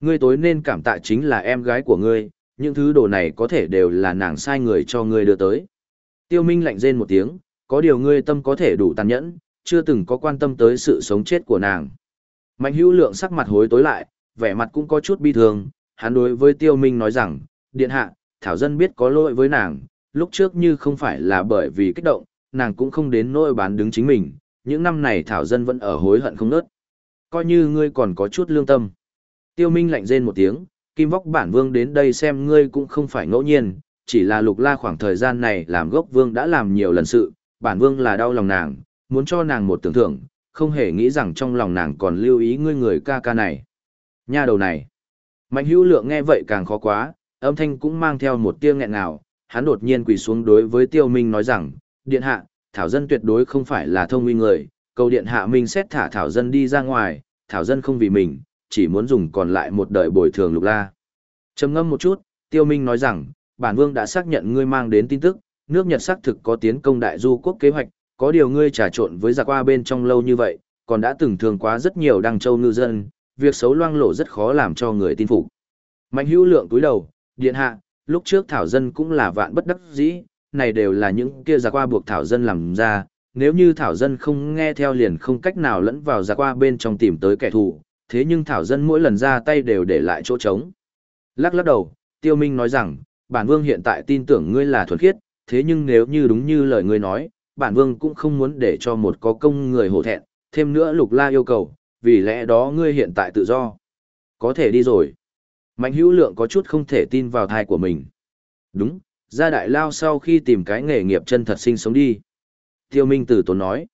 Ngươi tối nên cảm tạ chính là em gái của ngươi, những thứ đồ này có thể đều là nàng sai người cho ngươi đưa tới. Tiêu Minh lạnh rên một tiếng, có điều ngươi tâm có thể đủ tàn nhẫn, chưa từng có quan tâm tới sự sống chết của nàng. Mạnh hữu lượng sắc mặt hối tối lại, vẻ mặt cũng có chút bi thương, hắn đối với tiêu minh nói rằng, điện hạ, thảo dân biết có lỗi với nàng, lúc trước như không phải là bởi vì kích động, nàng cũng không đến nỗi bán đứng chính mình, những năm này thảo dân vẫn ở hối hận không nớt. Coi như ngươi còn có chút lương tâm. Tiêu minh lạnh rên một tiếng, kim vóc bản vương đến đây xem ngươi cũng không phải ngẫu nhiên, chỉ là lục la khoảng thời gian này làm gốc vương đã làm nhiều lần sự, bản vương là đau lòng nàng, muốn cho nàng một tưởng thưởng, không hề nghĩ rằng trong lòng nàng còn lưu ý ngươi người ca ca này. Nha đầu này. Mạnh hữu lượng nghe vậy càng khó quá, âm thanh cũng mang theo một tia nghẹn ngào, hắn đột nhiên quỳ xuống đối với tiêu minh nói rằng, điện hạ, thảo dân tuyệt đối không phải là thông minh người, cầu điện hạ minh xét thả thảo dân đi ra ngoài, thảo dân không vì mình, chỉ muốn dùng còn lại một đời bồi thường lục la. Trầm ngâm một chút, tiêu minh nói rằng, bản vương đã xác nhận ngươi mang đến tin tức, nước Nhật xác thực có tiến công đại du quốc kế hoạch, có điều ngươi trà trộn với giặc qua bên trong lâu như vậy, còn đã từng thường quá rất nhiều đăng châu ngư dân, việc xấu loang lộ rất khó làm cho người tin phục. Mạnh hữu lượng túi đầu, điện hạ, lúc trước thảo dân cũng là vạn bất đắc dĩ, này đều là những kia giặc qua buộc thảo dân làm ra, nếu như thảo dân không nghe theo liền không cách nào lẫn vào giặc qua bên trong tìm tới kẻ thù, thế nhưng thảo dân mỗi lần ra tay đều để lại chỗ trống. Lắc lắc đầu, tiêu minh nói rằng, bản vương hiện tại tin tưởng ngươi là thuần khiết, thế nhưng nếu như đúng như lời ngươi nói, bản vương cũng không muốn để cho một có công người hổ thẹn, thêm nữa lục la yêu cầu, vì lẽ đó ngươi hiện tại tự do. Có thể đi rồi. Mạnh hữu lượng có chút không thể tin vào thai của mình. Đúng, ra đại lao sau khi tìm cái nghề nghiệp chân thật sinh sống đi. Tiêu Minh Tử tốn nói.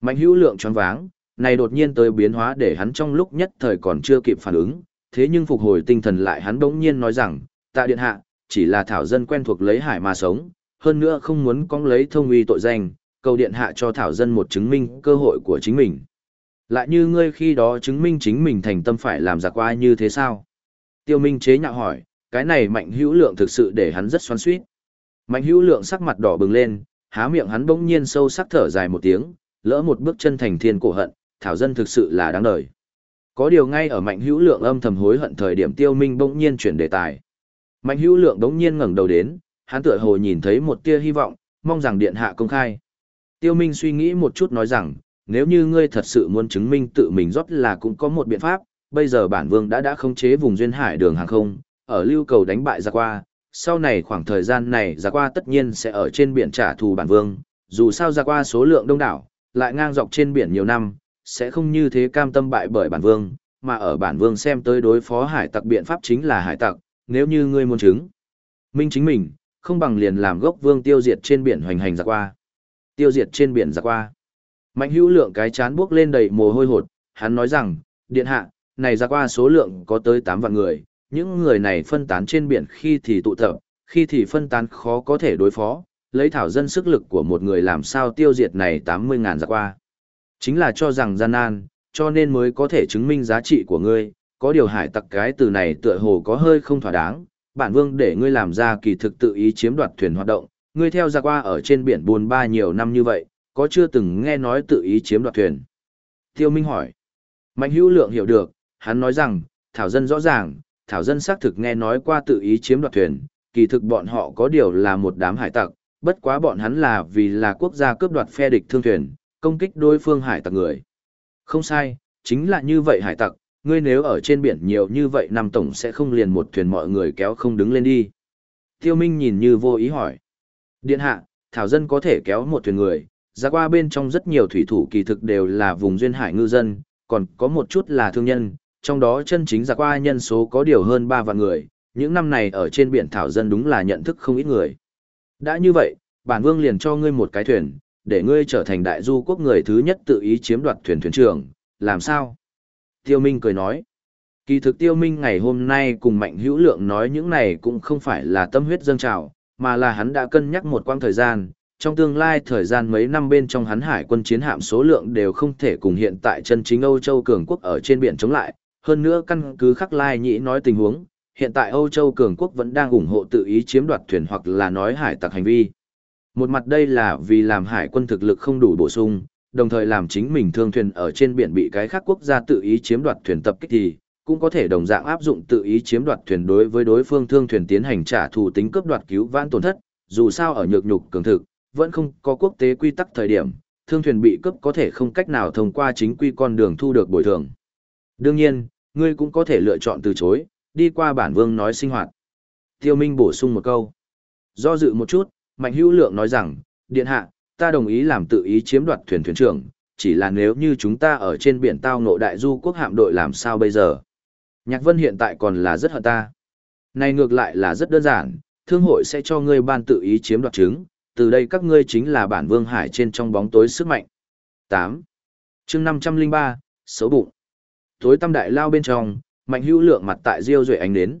Mạnh hữu lượng choáng váng, này đột nhiên tới biến hóa để hắn trong lúc nhất thời còn chưa kịp phản ứng, thế nhưng phục hồi tinh thần lại hắn đống nhiên nói rằng, tạ điện hạ, chỉ là thảo dân quen thuộc lấy hải mà sống, hơn nữa không muốn cong lấy thông uy tội danh, cầu điện hạ cho thảo dân một chứng minh cơ hội của chính mình. Lại như ngươi khi đó chứng minh chính mình thành tâm phải làm giặc qua như thế sao? Tiêu Minh chế nhạo hỏi, cái này mạnh hữu lượng thực sự để hắn rất xoắn suýt. Mạnh hữu lượng sắc mặt đỏ bừng lên, há miệng hắn bỗng nhiên sâu sắc thở dài một tiếng, lỡ một bước chân thành thiên cổ hận, thảo dân thực sự là đáng đời. Có điều ngay ở mạnh hữu lượng âm thầm hối hận thời điểm tiêu minh bỗng nhiên chuyển đề tài. Mạnh hữu lượng bỗng nhiên ngẩng đầu đến, hắn tựa hồ nhìn thấy một tia hy vọng, mong rằng điện hạ công khai. Tiêu minh suy nghĩ một chút nói rằng, nếu như ngươi thật sự muốn chứng minh tự mình rót là cũng có một biện pháp, bây giờ bản vương đã đã khống chế vùng duyên hải đường hàng không, ở lưu cầu đánh bại giặc qua, sau này khoảng thời gian này giặc qua tất nhiên sẽ ở trên biển trả thù bản vương, dù sao giặc qua số lượng đông đảo, lại ngang dọc trên biển nhiều năm, sẽ không như thế cam tâm bại bởi bản vương, mà ở bản vương xem tới đối phó hải tặc biện pháp chính là hải tặc, nếu như ngươi muốn chứng. Minh chính mình, không bằng liền làm gốc vương tiêu diệt trên biển hoành hành giặc qua. Tiêu diệt trên biển giặc qua. Mạnh hữu lượng cái chán bước lên đầy mồ hôi hột, hắn nói rằng, điện hạ, này giặc qua số lượng có tới 8 vạn người, những người này phân tán trên biển khi thì tụ tập, khi thì phân tán khó có thể đối phó, lấy thảo dân sức lực của một người làm sao tiêu diệt này 80 ngàn giặc qua. Chính là cho rằng gian nan, cho nên mới có thể chứng minh giá trị của ngươi, có điều hải tặc cái từ này tựa hồ có hơi không thỏa đáng, bản vương để ngươi làm ra kỳ thực tự ý chiếm đoạt thuyền hoạt động, ngươi theo giặc qua ở trên biển buồn ba nhiều năm như vậy, có chưa từng nghe nói tự ý chiếm đoạt thuyền? Tiêu Minh hỏi. Mạnh hữu lượng hiểu được, hắn nói rằng, Thảo Dân rõ ràng, Thảo Dân xác thực nghe nói qua tự ý chiếm đoạt thuyền, kỳ thực bọn họ có điều là một đám hải tặc, bất quá bọn hắn là vì là quốc gia cướp đoạt phe địch thương thuyền, công kích đối phương hải tặc người. Không sai, chính là như vậy hải tặc, ngươi nếu ở trên biển nhiều như vậy năm tổng sẽ không liền một thuyền mọi người kéo không đứng lên đi. Tiêu Minh nhìn như vô ý hỏi. Điện hạ, Thảo Dân có thể kéo một thuyền người, ra qua bên trong rất nhiều thủy thủ kỳ thực đều là vùng duyên hải ngư dân, còn có một chút là thương nhân, trong đó chân chính ra qua nhân số có điều hơn 3 vạn người, những năm này ở trên biển Thảo Dân đúng là nhận thức không ít người. Đã như vậy, bản vương liền cho ngươi một cái thuyền, để ngươi trở thành đại du quốc người thứ nhất tự ý chiếm đoạt thuyền thuyền trưởng, làm sao? Tiêu Minh cười nói. Kỳ thực Tiêu Minh ngày hôm nay cùng Mạnh Hữu Lượng nói những này cũng không phải là tâm huyết dâng trào, mà là hắn đã cân nhắc một quãng thời gian, trong tương lai thời gian mấy năm bên trong hắn hải quân chiến hạm số lượng đều không thể cùng hiện tại chân chính Âu Châu Cường Quốc ở trên biển chống lại, hơn nữa căn cứ khắc lai nhĩ nói tình huống, hiện tại Âu Châu Cường Quốc vẫn đang ủng hộ tự ý chiếm đoạt thuyền hoặc là nói hải tặc hành vi. Một mặt đây là vì làm hải quân thực lực không đủ bổ sung, đồng thời làm chính mình thương thuyền ở trên biển bị cái khác quốc gia tự ý chiếm đoạt thuyền tập kích thì, cũng có thể đồng dạng áp dụng tự ý chiếm đoạt thuyền đối với đối phương thương thuyền tiến hành trả thù tính cướp đoạt cứu vãn tổn thất, dù sao ở nhược nhục cường thực, vẫn không có quốc tế quy tắc thời điểm, thương thuyền bị cướp có thể không cách nào thông qua chính quy con đường thu được bồi thường. Đương nhiên, ngươi cũng có thể lựa chọn từ chối, đi qua bản vương nói sinh hoạt. Tiêu Minh bổ sung một câu. Do dự một chút, Mạnh Hữu Lượng nói rằng, điện hạ, ta đồng ý làm tự ý chiếm đoạt thuyền thuyền trưởng, chỉ là nếu như chúng ta ở trên biển tao ngộ đại du quốc hạm đội làm sao bây giờ? Nhạc Vân hiện tại còn là rất hận ta. Này ngược lại là rất đơn giản, thương hội sẽ cho ngươi ban tự ý chiếm đoạt chứng, từ đây các ngươi chính là bản vương hải trên trong bóng tối sức mạnh. 8. chương 503, xấu bụng. Tối tâm đại lao bên trong, mạnh hữu lượng mặt tại diêu duệ ánh đến.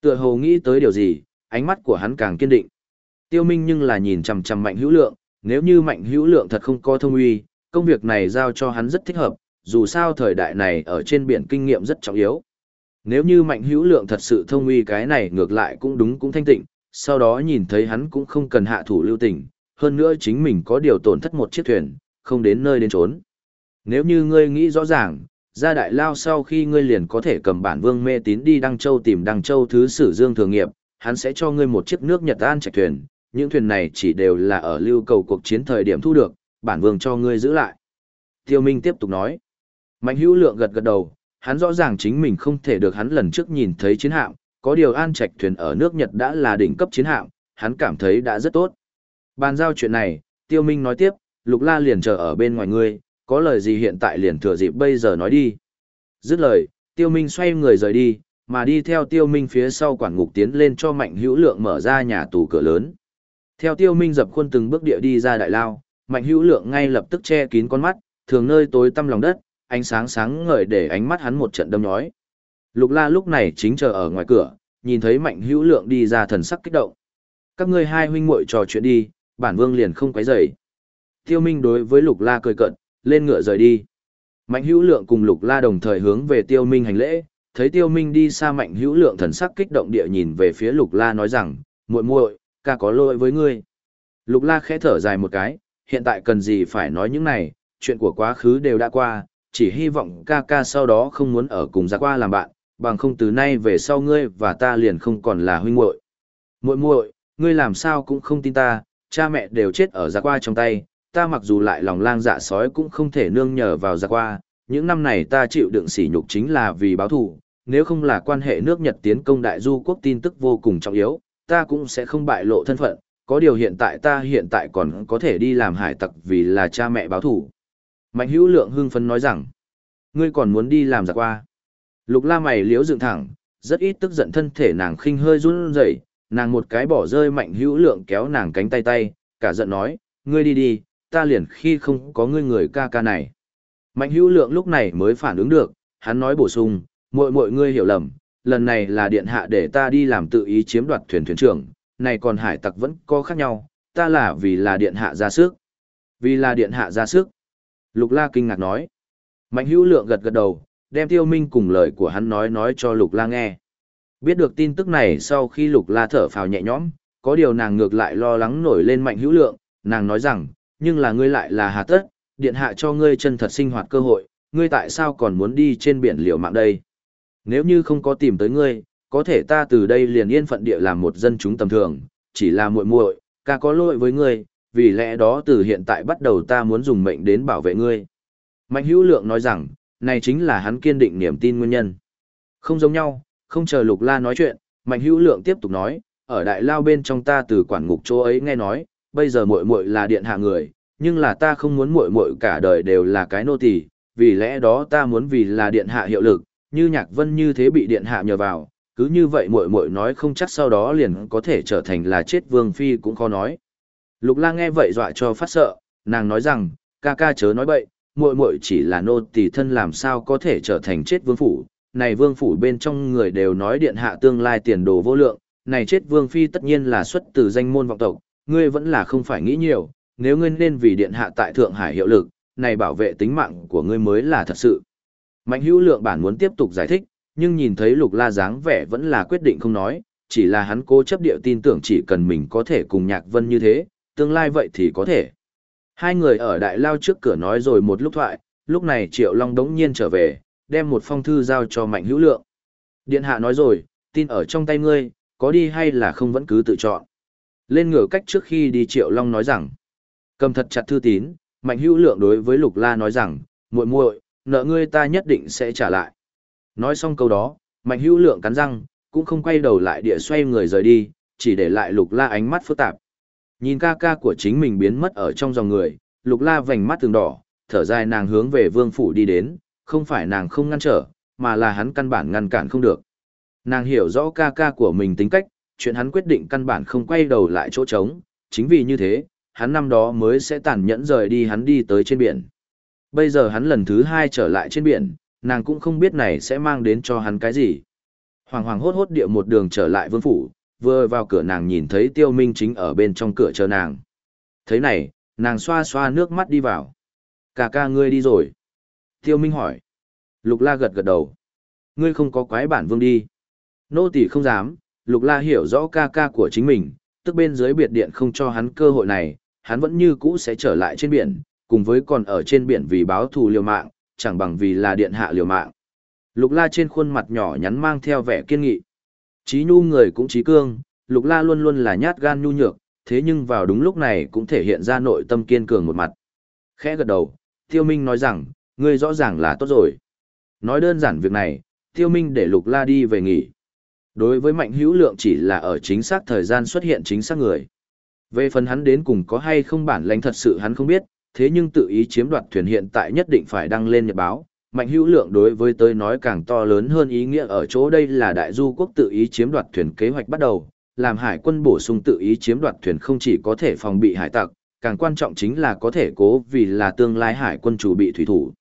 Tựa hồ nghĩ tới điều gì, ánh mắt của hắn càng kiên định. Tiêu Minh nhưng là nhìn chằm chằm mạnh hữu lượng, nếu như mạnh hữu lượng thật không có thông uy, công việc này giao cho hắn rất thích hợp, dù sao thời đại này ở trên biển kinh nghiệm rất trọng yếu. Nếu như mạnh hữu lượng thật sự thông uy cái này ngược lại cũng đúng cũng thanh tịnh, sau đó nhìn thấy hắn cũng không cần hạ thủ lưu tình, hơn nữa chính mình có điều tổn thất một chiếc thuyền, không đến nơi đến trốn. Nếu như ngươi nghĩ rõ ràng, ra đại lao sau khi ngươi liền có thể cầm bản vương mê tín đi Đăng Châu tìm Đăng Châu thứ sử dương thường nghiệp, hắn sẽ cho ngươi một chiếc nước Nhật An chạy thuyền, những thuyền này chỉ đều là ở lưu cầu cuộc chiến thời điểm thu được, bản vương cho ngươi giữ lại. Tiêu Minh tiếp tục nói. Mạnh hữu lượng gật gật đầu, hắn rõ ràng chính mình không thể được hắn lần trước nhìn thấy chiến hạm, có điều an trạch thuyền ở nước Nhật đã là đỉnh cấp chiến hạm, hắn cảm thấy đã rất tốt. Bàn giao chuyện này, Tiêu Minh nói tiếp, Lục La liền chờ ở bên ngoài ngươi, có lời gì hiện tại liền thừa dịp bây giờ nói đi. Dứt lời, Tiêu Minh xoay người rời đi, mà đi theo Tiêu Minh phía sau quản ngục tiến lên cho Mạnh Hữu Lượng mở ra nhà tù cửa lớn. Theo Tiêu Minh dập khuôn từng bước địa đi ra đại lao, Mạnh Hữu Lượng ngay lập tức che kín con mắt, thường nơi tối tăm lòng đất, ánh sáng sáng ngời để ánh mắt hắn một trận đâm nhói. Lục La lúc này chính chờ ở ngoài cửa, nhìn thấy Mạnh Hữu Lượng đi ra thần sắc kích động. Các ngươi hai huynh muội trò chuyện đi, bản vương liền không quấy rầy. Tiêu Minh đối với Lục La cười cợt, lên ngựa rời đi. Mạnh Hữu Lượng cùng Lục La đồng thời hướng về Tiêu Minh hành lễ, thấy Tiêu Minh đi xa Mạnh Hữu Lượng thần sắc kích động địa nhìn về phía Lục La nói rằng, muội muội, ca có lỗi với ngươi. Lục La khẽ thở dài một cái, hiện tại cần gì phải nói những này, chuyện của quá khứ đều đã qua, chỉ hy vọng ca ca sau đó không muốn ở cùng ra qua làm bạn, bằng không từ nay về sau ngươi và ta liền không còn là huynh muội. Muội muội, ngươi làm sao cũng không tin ta, cha mẹ đều chết ở ra qua trong tay, ta mặc dù lại lòng lang dạ sói cũng không thể nương nhờ vào giặc qua, những năm này ta chịu đựng sỉ nhục chính là vì báo thù, nếu không là quan hệ nước Nhật tiến công đại du quốc tin tức vô cùng trọng yếu, ta cũng sẽ không bại lộ thân phận, có điều hiện tại ta hiện tại còn có thể đi làm hải tặc vì là cha mẹ báo thù. Mạnh hữu lượng hưng phấn nói rằng, ngươi còn muốn đi làm giặc qua. Lục la mày liếu dựng thẳng, rất ít tức giận thân thể nàng khinh hơi run rẩy, nàng một cái bỏ rơi mạnh hữu lượng kéo nàng cánh tay tay, cả giận nói, ngươi đi đi, ta liền khi không có ngươi người ca ca này. Mạnh hữu lượng lúc này mới phản ứng được, hắn nói bổ sung, muội muội ngươi hiểu lầm, lần này là điện hạ để ta đi làm tự ý chiếm đoạt thuyền thuyền trưởng, này còn hải tặc vẫn có khác nhau, ta là vì là điện hạ ra sức. Vì là điện hạ ra sức. Lục la kinh ngạc nói. Mạnh hữu lượng gật gật đầu, đem tiêu minh cùng lời của hắn nói nói cho lục la nghe. Biết được tin tức này sau khi lục la thở phào nhẹ nhõm, có điều nàng ngược lại lo lắng nổi lên mạnh hữu lượng, nàng nói rằng, nhưng là ngươi lại là hà tất, điện hạ cho ngươi chân thật sinh hoạt cơ hội, ngươi tại sao còn muốn đi trên biển liều mạng đây? Nếu như không có tìm tới ngươi, có thể ta từ đây liền yên phận địa làm một dân chúng tầm thường, chỉ là muội muội, ca có lỗi với ngươi, vì lẽ đó từ hiện tại bắt đầu ta muốn dùng mệnh đến bảo vệ ngươi. Mạnh hữu lượng nói rằng, này chính là hắn kiên định niềm tin nguyên nhân. Không giống nhau, không chờ lục la nói chuyện, mạnh hữu lượng tiếp tục nói, ở đại lao bên trong ta từ quản ngục chỗ ấy nghe nói, bây giờ muội muội là điện hạ người, nhưng là ta không muốn muội muội cả đời đều là cái nô tỳ, vì lẽ đó ta muốn vì là điện hạ hiệu lực, như Nhạc Vân như thế bị điện hạ nhờ vào, cứ như vậy muội muội nói không chắc sau đó liền có thể trở thành là chết vương phi cũng khó nói. Lục La nghe vậy dọa cho phát sợ, nàng nói rằng, ca ca chớ nói bậy, muội muội chỉ là nô tỳ thân làm sao có thể trở thành chết vương phủ, này vương phủ bên trong người đều nói điện hạ tương lai tiền đồ vô lượng, này chết vương phi tất nhiên là xuất từ danh môn vọng tộc, ngươi vẫn là không phải nghĩ nhiều, nếu ngươi nên vì điện hạ tại Thượng Hải hiệu lực, này bảo vệ tính mạng của ngươi mới là thật sự. Mạnh hữu lượng bản muốn tiếp tục giải thích, nhưng nhìn thấy lục la dáng vẻ vẫn là quyết định không nói, chỉ là hắn cố chấp địa tin tưởng chỉ cần mình có thể cùng nhạc vân như thế, tương lai vậy thì có thể. Hai người ở đại lao trước cửa nói rồi một lúc thoại, lúc này Triệu Long đống nhiên trở về, đem một phong thư giao cho Mạnh Hữu Lượng. Điện hạ nói rồi, tin ở trong tay ngươi, có đi hay là không vẫn cứ tự chọn. Lên ngửa cách trước khi đi Triệu Long nói rằng, cầm thật chặt thư tín, Mạnh Hữu Lượng đối với Lục La nói rằng, muội muội, nợ ngươi ta nhất định sẽ trả lại. Nói xong câu đó, Mạnh Hữu Lượng cắn răng, cũng không quay đầu lại địa xoay người rời đi, chỉ để lại Lục La ánh mắt phức tạp. Nhìn ca ca của chính mình biến mất ở trong dòng người, Lục La vành mắt từng đỏ, thở dài nàng hướng về vương phủ đi đến, không phải nàng không ngăn trở, mà là hắn căn bản ngăn cản không được. Nàng hiểu rõ ca ca của mình tính cách, chuyện hắn quyết định căn bản không quay đầu lại chỗ trống, chính vì như thế, hắn năm đó mới sẽ tàn nhẫn rời đi hắn đi tới trên biển. Bây giờ hắn lần thứ hai trở lại trên biển, nàng cũng không biết này sẽ mang đến cho hắn cái gì. Hoàng hoàng hốt hốt địa một đường trở lại vương phủ, vừa vào cửa nàng nhìn thấy tiêu minh chính ở bên trong cửa chờ nàng. Thấy này, nàng xoa xoa nước mắt đi vào. Cả ca ngươi đi rồi. Tiêu minh hỏi. Lục la gật gật đầu. Ngươi không có quái bản vương đi. Nô tỳ không dám, lục la hiểu rõ ca ca của chính mình, tức bên dưới biệt điện không cho hắn cơ hội này, hắn vẫn như cũ sẽ trở lại trên biển, cùng với còn ở trên biển vì báo thù liều mạng, chẳng bằng vì là điện hạ liều mạng. Lục la trên khuôn mặt nhỏ nhắn mang theo vẻ kiên nghị. Chí nhu người cũng trí cương, lục la luôn luôn là nhát gan nhu nhược, thế nhưng vào đúng lúc này cũng thể hiện ra nội tâm kiên cường một mặt. Khẽ gật đầu, tiêu minh nói rằng, ngươi rõ ràng là tốt rồi. Nói đơn giản việc này, tiêu minh để lục la đi về nghỉ. Đối với mạnh hữu lượng chỉ là ở chính xác thời gian xuất hiện chính xác người. Về phần hắn đến cùng có hay không bản lãnh thật sự hắn không biết, thế nhưng tự ý chiếm đoạt thuyền hiện tại nhất định phải đăng lên nhật báo. Mạnh hữu lượng đối với tới nói càng to lớn hơn ý nghĩa ở chỗ đây là đại du quốc tự ý chiếm đoạt thuyền kế hoạch bắt đầu, làm hải quân bổ sung tự ý chiếm đoạt thuyền không chỉ có thể phòng bị hải tặc, càng quan trọng chính là có thể cố vì là tương lai hải quân chủ bị thủy thủ.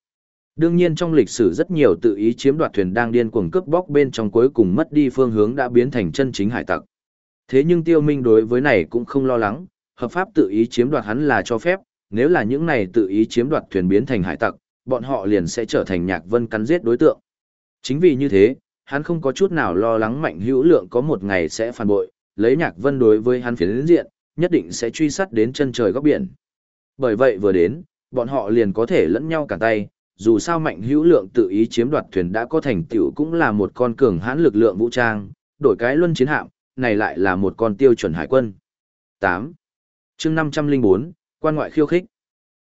Đương nhiên trong lịch sử rất nhiều tự ý chiếm đoạt thuyền đang điên cuồng cướp bóc bên trong cuối cùng mất đi phương hướng đã biến thành chân chính hải tặc. Thế nhưng tiêu minh đối với này cũng không lo lắng, hợp pháp tự ý chiếm đoạt hắn là cho phép, nếu là những này tự ý chiếm đoạt thuyền biến thành hải tặc, bọn họ liền sẽ trở thành nhạc vân cắn giết đối tượng. Chính vì như thế, hắn không có chút nào lo lắng mạnh hữu lượng có một ngày sẽ phản bội, lấy nhạc vân đối với hắn phiến diện, nhất định sẽ truy sát đến chân trời góc biển. Bởi vậy vừa đến, bọn họ liền có thể lẫn nhau cả tay, dù sao mạnh hữu lượng tự ý chiếm đoạt thuyền đã có thành tựu cũng là một con cường hãn lực lượng vũ trang, đổi cái luân chiến hạm, này lại là một con tiêu chuẩn hải quân. 8. chương 504, quan ngoại khiêu khích.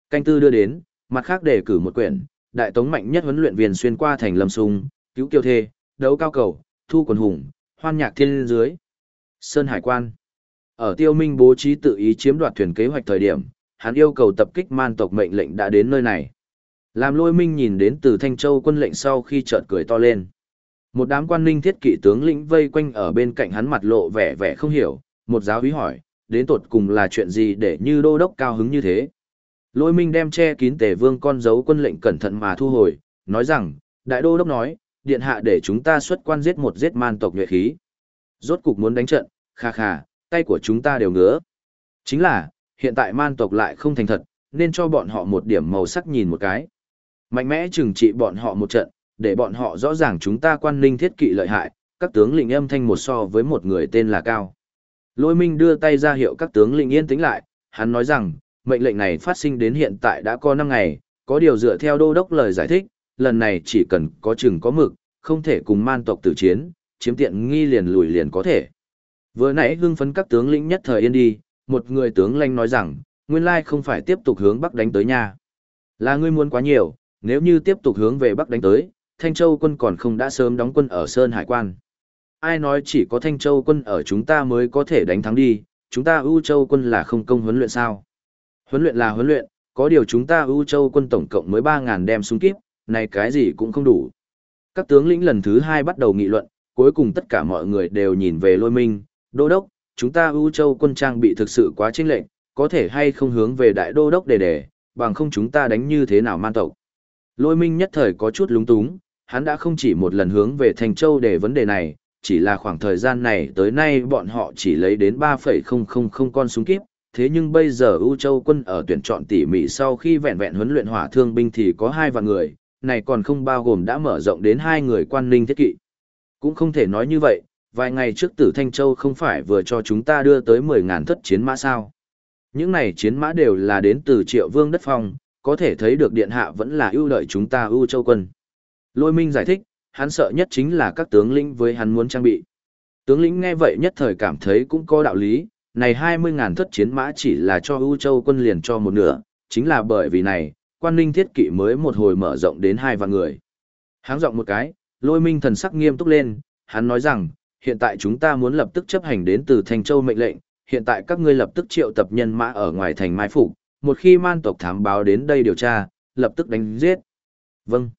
Canh tư đưa đến, mặt khác đề cử một quyển, đại tống mạnh nhất huấn luyện viên xuyên qua thành lâm sung, cứu kiêu thê, đấu cao cầu, thu quần hùng, hoan nhạc thiên dưới. Sơn Hải quan. Ở tiêu minh bố trí tự ý chiếm đoạt thuyền kế hoạch thời điểm, hắn yêu cầu tập kích man tộc mệnh lệnh đã đến nơi này. Làm lôi minh nhìn đến từ Thanh Châu quân lệnh sau khi chợt cười to lên. Một đám quan ninh thiết kỵ tướng lĩnh vây quanh ở bên cạnh hắn mặt lộ vẻ vẻ không hiểu, một giáo úy hỏi, đến tột cùng là chuyện gì để như đô đốc cao hứng như thế. Lôi minh đem che kín tề vương con dấu quân lệnh cẩn thận mà thu hồi, nói rằng, đại đô đốc nói, điện hạ để chúng ta xuất quan giết một giết man tộc nhuệ khí. Rốt cục muốn đánh trận, kha kha, tay của chúng ta đều ngứa. Chính là, hiện tại man tộc lại không thành thật, nên cho bọn họ một điểm màu sắc nhìn một cái. Mạnh mẽ trừng trị bọn họ một trận, để bọn họ rõ ràng chúng ta quan ninh thiết kỵ lợi hại, các tướng lĩnh âm thanh một so với một người tên là Cao. Lôi Minh đưa tay ra hiệu các tướng lĩnh yên tĩnh lại, hắn nói rằng, mệnh lệnh này phát sinh đến hiện tại đã có 5 ngày, có điều dựa theo đô đốc lời giải thích, lần này chỉ cần có chừng có mực, không thể cùng man tộc tử chiến, chiếm tiện nghi liền lùi liền có thể. Vừa nãy hưng phấn các tướng lĩnh nhất thời yên đi, một người tướng lanh nói rằng, nguyên lai không phải tiếp tục hướng bắc đánh tới nhà Là ngươi muốn quá nhiều, nếu như tiếp tục hướng về bắc đánh tới, Thanh Châu quân còn không đã sớm đóng quân ở Sơn Hải quan. Ai nói chỉ có Thanh Châu quân ở chúng ta mới có thể đánh thắng đi, chúng ta ưu châu quân là không công huấn luyện sao? Huấn luyện là huấn luyện, có điều chúng ta ưu châu quân tổng cộng mới 3.000 đem súng kíp, này cái gì cũng không đủ. Các tướng lĩnh lần thứ hai bắt đầu nghị luận, cuối cùng tất cả mọi người đều nhìn về lôi minh, đô đốc, chúng ta ưu châu quân trang bị thực sự quá chênh lệch, có thể hay không hướng về đại đô đốc để để, bằng không chúng ta đánh như thế nào man tộc. Lôi minh nhất thời có chút lúng túng, hắn đã không chỉ một lần hướng về Thành Châu để vấn đề này, chỉ là khoảng thời gian này tới nay bọn họ chỉ lấy đến 3,000 con súng kíp, thế nhưng bây giờ U Châu quân ở tuyển chọn tỉ mỉ sau khi vẹn vẹn huấn luyện hỏa thương binh thì có hai vạn người, này còn không bao gồm đã mở rộng đến hai người quan ninh thiết kỵ. Cũng không thể nói như vậy, vài ngày trước tử Thanh Châu không phải vừa cho chúng ta đưa tới 10.000 thất chiến mã sao. Những này chiến mã đều là đến từ triệu vương đất phong, có thể thấy được điện hạ vẫn là ưu đợi chúng ta ưu châu quân. Lôi minh giải thích, hắn sợ nhất chính là các tướng lĩnh với hắn muốn trang bị. Tướng lĩnh nghe vậy nhất thời cảm thấy cũng có đạo lý, này 20.000 thất chiến mã chỉ là cho ưu châu quân liền cho một nửa, chính là bởi vì này, quan ninh thiết kỵ mới một hồi mở rộng đến hai vạn người. Háng rộng một cái, lôi minh thần sắc nghiêm túc lên, hắn nói rằng, hiện tại chúng ta muốn lập tức chấp hành đến từ Thanh Châu mệnh lệnh, hiện tại các ngươi lập tức triệu tập nhân mã ở ngoài thành mai phục, một khi man tộc thám báo đến đây điều tra, lập tức đánh giết. Vâng.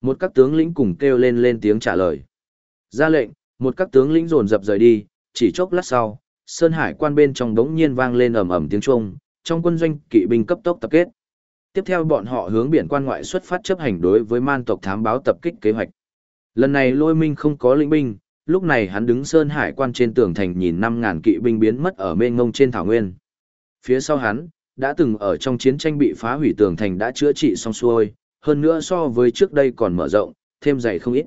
Một các tướng lĩnh cùng kêu lên lên tiếng trả lời. Ra lệnh, một các tướng lĩnh dồn dập rời đi, chỉ chốc lát sau, Sơn Hải quan bên trong đống nhiên vang lên ầm ầm tiếng Trung, trong quân doanh kỵ binh cấp tốc tập kết. Tiếp theo bọn họ hướng biển quan ngoại xuất phát chấp hành đối với man tộc thám báo tập kích kế hoạch. Lần này lôi minh không có lĩnh binh, lúc này hắn đứng Sơn Hải quan trên tường thành nhìn 5.000 kỵ binh biến mất ở mênh ngông trên thảo nguyên. Phía sau hắn, đã từng ở trong chiến tranh bị phá hủy tường thành đã chữa trị xong xuôi, hơn nữa so với trước đây còn mở rộng, thêm dày không ít.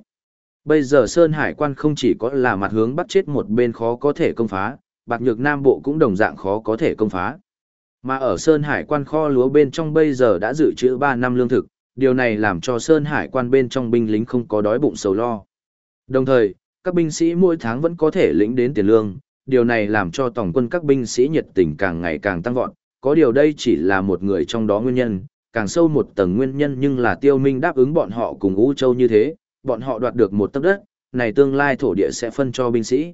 Bây giờ Sơn Hải quan không chỉ có là mặt hướng bắt chết một bên khó có thể công phá, bạc nhược Nam Bộ cũng đồng dạng khó có thể công phá. Mà ở Sơn Hải quan kho lúa bên trong bây giờ đã dự trữ 3 năm lương thực, điều này làm cho Sơn Hải quan bên trong binh lính không có đói bụng sầu lo. Đồng thời, các binh sĩ mỗi tháng vẫn có thể lĩnh đến tiền lương, điều này làm cho tổng quân các binh sĩ nhiệt tình càng ngày càng tăng vọt, có điều đây chỉ là một người trong đó nguyên nhân, càng sâu một tầng nguyên nhân nhưng là tiêu minh đáp ứng bọn họ cùng U Châu như thế, bọn họ đoạt được một tấc đất, này tương lai thổ địa sẽ phân cho binh sĩ.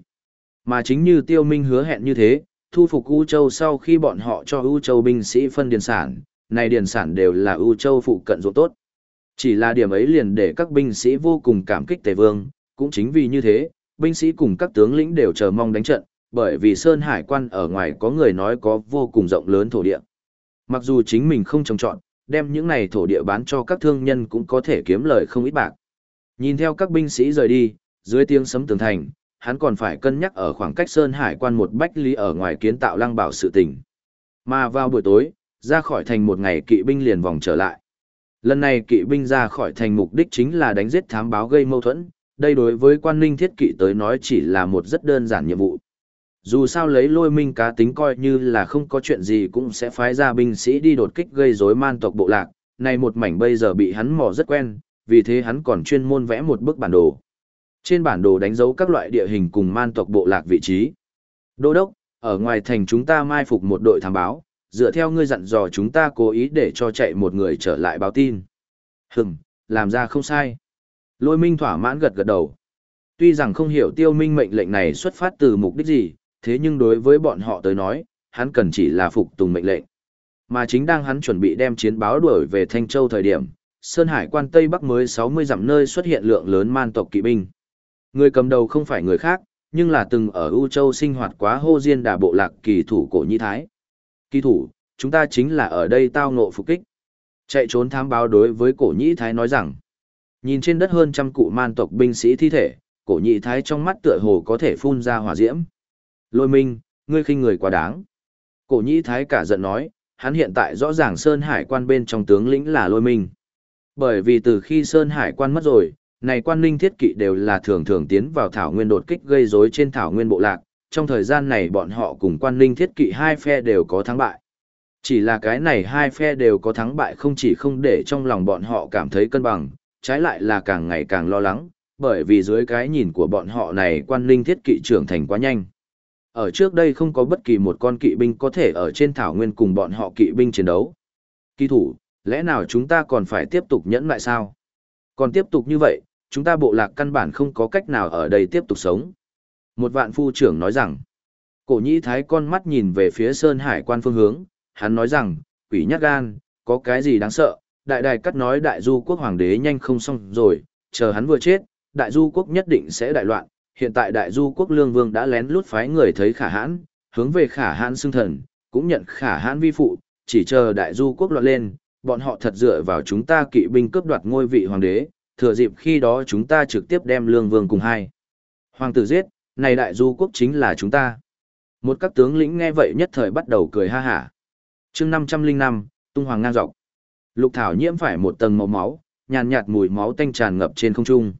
Mà chính như tiêu minh hứa hẹn như thế, thu phục U Châu sau khi bọn họ cho U Châu binh sĩ phân điền sản, này điền sản đều là U Châu phụ cận ruộng tốt. Chỉ là điểm ấy liền để các binh sĩ vô cùng cảm kích Tề Vương, cũng chính vì như thế, binh sĩ cùng các tướng lĩnh đều chờ mong đánh trận, bởi vì Sơn Hải quan ở ngoài có người nói có vô cùng rộng lớn thổ địa. Mặc dù chính mình không trồng trọt, đem những này thổ địa bán cho các thương nhân cũng có thể kiếm lời không ít bạc. Nhìn theo các binh sĩ rời đi, dưới tiếng sấm tường thành, hắn còn phải cân nhắc ở khoảng cách Sơn Hải quan một bách lý ở ngoài kiến tạo lăng bảo sự tình. Mà vào buổi tối, ra khỏi thành một ngày kỵ binh liền vòng trở lại. Lần này kỵ binh ra khỏi thành mục đích chính là đánh giết thám báo gây mâu thuẫn, đây đối với quan ninh thiết kỵ tới nói chỉ là một rất đơn giản nhiệm vụ. Dù sao lấy lôi minh cá tính coi như là không có chuyện gì cũng sẽ phái ra binh sĩ đi đột kích gây rối man tộc bộ lạc, này một mảnh bây giờ bị hắn mò rất quen, vì thế hắn còn chuyên môn vẽ một bức bản đồ. Trên bản đồ đánh dấu các loại địa hình cùng man tộc bộ lạc vị trí. Đô đốc, ở ngoài thành chúng ta mai phục một đội thám báo, dựa theo ngươi dặn dò chúng ta cố ý để cho chạy một người trở lại báo tin. Hừm, làm ra không sai. Lôi minh thỏa mãn gật gật đầu. Tuy rằng không hiểu tiêu minh mệnh lệnh này xuất phát từ mục đích gì, thế nhưng đối với bọn họ tới nói, hắn cần chỉ là phục tùng mệnh lệnh. Mà chính đang hắn chuẩn bị đem chiến báo đuổi về Thanh Châu thời điểm, Sơn Hải quan Tây Bắc mới 60 dặm nơi xuất hiện lượng lớn man tộc kỵ binh. Người cầm đầu không phải người khác, nhưng là từng ở U Châu sinh hoạt quá hô diên đà bộ lạc kỳ thủ cổ Nhĩ Thái. Kỳ thủ, chúng ta chính là ở đây tao ngộ phục kích. Chạy trốn thám báo đối với cổ Nhĩ Thái nói rằng, nhìn trên đất hơn trăm cụ man tộc binh sĩ thi thể, cổ Nhĩ Thái trong mắt tựa hồ có thể phun ra hỏa diễm. Lôi minh, ngươi khinh người quá đáng. Cổ Nhĩ Thái cả giận nói, hắn hiện tại rõ ràng Sơn Hải quan bên trong tướng lĩnh là lôi minh. Bởi vì từ khi Sơn Hải quan mất rồi, này quan ninh thiết kỵ đều là thường thường tiến vào thảo nguyên đột kích gây rối trên thảo nguyên bộ lạc, trong thời gian này bọn họ cùng quan ninh thiết kỵ hai phe đều có thắng bại. Chỉ là cái này hai phe đều có thắng bại không chỉ không để trong lòng bọn họ cảm thấy cân bằng, trái lại là càng ngày càng lo lắng, bởi vì dưới cái nhìn của bọn họ này quan ninh thiết kỵ trưởng thành quá nhanh. Ở trước đây không có bất kỳ một con kỵ binh có thể ở trên thảo nguyên cùng bọn họ kỵ binh chiến đấu. Kỳ thủ, lẽ nào chúng ta còn phải tiếp tục nhẫn lại sao? Còn tiếp tục như vậy, chúng ta bộ lạc căn bản không có cách nào ở đây tiếp tục sống. Một vạn phu trưởng nói rằng, cổ nhĩ thái con mắt nhìn về phía Sơn Hải quan phương hướng, hắn nói rằng, quỷ nhát gan, có cái gì đáng sợ, đại đài cắt nói đại du quốc hoàng đế nhanh không xong rồi, chờ hắn vừa chết, đại du quốc nhất định sẽ đại loạn, hiện tại đại du quốc lương vương đã lén lút phái người thấy khả hãn, hướng về khả hãn xưng thần, cũng nhận khả hãn vi phụ, chỉ chờ đại du quốc loạn lên, bọn họ thật dựa vào chúng ta kỵ binh cướp đoạt ngôi vị hoàng đế, thừa dịp khi đó chúng ta trực tiếp đem lương vương cùng hai. Hoàng tử giết, này đại du quốc chính là chúng ta. Một các tướng lĩnh nghe vậy nhất thời bắt đầu cười ha hả. chương 505, tung hoàng ngang dọc. Lục thảo nhiễm phải một tầng màu máu, nhàn nhạt mùi máu tanh tràn ngập trên không trung.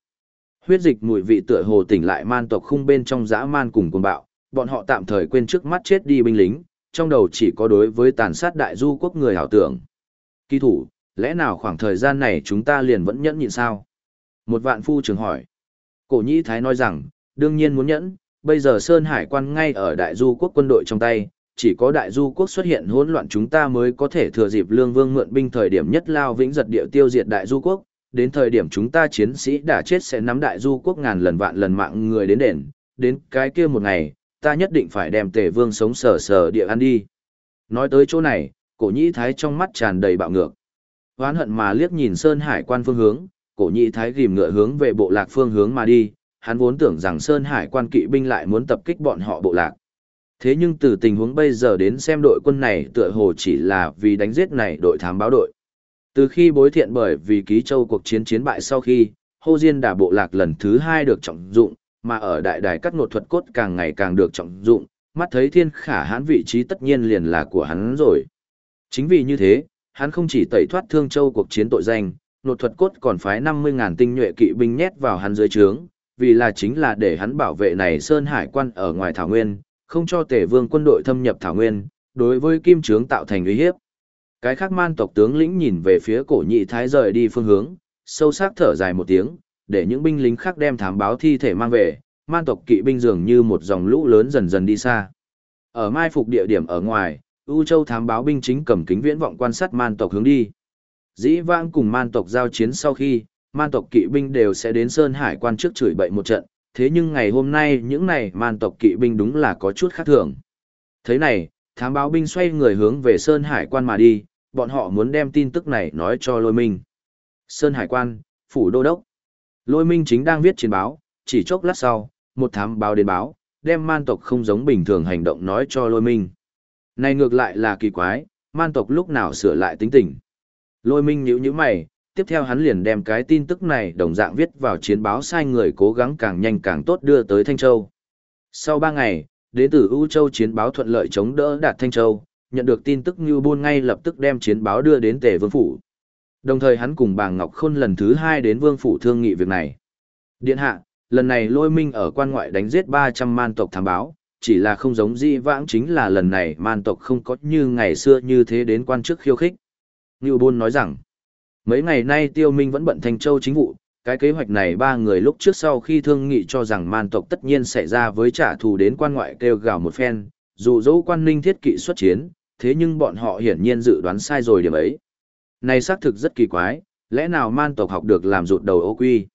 Huyết dịch mùi vị tựa hồ tỉnh lại man tộc khung bên trong dã man cùng cuồng bạo, bọn họ tạm thời quên trước mắt chết đi binh lính, trong đầu chỉ có đối với tàn sát đại du quốc người hảo tưởng. Kỳ thủ, lẽ nào khoảng thời gian này chúng ta liền vẫn nhẫn nhịn sao? Một vạn phu trưởng hỏi. Cổ nhĩ thái nói rằng, đương nhiên muốn nhẫn, bây giờ Sơn Hải quan ngay ở đại du quốc quân đội trong tay, chỉ có đại du quốc xuất hiện hỗn loạn chúng ta mới có thể thừa dịp lương vương mượn binh thời điểm nhất lao vĩnh giật địa tiêu diệt đại du quốc, đến thời điểm chúng ta chiến sĩ đã chết sẽ nắm đại du quốc ngàn lần vạn lần mạng người đến đền, đến cái kia một ngày, ta nhất định phải đem tề vương sống sờ sờ địa ăn đi. Nói tới chỗ này, cổ nhĩ thái trong mắt tràn đầy bạo ngược. Hoán hận mà liếc nhìn Sơn Hải quan phương hướng, cổ nhĩ thái ghim ngựa hướng về bộ lạc phương hướng mà đi, hắn vốn tưởng rằng Sơn Hải quan kỵ binh lại muốn tập kích bọn họ bộ lạc. Thế nhưng từ tình huống bây giờ đến xem đội quân này tựa hồ chỉ là vì đánh giết này đội thám báo đội. Từ khi bối thiện bởi vì ký châu cuộc chiến chiến bại sau khi, hô diên đà bộ lạc lần thứ hai được trọng dụng, mà ở đại đài cắt nột thuật cốt càng ngày càng được trọng dụng, mắt thấy thiên khả hãn vị trí tất nhiên liền là của hắn rồi. Chính vì như thế, hắn không chỉ tẩy thoát thương châu cuộc chiến tội danh, nột thuật cốt còn phái 50.000 tinh nhuệ kỵ binh nhét vào hắn dưới trướng, vì là chính là để hắn bảo vệ này Sơn Hải quan ở ngoài Thảo Nguyên, không cho tể vương quân đội thâm nhập Thảo Nguyên, đối với kim trướng tạo thành uy hiếp. Cái khác man tộc tướng lĩnh nhìn về phía cổ nhị thái rời đi phương hướng, sâu sắc thở dài một tiếng, để những binh lính khác đem thám báo thi thể mang về, man tộc kỵ binh dường như một dòng lũ lớn dần dần đi xa. Ở mai phục địa điểm ở ngoài, U Châu thám báo binh chính cầm kính viễn vọng quan sát man tộc hướng đi. Dĩ vãng cùng man tộc giao chiến sau khi, man tộc kỵ binh đều sẽ đến Sơn Hải quan trước chửi bậy một trận, thế nhưng ngày hôm nay những này man tộc kỵ binh đúng là có chút khác thường. Thế này, thám báo binh xoay người hướng về Sơn Hải quan mà đi, bọn họ muốn đem tin tức này nói cho Lôi Minh. Sơn Hải quan, phủ đô đốc. Lôi Minh chính đang viết chiến báo, chỉ chốc lát sau, một thám báo đến báo, đem man tộc không giống bình thường hành động nói cho Lôi Minh. Này ngược lại là kỳ quái, man tộc lúc nào sửa lại tính tình. Lôi Minh nhíu nhíu mày, tiếp theo hắn liền đem cái tin tức này đồng dạng viết vào chiến báo sai người cố gắng càng nhanh càng tốt đưa tới Thanh Châu. Sau ba ngày, đến từ U Châu chiến báo thuận lợi chống đỡ đạt Thanh Châu, nhận được tin tức Ngưu Bôn ngay lập tức đem chiến báo đưa đến Tề Vương Phủ. Đồng thời hắn cùng bà Ngọc Khôn lần thứ hai đến Vương Phủ thương nghị việc này. Điện hạ, lần này lôi minh ở quan ngoại đánh giết 300 man tộc thám báo, chỉ là không giống di vãng chính là lần này man tộc không có như ngày xưa như thế đến quan chức khiêu khích. Ngưu Bôn nói rằng, mấy ngày nay Tiêu Minh vẫn bận thành Châu chính vụ, cái kế hoạch này ba người lúc trước sau khi thương nghị cho rằng man tộc tất nhiên xảy ra với trả thù đến quan ngoại kêu gào một phen, dù dẫu quan ninh thiết kỵ xuất chiến, thế nhưng bọn họ hiển nhiên dự đoán sai rồi điểm ấy. Này xác thực rất kỳ quái, Lẽ nào man tộc học được làm rụt đầu ô quy?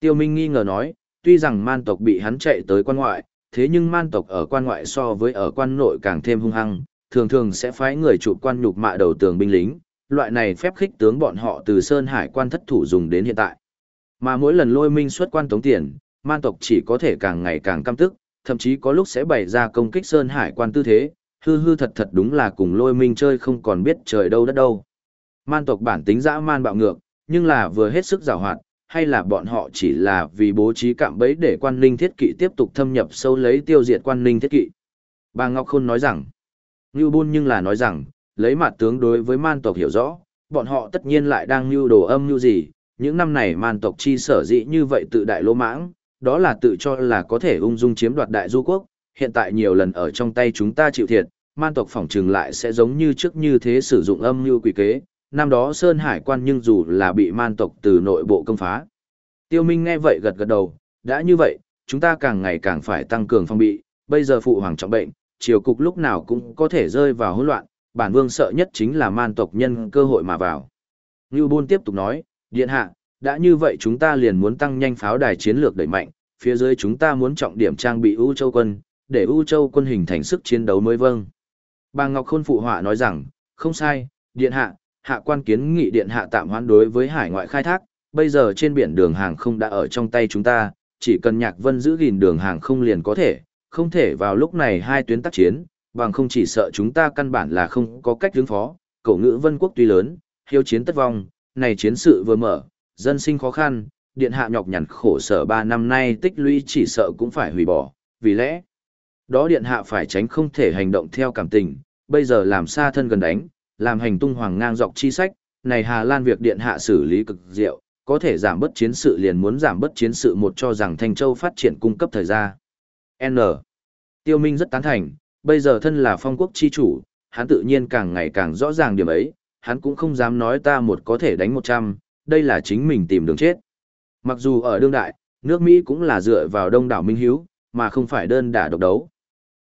Tiêu Minh nghi ngờ nói, tuy rằng man tộc bị hắn chạy tới quan ngoại, thế nhưng man tộc ở quan ngoại so với ở quan nội càng thêm hung hăng, thường thường sẽ phái người chụp quan nhục mạ đầu tường binh lính, loại này phép khích tướng bọn họ từ Sơn Hải quan thất thủ dùng đến hiện tại. Mà mỗi lần lôi minh xuất quan tống tiền, man tộc chỉ có thể càng ngày càng căm tức, thậm chí có lúc sẽ bày ra công kích Sơn Hải quan tư thế, hư hư thật thật đúng là cùng lôi minh chơi không còn biết trời đâu đất đâu. Man tộc bản tính dã man bạo ngược, nhưng là vừa hết sức giảo hoạt, hay là bọn họ chỉ là vì bố trí cạm bẫy để quan ninh thiết kỵ tiếp tục thâm nhập sâu lấy tiêu diệt quan ninh thiết kỵ. Bà Ngọc Khôn nói rằng, Ngưu Bôn nhưng là nói rằng, lấy mặt tướng đối với man tộc hiểu rõ, bọn họ tất nhiên lại đang lưu đồ âm lưu gì, những năm này man tộc chi sở dĩ như vậy tự đại lỗ mãng, đó là tự cho là có thể ung dung chiếm đoạt đại du quốc, hiện tại nhiều lần ở trong tay chúng ta chịu thiệt, man tộc phỏng trừng lại sẽ giống như trước như thế sử dụng âm mưu quỷ kế, năm đó Sơn Hải quan nhưng dù là bị man tộc từ nội bộ công phá. Tiêu Minh nghe vậy gật gật đầu, đã như vậy, chúng ta càng ngày càng phải tăng cường phòng bị, bây giờ phụ hoàng trọng bệnh, triều cục lúc nào cũng có thể rơi vào hỗn loạn, bản vương sợ nhất chính là man tộc nhân cơ hội mà vào. Ngưu Bôn tiếp tục nói, điện hạ, đã như vậy chúng ta liền muốn tăng nhanh pháo đài chiến lược đẩy mạnh, phía dưới chúng ta muốn trọng điểm trang bị ưu Châu quân, để U Châu quân hình thành sức chiến đấu mới vâng. Bà Ngọc Khôn phụ họa nói rằng, không sai, điện hạ, hạ quan kiến nghị điện hạ tạm hoãn đối với hải ngoại khai thác, bây giờ trên biển đường hàng không đã ở trong tay chúng ta, chỉ cần nhạc vân giữ gìn đường hàng không liền có thể, không thể vào lúc này hai tuyến tác chiến, bằng không chỉ sợ chúng ta căn bản là không có cách ứng phó, cổ ngữ vân quốc tuy lớn, hiếu chiến tất vong, này chiến sự vừa mở, dân sinh khó khăn, điện hạ nhọc nhằn khổ sở ba năm nay tích lũy chỉ sợ cũng phải hủy bỏ, vì lẽ đó điện hạ phải tránh không thể hành động theo cảm tình, bây giờ làm xa thân gần đánh, làm hành tung hoàng ngang dọc chi sách, này Hà Lan việc điện hạ xử lý cực diệu, có thể giảm bớt chiến sự liền muốn giảm bớt chiến sự một cho rằng Thanh Châu phát triển cung cấp thời gian. N. Tiêu Minh rất tán thành, bây giờ thân là phong quốc chi chủ, hắn tự nhiên càng ngày càng rõ ràng điểm ấy, hắn cũng không dám nói ta một có thể đánh 100, đây là chính mình tìm đường chết. Mặc dù ở đương đại, nước Mỹ cũng là dựa vào đông đảo Minh Hiếu, mà không phải đơn đả độc đấu.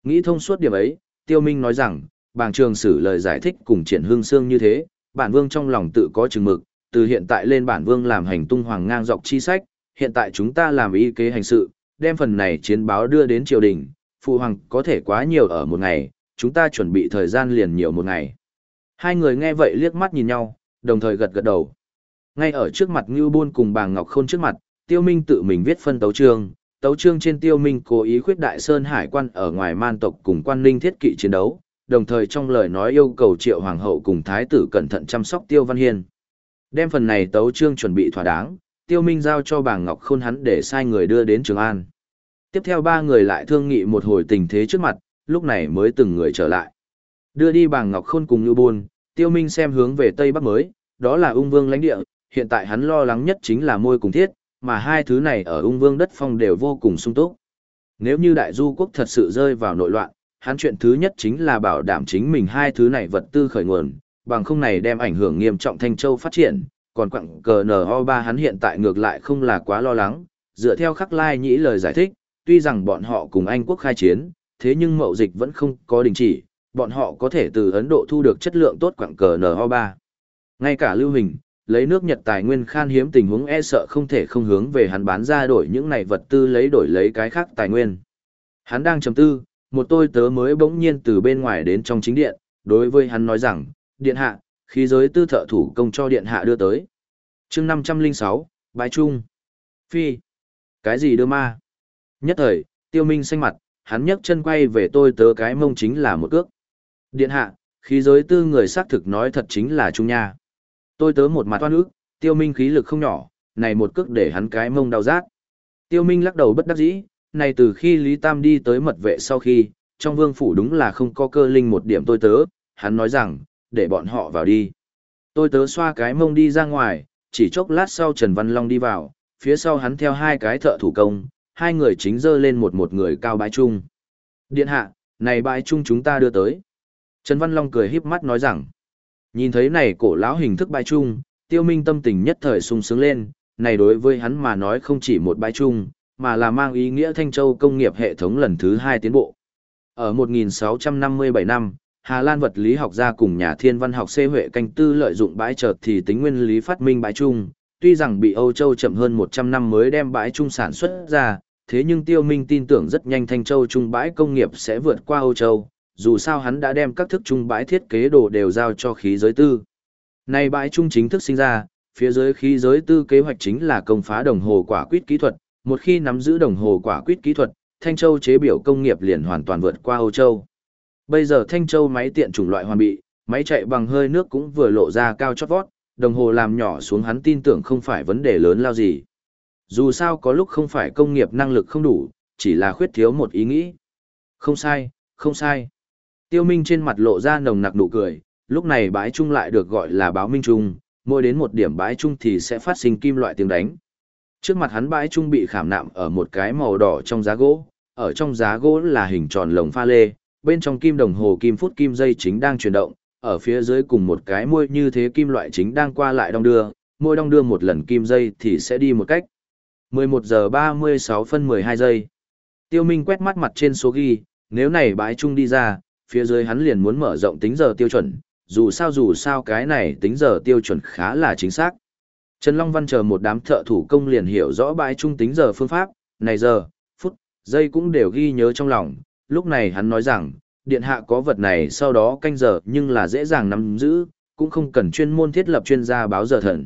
Nghĩ thông suốt điểm ấy, Tiêu Minh nói rằng, bàng trường sử lời giải thích cùng triển hương xương như thế, bản vương trong lòng tự có chừng mực, từ hiện tại lên bản vương làm hành tung hoàng ngang dọc chi sách, hiện tại chúng ta làm y kế hành sự, đem phần này chiến báo đưa đến triều đình, phụ hoàng có thể quá nhiều ở một ngày, chúng ta chuẩn bị thời gian liền nhiều một ngày. Hai người nghe vậy liếc mắt nhìn nhau, đồng thời gật gật đầu. Ngay ở trước mặt Ngưu Bôn cùng bà Ngọc Khôn trước mặt, Tiêu Minh tự mình viết phân tấu chương, tấu chương trên Tiêu Minh cố ý khuyết đại sơn hải quan ở ngoài man tộc cùng quan ninh thiết kỵ chiến đấu, đồng thời trong lời nói yêu cầu Triệu Hoàng hậu cùng Thái tử cẩn thận chăm sóc Tiêu Văn Hiên. Đem phần này tấu chương chuẩn bị thỏa đáng, Tiêu Minh giao cho bà Ngọc Khôn hắn để sai người đưa đến Trường An. Tiếp theo ba người lại thương nghị một hồi tình thế trước mặt, lúc này mới từng người trở lại. Đưa đi bà Ngọc Khôn cùng Như Buôn. Tiêu Minh xem hướng về Tây Bắc mới, đó là ung vương lãnh địa, hiện tại hắn lo lắng nhất chính là môi cùng thiết, mà hai thứ này ở ung vương đất phong đều vô cùng sung túc. Nếu như đại du quốc thật sự rơi vào nội loạn, hắn chuyện thứ nhất chính là bảo đảm chính mình hai thứ này vật tư khởi nguồn, bằng không này đem ảnh hưởng nghiêm trọng Thanh Châu phát triển, còn quặng cờ NO3 hắn hiện tại ngược lại không là quá lo lắng, dựa theo khắc lai nhĩ lời giải thích, tuy rằng bọn họ cùng Anh quốc khai chiến, thế nhưng mậu dịch vẫn không có đình chỉ, bọn họ có thể từ Ấn Độ thu được chất lượng tốt quặng cờ NO3. Ngay cả lưu hình, lấy nước Nhật tài nguyên khan hiếm tình huống e sợ không thể không hướng về hắn bán ra đổi những này vật tư lấy đổi lấy cái khác tài nguyên. Hắn đang trầm tư, một tôi tớ mới bỗng nhiên từ bên ngoài đến trong chính điện, đối với hắn nói rằng, điện hạ, khí giới tư thợ thủ công cho điện hạ đưa tới. chương 506, bài trung. Phi. Cái gì đưa ma? Nhất thời, tiêu minh xanh mặt, hắn nhấc chân quay về tôi tớ cái mông chính là một cước. Điện hạ, khí giới tư người xác thực nói thật chính là trung nha. Tôi tớ một mặt toan ức, tiêu minh khí lực không nhỏ, này một cước để hắn cái mông đau rát. Tiêu minh lắc đầu bất đắc dĩ, này từ khi Lý Tam đi tới mật vệ sau khi, trong vương phủ đúng là không có cơ linh một điểm tôi tớ, hắn nói rằng, để bọn họ vào đi. Tôi tớ xoa cái mông đi ra ngoài, chỉ chốc lát sau Trần Văn Long đi vào, phía sau hắn theo hai cái thợ thủ công, hai người chính dơ lên một một người cao bãi trung. Điện hạ, này bãi trung chúng ta đưa tới. Trần Văn Long cười híp mắt nói rằng, nhìn thấy này cổ lão hình thức bãi trung, tiêu minh tâm tình nhất thời sung sướng lên, này đối với hắn mà nói không chỉ một bãi trung, mà là mang ý nghĩa Thanh Châu công nghiệp hệ thống lần thứ hai tiến bộ. Ở 1657 năm, Hà Lan vật lý học gia cùng nhà thiên văn học xê huệ canh tư lợi dụng bãi chợt thì tính nguyên lý phát minh bãi chung, tuy rằng bị Âu Châu chậm hơn 100 năm mới đem bãi chung sản xuất ra, thế nhưng Tiêu Minh tin tưởng rất nhanh Thanh Châu trung bãi công nghiệp sẽ vượt qua Âu Châu, dù sao hắn đã đem các thức trung bãi thiết kế đồ đều giao cho khí giới tư. Nay bãi trung chính thức sinh ra, phía dưới khí giới tư kế hoạch chính là công phá đồng hồ quả quýt kỹ thuật, một khi nắm giữ đồng hồ quả quýt kỹ thuật, Thanh Châu chế biểu công nghiệp liền hoàn toàn vượt qua Âu Châu. Bây giờ Thanh Châu máy tiện chủng loại hoàn bị, máy chạy bằng hơi nước cũng vừa lộ ra cao chót vót, đồng hồ làm nhỏ xuống hắn tin tưởng không phải vấn đề lớn lao gì. Dù sao có lúc không phải công nghiệp năng lực không đủ, chỉ là khuyết thiếu một ý nghĩ. Không sai, không sai. Tiêu Minh trên mặt lộ ra nồng nặc nụ cười, lúc này bãi trung lại được gọi là báo minh trung, mỗi đến một điểm bãi trung thì sẽ phát sinh kim loại tiếng đánh. Trước mặt hắn bãi trung bị khảm nạm ở một cái màu đỏ trong giá gỗ, ở trong giá gỗ là hình tròn lồng pha lê, bên trong kim đồng hồ kim phút kim dây chính đang chuyển động, ở phía dưới cùng một cái môi như thế kim loại chính đang qua lại đong đưa, môi đong đưa một lần kim dây thì sẽ đi một cách. 11 giờ 36 phân 12 giây. Tiêu Minh quét mắt mặt trên số ghi, nếu này bãi trung đi ra, phía dưới hắn liền muốn mở rộng tính giờ tiêu chuẩn, dù sao dù sao cái này tính giờ tiêu chuẩn khá là chính xác. Trần Long Văn chờ một đám thợ thủ công liền hiểu rõ bãi trung tính giờ phương pháp, này giờ, phút, giây cũng đều ghi nhớ trong lòng, lúc này hắn nói rằng, điện hạ có vật này sau đó canh giờ nhưng là dễ dàng nắm giữ, cũng không cần chuyên môn thiết lập chuyên gia báo giờ thần.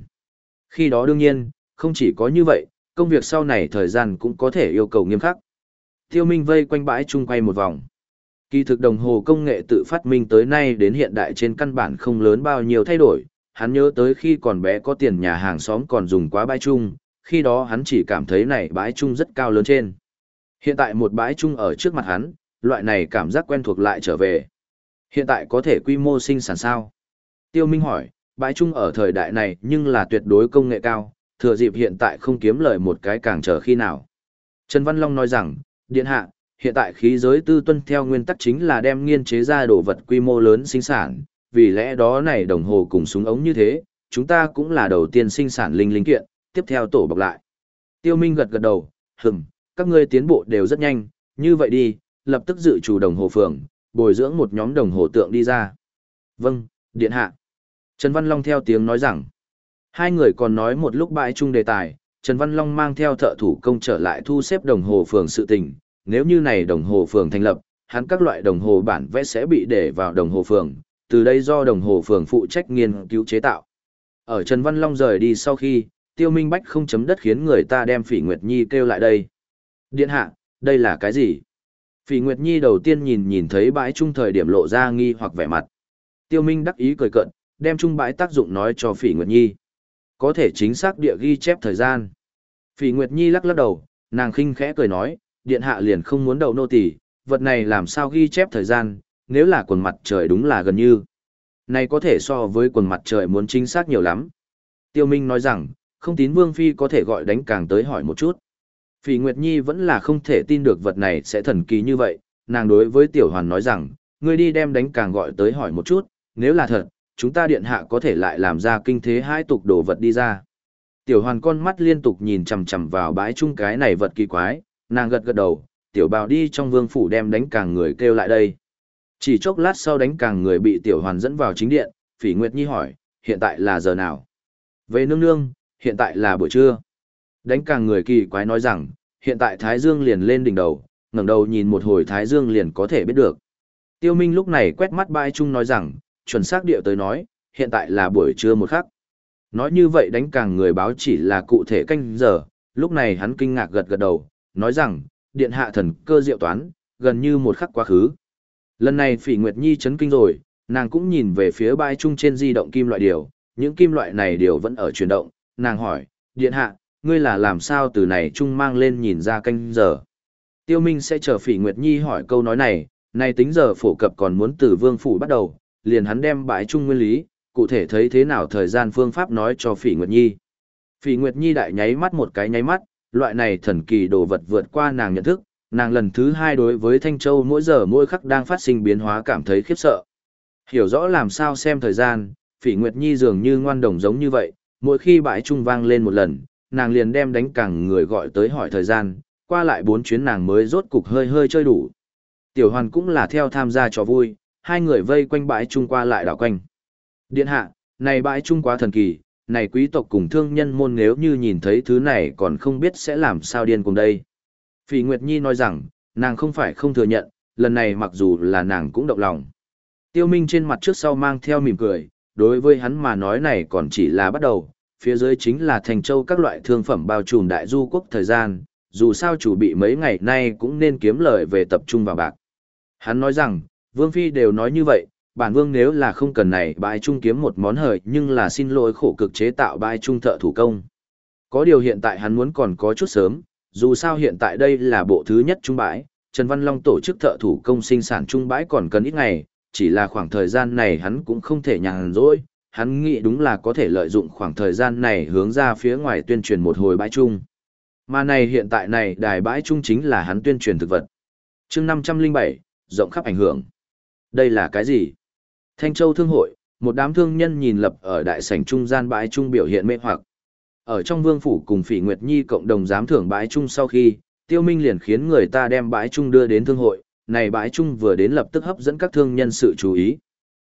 Khi đó đương nhiên, không chỉ có như vậy, công việc sau này thời gian cũng có thể yêu cầu nghiêm khắc. Tiêu Minh vây quanh bãi chung quay một vòng. Kỳ thực đồng hồ công nghệ tự phát minh tới nay đến hiện đại trên căn bản không lớn bao nhiêu thay đổi, hắn nhớ tới khi còn bé có tiền nhà hàng xóm còn dùng quá bãi chung, khi đó hắn chỉ cảm thấy này bãi chung rất cao lớn trên. Hiện tại một bãi chung ở trước mặt hắn, loại này cảm giác quen thuộc lại trở về. Hiện tại có thể quy mô sinh sản sao? Tiêu Minh hỏi, bãi chung ở thời đại này nhưng là tuyệt đối công nghệ cao, thừa dịp hiện tại không kiếm lời một cái càng chờ khi nào. Trần Văn Long nói rằng, điện hạ, hiện tại khí giới tư tuân theo nguyên tắc chính là đem nghiên chế ra đồ vật quy mô lớn sinh sản, vì lẽ đó này đồng hồ cùng súng ống như thế, chúng ta cũng là đầu tiên sinh sản linh linh kiện, tiếp theo tổ bọc lại. Tiêu Minh gật gật đầu, hừm, các ngươi tiến bộ đều rất nhanh, như vậy đi, lập tức dự chủ đồng hồ phường, bồi dưỡng một nhóm đồng hồ tượng đi ra. Vâng, điện hạ. Trần Văn Long theo tiếng nói rằng, hai người còn nói một lúc bãi chung đề tài, Trần Văn Long mang theo thợ thủ công trở lại thu xếp đồng hồ phường sự tình, nếu như này đồng hồ phường thành lập, hắn các loại đồng hồ bản vẽ sẽ bị để vào đồng hồ phường, từ đây do đồng hồ phường phụ trách nghiên cứu chế tạo. Ở Trần Văn Long rời đi sau khi, Tiêu Minh Bách không chấm đất khiến người ta đem Phỉ Nguyệt Nhi kêu lại đây. Điện hạ, đây là cái gì? Phỉ Nguyệt Nhi đầu tiên nhìn nhìn thấy bãi trung thời điểm lộ ra nghi hoặc vẻ mặt. Tiêu Minh đắc ý cười cợt, đem trung bãi tác dụng nói cho Phỉ Nguyệt Nhi. Có thể chính xác địa ghi chép thời gian. Phỉ Nguyệt Nhi lắc lắc đầu, nàng khinh khẽ cười nói, điện hạ liền không muốn đầu nô tỳ, vật này làm sao ghi chép thời gian, nếu là quần mặt trời đúng là gần như. Này có thể so với quần mặt trời muốn chính xác nhiều lắm. Tiêu Minh nói rằng, không tín Vương Phi có thể gọi đánh càng tới hỏi một chút. Phỉ Nguyệt Nhi vẫn là không thể tin được vật này sẽ thần kỳ như vậy, nàng đối với Tiểu Hoàn nói rằng, ngươi đi đem đánh càng gọi tới hỏi một chút, nếu là thật, chúng ta điện hạ có thể lại làm ra kinh thế hai tục đồ vật đi ra. Tiểu Hoàn con mắt liên tục nhìn chằm chằm vào bãi chung cái này vật kỳ quái, nàng gật gật đầu, Tiểu Bào đi trong vương phủ đem đánh càng người kêu lại đây. Chỉ chốc lát sau đánh càng người bị Tiểu Hoàn dẫn vào chính điện, Phỉ Nguyệt Nhi hỏi, hiện tại là giờ nào? Về nương nương, hiện tại là buổi trưa. Đánh càng người kỳ quái nói rằng, hiện tại Thái Dương liền lên đỉnh đầu, ngẩng đầu nhìn một hồi Thái Dương liền có thể biết được. Tiêu Minh lúc này quét mắt bãi chung nói rằng, chuẩn xác địa tới nói, hiện tại là buổi trưa một khắc. Nói như vậy đánh càng người báo chỉ là cụ thể canh giờ, lúc này hắn kinh ngạc gật gật đầu, nói rằng, điện hạ thần cơ diệu toán, gần như một khắc quá khứ. Lần này Phỉ Nguyệt Nhi chấn kinh rồi, nàng cũng nhìn về phía bãi chung trên di động kim loại điều, những kim loại này đều vẫn ở chuyển động, nàng hỏi, điện hạ, ngươi là làm sao từ này trung mang lên nhìn ra canh giờ. Tiêu Minh sẽ chờ Phỉ Nguyệt Nhi hỏi câu nói này, này tính giờ phổ cập còn muốn từ vương phủ bắt đầu, liền hắn đem bãi trung nguyên lý, cụ thể thấy thế nào thời gian phương pháp nói cho Phỉ Nguyệt Nhi. Phỉ Nguyệt Nhi đại nháy mắt một cái nháy mắt, loại này thần kỳ đồ vật vượt qua nàng nhận thức, nàng lần thứ hai đối với Thanh Châu mỗi giờ mỗi khắc đang phát sinh biến hóa cảm thấy khiếp sợ. Hiểu rõ làm sao xem thời gian, Phỉ Nguyệt Nhi dường như ngoan đồng giống như vậy, mỗi khi bãi trung vang lên một lần, nàng liền đem đánh cẳng người gọi tới hỏi thời gian, qua lại bốn chuyến nàng mới rốt cục hơi hơi chơi đủ. Tiểu hoàn cũng là theo tham gia trò vui, hai người vây quanh bãi trung qua lại đảo quanh. Điện hạ, này bãi trung quá thần kỳ, này quý tộc cùng thương nhân môn nếu như nhìn thấy thứ này còn không biết sẽ làm sao điên cùng đây. Phỉ Nguyệt Nhi nói rằng, nàng không phải không thừa nhận, lần này mặc dù là nàng cũng động lòng. Tiêu Minh trên mặt trước sau mang theo mỉm cười, đối với hắn mà nói này còn chỉ là bắt đầu, phía dưới chính là thành châu các loại thương phẩm bao trùm đại du quốc thời gian, dù sao chủ bị mấy ngày nay cũng nên kiếm lời về tập trung vào bạc. Hắn nói rằng, Vương Phi đều nói như vậy, bản Vương nếu là không cần này bãi trung kiếm một món hời nhưng là xin lỗi khổ cực chế tạo bãi trung thợ thủ công. Có điều hiện tại hắn muốn còn có chút sớm, dù sao hiện tại đây là bộ thứ nhất trung bãi, Trần Văn Long tổ chức thợ thủ công sinh sản trung bãi còn cần ít ngày, chỉ là khoảng thời gian này hắn cũng không thể nhàn rỗi, hắn nghĩ đúng là có thể lợi dụng khoảng thời gian này hướng ra phía ngoài tuyên truyền một hồi bãi trung. Mà này hiện tại này đài bãi trung chính là hắn tuyên truyền thực vật. chương 507, rộng khắp ảnh hưởng. Đây là cái gì? Thanh Châu Thương hội, một đám thương nhân nhìn lập ở đại sảnh trung gian bãi trung biểu hiện mê hoặc. Ở trong vương phủ cùng Phỉ Nguyệt Nhi cộng đồng giám thưởng bãi trung sau khi, Tiêu Minh liền khiến người ta đem bãi trung đưa đến thương hội, này bãi trung vừa đến lập tức hấp dẫn các thương nhân sự chú ý.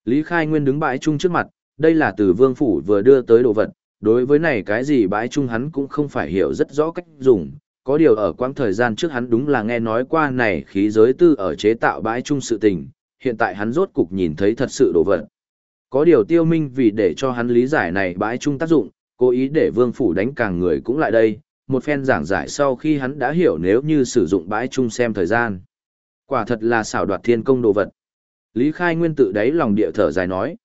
Lý Khai Nguyên đứng bãi trung trước mặt, đây là từ vương phủ vừa đưa tới đồ vật, đối với này cái gì bãi trung hắn cũng không phải hiểu rất rõ cách dùng, có điều ở quãng thời gian trước hắn đúng là nghe nói qua này khí giới tư ở chế tạo bãi trung sự tình, hiện tại hắn rốt cục nhìn thấy thật sự đồ vật. Có điều tiêu minh vì để cho hắn lý giải này bãi trung tác dụng, cố ý để vương phủ đánh càng người cũng lại đây, một phen giảng giải sau khi hắn đã hiểu nếu như sử dụng bãi trung xem thời gian. Quả thật là xảo đoạt thiên công đồ vật. Lý Khai Nguyên tự đáy lòng địa thở dài nói.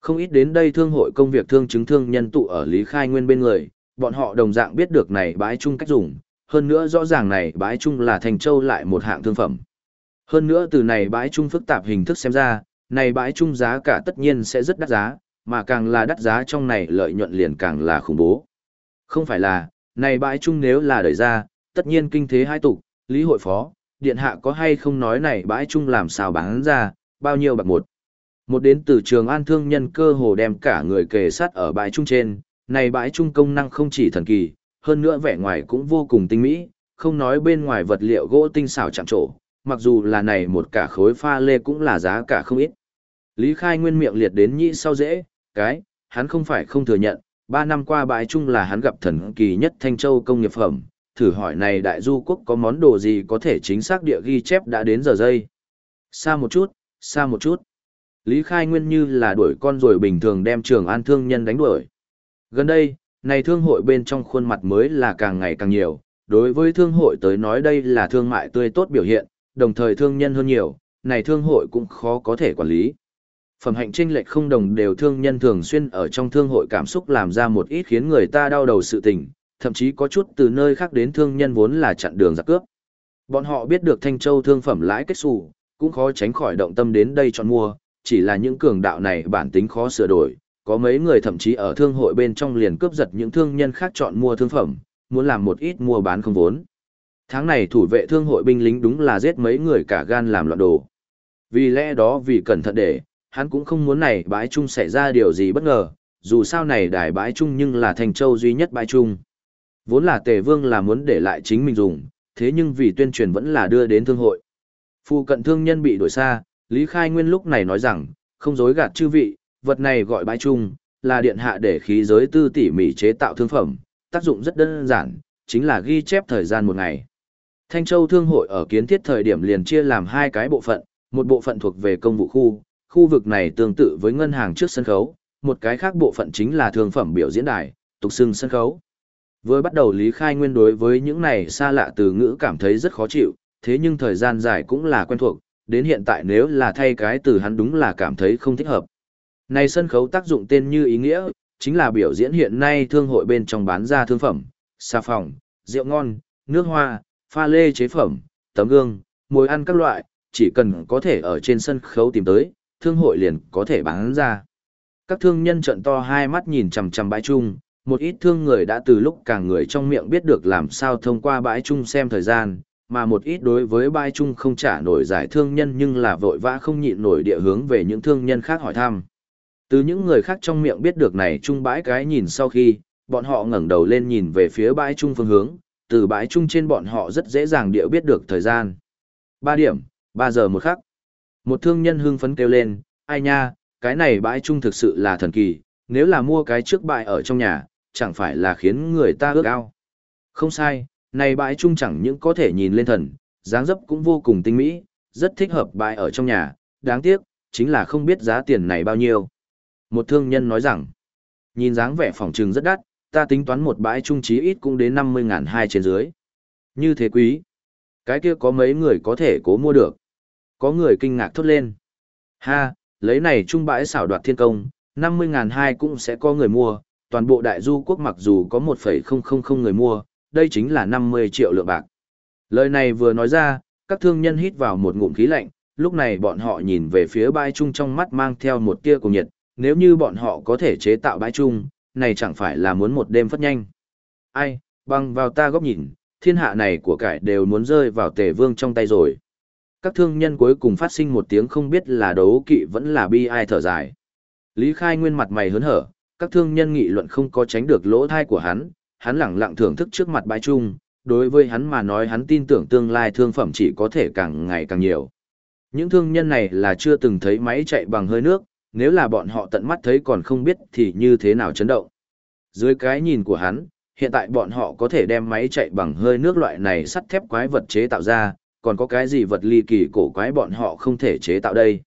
Không ít đến đây thương hội công việc thương chứng thương nhân tụ ở Lý Khai Nguyên bên người, bọn họ đồng dạng biết được này bãi chung cách dùng, hơn nữa rõ ràng này bãi chung là thành châu lại một hạng thương phẩm. Hơn nữa từ này bãi chung phức tạp hình thức xem ra, này bãi chung giá cả tất nhiên sẽ rất đắt giá, mà càng là đắt giá trong này lợi nhuận liền càng là khủng bố. Không phải là, này bãi chung nếu là đẩy ra, tất nhiên kinh thế hai tục, lý hội phó, điện hạ có hay không nói này bãi chung làm sao bán ra, bao nhiêu bạc một. Một đến từ trường an thương nhân cơ hồ đem cả người kề sát ở bãi chung trên, này bãi chung công năng không chỉ thần kỳ, hơn nữa vẻ ngoài cũng vô cùng tinh mỹ, không nói bên ngoài vật liệu gỗ tinh xảo chạm trổ, mặc dù là này một cả khối pha lê cũng là giá cả không ít. Lý Khai Nguyên miệng liệt đến nhĩ sau dễ, cái, hắn không phải không thừa nhận, ba năm qua bãi chung là hắn gặp thần kỳ nhất Thanh Châu công nghiệp phẩm, thử hỏi này đại du quốc có món đồ gì có thể chính xác địa ghi chép đã đến giờ giây. Xa một chút, xa một chút. Lý Khai Nguyên như là đuổi con rồi bình thường đem trường an thương nhân đánh đuổi. Gần đây, này thương hội bên trong khuôn mặt mới là càng ngày càng nhiều, đối với thương hội tới nói đây là thương mại tươi tốt biểu hiện, đồng thời thương nhân hơn nhiều, này thương hội cũng khó có thể quản lý. Phẩm hạnh tranh lệch không đồng đều thương nhân thường xuyên ở trong thương hội cảm xúc làm ra một ít khiến người ta đau đầu sự tình, thậm chí có chút từ nơi khác đến thương nhân vốn là chặn đường giặc cướp. Bọn họ biết được Thanh Châu thương phẩm lãi kết xù, cũng khó tránh khỏi động tâm đến đây chọn mua, chỉ là những cường đạo này bản tính khó sửa đổi, có mấy người thậm chí ở thương hội bên trong liền cướp giật những thương nhân khác chọn mua thương phẩm, muốn làm một ít mua bán không vốn. Tháng này thủ vệ thương hội binh lính đúng là giết mấy người cả gan làm loạn đồ. Vì lẽ đó vì cẩn thận để, hắn cũng không muốn này bãi chung xảy ra điều gì bất ngờ, dù sao này đài bãi chung nhưng là thành châu duy nhất bãi chung. Vốn là tề vương là muốn để lại chính mình dùng, thế nhưng vì tuyên truyền vẫn là đưa đến thương hội. Phu cận thương nhân bị đổi xa, Lý Khai Nguyên lúc này nói rằng, không dối gạt chư vị, vật này gọi bãi chung, là điện hạ để khí giới tư tỉ mỉ chế tạo thương phẩm, tác dụng rất đơn giản, chính là ghi chép thời gian một ngày. Thanh Châu Thương hội ở kiến thiết thời điểm liền chia làm hai cái bộ phận, một bộ phận thuộc về công vụ khu, khu vực này tương tự với ngân hàng trước sân khấu, một cái khác bộ phận chính là thương phẩm biểu diễn đài, tục xưng sân khấu. Với bắt đầu Lý Khai Nguyên đối với những này xa lạ từ ngữ cảm thấy rất khó chịu, thế nhưng thời gian dài cũng là quen thuộc, đến hiện tại nếu là thay cái từ hắn đúng là cảm thấy không thích hợp. Này sân khấu tác dụng tên như ý nghĩa, chính là biểu diễn hiện nay thương hội bên trong bán ra thương phẩm, xà phòng, rượu ngon, nước hoa, pha lê chế phẩm, tấm gương, mồi ăn các loại, chỉ cần có thể ở trên sân khấu tìm tới, thương hội liền có thể bán ra. Các thương nhân trận to hai mắt nhìn chằm chằm bãi chung, một ít thương người đã từ lúc càng người trong miệng biết được làm sao thông qua bãi chung xem thời gian, mà một ít đối với bãi chung không trả nổi giải thương nhân nhưng là vội vã không nhịn nổi địa hướng về những thương nhân khác hỏi thăm. Từ những người khác trong miệng biết được này chung bãi cái nhìn sau khi, bọn họ ngẩng đầu lên nhìn về phía bãi chung phương hướng, từ bãi chung trên bọn họ rất dễ dàng địa biết được thời gian. 3 điểm, 3 giờ một khắc. Một thương nhân hưng phấn kêu lên, ai nha, cái này bãi chung thực sự là thần kỳ, nếu là mua cái trước bãi ở trong nhà, chẳng phải là khiến người ta ước ao. Không sai, này bãi chung chẳng những có thể nhìn lên thần, dáng dấp cũng vô cùng tinh mỹ, rất thích hợp bãi ở trong nhà, đáng tiếc, chính là không biết giá tiền này bao nhiêu. Một thương nhân nói rằng, nhìn dáng vẻ phòng trừng rất đắt, ta tính toán một bãi trung trí ít cũng đến 50 ngàn hai trên dưới. Như thế quý. Cái kia có mấy người có thể cố mua được. Có người kinh ngạc thốt lên. Ha, lấy này trung bãi xảo đoạt thiên công, 50 ngàn hai cũng sẽ có người mua. Toàn bộ đại du quốc mặc dù có 1,000 người mua, đây chính là 50 triệu lượng bạc. Lời này vừa nói ra, các thương nhân hít vào một ngụm khí lạnh, lúc này bọn họ nhìn về phía bãi trung trong mắt mang theo một tia cùng nhiệt, nếu như bọn họ có thể chế tạo bãi trung, này chẳng phải là muốn một đêm phất nhanh. Ai, băng vào ta góc nhìn, thiên hạ này của cải đều muốn rơi vào tề vương trong tay rồi. Các thương nhân cuối cùng phát sinh một tiếng không biết là đấu kỵ vẫn là bi ai thở dài. Lý Khai Nguyên mặt mày hớn hở, các thương nhân nghị luận không có tránh được lỗ thai của hắn, hắn lẳng lặng thưởng thức trước mặt bãi trung, đối với hắn mà nói hắn tin tưởng tương lai thương phẩm chỉ có thể càng ngày càng nhiều. Những thương nhân này là chưa từng thấy máy chạy bằng hơi nước, nếu là bọn họ tận mắt thấy còn không biết thì như thế nào chấn động. Dưới cái nhìn của hắn, hiện tại bọn họ có thể đem máy chạy bằng hơi nước loại này sắt thép quái vật chế tạo ra, còn có cái gì vật ly kỳ cổ quái bọn họ không thể chế tạo đây.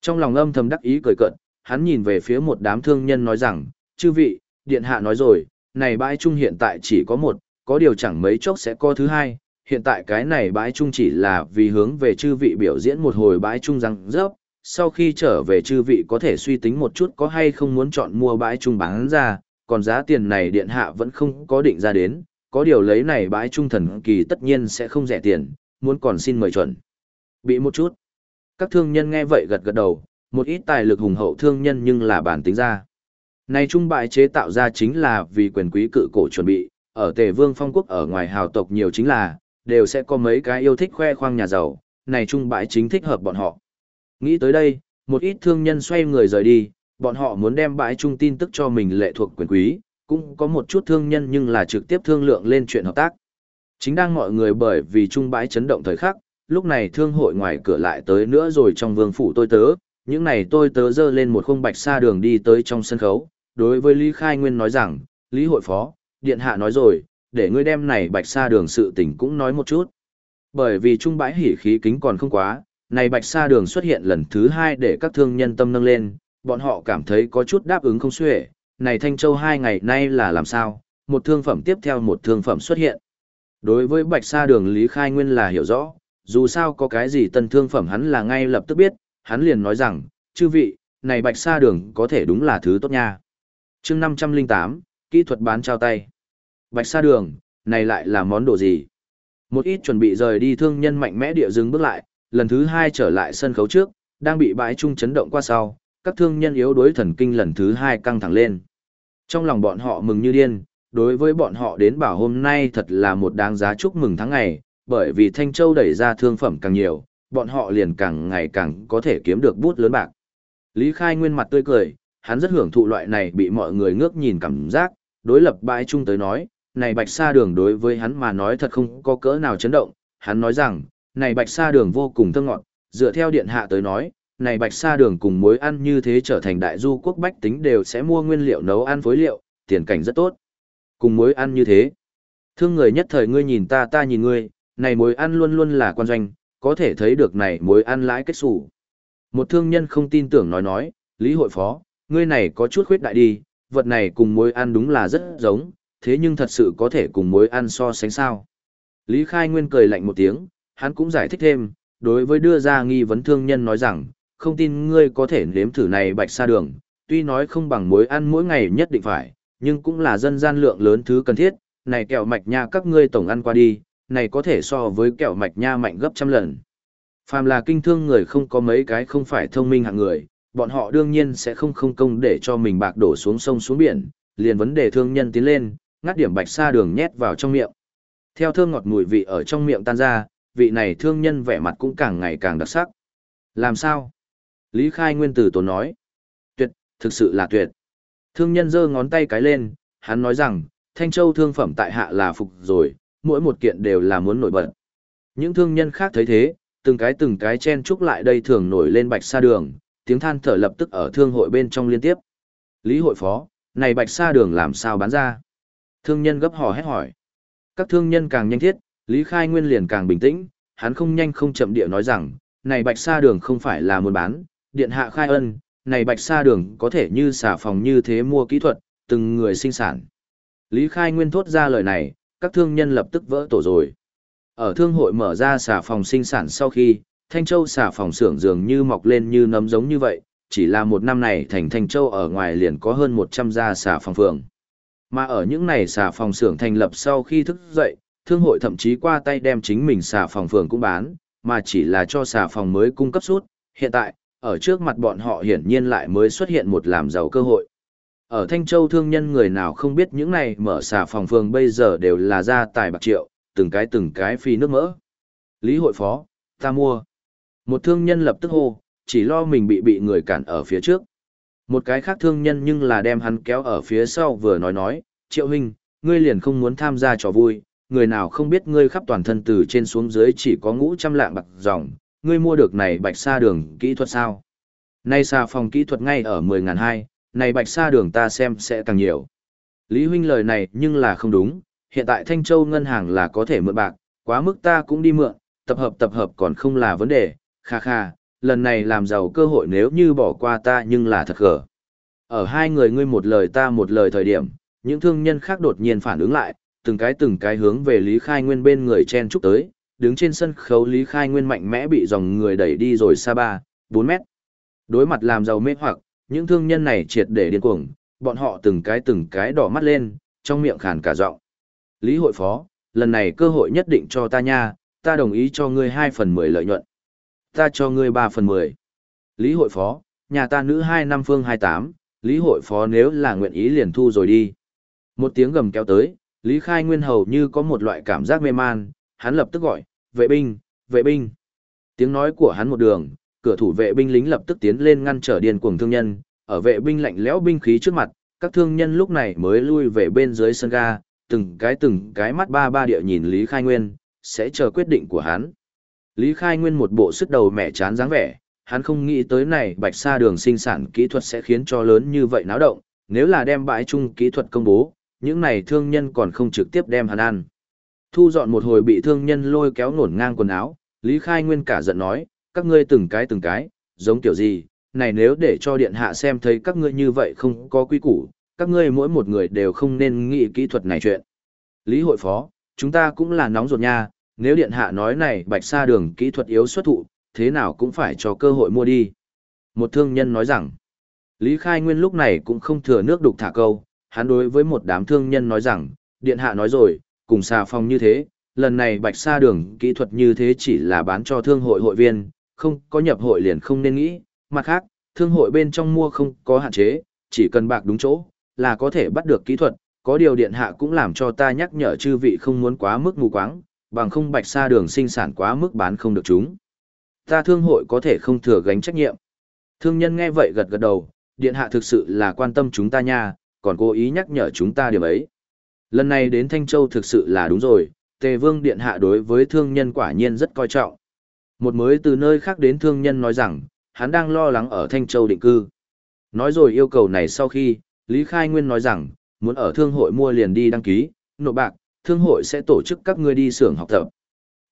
Trong lòng âm thầm đắc ý cười cận, hắn nhìn về phía một đám thương nhân nói rằng, chư vị, điện hạ nói rồi, này bãi trung hiện tại chỉ có một, có điều chẳng mấy chốc sẽ có thứ hai, hiện tại cái này bãi trung chỉ là vì hướng về chư vị biểu diễn một hồi bãi trung răng rớp, sau khi trở về chư vị có thể suy tính một chút có hay không muốn chọn mua bãi trung bán ra, còn giá tiền này điện hạ vẫn không có định ra đến, có điều lấy này bãi trung thần kỳ tất nhiên sẽ không rẻ tiền, muốn còn xin mời chuẩn. Bị một chút. Các thương nhân nghe vậy gật gật đầu, một ít tài lực hùng hậu thương nhân nhưng là bản tính ra. Này trung bãi chế tạo ra chính là vì quyền quý cự cổ chuẩn bị, ở tề vương phong quốc ở ngoài hào tộc nhiều chính là, đều sẽ có mấy cái yêu thích khoe khoang nhà giàu, này trung bãi chính thích hợp bọn họ. Nghĩ tới đây, một ít thương nhân xoay người rời đi, bọn họ muốn đem bãi trung tin tức cho mình lệ thuộc quyền quý, cũng có một chút thương nhân nhưng là trực tiếp thương lượng lên chuyện hợp tác. Chính đang mọi người bởi vì trung bãi chấn động thời khắc, lúc này thương hội ngoài cửa lại tới nữa rồi trong vương phủ tôi tớ, những này tôi tớ dơ lên một khung bạch xa đường đi tới trong sân khấu, đối với Lý Khai Nguyên nói rằng, Lý hội phó, điện hạ nói rồi, để ngươi đem này bạch sa đường sự tình cũng nói một chút. Bởi vì trung bãi hỉ khí kính còn không quá, này bạch sa đường xuất hiện lần thứ hai để các thương nhân tâm nâng lên, bọn họ cảm thấy có chút đáp ứng không xuể, này Thanh Châu hai ngày nay là làm sao, một thương phẩm tiếp theo một thương phẩm xuất hiện. Đối với bạch sa đường Lý Khai Nguyên là hiểu rõ, dù sao có cái gì tân thương phẩm hắn là ngay lập tức biết, hắn liền nói rằng, chư vị, này bạch sa đường có thể đúng là thứ tốt nha. chương 508, kỹ thuật bán trao tay. Bạch sa đường, này lại là món đồ gì? Một ít chuẩn bị rời đi thương nhân mạnh mẽ địa dừng bước lại, lần thứ hai trở lại sân khấu trước, đang bị bãi trung chấn động qua sau, các thương nhân yếu đối thần kinh lần thứ hai căng thẳng lên. Trong lòng bọn họ mừng như điên, đối với bọn họ đến bảo hôm nay thật là một đáng giá chúc mừng tháng ngày, bởi vì Thanh Châu đẩy ra thương phẩm càng nhiều, bọn họ liền càng ngày càng có thể kiếm được bút lớn bạc. Lý Khai Nguyên mặt tươi cười, hắn rất hưởng thụ loại này bị mọi người ngước nhìn cảm giác, đối lập bãi trung tới nói, này bạch sa đường đối với hắn mà nói thật không có cỡ nào chấn động, hắn nói rằng, này bạch sa đường vô cùng thơ ngọt, dựa theo điện hạ tới nói, này bạch sa đường cùng muối ăn như thế trở thành đại du quốc bách tính đều sẽ mua nguyên liệu nấu ăn phối liệu, tiền cảnh rất tốt. Cùng muối ăn như thế. Thương người nhất thời ngươi nhìn ta ta nhìn ngươi, này muối ăn luôn luôn là quan doanh, có thể thấy được này muối ăn lãi kết sủ. Một thương nhân không tin tưởng nói nói, Lý hội phó, ngươi này có chút khuyết đại đi, vật này cùng muối ăn đúng là rất giống, thế nhưng thật sự có thể cùng muối ăn so sánh sao. Lý Khai Nguyên cười lạnh một tiếng, hắn cũng giải thích thêm, đối với đưa ra nghi vấn thương nhân nói rằng, không tin ngươi có thể nếm thử này bạch sa đường, tuy nói không bằng muối ăn mỗi ngày nhất định phải, nhưng cũng là dân gian lượng lớn thứ cần thiết, này kẹo mạch nha các ngươi tổng ăn qua đi, này có thể so với kẹo mạch nha mạnh gấp trăm lần. Phàm là kinh thương người không có mấy cái không phải thông minh hạng người, bọn họ đương nhiên sẽ không không công để cho mình bạc đổ xuống sông xuống biển, liền vấn đề thương nhân tiến lên, ngắt điểm bạch sa đường nhét vào trong miệng. Theo thơm ngọt mùi vị ở trong miệng tan ra, vị này thương nhân vẻ mặt cũng càng ngày càng đặc sắc. Làm sao? Lý Khai Nguyên Tử tổ nói. Tuyệt, thực sự là tuyệt. Thương nhân giơ ngón tay cái lên, hắn nói rằng, Thanh Châu thương phẩm tại hạ là phục rồi, mỗi một kiện đều là muốn nổi bật. Những thương nhân khác thấy thế, từng cái từng cái chen chúc lại đây thường nổi lên bạch sa đường, tiếng than thở lập tức ở thương hội bên trong liên tiếp. Lý hội phó, này bạch sa đường làm sao bán ra? Thương nhân gấp hò hét hỏi. Các thương nhân càng nhanh thiết, Lý Khai Nguyên liền càng bình tĩnh, hắn không nhanh không chậm địa nói rằng, này bạch sa đường không phải là muốn bán, điện hạ khai ân, này bạch sa đường có thể như xả phòng như thế mua kỹ thuật, từng người sinh sản. Lý Khai Nguyên thốt ra lời này, các thương nhân lập tức vỡ tổ rồi. Ở thương hội mở ra xả phòng sinh sản sau khi, Thanh Châu xả phòng xưởng dường như mọc lên như nấm giống như vậy, chỉ là một năm này thành Thanh Châu ở ngoài liền có hơn 100 gia xả phòng phường. Mà ở những này xả phòng xưởng thành lập sau khi thức dậy, thương hội thậm chí qua tay đem chính mình xả phòng phường cũng bán, mà chỉ là cho xả phòng mới cung cấp suốt. Hiện tại, ở trước mặt bọn họ hiển nhiên lại mới xuất hiện một làm giàu cơ hội. Ở Thanh Châu thương nhân người nào không biết những này mở xả phòng phường bây giờ đều là gia tài bạc triệu, từng cái từng cái phi nước mỡ. Lý hội phó, ta mua. Một thương nhân lập tức hô, chỉ lo mình bị bị người cản ở phía trước. Một cái khác thương nhân nhưng là đem hắn kéo ở phía sau vừa nói nói, triệu hình, ngươi liền không muốn tham gia trò vui, người nào không biết ngươi khắp toàn thân từ trên xuống dưới chỉ có ngũ trăm lạng bạc dòng, ngươi mua được này bạch sa đường kỹ thuật sao? Nay xà phòng kỹ thuật ngay ở 10 ngàn hai, này bạch sa đường ta xem sẽ càng nhiều. Lý huynh lời này nhưng là không đúng, hiện tại Thanh Châu ngân hàng là có thể mượn bạc, quá mức ta cũng đi mượn, tập hợp tập hợp còn không là vấn đề, kha kha, lần này làm giàu cơ hội nếu như bỏ qua ta nhưng là thật gở. Ở hai người ngươi một lời ta một lời thời điểm, những thương nhân khác đột nhiên phản ứng lại, từng cái từng cái hướng về Lý Khai Nguyên bên người chen chúc tới, đứng trên sân khấu Lý Khai Nguyên mạnh mẽ bị dòng người đẩy đi rồi xa 3, 4 mét. Đối mặt làm giàu mê hoặc, những thương nhân này triệt để điên cuồng, bọn họ từng cái từng cái đỏ mắt lên, trong miệng khàn cả giọng. Lý hội phó, lần này cơ hội nhất định cho ta nha, ta đồng ý cho ngươi 2 phần 10 lợi nhuận. Ta cho ngươi 3 phần 10. Lý hội phó, nhà ta nữ 2 năm phương 28, Lý hội phó nếu là nguyện ý liền thu rồi đi. Một tiếng gầm kéo tới, Lý Khai Nguyên hầu như có một loại cảm giác mê man, hắn lập tức gọi, vệ binh, vệ binh. Tiếng nói của hắn một đường, cửa thủ vệ binh lính lập tức tiến lên ngăn trở điền cuồng thương nhân, ở vệ binh lạnh lẽo binh khí trước mặt, các thương nhân lúc này mới lui về bên dưới sân ga, từng cái từng cái mắt ba ba địa nhìn Lý Khai Nguyên, sẽ chờ quyết định của hắn. Lý Khai Nguyên một bộ sức đầu mẻ chán dáng vẻ, hắn không nghĩ tới này bạch sa đường sinh sản kỹ thuật sẽ khiến cho lớn như vậy náo động, nếu là đem bãi chung kỹ thuật công bố, những này thương nhân còn không trực tiếp đem hắn ăn. Thu dọn một hồi bị thương nhân lôi kéo nổn ngang quần áo, Lý Khai Nguyên cả giận nói, các ngươi từng cái từng cái, giống kiểu gì, này nếu để cho điện hạ xem thấy các ngươi như vậy không có quy củ, các ngươi mỗi một người đều không nên nghĩ kỹ thuật này chuyện. Lý hội phó, chúng ta cũng là nóng ruột nha, nếu điện hạ nói này bạch sa đường kỹ thuật yếu xuất thụ, thế nào cũng phải cho cơ hội mua đi. Một thương nhân nói rằng, Lý Khai Nguyên lúc này cũng không thừa nước đục thả câu, hắn đối với một đám thương nhân nói rằng, điện hạ nói rồi, cùng xà phòng như thế, lần này bạch sa đường kỹ thuật như thế chỉ là bán cho thương hội hội viên, không có nhập hội liền không nên nghĩ, mặt khác, thương hội bên trong mua không có hạn chế, chỉ cần bạc đúng chỗ, là có thể bắt được kỹ thuật, có điều điện hạ cũng làm cho ta nhắc nhở chư vị không muốn quá mức mù quáng, bằng không bạch sa đường sinh sản quá mức bán không được chúng. Ta thương hội có thể không thừa gánh trách nhiệm. Thương nhân nghe vậy gật gật đầu, điện hạ thực sự là quan tâm chúng ta nha, còn cố ý nhắc nhở chúng ta điểm ấy. Lần này đến Thanh Châu thực sự là đúng rồi, Tề Vương Điện Hạ đối với thương nhân quả nhiên rất coi trọng. Một mới từ nơi khác đến thương nhân nói rằng, hắn đang lo lắng ở Thanh Châu định cư. Nói rồi yêu cầu này sau khi, Lý Khai Nguyên nói rằng, muốn ở thương hội mua liền đi đăng ký, nộp bạc, thương hội sẽ tổ chức các ngươi đi xưởng học tập.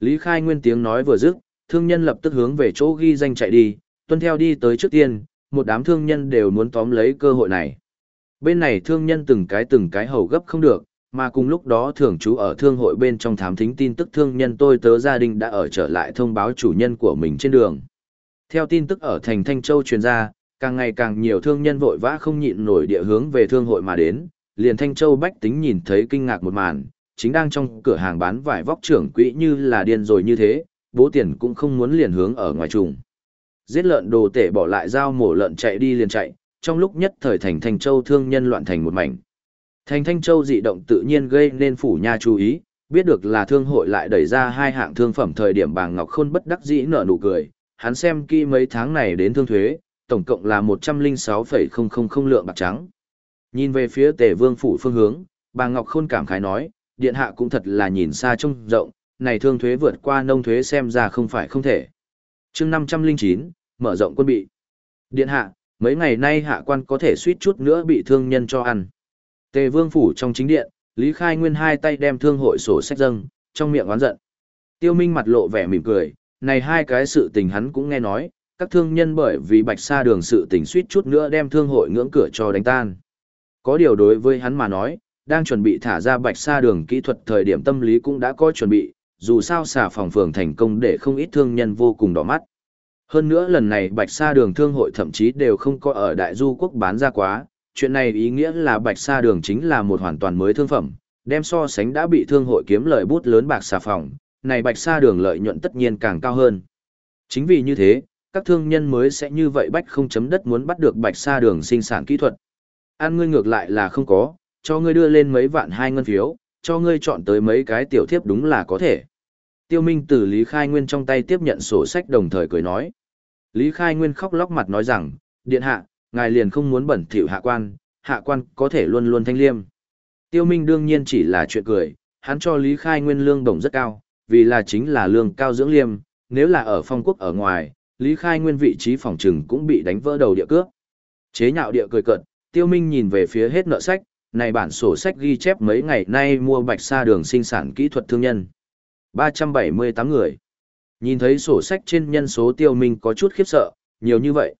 Lý Khai Nguyên tiếng nói vừa dứt, thương nhân lập tức hướng về chỗ ghi danh chạy đi, tuân theo đi tới trước tiên, một đám thương nhân đều muốn tóm lấy cơ hội này. Bên này thương nhân từng cái từng cái hầu gấp không được, mà cùng lúc đó thường trú ở thương hội bên trong thám thính tin tức thương nhân tôi tớ gia đình đã ở trở lại thông báo chủ nhân của mình trên đường. Theo tin tức ở thành Thanh Châu truyền ra, càng ngày càng nhiều thương nhân vội vã không nhịn nổi địa hướng về thương hội mà đến, liền Thanh Châu bách tính nhìn thấy kinh ngạc một màn, chính đang trong cửa hàng bán vải vóc trưởng quỹ như là điên rồi như thế, bố tiền cũng không muốn liền hướng ở ngoài trùng. Giết lợn đồ tể bỏ lại dao mổ lợn chạy đi liền chạy, trong lúc nhất thời thành Thanh Châu thương nhân loạn thành một mảnh. Thành Thanh Châu dị động tự nhiên gây nên phủ nha chú ý, biết được là thương hội lại đẩy ra hai hạng thương phẩm thời điểm bà Ngọc Khôn bất đắc dĩ nở nụ cười, hắn xem kỹ mấy tháng này đến thương thuế, tổng cộng là 106,000 lượng bạc trắng. Nhìn về phía tề vương phủ phương hướng, bà Ngọc Khôn cảm khái nói, điện hạ cũng thật là nhìn xa trông rộng, này thương thuế vượt qua nông thuế xem ra không phải không thể. chương 509, mở rộng quân bị. Điện hạ, mấy ngày nay hạ quan có thể suýt chút nữa bị thương nhân cho ăn. Tề vương phủ trong chính điện, Lý Khai Nguyên hai tay đem thương hội sổ sách dâng, trong miệng oán giận. Tiêu Minh mặt lộ vẻ mỉm cười, này hai cái sự tình hắn cũng nghe nói, các thương nhân bởi vì bạch sa đường sự tình suýt chút nữa đem thương hội ngưỡng cửa cho đánh tan. Có điều đối với hắn mà nói, đang chuẩn bị thả ra bạch sa đường kỹ thuật thời điểm tâm lý cũng đã có chuẩn bị, dù sao xà phòng phường thành công để không ít thương nhân vô cùng đỏ mắt. Hơn nữa lần này bạch sa đường thương hội thậm chí đều không có ở đại du quốc bán ra quá, chuyện này ý nghĩa là bạch sa đường chính là một hoàn toàn mới thương phẩm, đem so sánh đã bị thương hội kiếm lợi bút lớn bạc xà phòng, này bạch sa đường lợi nhuận tất nhiên càng cao hơn. Chính vì như thế, các thương nhân mới sẽ như vậy bách không chấm đất muốn bắt được bạch sa đường sinh sản kỹ thuật. Ăn ngươi ngược lại là không có, cho ngươi đưa lên mấy vạn hai ngân phiếu, cho ngươi chọn tới mấy cái tiểu thiếp đúng là có thể. Tiêu Minh từ Lý Khai Nguyên trong tay tiếp nhận sổ sách đồng thời cười nói. Lý Khai Nguyên khóc lóc mặt nói rằng, điện hạ, ngài liền không muốn bẩn thỉu hạ quan, hạ quan có thể luôn luôn thanh liêm. Tiêu Minh đương nhiên chỉ là chuyện cười, hắn cho Lý Khai Nguyên lương đồng rất cao, vì là chính là lương cao dưỡng liêm, nếu là ở phong quốc ở ngoài, Lý Khai Nguyên vị trí phòng trừng cũng bị đánh vỡ đầu địa cước. Chế nhạo địa cười cợt, Tiêu Minh nhìn về phía hết nợ sách, này bản sổ sách ghi chép mấy ngày nay mua bạch sa đường sinh sản kỹ thuật thương nhân. 378 người. Nhìn thấy sổ sách trên nhân số Tiêu Minh có chút khiếp sợ, nhiều như vậy.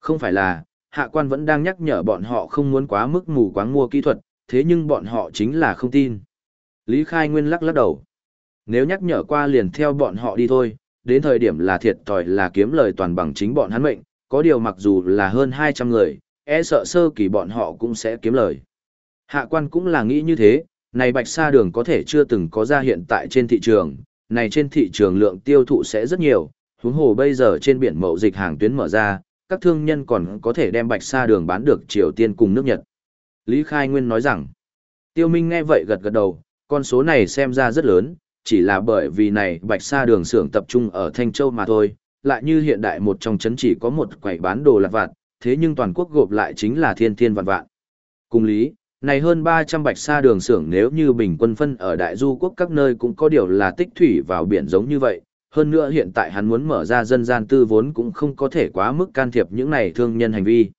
Không phải là, hạ quan vẫn đang nhắc nhở bọn họ không muốn quá mức mù quáng mua kỹ thuật, thế nhưng bọn họ chính là không tin. Lý Khai Nguyên lắc lắc đầu. Nếu nhắc nhở qua liền theo bọn họ đi thôi, đến thời điểm là thiệt thòi là kiếm lời toàn bằng chính bọn hắn mệnh, có điều mặc dù là hơn 200 người, e sợ sơ kỳ bọn họ cũng sẽ kiếm lời. Hạ quan cũng là nghĩ như thế, này bạch sa đường có thể chưa từng có ra hiện tại trên thị trường, này trên thị trường lượng tiêu thụ sẽ rất nhiều, huống hồ bây giờ trên biển mậu dịch hàng tuyến mở ra, các thương nhân còn có thể đem bạch sa đường bán được Triều Tiên cùng nước Nhật. Lý Khai Nguyên nói rằng, Tiêu Minh nghe vậy gật gật đầu, con số này xem ra rất lớn, chỉ là bởi vì này bạch sa đường xưởng tập trung ở Thanh Châu mà thôi, lại như hiện đại một trong chấn chỉ có một quầy bán đồ lặt vặt, thế nhưng toàn quốc gộp lại chính là thiên thiên vạn vạn. Cùng lý, này hơn 300 bạch sa đường xưởng nếu như bình quân phân ở đại du quốc các nơi cũng có điều là tích thủy vào biển giống như vậy, hơn nữa hiện tại hắn muốn mở ra dân gian tư vốn cũng không có thể quá mức can thiệp những này thương nhân hành vi.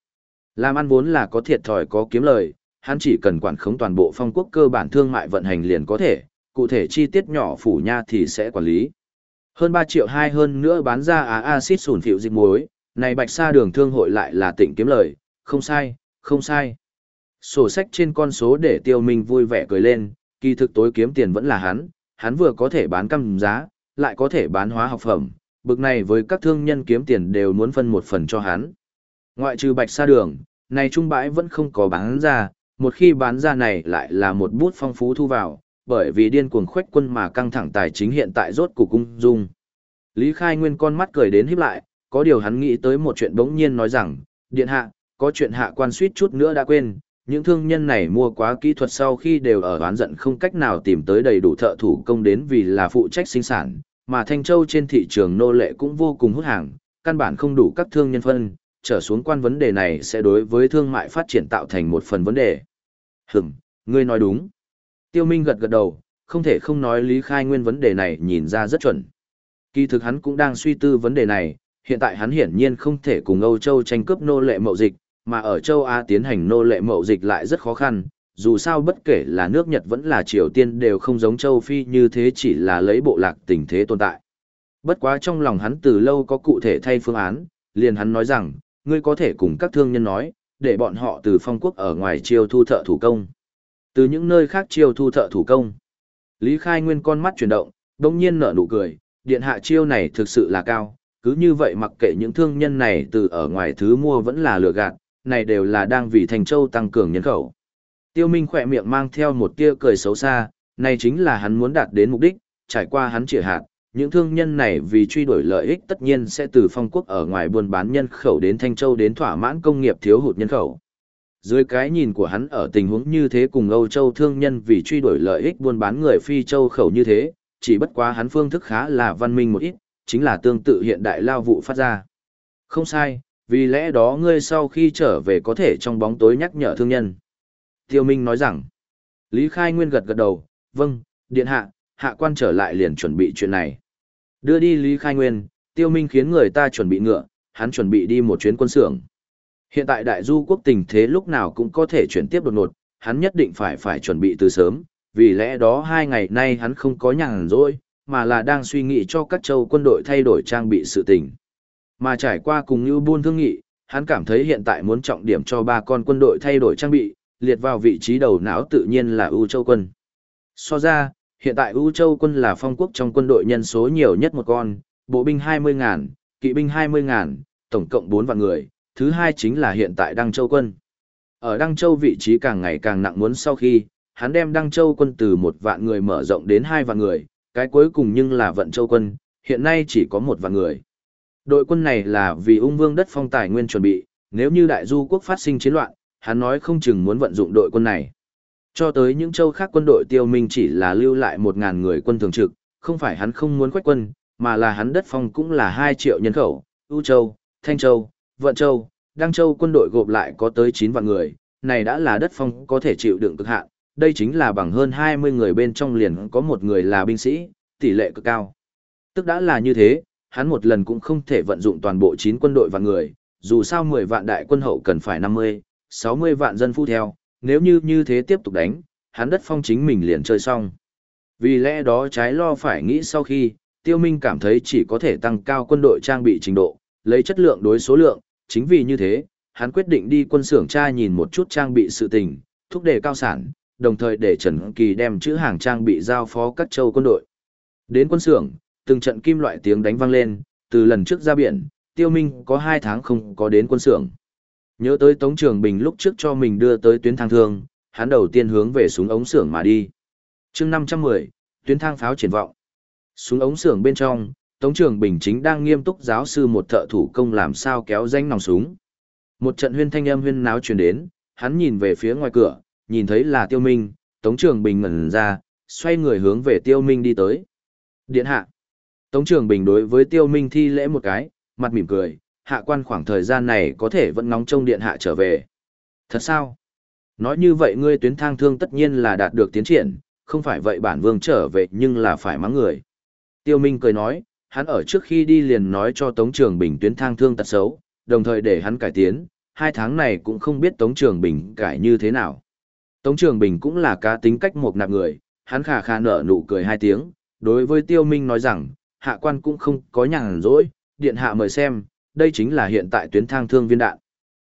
Làm ăn vốn là có thiệt thòi có kiếm lời, hắn chỉ cần quản khống toàn bộ phong quốc cơ bản thương mại vận hành liền có thể, cụ thể chi tiết nhỏ phủ nha thì sẽ quản lý. Hơn 3 triệu hai hơn nữa bán ra á axit sủn phiệu dịch muối, này bạch sa đường thương hội lại là tỉnh kiếm lời, không sai, không sai. Sổ sách trên con số để tiêu minh vui vẻ cười lên, kỳ thực tối kiếm tiền vẫn là hắn, hắn vừa có thể bán căm giá, lại có thể bán hóa học phẩm, bực này với các thương nhân kiếm tiền đều muốn phân một phần cho hắn. Ngoại trừ bạch sa đường, này trung bãi vẫn không có bán ra, một khi bán ra này lại là một bút phong phú thu vào, bởi vì điên cuồng khuếch quân mà căng thẳng tài chính hiện tại rốt cục cung dung. Lý Khai Nguyên con mắt cười đến híp lại, có điều hắn nghĩ tới một chuyện bỗng nhiên nói rằng, điện hạ, có chuyện hạ quan suýt chút nữa đã quên, những thương nhân này mua quá kỹ thuật sau khi đều ở oán giận không cách nào tìm tới đầy đủ thợ thủ công đến vì là phụ trách sinh sản, mà Thanh Châu trên thị trường nô lệ cũng vô cùng hút hàng, căn bản không đủ các thương nhân phân, trở xuống quan vấn đề này sẽ đối với thương mại phát triển tạo thành một phần vấn đề. Hừm, ngươi nói đúng. Tiêu Minh gật gật đầu, không thể không nói Lý Khai Nguyên vấn đề này nhìn ra rất chuẩn. Kỳ thực hắn cũng đang suy tư vấn đề này, hiện tại hắn hiển nhiên không thể cùng Âu Châu tranh cướp nô lệ mậu dịch, mà ở châu Á tiến hành nô lệ mậu dịch lại rất khó khăn, dù sao bất kể là nước Nhật vẫn là Triều Tiên đều không giống châu Phi như thế chỉ là lấy bộ lạc tình thế tồn tại. Bất quá trong lòng hắn từ lâu có cụ thể thay phương án, liền hắn nói rằng, ngươi có thể cùng các thương nhân nói, để bọn họ từ phong quốc ở ngoài chiêu thu thợ thủ công. Từ những nơi khác chiêu thu thợ thủ công. Lý Khai Nguyên con mắt chuyển động, đông nhiên nở nụ cười, điện hạ chiêu này thực sự là cao, cứ như vậy mặc kệ những thương nhân này từ ở ngoài thứ mua vẫn là lừa gạt, này đều là đang vì Thành Châu tăng cường nhân khẩu. Tiêu Minh khỏe miệng mang theo một tia cười xấu xa, này chính là hắn muốn đạt đến mục đích, trải qua hắn chỉ hạt, những thương nhân này vì truy đuổi lợi ích tất nhiên sẽ từ phong quốc ở ngoài buôn bán nhân khẩu đến Thanh Châu đến thỏa mãn công nghiệp thiếu hụt nhân khẩu. Dưới cái nhìn của hắn ở tình huống như thế cùng Âu Châu thương nhân vì truy đuổi lợi ích buôn bán người phi châu khẩu như thế, chỉ bất quá hắn phương thức khá là văn minh một ít, chính là tương tự hiện đại lao vụ phát ra. Không sai, vì lẽ đó ngươi sau khi trở về có thể trong bóng tối nhắc nhở thương nhân. Tiêu Minh nói rằng, Lý Khai Nguyên gật gật đầu, vâng, điện hạ, hạ quan trở lại liền chuẩn bị chuyện này. Đưa đi Lý Khai Nguyên, Tiêu Minh khiến người ta chuẩn bị ngựa, hắn chuẩn bị đi một chuyến quân xưởng. Hiện tại đại du quốc tình thế lúc nào cũng có thể chuyển tiếp đột ngột, hắn nhất định phải phải chuẩn bị từ sớm, vì lẽ đó hai ngày nay hắn không có nhàn rỗi, mà là đang suy nghĩ cho các châu quân đội thay đổi trang bị sự tình. Mà trải qua cùng như buôn thương nghị, hắn cảm thấy hiện tại muốn trọng điểm cho ba con quân đội thay đổi trang bị, liệt vào vị trí đầu não tự nhiên là ưu châu quân. So ra, hiện tại ưu châu quân là phong quốc trong quân đội nhân số nhiều nhất một con, bộ binh 20.000, kỵ binh 20.000, tổng cộng 4 vạn người, thứ hai chính là hiện tại Đăng Châu quân. Ở Đăng Châu vị trí càng ngày càng nặng muốn sau khi, hắn đem Đăng Châu quân từ một vạn người mở rộng đến hai vạn người, cái cuối cùng nhưng là Vận Châu quân, hiện nay chỉ có một vạn người. Đội quân này là vì ung vương đất phong tài nguyên chuẩn bị, nếu như đại du quốc phát sinh chiến loạn, hắn nói không chừng muốn vận dụng đội quân này. Cho tới những châu khác quân đội tiêu minh chỉ là lưu lại một ngàn người quân thường trực, không phải hắn không muốn quét quân, mà là hắn đất phong cũng là 2 triệu nhân khẩu, U Châu, Thanh Châu, Vận Châu, Đăng Châu quân đội gộp lại có tới 9 vạn người, này đã là đất phong có thể chịu đựng cực hạn, đây chính là bằng hơn 20 người bên trong liền có một người là binh sĩ, tỷ lệ cực cao. Tức đã là như thế, hắn một lần cũng không thể vận dụng toàn bộ 9 quân đội và người, dù sao 10 vạn đại quân hậu cần phải 50, 60 vạn dân phu theo, nếu như như thế tiếp tục đánh, hắn đất phong chính mình liền chơi xong. Vì lẽ đó trái lo phải nghĩ sau khi, Tiêu Minh cảm thấy chỉ có thể tăng cao quân đội trang bị trình độ, lấy chất lượng đối số lượng, chính vì như thế, hắn quyết định đi quân xưởng tra nhìn một chút trang bị sự tình, thúc đề cao sản, đồng thời để Trần Kỳ đem chữ hàng trang bị giao phó các châu quân đội. Đến quân xưởng, từng trận kim loại tiếng đánh vang lên, từ lần trước ra biển, Tiêu Minh có 2 tháng không có đến quân xưởng. Nhớ tới Tống Trường Bình lúc trước cho mình đưa tới tuyến thang thương, hắn đầu tiên hướng về súng ống xưởng mà đi. chương 510, tuyến thang pháo triển vọng. Súng ống xưởng bên trong, Tống Trường Bình chính đang nghiêm túc giáo sư một thợ thủ công làm sao kéo danh nòng súng. Một trận huyên thanh âm huyên náo truyền đến, hắn nhìn về phía ngoài cửa, nhìn thấy là Tiêu Minh, Tống Trường Bình ngẩn ra, xoay người hướng về Tiêu Minh đi tới. Điện hạ. Tống Trường Bình đối với Tiêu Minh thi lễ một cái, mặt mỉm cười, hạ quan khoảng thời gian này có thể vẫn ngóng trông điện hạ trở về. Thật sao? Nói như vậy ngươi tuyến thang thương tất nhiên là đạt được tiến triển, không phải vậy bản vương trở về nhưng là phải mắng người. Tiêu Minh cười nói, hắn ở trước khi đi liền nói cho Tống Trường Bình tuyến thang thương tật xấu, đồng thời để hắn cải tiến, hai tháng này cũng không biết Tống Trường Bình cải như thế nào. Tống Trường Bình cũng là cá tính cách một nạp người, hắn khà khà nở nụ cười hai tiếng, đối với Tiêu Minh nói rằng, hạ quan cũng không có nhàn rỗi, điện hạ mời xem, đây chính là hiện tại tuyến thang thương viên đạn.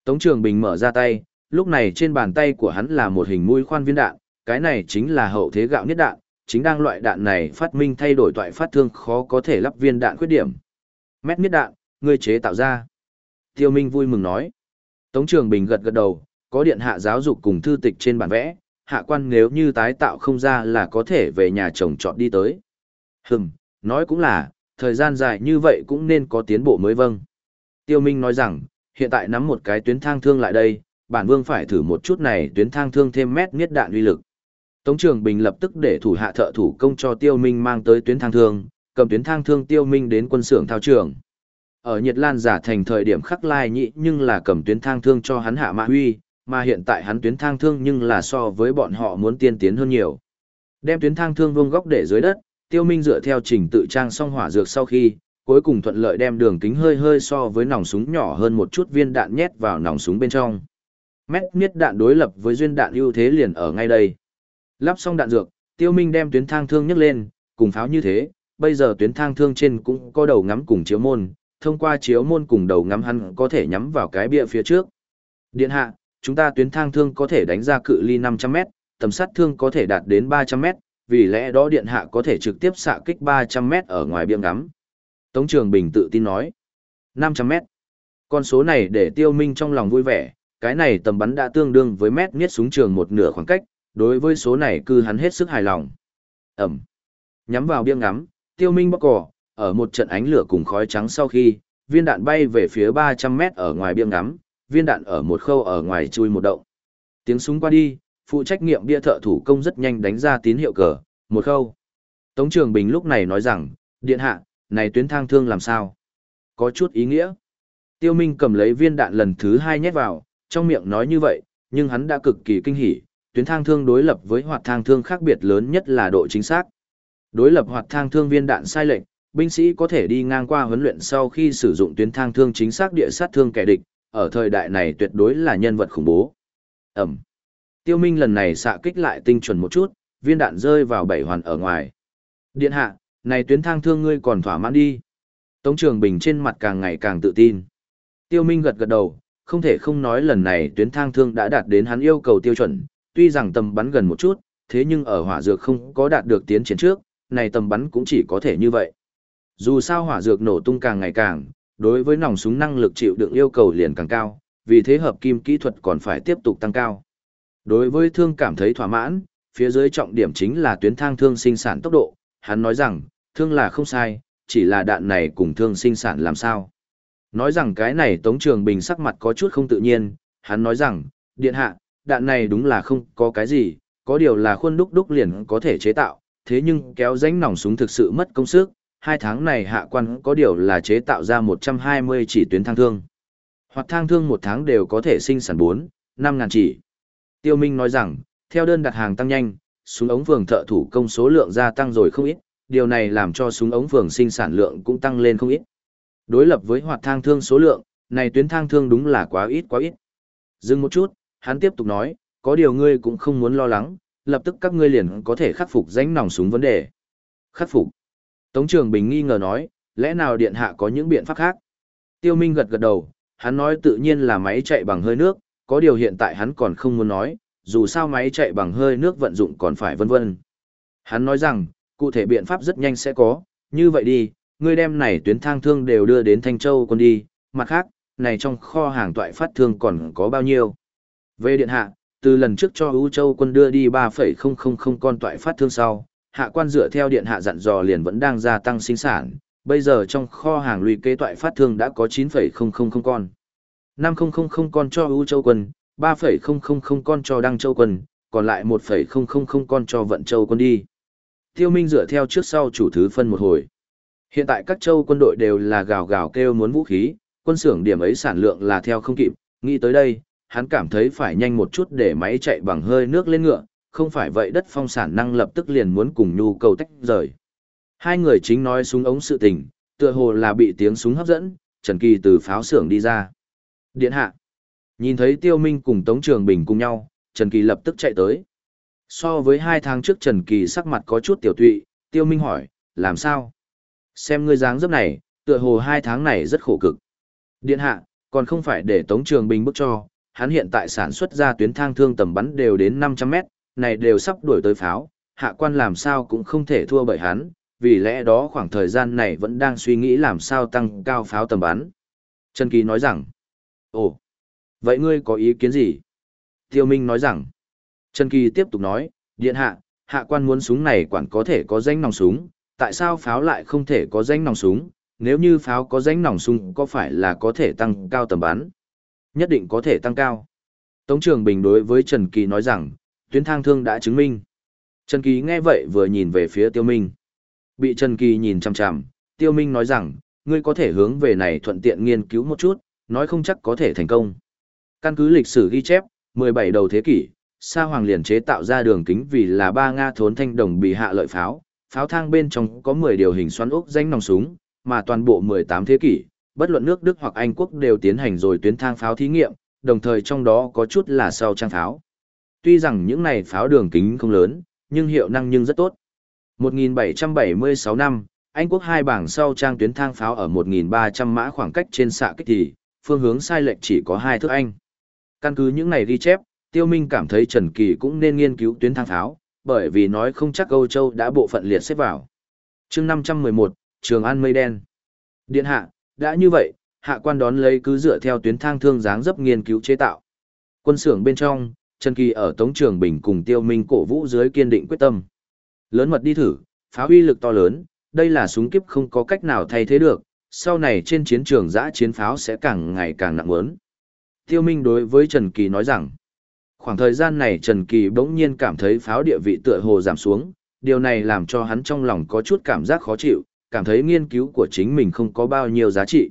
Tống Trường Bình mở ra tay, lúc này trên bàn tay của hắn là một hình mũi khoan viên đạn, cái này chính là hậu thế gạo niết đạn, chính đang loại đạn này phát minh thay đổi toại phát thương khó có thể lắp viên đạn khuyết điểm. Mét niết đạn, ngươi chế tạo ra. Tiêu Minh vui mừng nói. Tống Trường Bình gật gật đầu, có điện hạ giáo dục cùng thư tịch trên bản vẽ, hạ quan nếu như tái tạo không ra là có thể về nhà chồng chọn đi tới. Hừm, nói cũng là, thời gian dài như vậy cũng nên có tiến bộ mới vâng. Tiêu Minh nói rằng, hiện tại nắm một cái tuyến thang thương lại đây, bản vương phải thử một chút này tuyến thang thương thêm mét niết đạn uy lực. Tống Trường Bình lập tức để thủ hạ thợ thủ công cho Tiêu Minh mang tới tuyến thang thương, cầm tuyến thang thương Tiêu Minh đến quân xưởng thao trường. Ở Nhật Lan giả thành thời điểm khắc lai nhị nhưng là cầm tuyến thang thương cho hắn hạ mạ huy, mà hiện tại hắn tuyến thang thương nhưng là so với bọn họ muốn tiên tiến hơn nhiều. Đem tuyến thang thương vuông góc để dưới đất, Tiêu Minh dựa theo trình tự trang xong hỏa dược sau khi, cuối cùng thuận lợi đem đường kính hơi hơi so với nòng súng nhỏ hơn một chút viên đạn nhét vào nòng súng bên trong. Mét miết đạn đối lập với duyên đạn ưu thế liền ở ngay đây. Lắp xong đạn dược, Tiêu Minh đem tuyến thang thương nhấc lên, cùng pháo như thế, bây giờ tuyến thang thương trên cũng có đầu ngắm cùng chiếu môn, thông qua chiếu môn cùng đầu ngắm hắn có thể nhắm vào cái bia phía trước. Điện hạ, chúng ta tuyến thang thương có thể đánh ra cự ly 500m, tầm sát thương có thể đạt đến 300m, vì lẽ đó điện hạ có thể trực tiếp xạ kích 300 mét ở ngoài biêm ngắm. Tống Trường Bình tự tin nói. 500 mét. Con số này để tiêu minh trong lòng vui vẻ, cái này tầm bắn đã tương đương với mét miết súng trường một nửa khoảng cách, đối với số này cư hắn hết sức hài lòng. Ẩm. Nhắm vào biêm ngắm, tiêu minh bóc cỏ, ở một trận ánh lửa cùng khói trắng sau khi, viên đạn bay về phía 300 mét ở ngoài biêm ngắm, viên đạn ở một khâu ở ngoài chui một động. Tiếng súng qua đi, phụ trách nghiệm bia thợ thủ công rất nhanh đánh ra tín hiệu cờ, một khâu. Tống Trường Bình lúc này nói rằng, điện hạ, này tuyến thang thương làm sao? Có chút ý nghĩa. Tiêu Minh cầm lấy viên đạn lần thứ hai nhét vào, trong miệng nói như vậy, nhưng hắn đã cực kỳ kinh hỉ. Tuyến thang thương đối lập với hoạt thang thương khác biệt lớn nhất là độ chính xác. Đối lập hoạt thang thương viên đạn sai lệch, binh sĩ có thể đi ngang qua huấn luyện sau khi sử dụng tuyến thang thương chính xác địa sát thương kẻ địch, ở thời đại này tuyệt đối là nhân vật khủng bố. Ẩm. Tiêu Minh lần này xạ kích lại tinh chuẩn một chút, viên đạn rơi vào bảy hoàn ở ngoài. Điện hạ, này tuyến thang thương ngươi còn thỏa mãn đi. Tống Trường Bình trên mặt càng ngày càng tự tin. Tiêu Minh gật gật đầu, không thể không nói lần này tuyến thang thương đã đạt đến hắn yêu cầu tiêu chuẩn, tuy rằng tầm bắn gần một chút, thế nhưng ở hỏa dược không có đạt được tiến triển trước, này tầm bắn cũng chỉ có thể như vậy. Dù sao hỏa dược nổ tung càng ngày càng, đối với nòng súng năng lực chịu đựng yêu cầu liền càng cao, vì thế hợp kim kỹ thuật còn phải tiếp tục tăng cao. Đối với thương cảm thấy thỏa mãn, phía dưới trọng điểm chính là tuyến thang thương sinh sản tốc độ, hắn nói rằng, thương là không sai, chỉ là đạn này cùng thương sinh sản làm sao. Nói rằng cái này Tống Trường Bình sắc mặt có chút không tự nhiên, hắn nói rằng, điện hạ, đạn này đúng là không có cái gì, có điều là khuôn đúc đúc liền có thể chế tạo, thế nhưng kéo ránh nòng súng thực sự mất công sức, hai tháng này hạ quan có điều là chế tạo ra 120 chỉ tuyến thang thương. Hoặc thang thương một tháng đều có thể sinh sản 4, 5 ngàn chỉ. Tiêu Minh nói rằng, theo đơn đặt hàng tăng nhanh, súng ống phường thợ thủ công số lượng gia tăng rồi không ít, điều này làm cho súng ống phường sinh sản lượng cũng tăng lên không ít. Đối lập với hoạt thang thương số lượng, này tuyến thang thương đúng là quá ít quá ít. Dừng một chút, hắn tiếp tục nói, có điều ngươi cũng không muốn lo lắng, lập tức các ngươi liền có thể khắc phục danh nòng súng vấn đề. Khắc phục. Tống Trường Bình nghi ngờ nói, lẽ nào điện hạ có những biện pháp khác? Tiêu Minh gật gật đầu, hắn nói tự nhiên là máy chạy bằng hơi nước, có điều hiện tại hắn còn không muốn nói, dù sao máy chạy bằng hơi nước vận dụng còn phải vân vân. Hắn nói rằng, cụ thể biện pháp rất nhanh sẽ có, như vậy đi, ngươi đem này tuyến thang thương đều đưa đến Thanh Châu quân đi, mặt khác, này trong kho hàng toại phát thương còn có bao nhiêu. Về điện hạ, từ lần trước cho ưu châu quân đưa đi 3,000 con toại phát thương sau, hạ quan dựa theo điện hạ dặn dò liền vẫn đang gia tăng sinh sản, bây giờ trong kho hàng lùi kế toại phát thương đã có 9,000 con. 5,000 con cho ưu châu quân, 3,000 con cho đăng châu quân, còn lại 1,000 con cho vận châu quân đi. Tiêu Minh dựa theo trước sau chủ thứ phân một hồi. Hiện tại các châu quân đội đều là gào gào kêu muốn vũ khí, quân xưởng điểm ấy sản lượng là theo không kịp, nghĩ tới đây, hắn cảm thấy phải nhanh một chút để máy chạy bằng hơi nước lên ngựa, không phải vậy đất phong sản năng lập tức liền muốn cùng nhu cầu tách rời. Hai người chính nói súng ống sự tình, tựa hồ là bị tiếng súng hấp dẫn, Trần Kỳ từ pháo xưởng đi ra. Điện hạ. Nhìn thấy Tiêu Minh cùng Tống Trường Bình cùng nhau, Trần Kỳ lập tức chạy tới. So với hai tháng trước Trần Kỳ sắc mặt có chút tiểu tụy, Tiêu Minh hỏi, làm sao? Xem ngươi dáng dấp này, tựa hồ hai tháng này rất khổ cực. Điện hạ, còn không phải để Tống Trường Bình bức cho, hắn hiện tại sản xuất ra tuyến thang thương tầm bắn đều đến 500 mét, này đều sắp đuổi tới pháo, hạ quan làm sao cũng không thể thua bởi hắn, vì lẽ đó khoảng thời gian này vẫn đang suy nghĩ làm sao tăng cao pháo tầm bắn. Trần Kỳ nói rằng, ồ, vậy ngươi có ý kiến gì? Tiêu Minh nói rằng, Trần Kỳ tiếp tục nói, điện hạ, hạ quan muốn súng này quản có thể có danh nòng súng, tại sao pháo lại không thể có danh nòng súng, nếu như pháo có danh nòng súng có phải là có thể tăng cao tầm bắn? Nhất định có thể tăng cao. Tống Trường Bình đối với Trần Kỳ nói rằng, tuyến thang thương đã chứng minh. Trần Kỳ nghe vậy vừa nhìn về phía Tiêu Minh. Bị Trần Kỳ nhìn chằm chằm, Tiêu Minh nói rằng, ngươi có thể hướng về này thuận tiện nghiên cứu một chút, nói không chắc có thể thành công. Căn cứ lịch sử ghi chép, 17 đầu thế kỷ, Sa Hoàng liền chế tạo ra đường kính vì là ba Nga thốn thanh đồng bị hạ lợi pháo, pháo thang bên trong có 10 điều hình xoắn ốc danh nòng súng, mà toàn bộ 18 thế kỷ, bất luận nước Đức hoặc Anh quốc đều tiến hành rồi tuyến thang pháo thí nghiệm, đồng thời trong đó có chút là sau trang pháo. Tuy rằng những này pháo đường kính không lớn, nhưng hiệu năng nhưng rất tốt. 1776 năm, Anh quốc hai bảng sau trang tuyến thang pháo ở 1300 mã khoảng cách trên xạ kích thì, phương hướng sai lệch chỉ có hai thước Anh. Căn cứ những này ghi chép, Tiêu Minh cảm thấy Trần Kỳ cũng nên nghiên cứu tuyến thang pháo, bởi vì nói không chắc Âu Châu đã bộ phận liệt xếp vào. chương 511, Trường An Mây Đen. Điện hạ, đã như vậy, hạ quan đón lấy cứ dựa theo tuyến thang thương dáng dấp nghiên cứu chế tạo. Quân xưởng bên trong, Trần Kỳ ở Tống Trường Bình cùng Tiêu Minh cổ vũ dưới kiên định quyết tâm. Lớn mật đi thử, phá huy lực to lớn, đây là súng kiếp không có cách nào thay thế được, sau này trên chiến trường giã chiến pháo sẽ càng ngày càng nặng lớn. Tiêu Minh đối với Trần Kỳ nói rằng, khoảng thời gian này Trần Kỳ bỗng nhiên cảm thấy pháo địa vị tựa hồ giảm xuống, điều này làm cho hắn trong lòng có chút cảm giác khó chịu, cảm thấy nghiên cứu của chính mình không có bao nhiêu giá trị.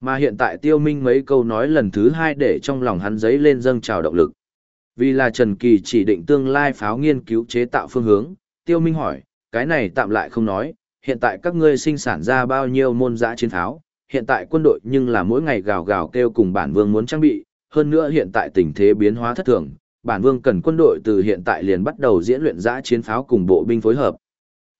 Mà hiện tại Tiêu Minh mấy câu nói lần thứ hai để trong lòng hắn giấy lên dâng trào động lực. Vì là Trần Kỳ chỉ định tương lai pháo nghiên cứu chế tạo phương hướng, Tiêu Minh hỏi, cái này tạm lại không nói, hiện tại các ngươi sinh sản ra bao nhiêu môn giã chiến pháo, hiện tại quân đội nhưng là mỗi ngày gào gào kêu cùng bản vương muốn trang bị, hơn nữa hiện tại tình thế biến hóa thất thường, bản vương cần quân đội từ hiện tại liền bắt đầu diễn luyện giã chiến pháo cùng bộ binh phối hợp.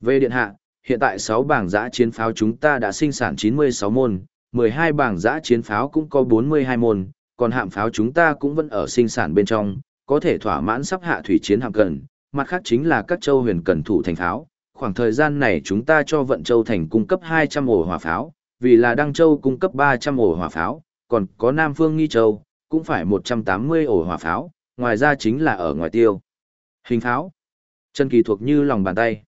Về điện hạ, hiện tại 6 bảng giã chiến pháo chúng ta đã sinh sản 96 môn, 12 bảng giã chiến pháo cũng có 42 môn, còn hạm pháo chúng ta cũng vẫn ở sinh sản bên trong, có thể thỏa mãn sắp hạ thủy chiến hạm cần, mặt khác chính là các châu huyền cần thủ thành pháo. Khoảng thời gian này chúng ta cho vận châu thành cung cấp 200 ổ hỏa pháo, vì là Đăng Châu cung cấp 300 ổ hỏa pháo, còn có Nam Phương Nghi Châu, cũng phải 180 ổ hỏa pháo, ngoài ra chính là ở ngoài tiêu. Hình pháo. Chân kỳ thuộc như lòng bàn tay.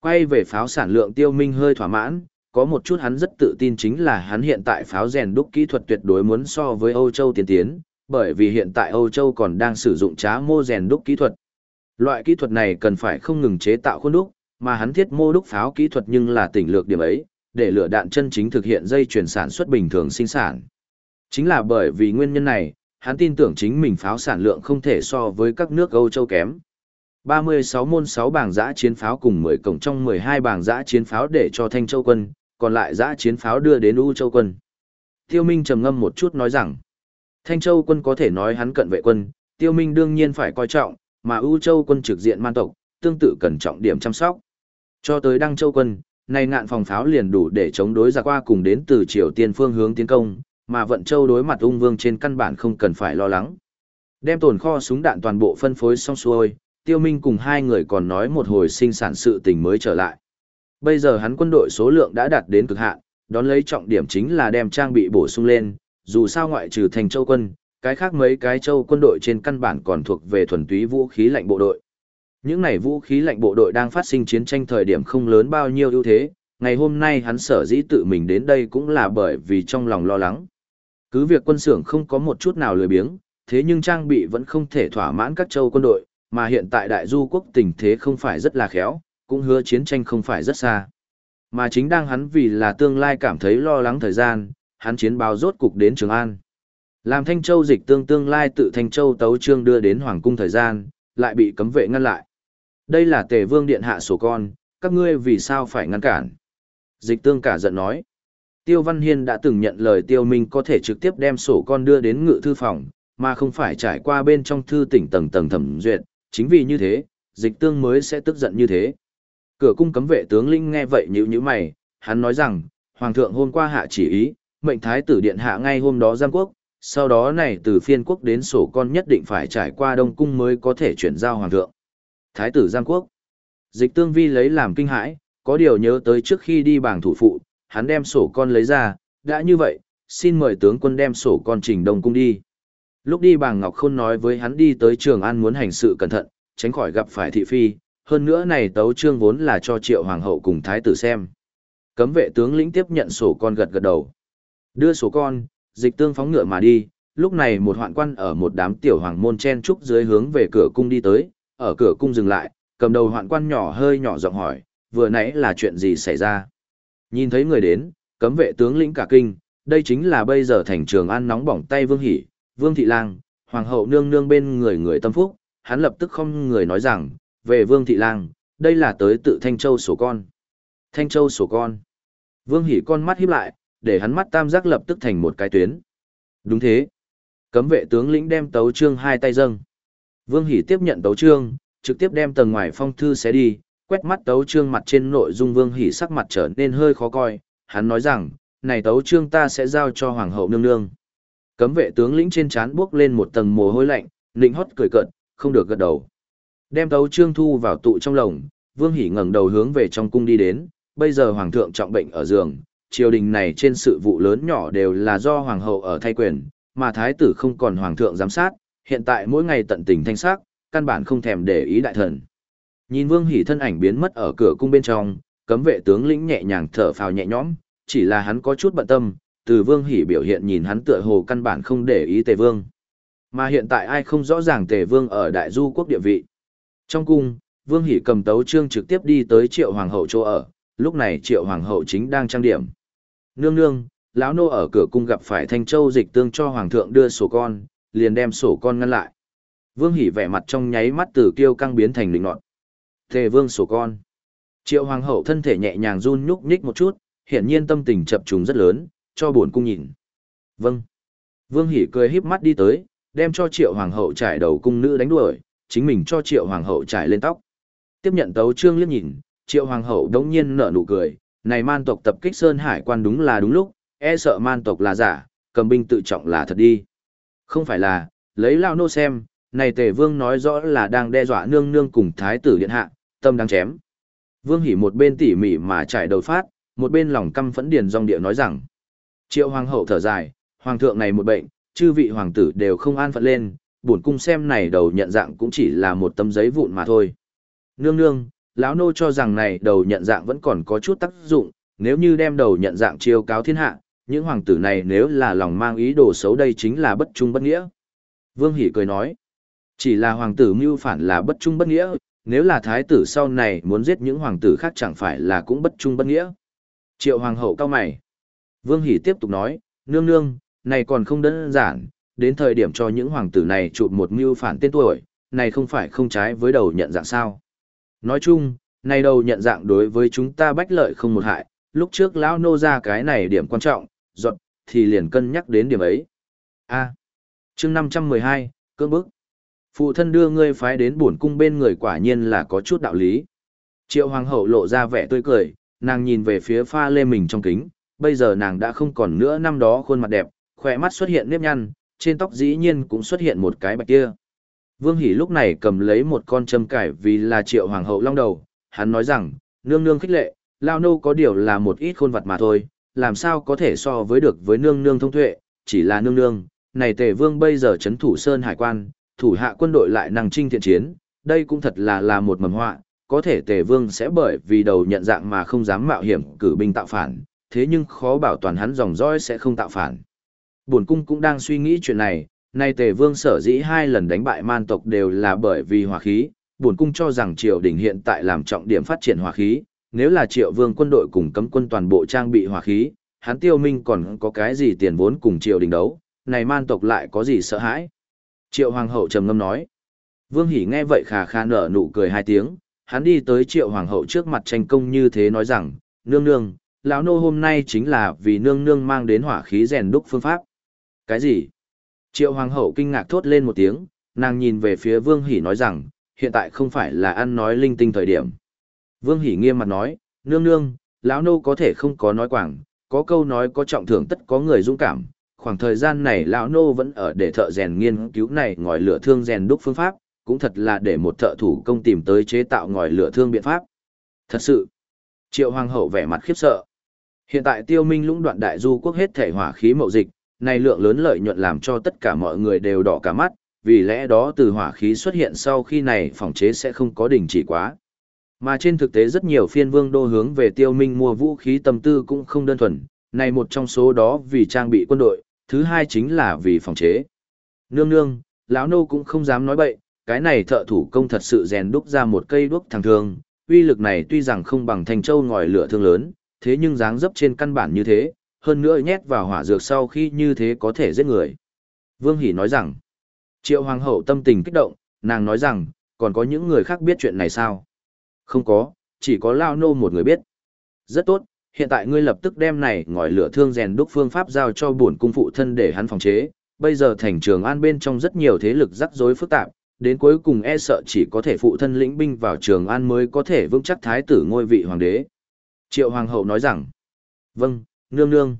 Quay về pháo sản lượng tiêu minh hơi thỏa mãn, có một chút hắn rất tự tin chính là hắn hiện tại pháo rèn đúc kỹ thuật tuyệt đối muốn so với Âu Châu tiên tiến, bởi vì hiện tại Âu Châu còn đang sử dụng trá mô rèn đúc kỹ thuật. Loại kỹ thuật này cần phải không ngừng chế tạo khuôn đúc, mà hắn thiết mô đúc pháo kỹ thuật nhưng là tỉnh lược điểm ấy, để lửa đạn chân chính thực hiện dây chuyển sản xuất bình thường sinh sản. Chính là bởi vì nguyên nhân này, hắn tin tưởng chính mình pháo sản lượng không thể so với các nước Âu Châu kém. 36 môn 6 bảng giã chiến pháo cùng 10 cổng trong 12 bảng giã chiến pháo để cho Thanh Châu quân, còn lại giã chiến pháo đưa đến U Châu quân. Tiêu Minh trầm ngâm một chút nói rằng, Thanh Châu quân có thể nói hắn cận vệ quân, Tiêu Minh đương nhiên phải coi trọng, mà U Châu quân trực diện man tộc, tương tự cần trọng điểm chăm sóc. Cho tới Đăng Châu quân, này ngạn phòng pháo liền đủ để chống đối ra qua cùng đến từ Triều Tiên phương hướng tiến công, mà Vận Châu đối mặt ung vương trên căn bản không cần phải lo lắng. Đem tồn kho súng đạn toàn bộ phân phối xong xuôi, Tiêu Minh cùng hai người còn nói một hồi sinh sản sự tình mới trở lại. Bây giờ hắn quân đội số lượng đã đạt đến cực hạn, đón lấy trọng điểm chính là đem trang bị bổ sung lên, dù sao ngoại trừ thành châu quân, cái khác mấy cái châu quân đội trên căn bản còn thuộc về thuần túy vũ khí lạnh bộ đội. Những này vũ khí lạnh bộ đội đang phát sinh chiến tranh thời điểm không lớn bao nhiêu ưu thế, ngày hôm nay hắn sở dĩ tự mình đến đây cũng là bởi vì trong lòng lo lắng. Cứ việc quân xưởng không có một chút nào lười biếng, thế nhưng trang bị vẫn không thể thỏa mãn các châu quân đội, mà hiện tại đại du quốc tình thế không phải rất là khéo, cũng hứa chiến tranh không phải rất xa. Mà chính đang hắn vì là tương lai cảm thấy lo lắng thời gian, hắn chiến báo rốt cục đến Trường An. Làm Thanh Châu dịch tương tương lai tự Thanh Châu tấu trương đưa đến Hoàng cung thời gian, lại bị cấm vệ ngăn lại. Đây là tề vương điện hạ sổ con, các ngươi vì sao phải ngăn cản? Dịch tương cả giận nói. Tiêu Văn Hiên đã từng nhận lời Tiêu Minh có thể trực tiếp đem sổ con đưa đến ngự thư phòng, mà không phải trải qua bên trong thư tỉnh tầng tầng thẩm duyệt, chính vì như thế, dịch tương mới sẽ tức giận như thế. Cửa cung cấm vệ tướng Linh nghe vậy nhíu nhíu mày, hắn nói rằng, Hoàng thượng hôm qua hạ chỉ ý, mệnh thái tử điện hạ ngay hôm đó giam quốc, sau đó này từ phiên quốc đến sổ con nhất định phải trải qua đông cung mới có thể chuyển giao Hoàng thượng. Thái tử Giang quốc. Dịch tương vi lấy làm kinh hãi, có điều nhớ tới trước khi đi bảng thủ phụ, hắn đem sổ con lấy ra, đã như vậy, xin mời tướng quân đem sổ con trình đông cung đi. Lúc đi bàng Ngọc Khôn nói với hắn đi tới Trường An muốn hành sự cẩn thận, tránh khỏi gặp phải thị phi, hơn nữa này tấu trương vốn là cho triệu hoàng hậu cùng thái tử xem. Cấm vệ tướng lĩnh tiếp nhận sổ con gật gật đầu. Đưa sổ con, dịch tương phóng ngựa mà đi, lúc này một hoạn quan ở một đám tiểu hoàng môn chen trúc dưới hướng về cửa cung đi tới, ở cửa cung dừng lại, cầm đầu hoạn quan nhỏ hơi nhỏ giọng hỏi, vừa nãy là chuyện gì xảy ra. Nhìn thấy người đến, cấm vệ tướng lĩnh cả kinh, đây chính là bây giờ thành trường an nóng bỏng tay vương hỷ, vương thị lang, hoàng hậu nương nương bên người người tâm phúc, hắn lập tức không người nói rằng, về Vương Thị Lang, đây là tới tự Thanh Châu sổ con. Thanh Châu sổ con. Vương Hỷ con mắt híp lại, để hắn mắt tam giác lập tức thành một cái tuyến. Đúng thế. Cấm vệ tướng lĩnh đem tấu trương hai tay dâng. Vương Hỷ tiếp nhận tấu trương, trực tiếp đem tầng ngoài phong thư xé đi, quét mắt tấu trương mặt trên nội dung Vương Hỷ sắc mặt trở nên hơi khó coi. Hắn nói rằng, này tấu trương ta sẽ giao cho Hoàng hậu nương nương. Cấm vệ tướng lĩnh trên trán bước lên một tầng mồ hôi lạnh, nịnh hót cười cợt, không được gật đầu. Đem tấu trương thu vào tụ trong lồng, Vương Hỷ ngẩng đầu hướng về trong cung đi đến, bây giờ hoàng thượng trọng bệnh ở giường, triều đình này trên sự vụ lớn nhỏ đều là do hoàng hậu ở thay quyền, mà thái tử không còn hoàng thượng giám sát, hiện tại mỗi ngày tận tình thanh sắc, căn bản không thèm để ý đại thần. Nhìn Vương Hỷ thân ảnh biến mất ở cửa cung bên trong, cấm vệ tướng lĩnh nhẹ nhàng thở phào nhẹ nhõm, chỉ là hắn có chút bận tâm, từ Vương Hỷ biểu hiện nhìn hắn tựa hồ căn bản không để ý Tề Vương. Mà hiện tại ai không rõ ràng Tề Vương ở Đại Du quốc địa vị. Trong cung, Vương Hỷ cầm tấu chương trực tiếp đi tới Triệu Hoàng hậu chỗ ở, lúc này Triệu Hoàng hậu chính đang trang điểm. Nương nương, lão nô ở cửa cung gặp phải Thanh Châu dịch tương cho Hoàng thượng đưa sổ con, liền đem sổ con ngăn lại. Vương Hỷ vẻ mặt trong nháy mắt từ kiêu căng biến thành lĩnh nọt. Thề Vương sổ con. Triệu hoàng hậu thân thể nhẹ nhàng run nhúc nhích một chút, hiển nhiên tâm tình chập trùng rất lớn, cho buồn cung nhìn. Vâng. Vương Hỷ cười híp mắt đi tới, đem cho triệu hoàng hậu trải đầu cung nữ đánh đuổi, chính mình cho triệu hoàng hậu trải lên tóc. Tiếp nhận tấu trương liếc nhìn, triệu hoàng hậu đống nhiên nở nụ cười, này man tộc tập kích Sơn Hải quan đúng là đúng lúc, e sợ man tộc là giả, cầm binh tự trọng là thật đi. Không phải là, lấy lao nô xem, này tề vương nói rõ là đang đe dọa nương nương cùng thái tử điện hạ, tâm đang chém. Vương hỉ một bên tỉ mỉ mà trải đầu phát, một bên lòng căm phẫn điền dòng địa nói rằng. Triệu hoàng hậu thở dài, hoàng thượng này một bệnh, chư vị hoàng tử đều không an phận lên, bổn cung xem này đầu nhận dạng cũng chỉ là một tấm giấy vụn mà thôi. Nương nương, lão nô cho rằng này đầu nhận dạng vẫn còn có chút tác dụng, nếu như đem đầu nhận dạng chiêu cáo thiên hạ, những hoàng tử này nếu là lòng mang ý đồ xấu đây chính là bất trung bất nghĩa. Vương Hỷ cười nói, chỉ là hoàng tử mưu phản là bất trung bất nghĩa, nếu là thái tử sau này muốn giết những hoàng tử khác chẳng phải là cũng bất trung bất nghĩa. Triệu hoàng hậu cao mày. Vương Hỷ tiếp tục nói, nương nương, này còn không đơn giản, đến thời điểm cho những hoàng tử này chụp một mưu phản tên tuổi, này không phải không trái với đầu nhận dạng sao. Nói chung, này đầu nhận dạng đối với chúng ta bách lợi không một hại, lúc trước lão nô ra cái này điểm quan trọng, dọn, thì liền cân nhắc đến điểm ấy. A. À, chương 512, cưỡng bức. Phụ thân đưa ngươi phái đến bổn cung bên người quả nhiên là có chút đạo lý. Triệu hoàng hậu lộ ra vẻ tươi cười, nàng nhìn về phía pha lê mình trong kính, bây giờ nàng đã không còn nữa năm đó khuôn mặt đẹp, khỏe mắt xuất hiện nếp nhăn, trên tóc dĩ nhiên cũng xuất hiện một cái bạch kia. Vương Hỷ lúc này cầm lấy một con châm cải vì là triệu hoàng hậu long đầu, hắn nói rằng, nương nương khích lệ, lao nô có điều là một ít khuôn vật mà thôi, làm sao có thể so với được với nương nương thông tuệ, chỉ là nương nương, này tề vương bây giờ chấn thủ sơn hải quan, thủ hạ quân đội lại năng trinh thiện chiến, đây cũng thật là là một mầm họa, có thể tề vương sẽ bởi vì đầu nhận dạng mà không dám mạo hiểm cử binh tạo phản, thế nhưng khó bảo toàn hắn dòng dõi sẽ không tạo phản. Bổn cung cũng đang suy nghĩ chuyện này, nay tề vương sở dĩ hai lần đánh bại man tộc đều là bởi vì hỏa khí, bổn cung cho rằng triều đình hiện tại làm trọng điểm phát triển hỏa khí, nếu là triệu vương quân đội cùng cấm quân toàn bộ trang bị hỏa khí, hắn tiêu minh còn có cái gì tiền vốn cùng triệu đình đấu, này man tộc lại có gì sợ hãi. Triệu hoàng hậu trầm ngâm nói. Vương Hỷ nghe vậy khà khà nở nụ cười hai tiếng, hắn đi tới triệu hoàng hậu trước mặt tranh công như thế nói rằng, nương nương, lão nô hôm nay chính là vì nương nương mang đến hỏa khí rèn đúc phương pháp. Cái gì? Triệu hoàng hậu kinh ngạc thốt lên một tiếng, nàng nhìn về phía Vương Hỷ nói rằng, hiện tại không phải là ăn nói linh tinh thời điểm. Vương Hỷ nghiêm mặt nói, nương nương, lão nô có thể không có nói quảng, có câu nói có trọng thưởng tất có người dũng cảm. Khoảng thời gian này lão nô vẫn ở để thợ rèn nghiên cứu này ngòi lửa thương rèn đúc phương pháp, cũng thật là để một thợ thủ công tìm tới chế tạo ngòi lửa thương biện pháp. Thật sự, triệu hoàng hậu vẻ mặt khiếp sợ. Hiện tại tiêu minh lũng đoạn đại du quốc hết thể hỏa khí mậu dịch, này lượng lớn lợi nhuận làm cho tất cả mọi người đều đỏ cả mắt, vì lẽ đó từ hỏa khí xuất hiện sau khi này phòng chế sẽ không có đình chỉ quá. Mà trên thực tế rất nhiều phiên vương đô hướng về tiêu minh mua vũ khí tâm tư cũng không đơn thuần, này một trong số đó vì trang bị quân đội, thứ hai chính là vì phòng chế. Nương nương, lão nô cũng không dám nói bậy, cái này thợ thủ công thật sự rèn đúc ra một cây đuốc thằng thường, uy lực này tuy rằng không bằng thành châu ngòi lửa thương lớn, thế nhưng dáng dấp trên căn bản như thế, hơn nữa nhét vào hỏa dược sau khi như thế có thể giết người. Vương Hỷ nói rằng, triệu hoàng hậu tâm tình kích động, nàng nói rằng, còn có những người khác biết chuyện này sao? Không có, chỉ có Lao Nô một người biết. Rất tốt, hiện tại ngươi lập tức đem này ngòi lửa thương rèn đúc phương pháp giao cho bổn cung phụ thân để hắn phòng chế. Bây giờ thành trường an bên trong rất nhiều thế lực rắc rối phức tạp, đến cuối cùng e sợ chỉ có thể phụ thân lĩnh binh vào trường an mới có thể vững chắc thái tử ngôi vị hoàng đế. Triệu hoàng hậu nói rằng, vâng, nương nương.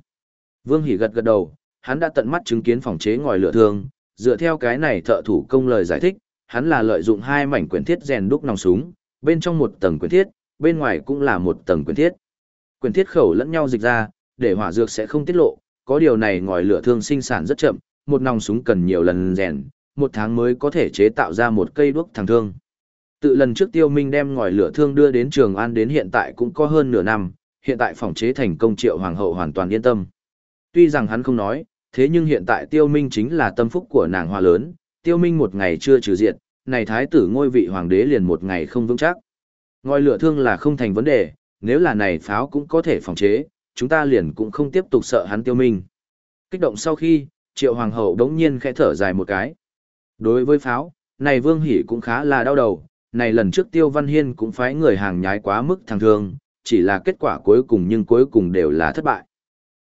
Vương Hỷ gật gật đầu, hắn đã tận mắt chứng kiến phòng chế ngòi lửa thương, dựa theo cái này thợ thủ công lời giải thích, hắn là lợi dụng hai mảnh quyển thiết rèn đúc nòng súng, bên trong một tầng quyển thiết, bên ngoài cũng là một tầng quyển thiết. Quyển thiết khẩu lẫn nhau dịch ra, để hỏa dược sẽ không tiết lộ, có điều này ngòi lửa thương sinh sản rất chậm, một nòng súng cần nhiều lần rèn, một tháng mới có thể chế tạo ra một cây đuốc thẳng thương. Tự lần trước Tiêu Minh đem ngòi lửa thương đưa đến Trường An đến hiện tại cũng có hơn nửa năm, hiện tại phòng chế thành công triệu hoàng hậu hoàn toàn yên tâm. Tuy rằng hắn không nói, thế nhưng hiện tại tiêu minh chính là tâm phúc của nàng hoa lớn, tiêu minh một ngày chưa trừ diệt, này thái tử ngôi vị hoàng đế liền một ngày không vững chắc. Ngòi lửa thương là không thành vấn đề, nếu là này pháo cũng có thể phòng chế, chúng ta liền cũng không tiếp tục sợ hắn tiêu minh. Kích động sau khi, triệu hoàng hậu đống nhiên khẽ thở dài một cái. Đối với pháo, này vương hỉ cũng khá là đau đầu, này lần trước Tiêu Văn Hiên cũng phái người hàng nhái quá mức thằng thương, chỉ là kết quả cuối cùng nhưng cuối cùng đều là thất bại.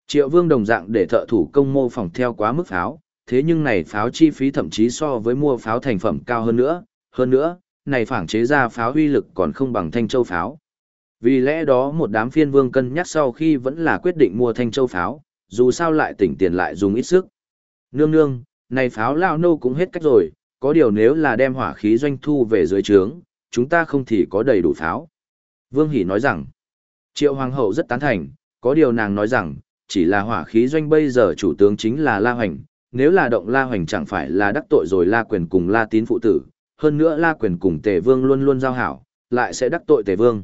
Triệu Vương đồng dạng để thợ thủ công mô phỏng theo quá mức pháo, thế nhưng này pháo chi phí thậm chí so với mua pháo thành phẩm cao hơn nữa, hơn nữa, này phảng chế ra pháo uy lực còn không bằng thanh châu pháo. Vì lẽ đó một đám phiên vương cân nhắc sau khi vẫn là quyết định mua thanh châu pháo, dù sao lại tỉnh tiền lại dùng ít sức. Nương nương, này pháo lao nô cũng hết cách rồi, có điều nếu là đem hỏa khí doanh thu về dưới trướng, chúng ta không thì có đầy đủ pháo. Vương Hỷ nói rằng, triệu hoàng hậu rất tán thành, có điều nàng nói rằng, chỉ là hỏa khí doanh bây giờ chủ tướng chính là La Hoành, nếu là động La Hoành chẳng phải là đắc tội rồi La Quyền cùng La Tín phụ tử, hơn nữa La Quyền cùng Tề Vương luôn luôn giao hảo, lại sẽ đắc tội Tề Vương.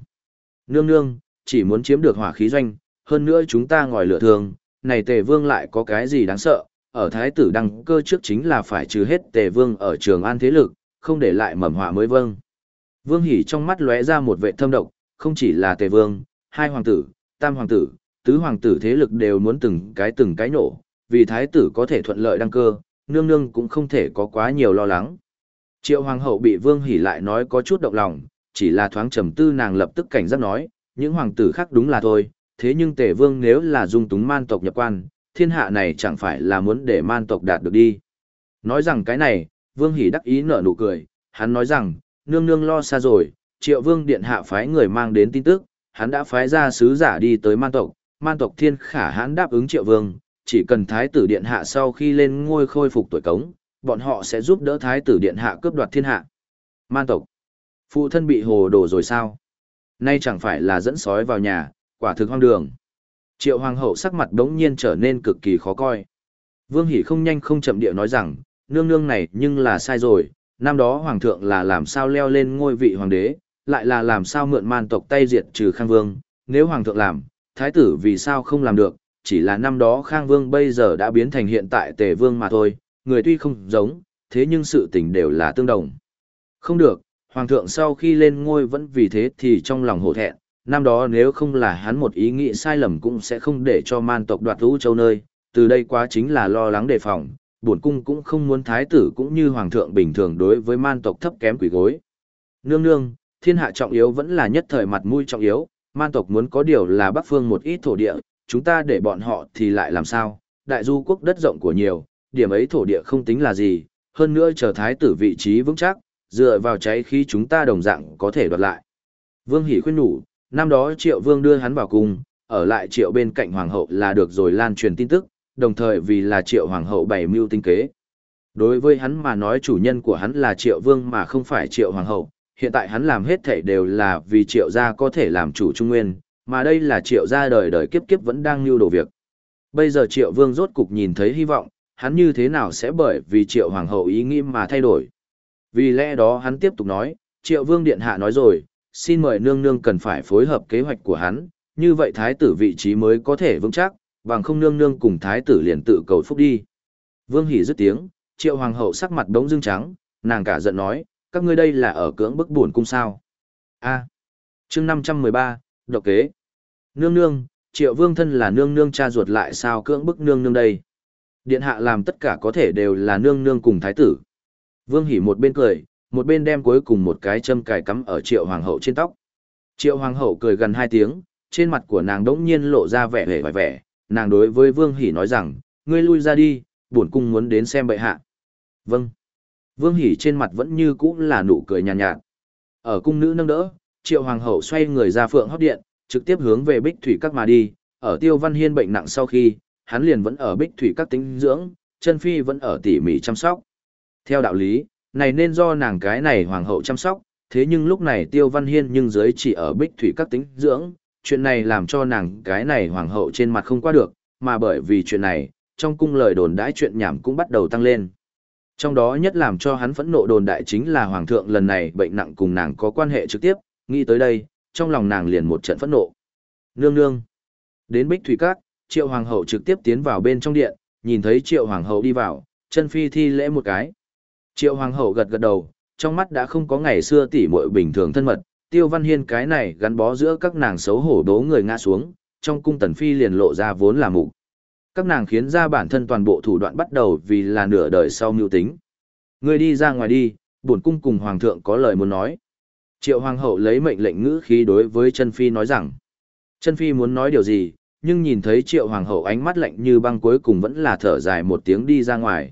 Nương nương, chỉ muốn chiếm được hỏa khí doanh, hơn nữa chúng ta ngòi lửa thường, này Tề Vương lại có cái gì đáng sợ, ở Thái tử đăng cơ trước chính là phải trừ hết Tề Vương ở trường an thế lực, không để lại mầm họa mới vâng. Vương Hỷ trong mắt lóe ra một vệ thâm độc, không chỉ là Tề Vương, hai hoàng tử, tam hoàng tử, tứ hoàng tử thế lực đều muốn từng cái từng cái nổ, vì thái tử có thể thuận lợi đăng cơ, nương nương cũng không thể có quá nhiều lo lắng. Triệu hoàng hậu bị Vương Hỉ lại nói có chút động lòng, chỉ là thoáng trầm tư nàng lập tức cảnh giác nói, những hoàng tử khác đúng là thôi, thế nhưng Tề Vương nếu là dung túng man tộc nhập quan, thiên hạ này chẳng phải là muốn để man tộc đạt được đi. Nói rằng cái này, Vương Hỉ đắc ý nở nụ cười, hắn nói rằng, nương nương lo xa rồi, Triệu Vương điện hạ phái người mang đến tin tức, hắn đã phái ra sứ giả đi tới man tộc, man tộc thiên khả hãn đáp ứng Triệu Vương, chỉ cần thái tử điện hạ sau khi lên ngôi khôi phục tuổi cống, bọn họ sẽ giúp đỡ thái tử điện hạ cướp đoạt thiên hạ. Man tộc. Phụ thân bị hồ đồ rồi sao? Nay chẳng phải là dẫn sói vào nhà, quả thực hoang đường. Triệu hoàng hậu sắc mặt đống nhiên trở nên cực kỳ khó coi. Vương Hỷ không nhanh không chậm địa nói rằng, nương nương này nhưng là sai rồi, năm đó hoàng thượng là làm sao leo lên ngôi vị hoàng đế, lại là làm sao mượn man tộc tay diệt trừ khang vương, nếu hoàng thượng làm, thái tử vì sao không làm được, chỉ là năm đó Khang Vương bây giờ đã biến thành hiện tại Tề Vương mà thôi, người tuy không giống, thế nhưng sự tình đều là tương đồng. Không được, Hoàng thượng sau khi lên ngôi vẫn vì thế thì trong lòng hổ thẹn, năm đó nếu không là hắn một ý nghĩ sai lầm cũng sẽ không để cho man tộc đoạt lũ châu nơi, từ đây quá chính là lo lắng đề phòng, bổn cung cũng không muốn thái tử cũng như hoàng thượng bình thường đối với man tộc thấp kém quỷ gối. Nương nương, thiên hạ trọng yếu vẫn là nhất thời mặt mũi trọng yếu, man tộc muốn có điều là bắc phương một ít thổ địa, chúng ta để bọn họ thì lại làm sao, đại du quốc đất rộng của nhiều, điểm ấy thổ địa không tính là gì, hơn nữa chờ thái tử vị trí vững chắc, dựa vào cháy khí chúng ta đồng dạng có thể đoạt lại. Vương Hỷ khuyên nhủ, năm đó triệu vương đưa hắn vào cung, ở lại triệu bên cạnh hoàng hậu là được rồi lan truyền tin tức, đồng thời vì là triệu hoàng hậu bày mưu tinh kế. Đối với hắn mà nói chủ nhân của hắn là triệu vương mà không phải triệu hoàng hậu, hiện tại hắn làm hết thảy đều là vì triệu gia có thể làm chủ trung nguyên, mà đây là triệu gia đời đời kiếp kiếp vẫn đang lưu đồ việc. Bây giờ triệu vương rốt cục nhìn thấy hy vọng, hắn như thế nào sẽ bởi vì triệu hoàng hậu ý nghĩ mà thay đổi. Vì lẽ đó hắn tiếp tục nói, triệu vương điện hạ nói rồi, xin mời nương nương cần phải phối hợp kế hoạch của hắn, như vậy thái tử vị trí mới có thể vững chắc, bằng không nương nương cùng thái tử liền tự cầu phúc đi. Vương hỉ dứt tiếng, triệu hoàng hậu sắc mặt đống dương trắng, nàng cả giận nói, các ngươi đây là ở cưỡng bức buồn cung sao. A. chương 513, độc kế. Nương nương, triệu vương thân là nương nương cha ruột lại sao cưỡng bức nương nương đây. Điện hạ làm tất cả có thể đều là nương nương cùng thái tử. Vương hỉ một bên cười, một bên đem cuối cùng một cái châm cài cắm ở triệu hoàng hậu trên tóc. Triệu hoàng hậu cười gần hai tiếng, trên mặt của nàng đỗng nhiên lộ ra vẻ vẻ vẻ vẻ, nàng đối với vương hỉ nói rằng, ngươi lui ra đi, bổn cung muốn đến xem bệ hạ. Vâng. Vương hỉ trên mặt vẫn như cũ là nụ cười nhàn nhạt, nhạt. Ở cung nữ nâng đỡ, triệu hoàng hậu xoay người ra phượng hót điện, trực tiếp hướng về bích thủy các mà đi, ở tiêu văn hiên bệnh nặng sau khi, hắn liền vẫn ở bích thủy các tính dưỡng, chân phi vẫn ở tỉ mỉ chăm sóc. Theo đạo lý, này nên do nàng cái này hoàng hậu chăm sóc, thế nhưng lúc này tiêu văn hiên nhưng dưới chỉ ở bích thủy các tính dưỡng, chuyện này làm cho nàng cái này hoàng hậu trên mặt không qua được, mà bởi vì chuyện này, trong cung lời đồn đãi chuyện nhảm cũng bắt đầu tăng lên. Trong đó nhất làm cho hắn phẫn nộ đồn đại chính là hoàng thượng lần này bệnh nặng cùng nàng có quan hệ trực tiếp, nghĩ tới đây, trong lòng nàng liền một trận phẫn nộ. Nương nương. Đến Bích Thủy Các, Triệu Hoàng hậu trực tiếp tiến vào bên trong điện, nhìn thấy Triệu Hoàng hậu đi vào, chân phi thi lễ một cái. Triệu Hoàng hậu gật gật đầu, trong mắt đã không có ngày xưa tỉ muội bình thường thân mật, Tiêu Văn Hiên cái này gắn bó giữa các nàng xấu hổ đố người ngã xuống, trong cung tần phi liền lộ ra vốn là mục. Các nàng khiến ra bản thân toàn bộ thủ đoạn bắt đầu vì là nửa đời sau mưu tính. Ngươi đi ra ngoài đi, bổn cung cùng hoàng thượng có lời muốn nói. Triệu Hoàng hậu lấy mệnh lệnh ngữ khí đối với Trân phi nói rằng, Trân phi muốn nói điều gì, nhưng nhìn thấy Triệu Hoàng hậu ánh mắt lạnh như băng cuối cùng vẫn là thở dài một tiếng đi ra ngoài.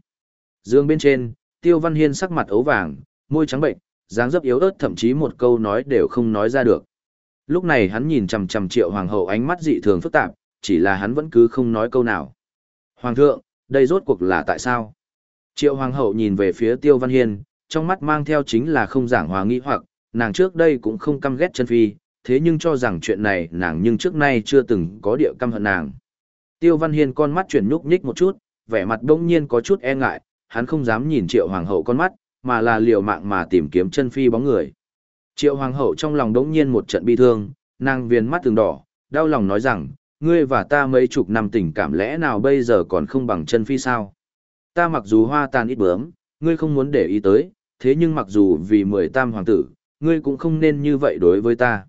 Dương bên trên, Tiêu Văn Hiên sắc mặt ấu vàng, môi trắng bệnh, dáng dấp yếu ớt thậm chí một câu nói đều không nói ra được. Lúc này hắn nhìn chằm chằm Triệu Hoàng hậu ánh mắt dị thường phức tạp, chỉ là hắn vẫn cứ không nói câu nào. Hoàng thượng, đây rốt cuộc là tại sao? Triệu Hoàng hậu nhìn về phía Tiêu Văn Hiên, trong mắt mang theo chính là không giảng hòa nghi hoặc, nàng trước đây cũng không căm ghét chân phi, thế nhưng cho rằng chuyện này nàng nhưng trước nay chưa từng có địa căm hận nàng. Tiêu Văn Hiên con mắt chuyển nhúc nhích một chút, vẻ mặt đông nhiên có chút e ngại, hắn không dám nhìn Triệu Hoàng hậu con mắt, mà là liều mạng mà tìm kiếm chân phi bóng người. Triệu Hoàng hậu trong lòng đống nhiên một trận bi thương, nàng viền mắt từng đỏ, đau lòng nói rằng, ngươi và ta mấy chục năm tình cảm lẽ nào bây giờ còn không bằng chân phi sao? Ta mặc dù hoa tàn ít bướm, ngươi không muốn để ý tới, thế nhưng mặc dù vì mười tam hoàng tử, ngươi cũng không nên như vậy đối với ta.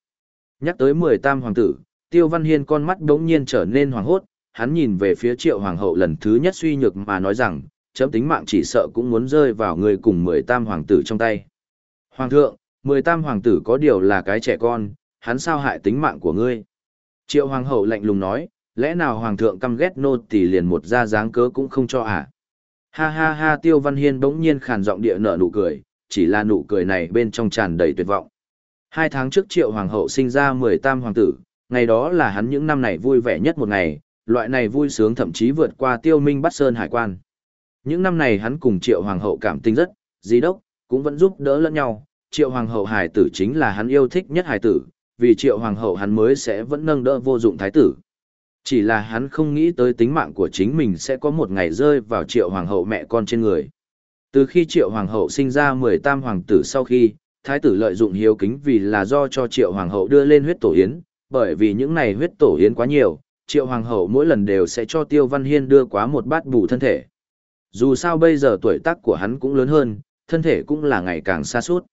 Nhắc tới mười tam hoàng tử, Tiêu Văn Hiên con mắt đống nhiên trở nên hoàng hốt, hắn nhìn về phía triệu hoàng hậu lần thứ nhất suy nhược mà nói rằng, chấm tính mạng chỉ sợ cũng muốn rơi vào người cùng mười tam hoàng tử trong tay. Hoàng thượng, mười tam hoàng tử có điều là cái trẻ con, hắn sao hại tính mạng của ngươi? Triệu hoàng hậu lạnh lùng nói, lẽ nào hoàng thượng căm ghét nô tỳ liền một ra dáng cớ cũng không cho à? Ha ha ha tiêu văn hiên bỗng nhiên khàn giọng địa nở nụ cười, chỉ là nụ cười này bên trong tràn đầy tuyệt vọng. Hai tháng trước triệu hoàng hậu sinh ra mười tam hoàng tử, ngày đó là hắn những năm này vui vẻ nhất một ngày, loại này vui sướng thậm chí vượt qua tiêu minh bắt sơn hải quan. Những năm này hắn cùng triệu hoàng hậu cảm tình rất, dí đốc, cũng vẫn giúp đỡ lẫn nhau, triệu hoàng hậu hải tử chính là hắn yêu thích nhất hải tử, vì triệu hoàng hậu hắn mới sẽ vẫn nâng đỡ vô dụng thái tử. Chỉ là hắn không nghĩ tới tính mạng của chính mình sẽ có một ngày rơi vào triệu hoàng hậu mẹ con trên người. Từ khi triệu hoàng hậu sinh ra 18 hoàng tử sau khi, thái tử lợi dụng hiếu kính vì là do cho triệu hoàng hậu đưa lên huyết tổ yến, bởi vì những này huyết tổ yến quá nhiều, triệu hoàng hậu mỗi lần đều sẽ cho tiêu văn hiên đưa quá một bát bù thân thể. Dù sao bây giờ tuổi tác của hắn cũng lớn hơn, thân thể cũng là ngày càng xa suốt.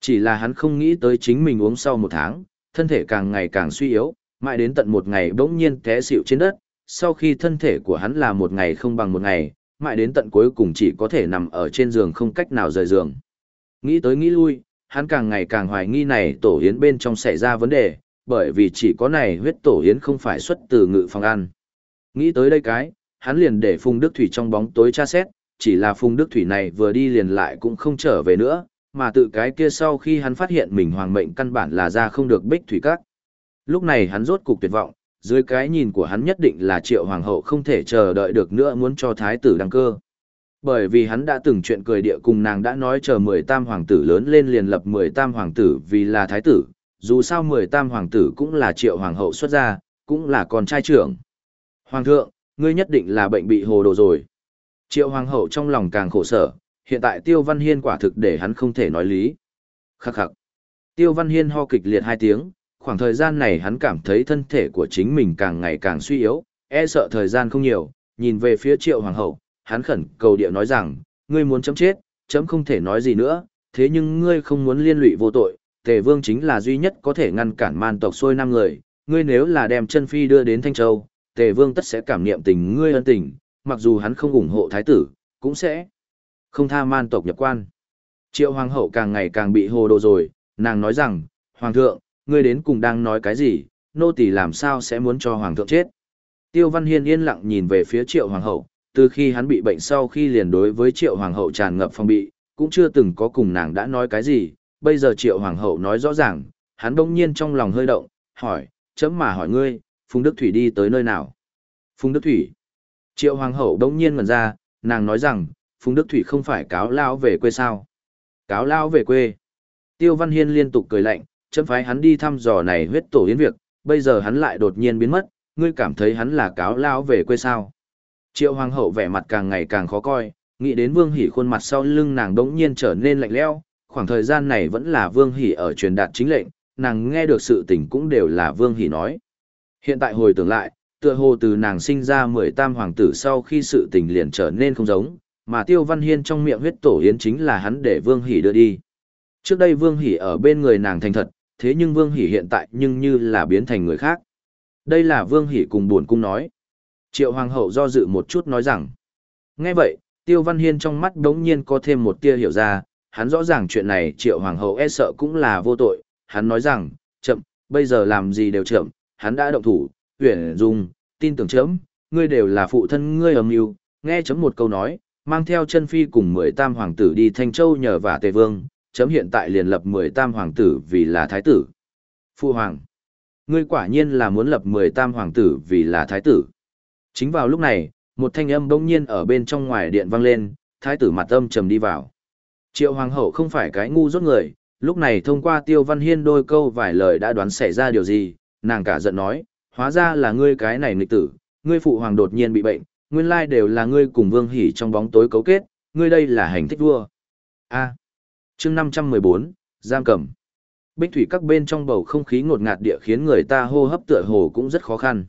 Chỉ là hắn không nghĩ tới chính mình uống sau một tháng, thân thể càng ngày càng suy yếu, mãi đến tận một ngày bỗng nhiên té xịu trên đất, sau khi thân thể của hắn là một ngày không bằng một ngày, mãi đến tận cuối cùng chỉ có thể nằm ở trên giường không cách nào rời giường. Nghĩ tới nghĩ lui, hắn càng ngày càng hoài nghi này tổ yến bên trong xảy ra vấn đề, bởi vì chỉ có này huyết tổ yến không phải xuất từ ngự phòng ăn. Nghĩ tới đây cái, hắn liền để Phùng Đức Thủy trong bóng tối tra xét, chỉ là Phùng Đức Thủy này vừa đi liền lại cũng không trở về nữa, mà tự cái kia sau khi hắn phát hiện mình hoàng mệnh căn bản là ra không được bích thủy các. Lúc này hắn rốt cục tuyệt vọng, dưới cái nhìn của hắn nhất định là triệu hoàng hậu không thể chờ đợi được nữa muốn cho thái tử đăng cơ. Bởi vì hắn đã từng chuyện cười địa cùng nàng đã nói chờ mười tam hoàng tử lớn lên liền lập mười tam hoàng tử vì là thái tử, dù sao mười tam hoàng tử cũng là triệu hoàng hậu xuất gia, cũng là con trai trưởng. Hoàng thượng, ngươi nhất định là bệnh bị hồ đồ rồi. Triệu hoàng hậu trong lòng càng khổ sở, hiện tại Tiêu Văn Hiên quả thực để hắn không thể nói lý. Khắc khắc. Tiêu Văn Hiên ho kịch liệt hai tiếng, khoảng thời gian này hắn cảm thấy thân thể của chính mình càng ngày càng suy yếu, e sợ thời gian không nhiều, nhìn về phía triệu hoàng hậu, hắn khẩn cầu địa nói rằng, ngươi muốn chấm chết, chấm không thể nói gì nữa, thế nhưng ngươi không muốn liên lụy vô tội, tề vương chính là duy nhất có thể ngăn cản man tộc xôi năm người, ngươi nếu là đem chân phi đưa đến Thanh Châu, tề vương tất sẽ cảm niệm tình ngươi ân tình, mặc dù hắn không ủng hộ thái tử, cũng sẽ không tha man tộc nhập quan. Triệu hoàng hậu càng ngày càng bị hồ đồ rồi, nàng nói rằng, hoàng thượng, ngươi đến cùng đang nói cái gì, nô tỳ làm sao sẽ muốn cho hoàng thượng chết. Tiêu Văn Hiên yên lặng nhìn về phía triệu hoàng hậu, từ khi hắn bị bệnh sau khi liền đối với triệu hoàng hậu tràn ngập phong bị, cũng chưa từng có cùng nàng đã nói cái gì, bây giờ triệu hoàng hậu nói rõ ràng, hắn đông nhiên trong lòng hơi động, hỏi, chấm mà hỏi ngươi, Phùng Đức Thủy đi tới nơi nào? Phùng Đức Thủy. Triệu hoàng hậu đông nhiên ngần ra, nàng nói rằng, Phùng Đức Thủy không phải cáo lao về quê sao? Cáo lao về quê. Tiêu Văn Hiên liên tục cười lạnh, chấm phái hắn đi thăm dò này huyết tổ yến việc, bây giờ hắn lại đột nhiên biến mất, ngươi cảm thấy hắn là cáo lao về quê sao. Triệu hoàng hậu vẻ mặt càng ngày càng khó coi, nghĩ đến vương hỉ khuôn mặt sau lưng nàng đống nhiên trở nên lạnh lẽo. khoảng thời gian này vẫn là vương hỉ ở truyền đạt chính lệnh, nàng nghe được sự tình cũng đều là vương hỉ nói. Hiện tại hồi tưởng lại, tựa hồ từ nàng sinh ra mười tam hoàng tử sau khi sự tình liền trở nên không giống, mà Tiêu Văn Hiên trong miệng huyết tổ yến chính là hắn để Vương Hỷ đưa đi. Trước đây Vương Hỷ ở bên người nàng thành thật, thế nhưng Vương Hỷ hiện tại nhưng như là biến thành người khác. Đây là Vương Hỷ cùng buồn cung nói. Triệu Hoàng hậu do dự một chút nói rằng. Nghe vậy, Tiêu Văn Hiên trong mắt đống nhiên có thêm một tia hiểu ra, hắn rõ ràng chuyện này triệu hoàng hậu e sợ cũng là vô tội, hắn nói rằng, chậm, bây giờ làm gì đều chậm, hắn đã động thủ, huyền dung, tin tưởng chấm, ngươi đều là phụ thân ngươi ầm yêu, nghe chấm một câu nói, mang theo chân phi cùng mười tam hoàng tử đi Thanh Châu nhờ vả Tề Vương, chấm hiện tại liền lập mười tam hoàng tử vì là thái tử. Phu hoàng, ngươi quả nhiên là muốn lập mười tam hoàng tử vì là thái tử. Chính vào lúc này, một thanh âm bỗng nhiên ở bên trong ngoài điện vang lên, thái tử mặt âm trầm đi vào. Triệu hoàng hậu không phải cái ngu rốt người, lúc này thông qua tiêu văn hiên đôi câu vài lời đã đoán xảy ra điều gì, nàng cả giận nói, hóa ra là ngươi cái này nghịch tử, ngươi phụ hoàng đột nhiên bị bệnh, nguyên lai đều là ngươi cùng vương hỉ trong bóng tối cấu kết, ngươi đây là hành thích vua. A chương 514, giam cầm. Bích thủy các bên trong bầu không khí ngột ngạt địa khiến người ta hô hấp tựa hồ cũng rất khó khăn.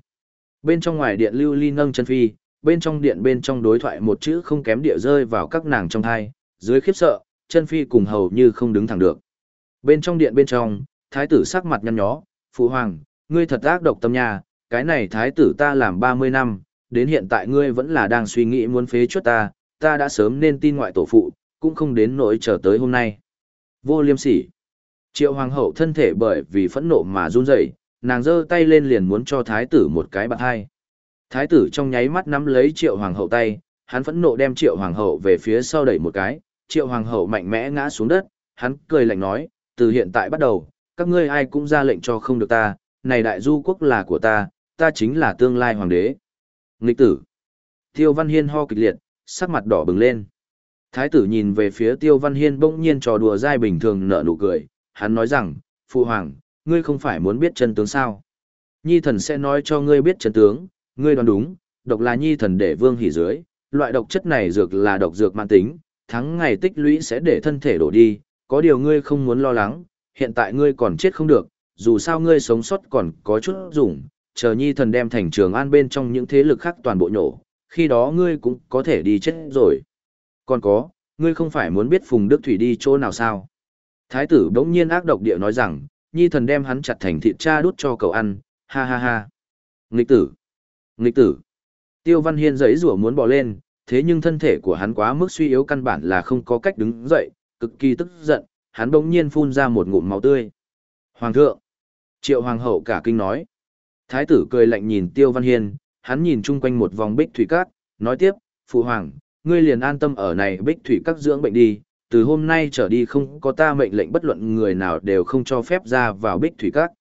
Bên trong ngoài điện lưu ly nâng chân phi, bên trong điện bên trong đối thoại một chữ không kém địa rơi vào các nàng trong thai, dưới khiếp sợ, chân phi cùng hầu như không đứng thẳng được. Bên trong điện bên trong, thái tử sắc mặt nhăn nhó, phụ hoàng, ngươi thật ác độc tâm nhà, cái này thái tử ta làm 30 năm, đến hiện tại ngươi vẫn là đang suy nghĩ muốn phế chuất ta, ta đã sớm nên tin ngoại tổ phụ, cũng không đến nỗi chờ tới hôm nay. Vô liêm sỉ. Triệu hoàng hậu thân thể bởi vì phẫn nộ mà run rẩy, nàng giơ tay lên liền muốn cho thái tử một cái bạc hai. Thái tử trong nháy mắt nắm lấy triệu hoàng hậu tay, hắn phẫn nộ đem triệu hoàng hậu về phía sau đẩy một cái, triệu hoàng hậu mạnh mẽ ngã xuống đất, hắn cười lạnh nói, từ hiện tại bắt đầu, các ngươi ai cũng ra lệnh cho không được ta, này đại du quốc là của ta, ta chính là tương lai hoàng đế. Nghịch tử. Tiêu Văn Hiên ho kịch liệt, sắc mặt đỏ bừng lên. Thái tử nhìn về phía Tiêu Văn Hiên bỗng nhiên trò đùa dai bình thường nở nụ cười, hắn nói rằng, Phụ Hoàng, ngươi không phải muốn biết chân tướng sao. Nhi thần sẽ nói cho ngươi biết chân tướng, ngươi đoán đúng, độc là nhi thần để vương hỉ dưới, loại độc chất này dược là độc dược mạng tính, thắng ngày tích lũy sẽ để thân thể đổ đi, có điều ngươi không muốn lo lắng, hiện tại ngươi còn chết không được, dù sao ngươi sống sót còn có chút dùng, chờ nhi thần đem thành trường an bên trong những thế lực khác toàn bộ nhổ, khi đó ngươi cũng có thể đi chết rồi. Còn có, ngươi không phải muốn biết Phùng Đức Thủy đi chỗ nào sao? Thái tử đống nhiên ác độc địa nói rằng, nhi thần đem hắn chặt thành thịt cha đút cho cậu ăn, ha ha ha. Nghịch tử! Nghịch tử! Tiêu Văn Hiên giấy rủa muốn bỏ lên, thế nhưng thân thể của hắn quá mức suy yếu căn bản là không có cách đứng dậy, cực kỳ tức giận, hắn đống nhiên phun ra một ngụm máu tươi. Hoàng thượng! Triệu Hoàng hậu cả kinh nói. Thái tử cười lạnh nhìn Tiêu Văn Hiên, hắn nhìn chung quanh một vòng bích thủy cát, nói tiếp, Phụ Hoàng, ngươi liền an tâm ở này bích thủy các dưỡng bệnh đi, từ hôm nay trở đi không có ta mệnh lệnh bất luận người nào đều không cho phép ra vào bích thủy các.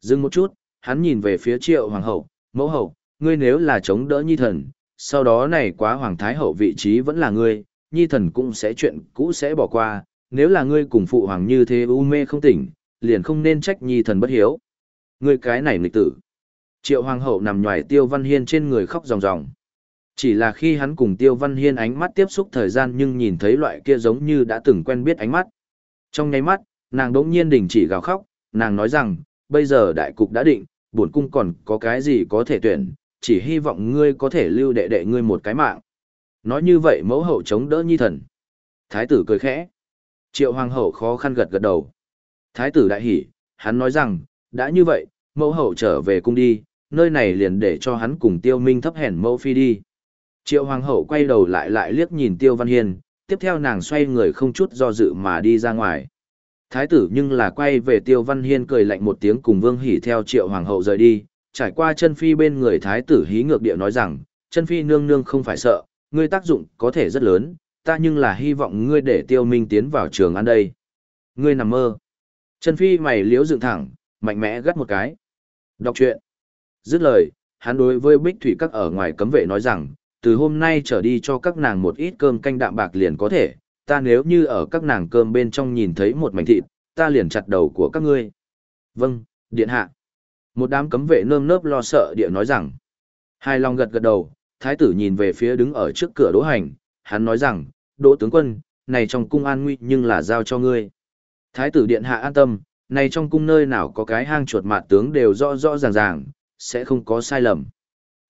Dừng một chút, hắn nhìn về phía triệu hoàng hậu, mẫu hậu, ngươi nếu là chống đỡ nhi thần, sau đó này quá hoàng thái hậu vị trí vẫn là ngươi, nhi thần cũng sẽ chuyện cũ sẽ bỏ qua, nếu là ngươi cùng phụ hoàng như thế u mê không tỉnh, liền không nên trách nhi thần bất hiếu. Ngươi cái này nghịch tử. Triệu hoàng hậu nằm nhòi tiêu văn hiên trên người khóc ròng ròng. Chỉ là khi hắn cùng tiêu văn hiên ánh mắt tiếp xúc thời gian nhưng nhìn thấy loại kia giống như đã từng quen biết ánh mắt. Trong nháy mắt, nàng đỗng nhiên đình chỉ gào khóc, nàng nói rằng, bây giờ đại cục đã định, bổn cung còn có cái gì có thể tuyển, chỉ hy vọng ngươi có thể lưu đệ đệ ngươi một cái mạng. Nói như vậy mẫu hậu chống đỡ nhi thần. Thái tử cười khẽ. Triệu hoàng hậu khó khăn gật gật đầu. Thái tử đại hỉ, hắn nói rằng, đã như vậy, mẫu hậu trở về cung đi, nơi này liền để cho hắn cùng tiêu minh thấp hèn mẫu phi đi. Triệu hoàng hậu quay đầu lại lại liếc nhìn tiêu văn hiên, tiếp theo nàng xoay người không chút do dự mà đi ra ngoài. Thái tử nhưng là quay về tiêu văn hiên cười lạnh một tiếng cùng vương hỉ theo triệu hoàng hậu rời đi, trải qua chân phi bên người thái tử hí ngược địa nói rằng, chân phi nương nương không phải sợ, ngươi tác dụng có thể rất lớn, ta nhưng là hy vọng ngươi để tiêu minh tiến vào trường ăn đây. Ngươi nằm mơ. Chân phi mày liếu dựng thẳng, mạnh mẽ gắt một cái. Đọc truyện. Dứt lời, hắn đối với bích thủy các ở ngoài cấm vệ nói rằng, từ hôm nay trở đi cho các nàng một ít cơm canh đạm bạc liền có thể, ta nếu như ở các nàng cơm bên trong nhìn thấy một mảnh thịt, ta liền chặt đầu của các ngươi. Vâng, điện hạ. Một đám cấm vệ nơm nớp lo sợ địa nói rằng. Hai lòng gật gật đầu, thái tử nhìn về phía đứng ở trước cửa đỗ hành, hắn nói rằng, đỗ tướng quân, này trong cung an nguy nhưng là giao cho ngươi. Thái tử điện hạ an tâm, này trong cung nơi nào có cái hang chuột mạt tướng đều rõ rõ ràng ràng, sẽ không có sai lầm.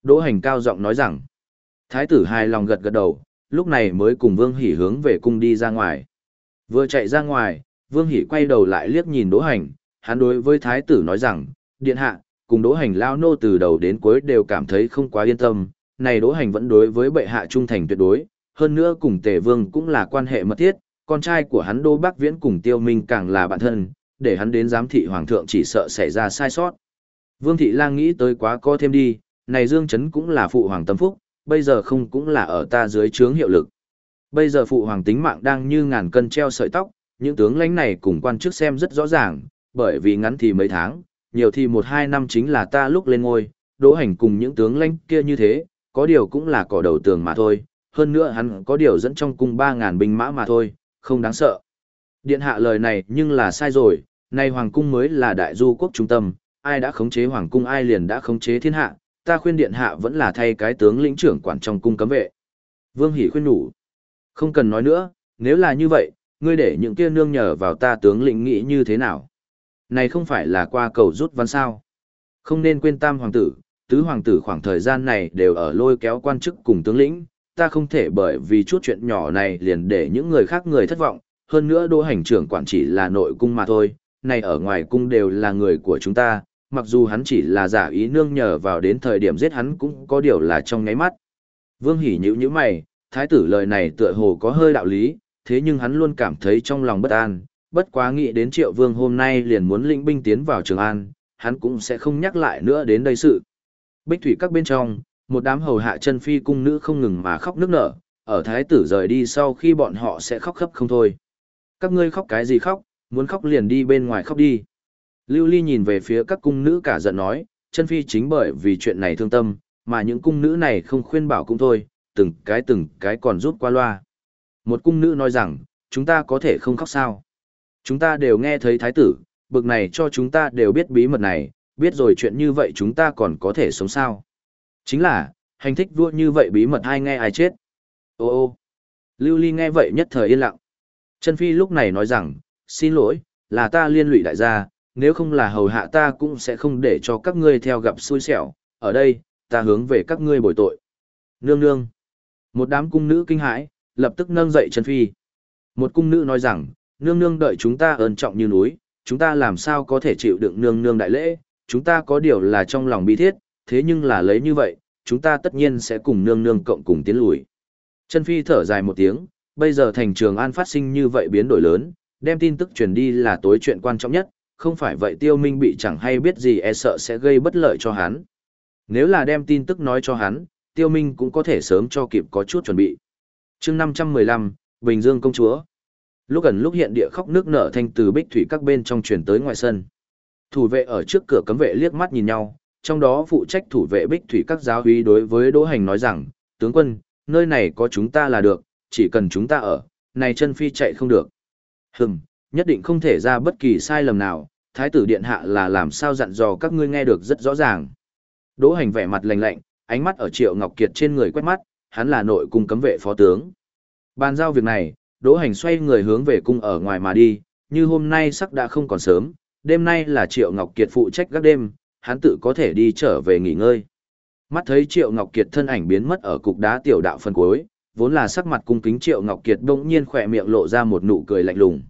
Đỗ hành cao giọng nói rằng, thái tử hài lòng gật gật đầu, lúc này mới cùng Vương Hỷ hướng về cung đi ra ngoài. Vừa chạy ra ngoài, Vương Hỷ quay đầu lại liếc nhìn Đỗ hành, hắn đối với thái tử nói rằng, điện hạ, cùng Đỗ hành lao nô từ đầu đến cuối đều cảm thấy không quá yên tâm, này Đỗ hành vẫn đối với bệ hạ trung thành tuyệt đối, hơn nữa cùng Tề Vương cũng là quan hệ mật thiết, con trai của hắn Đô Bắc Viễn cùng Tiêu Minh càng là bạn thân, để hắn đến giám thị hoàng thượng chỉ sợ xảy ra sai sót. Vương Thị Lang nghĩ tới quá có thêm đi, này Dương Chấn cũng là phụ hoàng tâm phúc, bây giờ không cũng là ở ta dưới trướng hiệu lực. Bây giờ phụ hoàng tính mạng đang như ngàn cân treo sợi tóc, những tướng lãnh này cùng quan chức xem rất rõ ràng, bởi vì ngắn thì mấy tháng, nhiều thì một hai năm chính là ta lúc lên ngôi, đỗ hành cùng những tướng lãnh kia như thế, có điều cũng là cỏ đầu tường mà thôi, hơn nữa hắn có điều dẫn trong cung 3.000 binh mã mà thôi, không đáng sợ. Điện hạ lời này nhưng là sai rồi, nay hoàng cung mới là đại du quốc trung tâm, ai đã khống chế hoàng cung ai liền đã khống chế thiên hạ, ta khuyên điện hạ vẫn là thay cái tướng lĩnh trưởng quản trong cung cấm vệ. Vương Hỷ khuyên nhủ. Không cần nói nữa, nếu là như vậy, ngươi để những kia nương nhờ vào ta tướng lĩnh nghĩ như thế nào? Này không phải là qua cầu rút văn sao? Không nên quên tam hoàng tử, tứ hoàng tử khoảng thời gian này đều ở lôi kéo quan chức cùng tướng lĩnh, ta không thể bởi vì chút chuyện nhỏ này liền để những người khác người thất vọng, hơn nữa đô hành trưởng quản chỉ là nội cung mà thôi, này ở ngoài cung đều là người của chúng ta, mặc dù hắn chỉ là giả ý nương nhờ vào đến thời điểm giết hắn cũng có điều là trong ngáy mắt. Vương Hỷ nhíu nhíu mày, thái tử lời này tựa hồ có hơi đạo lý, thế nhưng hắn luôn cảm thấy trong lòng bất an, bất quá nghĩ đến triệu vương hôm nay liền muốn lĩnh binh tiến vào Trường An, hắn cũng sẽ không nhắc lại nữa đến đây sự. Bích thủy các bên trong, một đám hầu hạ chân phi cung nữ không ngừng mà khóc nức nở, ở thái tử rời đi sau khi bọn họ sẽ khóc khắp không thôi. Các ngươi khóc cái gì khóc, muốn khóc liền đi bên ngoài khóc đi. Lưu Ly nhìn về phía các cung nữ cả giận nói, chân phi chính bởi vì chuyện này thương tâm, mà những cung nữ này không khuyên bảo cũng thôi, từng cái từng cái còn rút qua loa. Một cung nữ nói rằng, chúng ta có thể không khóc sao. Chúng ta đều nghe thấy thái tử, bực này cho chúng ta đều biết bí mật này, biết rồi chuyện như vậy chúng ta còn có thể sống sao. Chính là, hành thích vua như vậy bí mật ai nghe ai chết. Ô ô, Lưu Ly nghe vậy nhất thời yên lặng. Chân Phi lúc này nói rằng, xin lỗi, là ta liên lụy đại gia, nếu không là hầu hạ ta cũng sẽ không để cho các ngươi theo gặp xui xẻo, ở đây, ta hướng về các ngươi bồi tội. Nương nương. Một đám cung nữ kinh hãi, lập tức nâng dậy chân phi. Một cung nữ nói rằng, nương nương đợi chúng ta ơn trọng như núi, chúng ta làm sao có thể chịu đựng nương nương đại lễ, chúng ta có điều là trong lòng bi thiết, thế nhưng là lấy như vậy, chúng ta tất nhiên sẽ cùng nương nương cộng cùng tiến lùi. Chân phi thở dài một tiếng, bây giờ thành trường an phát sinh như vậy biến đổi lớn, đem tin tức truyền đi là tối chuyện quan trọng nhất, không phải vậy tiêu minh bị chẳng hay biết gì e sợ sẽ gây bất lợi cho hắn. Nếu là đem tin tức nói cho hắn, tiêu minh cũng có thể sớm cho kịp có chút chuẩn bị. chương 515, Bình Dương công chúa. Lúc gần lúc hiện địa khóc nước nở thanh từ bích thủy các bên trong truyền tới ngoài sân. Thủ vệ ở trước cửa cấm vệ liếc mắt nhìn nhau, trong đó phụ trách thủ vệ bích thủy các giáo úy đối với Đỗ Hành nói rằng, tướng quân, nơi này có chúng ta là được, chỉ cần chúng ta ở, này chân phi chạy không được. Hừm, nhất định không thể ra bất kỳ sai lầm nào, thái tử điện hạ là làm sao dặn dò các ngươi nghe được rất rõ ràng. Đỗ hành vẻ mặt lạnh lạnh, ánh mắt ở Triệu Ngọc Kiệt trên người quét mắt, hắn là nội cung cấm vệ phó tướng. Bàn giao việc này, Đỗ hành xoay người hướng về cung ở ngoài mà đi, như hôm nay sắc đã không còn sớm, đêm nay là Triệu Ngọc Kiệt phụ trách các đêm, hắn tự có thể đi trở về nghỉ ngơi. Mắt thấy Triệu Ngọc Kiệt thân ảnh biến mất ở cục đá tiểu đạo phần cuối, vốn là sắc mặt cung kính Triệu Ngọc Kiệt bỗng nhiên khỏe miệng lộ ra một nụ cười lạnh lùng.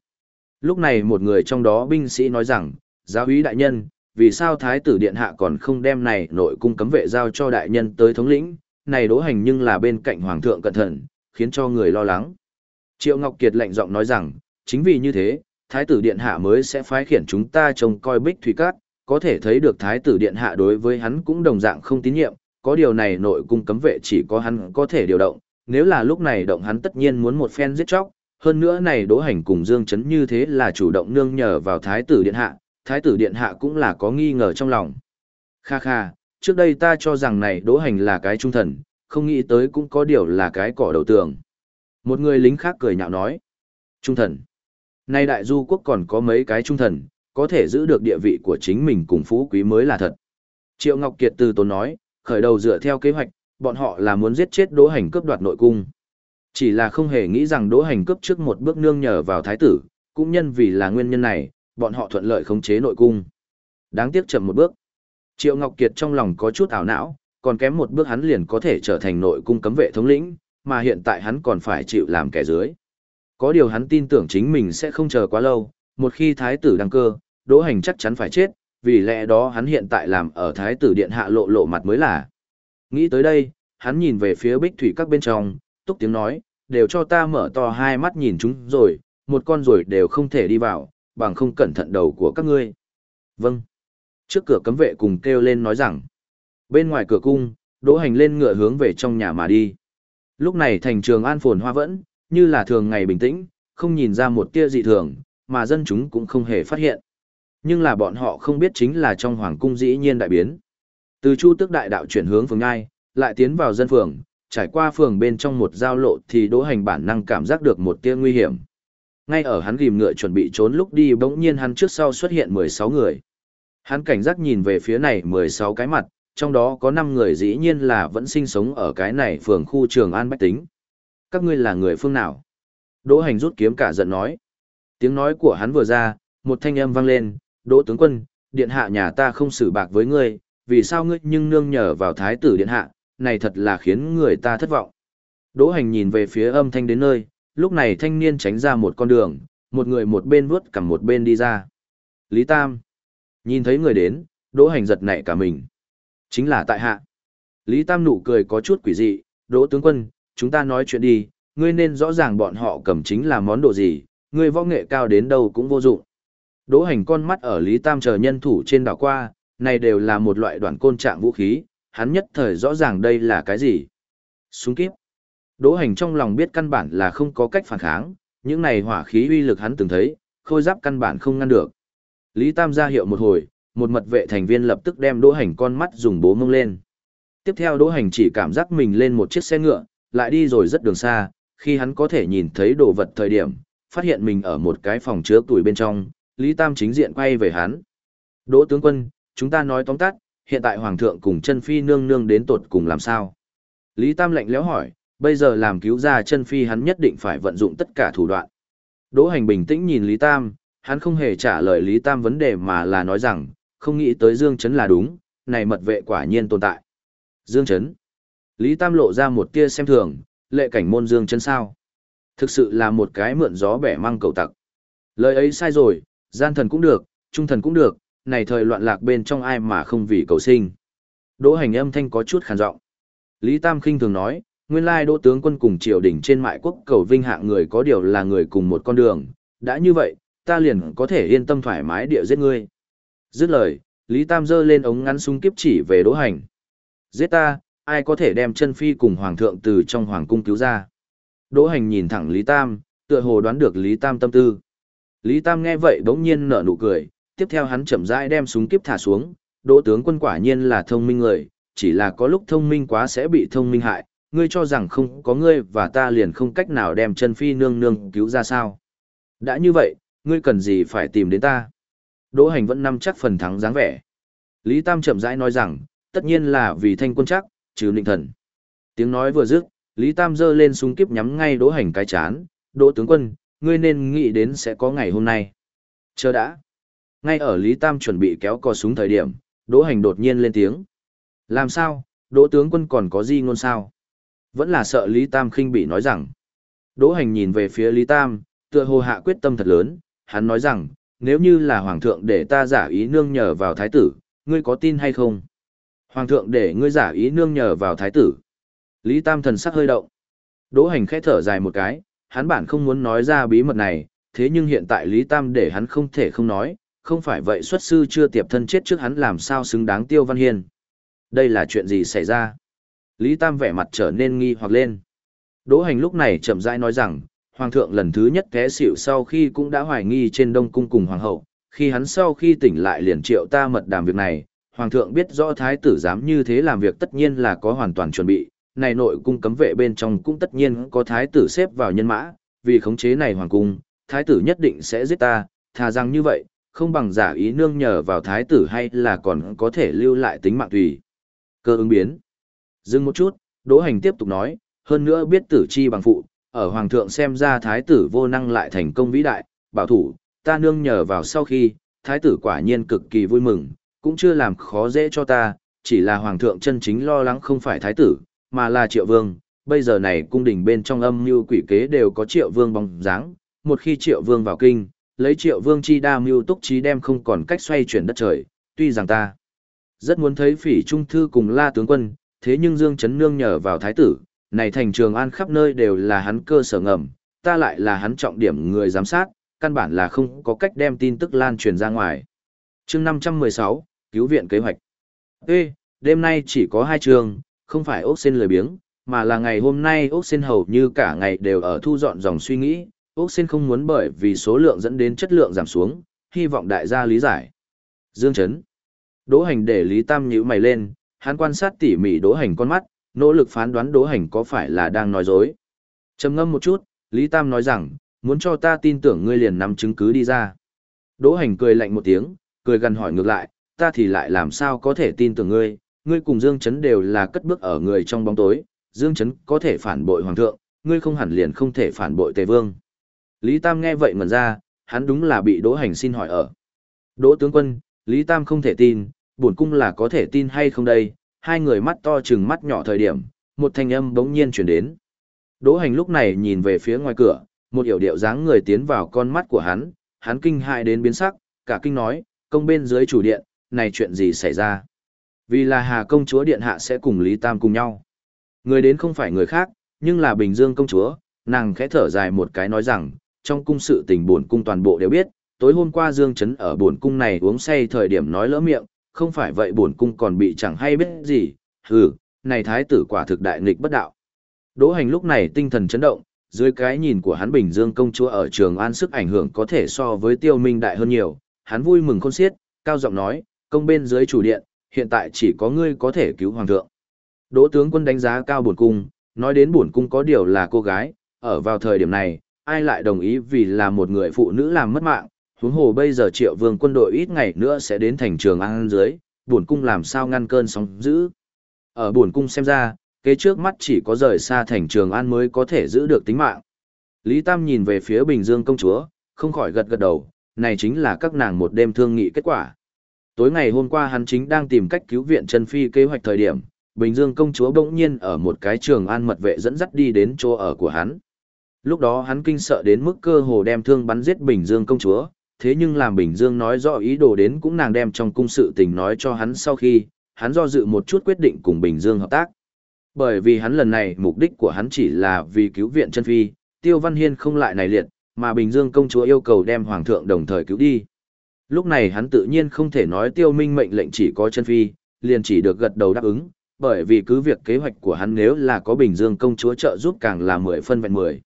Lúc này một người trong đó binh sĩ nói rằng, giáo úy đại nhân, vì sao thái tử điện hạ còn không đem này nội cung cấm vệ giao cho đại nhân tới thống lĩnh, này đỗ hành nhưng là bên cạnh hoàng thượng cẩn thận, khiến cho người lo lắng. Triệu Ngọc Kiệt lạnh giọng nói rằng, chính vì như thế, thái tử điện hạ mới sẽ phái khiển chúng ta trông coi bích thủy cát, có thể thấy được thái tử điện hạ đối với hắn cũng đồng dạng không tín nhiệm, có điều này nội cung cấm vệ chỉ có hắn có thể điều động, nếu là lúc này động hắn tất nhiên muốn một phen giết chóc, hơn nữa này đỗ hành cùng Dương Chấn như thế là chủ động nương nhờ vào Thái tử Điện Hạ, Thái tử Điện Hạ cũng là có nghi ngờ trong lòng. Kha kha, trước đây ta cho rằng này đỗ hành là cái trung thần, không nghĩ tới cũng có điều là cái cỏ đầu tường. Một người lính khác cười nhạo nói. Trung thần. Nay đại du quốc còn có mấy cái trung thần, có thể giữ được địa vị của chính mình cùng phú quý mới là thật. Triệu Ngọc Kiệt từ tốn nói, khởi đầu dựa theo kế hoạch, bọn họ là muốn giết chết đỗ hành cướp đoạt nội cung. Chỉ là không hề nghĩ rằng đỗ hành cướp trước một bước nương nhờ vào thái tử, cũng nhân vì là nguyên nhân này, bọn họ thuận lợi khống chế nội cung. Đáng tiếc chậm một bước. Triệu Ngọc Kiệt trong lòng có chút ảo não, còn kém một bước hắn liền có thể trở thành nội cung cấm vệ thống lĩnh, mà hiện tại hắn còn phải chịu làm kẻ dưới. Có điều hắn tin tưởng chính mình sẽ không chờ quá lâu, một khi thái tử đăng cơ, đỗ hành chắc chắn phải chết, vì lẽ đó hắn hiện tại làm ở thái tử điện hạ lộ lộ mặt mới là. Nghĩ tới đây, hắn nhìn về phía bích thủy các bên trong, túc tiếng nói, đều cho ta mở to hai mắt nhìn chúng rồi, một con rồi đều không thể đi vào, bằng không cẩn thận đầu của các ngươi. Vâng. Trước cửa cấm vệ cùng kêu lên nói rằng, bên ngoài cửa cung, đỗ hành lên ngựa hướng về trong nhà mà đi. Lúc này thành trường an phồn hoa vẫn, như là thường ngày bình tĩnh, không nhìn ra một tia dị thường, mà dân chúng cũng không hề phát hiện. Nhưng là bọn họ không biết chính là trong hoàng cung dĩ nhiên đại biến. Từ Chu Tước đại đạo chuyển hướng phường Ngai, lại tiến vào dân phường, trải qua phường bên trong một giao lộ thì Đỗ Hành bản năng cảm giác được một tia nguy hiểm. Ngay ở hắn gìm ngựa chuẩn bị trốn lúc đi bỗng nhiên hắn trước sau xuất hiện 16 người. Hắn cảnh giác nhìn về phía này 16 cái mặt, trong đó có năm người dĩ nhiên là vẫn sinh sống ở cái này phường khu trường An Bách Tính. Các ngươi là người phương nào? Đỗ Hành rút kiếm cả giận nói. Tiếng nói của hắn vừa ra, một thanh âm vang lên, Đỗ tướng quân, điện hạ nhà ta không xử bạc với ngươi, vì sao ngươi nhưng nương nhờ vào thái tử điện hạ, này thật là khiến người ta thất vọng. Đỗ hành nhìn về phía âm thanh đến nơi, lúc này thanh niên tránh ra một con đường, một người một bên vuốt cầm một bên đi ra. Lý Tam. Nhìn thấy người đến, đỗ hành giật nảy cả mình. Chính là tại hạ. Lý Tam nụ cười có chút quỷ dị, đỗ tướng quân, chúng ta nói chuyện đi, ngươi nên rõ ràng bọn họ cầm chính là món đồ gì, ngươi võ nghệ cao đến đâu cũng vô dụng. Đỗ hành con mắt ở Lý Tam chờ nhân thủ trên đảo qua, này đều là một loại đoạn côn trạng vũ khí, hắn nhất thời rõ ràng đây là cái gì. Súng kíp. Đỗ hành trong lòng biết căn bản là không có cách phản kháng, những này hỏa khí uy lực hắn từng thấy, khôi giáp căn bản không ngăn được. Lý Tam ra hiệu một hồi, một mật vệ thành viên lập tức đem đỗ hành con mắt dùng bố mông lên. Tiếp theo đỗ hành chỉ cảm giác mình lên một chiếc xe ngựa, lại đi rồi rất đường xa, khi hắn có thể nhìn thấy đồ vật thời điểm, phát hiện mình ở một cái phòng chứa tuổi bên trong, Lý Tam chính diện quay về hắn. Đỗ tướng quân, chúng ta nói tóm tắt, hiện tại Hoàng thượng cùng chân phi nương nương đến tột cùng làm sao? Lý Tam lạnh lẽo hỏi, bây giờ làm cứu ra chân phi hắn nhất định phải vận dụng tất cả thủ đoạn. Đỗ hành bình tĩnh nhìn Lý Tam, hắn không hề trả lời Lý Tam vấn đề mà là nói rằng, không nghĩ tới Dương Trấn là đúng, này mật vệ quả nhiên tồn tại. Dương Trấn. Lý Tam lộ ra một tia xem thường, lệ cảnh môn Dương Trấn sao. Thực sự là một cái mượn gió bẻ măng cầu tặc. Lời ấy sai rồi, gian thần cũng được, trung thần cũng được, này thời loạn lạc bên trong ai mà không vì cầu sinh. Đỗ hành âm thanh có chút khàn giọng. Lý Tam khinh thường nói, nguyên lai đỗ tướng quân cùng triều đình trên mại quốc cầu vinh hạng người có điều là người cùng một con đường, đã như vậy, ta liền có thể yên tâm thoải mái địa giết ngươi. Dứt lời, Lý Tam giơ lên ống ngắn súng kiếp chỉ về đỗ hành. Giết ta, ai có thể đem chân phi cùng hoàng thượng từ trong hoàng cung cứu ra. Đỗ hành nhìn thẳng Lý Tam, tựa hồ đoán được Lý Tam tâm tư. Lý Tam nghe vậy đống nhiên nở nụ cười, tiếp theo hắn chậm rãi đem súng kiếp thả xuống, đỗ tướng quân quả nhiên là thông minh người, chỉ là có lúc thông minh quá sẽ bị thông minh hại, ngươi cho rằng không có ngươi và ta liền không cách nào đem chân phi nương nương cứu ra sao. Đã như vậy, ngươi cần gì phải tìm đến ta. Đỗ hành vẫn nắm chắc phần thắng dáng vẻ. Lý Tam chậm rãi nói rằng, tất nhiên là vì thanh quân chắc, trừ nịnh thần. Tiếng nói vừa dứt, Lý Tam giơ lên súng kiếp nhắm ngay đỗ hành cái chán, đỗ tướng quân, ngươi nên nghĩ đến sẽ có ngày hôm nay. Chờ đã. Ngay ở Lý Tam chuẩn bị kéo cò súng thời điểm, Đỗ Hành đột nhiên lên tiếng. Làm sao, Đỗ tướng quân còn có gì ngôn sao? Vẫn là sợ Lý Tam khinh bị nói rằng. Đỗ Hành nhìn về phía Lý Tam, tựa hồ hạ quyết tâm thật lớn, hắn nói rằng, nếu như là Hoàng thượng để ta giả ý nương nhờ vào Thái tử, ngươi có tin hay không? Hoàng thượng để ngươi giả ý nương nhờ vào Thái tử. Lý Tam thần sắc hơi động. Đỗ Hành khẽ thở dài một cái, hắn bản không muốn nói ra bí mật này, thế nhưng hiện tại Lý Tam để hắn không thể không nói, không phải vậy xuất sư chưa tiệp thân chết trước hắn làm sao xứng đáng Tiêu Văn Hiên. Đây là chuyện gì xảy ra? Lý Tam vẻ mặt trở nên nghi hoặc lên. Đỗ hành lúc này chậm rãi nói rằng, Hoàng thượng lần thứ nhất té xỉu sau khi cũng đã hoài nghi trên Đông Cung cùng Hoàng hậu, khi hắn sau khi tỉnh lại liền triệu ta mật đàm việc này, Hoàng thượng biết rõ Thái tử dám như thế làm việc tất nhiên là có hoàn toàn chuẩn bị, này nội cung cấm vệ bên trong cũng tất nhiên có Thái tử xếp vào nhân mã, vì khống chế này Hoàng cung, Thái tử nhất định sẽ giết ta, thà rằng như vậy, không bằng giả ý nương nhờ vào thái tử hay là còn có thể lưu lại tính mạng tùy. Cơ ứng biến. Dừng một chút, Đỗ Hành tiếp tục nói, hơn nữa biết tử chi bằng phụ, ở Hoàng thượng xem ra thái tử vô năng lại thành công vĩ đại, bảo thủ, ta nương nhờ vào sau khi, thái tử quả nhiên cực kỳ vui mừng, cũng chưa làm khó dễ cho ta, chỉ là Hoàng thượng chân chính lo lắng không phải thái tử, mà là triệu vương. Bây giờ này cung đình bên trong âm như quỷ kế đều có triệu vương bóng dáng, một khi triệu vương vào kinh, lấy triệu vương chi đa mưu túc trí đem không còn cách xoay chuyển đất trời, tuy rằng ta rất muốn thấy phỉ trung thư cùng la tướng quân, thế nhưng Dương Trấn Nương nhờ vào thái tử, này thành trường an khắp nơi đều là hắn cơ sở ngầm, ta lại là hắn trọng điểm người giám sát, căn bản là không có cách đem tin tức lan truyền ra ngoài. chương 516, cứu viện kế hoạch. Ê, đêm nay chỉ có hai trường, không phải ốc xin lười biếng, mà là ngày hôm nay ốc xin hầu như cả ngày đều ở thu dọn dòng suy nghĩ, ốc xin không muốn bởi vì số lượng dẫn đến chất lượng giảm xuống, hy vọng đại gia lý giải. Dương Trấn. Đỗ hành để Lý Tam nhíu mày lên, hắn quan sát tỉ mỉ đỗ hành con mắt, nỗ lực phán đoán đỗ hành có phải là đang nói dối. trầm ngâm một chút, Lý Tam nói rằng, muốn cho ta tin tưởng ngươi liền nắm chứng cứ đi ra. Đỗ hành cười lạnh một tiếng, cười gần hỏi ngược lại, ta thì lại làm sao có thể tin tưởng ngươi, ngươi cùng Dương Trấn đều là cất bước ở người trong bóng tối, Dương Trấn có thể phản bội hoàng thượng, ngươi không hẳn liền không thể phản bội Tề Vương. Lý Tam nghe vậy ngẩn ra, hắn đúng là bị Đỗ Hành xin hỏi ở. Đỗ tướng quân, Lý Tam không thể tin, bổn cung là có thể tin hay không đây, hai người mắt to chừng mắt nhỏ thời điểm, một thanh âm bỗng nhiên chuyển đến. Đỗ Hành lúc này nhìn về phía ngoài cửa, một hiểu điệu dáng người tiến vào con mắt của hắn, hắn kinh hại đến biến sắc, cả kinh nói, công bên dưới chủ điện, này chuyện gì xảy ra? Vì là Hà công chúa điện hạ sẽ cùng Lý Tam cùng nhau. Người đến không phải người khác, nhưng là Bình Dương công chúa, nàng khẽ thở dài một cái nói rằng, trong cung sự tình buồn cung toàn bộ đều biết, tối hôm qua Dương Trấn ở buồn cung này uống say thời điểm nói lỡ miệng, không phải vậy buồn cung còn bị chẳng hay biết gì, hừ, này thái tử quả thực đại nghịch bất đạo. Đỗ hành lúc này tinh thần chấn động, dưới cái nhìn của hắn Bình Dương công chúa ở trường an sức ảnh hưởng có thể so với tiêu minh đại hơn nhiều, hắn vui mừng khôn xiết, cao giọng nói, công bên dưới chủ điện, hiện tại chỉ có ngươi có thể cứu hoàng thượng. Đỗ tướng quân đánh giá cao buồn cung, nói đến buồn cung có điều là cô gái, ở vào thời điểm này, ai lại đồng ý vì là một người phụ nữ làm mất mạng, huống hồ bây giờ triệu vương quân đội ít ngày nữa sẽ đến thành trường an dưới, buồn cung làm sao ngăn cơn sóng dữ. Ở buồn cung xem ra, kế trước mắt chỉ có rời xa thành trường an mới có thể giữ được tính mạng. Lý Tam nhìn về phía Bình Dương công chúa, không khỏi gật gật đầu, này chính là các nàng một đêm thương nghị kết quả. Tối ngày hôm qua hắn chính đang tìm cách cứu viện chân phi kế hoạch thời điểm, Bình Dương công chúa bỗng nhiên ở một cái trường an mật vệ dẫn dắt đi đến chỗ ở của hắn. Lúc đó hắn kinh sợ đến mức cơ hồ đem thương bắn giết Bình Dương công chúa, thế nhưng làm Bình Dương nói rõ ý đồ đến cũng nàng đem trong cung sự tình nói cho hắn sau khi, hắn do dự một chút quyết định cùng Bình Dương hợp tác. Bởi vì hắn lần này mục đích của hắn chỉ là vì cứu viện chân phi, Tiêu Văn Hiên không lại này liệt, mà Bình Dương công chúa yêu cầu đem Hoàng thượng đồng thời cứu đi. Lúc này hắn tự nhiên không thể nói Tiêu Minh mệnh lệnh chỉ có chân phi, liền chỉ được gật đầu đáp ứng, bởi vì cứ việc kế hoạch của hắn nếu là có Bình Dương công chúa trợ giúp càng là mười phân vẹn mười.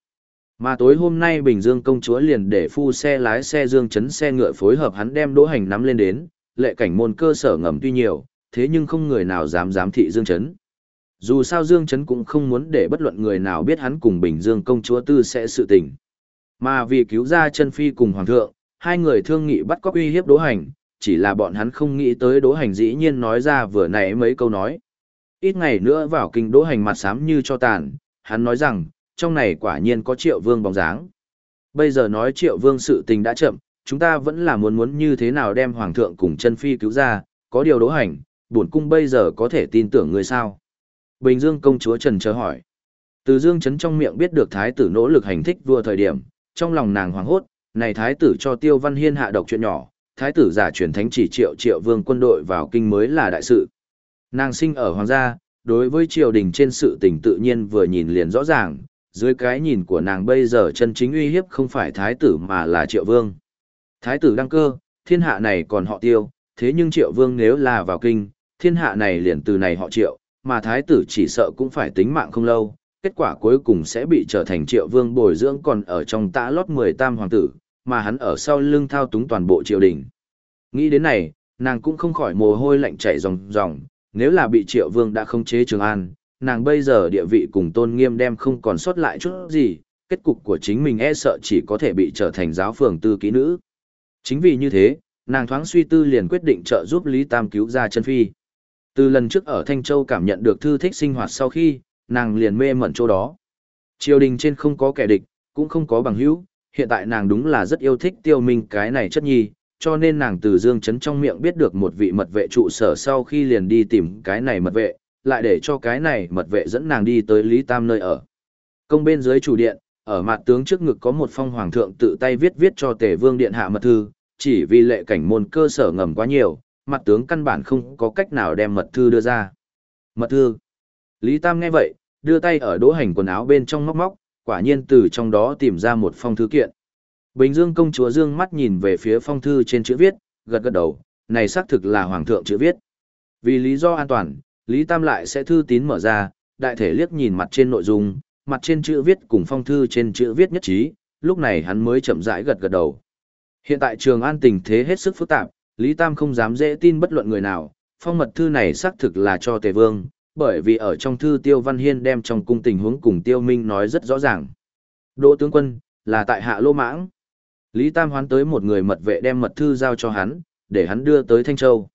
Mà tối hôm nay Bình Dương công chúa liền để phu xe lái xe Dương chấn xe ngựa phối hợp hắn đem đỗ hành nắm lên đến, lệ cảnh môn cơ sở ngầm tuy nhiều, thế nhưng không người nào dám giám thị Dương chấn. Dù sao Dương chấn cũng không muốn để bất luận người nào biết hắn cùng Bình Dương công chúa tư sẽ sự tình. Mà vì cứu ra chân phi cùng hoàng thượng, hai người thương nghị bắt cóc uy hiếp đỗ hành, chỉ là bọn hắn không nghĩ tới đỗ hành dĩ nhiên nói ra vừa nãy mấy câu nói. Ít ngày nữa vào kinh đỗ hành mặt xám như cho tàn, hắn nói rằng, trong này quả nhiên có triệu vương bóng dáng. Bây giờ nói triệu vương sự tình đã chậm, chúng ta vẫn là muốn muốn như thế nào đem hoàng thượng cùng chân phi cứu ra, có điều đỗ hành, bổn cung bây giờ có thể tin tưởng người sao. Bình Dương công chúa Trần chờ hỏi. Từ Dương Trấn trong miệng biết được thái tử nỗ lực hành thích vua thời điểm, trong lòng nàng hoảng hốt, này thái tử cho Tiêu Văn Hiên hạ độc chuyện nhỏ, thái tử giả truyền thánh chỉ triệu triệu vương quân đội vào kinh mới là đại sự. Nàng sinh ở hoàng gia, đối với triều đình trên sự tình tự nhiên vừa nhìn liền rõ ràng, dưới cái nhìn của nàng bây giờ chân chính uy hiếp không phải thái tử mà là triệu vương. Thái tử đăng cơ, thiên hạ này còn họ tiêu, thế nhưng triệu vương nếu là vào kinh, thiên hạ này liền từ này họ triệu, mà thái tử chỉ sợ cũng phải tính mạng không lâu, kết quả cuối cùng sẽ bị trở thành triệu vương bồi dưỡng còn ở trong tã lót mười tam hoàng tử, mà hắn ở sau lưng thao túng toàn bộ triều đình. Nghĩ đến này, nàng cũng không khỏi mồ hôi lạnh chảy ròng ròng, nếu là bị triệu vương đã không chế Trường An, nàng bây giờ địa vị cùng tôn nghiêm đem không còn sót lại chút gì, kết cục của chính mình e sợ chỉ có thể bị trở thành giáo phường tư ký nữ. Chính vì như thế, nàng thoáng suy tư liền quyết định trợ giúp Lý Tam cứu ra chân phi. Từ lần trước ở Thanh Châu cảm nhận được thư thích sinh hoạt sau khi, nàng liền mê mẩn chỗ đó. Triều đình trên không có kẻ địch, cũng không có bằng hữu, hiện tại nàng đúng là rất yêu thích tiêu minh cái này chất nhi, cho nên nàng từ Dương chấn trong miệng biết được một vị mật vệ trụ sở sau khi liền đi tìm cái này mật vệ, lại để cho cái này mật vệ dẫn nàng đi tới Lý Tam nơi ở. Công bên dưới chủ điện, ở mặt tướng trước ngực có một phong hoàng thượng tự tay viết viết cho tề vương điện hạ mật thư, chỉ vì lệ cảnh môn cơ sở ngầm quá nhiều, mặt tướng căn bản không có cách nào đem mật thư đưa ra. Mật thư. Lý Tam nghe vậy, đưa tay ở đỗ hành quần áo bên trong móc móc, quả nhiên từ trong đó tìm ra một phong thư kiện. Bình Dương công chúa dương mắt nhìn về phía phong thư trên chữ viết, gật gật đầu, này xác thực là hoàng thượng chữ viết. Vì lý do an toàn, Lý Tam lại sẽ thư tín mở ra, đại thể liếc nhìn mặt trên nội dung, mặt trên chữ viết cùng phong thư trên chữ viết nhất trí, lúc này hắn mới chậm rãi gật gật đầu. Hiện tại trường an tình thế hết sức phức tạp, Lý Tam không dám dễ tin bất luận người nào, phong mật thư này xác thực là cho Tề Vương, bởi vì ở trong thư Tiêu Văn Hiên đem trong cung tình huống cùng Tiêu Minh nói rất rõ ràng. Đỗ tướng quân, là tại hạ lô mãng. Lý Tam hoán tới một người mật vệ đem mật thư giao cho hắn, để hắn đưa tới Thanh Châu.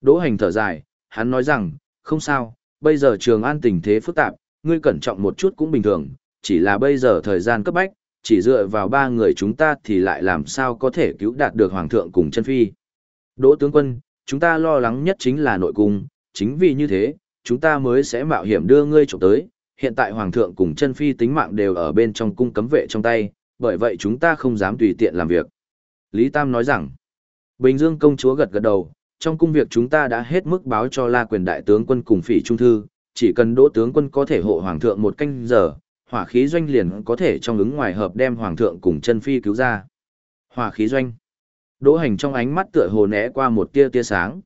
Đỗ hành thở dài, hắn nói rằng, không sao, bây giờ trường an tình thế phức tạp, ngươi cẩn trọng một chút cũng bình thường, chỉ là bây giờ thời gian cấp bách, chỉ dựa vào ba người chúng ta thì lại làm sao có thể cứu đạt được Hoàng thượng cùng chân phi. Đỗ tướng quân, chúng ta lo lắng nhất chính là nội cung, chính vì như thế, chúng ta mới sẽ mạo hiểm đưa ngươi trộm tới, hiện tại Hoàng thượng cùng chân phi tính mạng đều ở bên trong cung cấm vệ trong tay, bởi vậy chúng ta không dám tùy tiện làm việc. Lý Tam nói rằng, Bình Dương công chúa gật gật đầu, trong cung việc chúng ta đã hết mức báo cho la quyền đại tướng quân cùng phỉ trung thư, chỉ cần đỗ tướng quân có thể hộ hoàng thượng một canh giờ, hỏa khí doanh liền có thể trong ứng ngoài hợp đem hoàng thượng cùng chân phi cứu ra. Hỏa khí doanh. Đỗ hành trong ánh mắt tựa hồ né qua một tia tia sáng.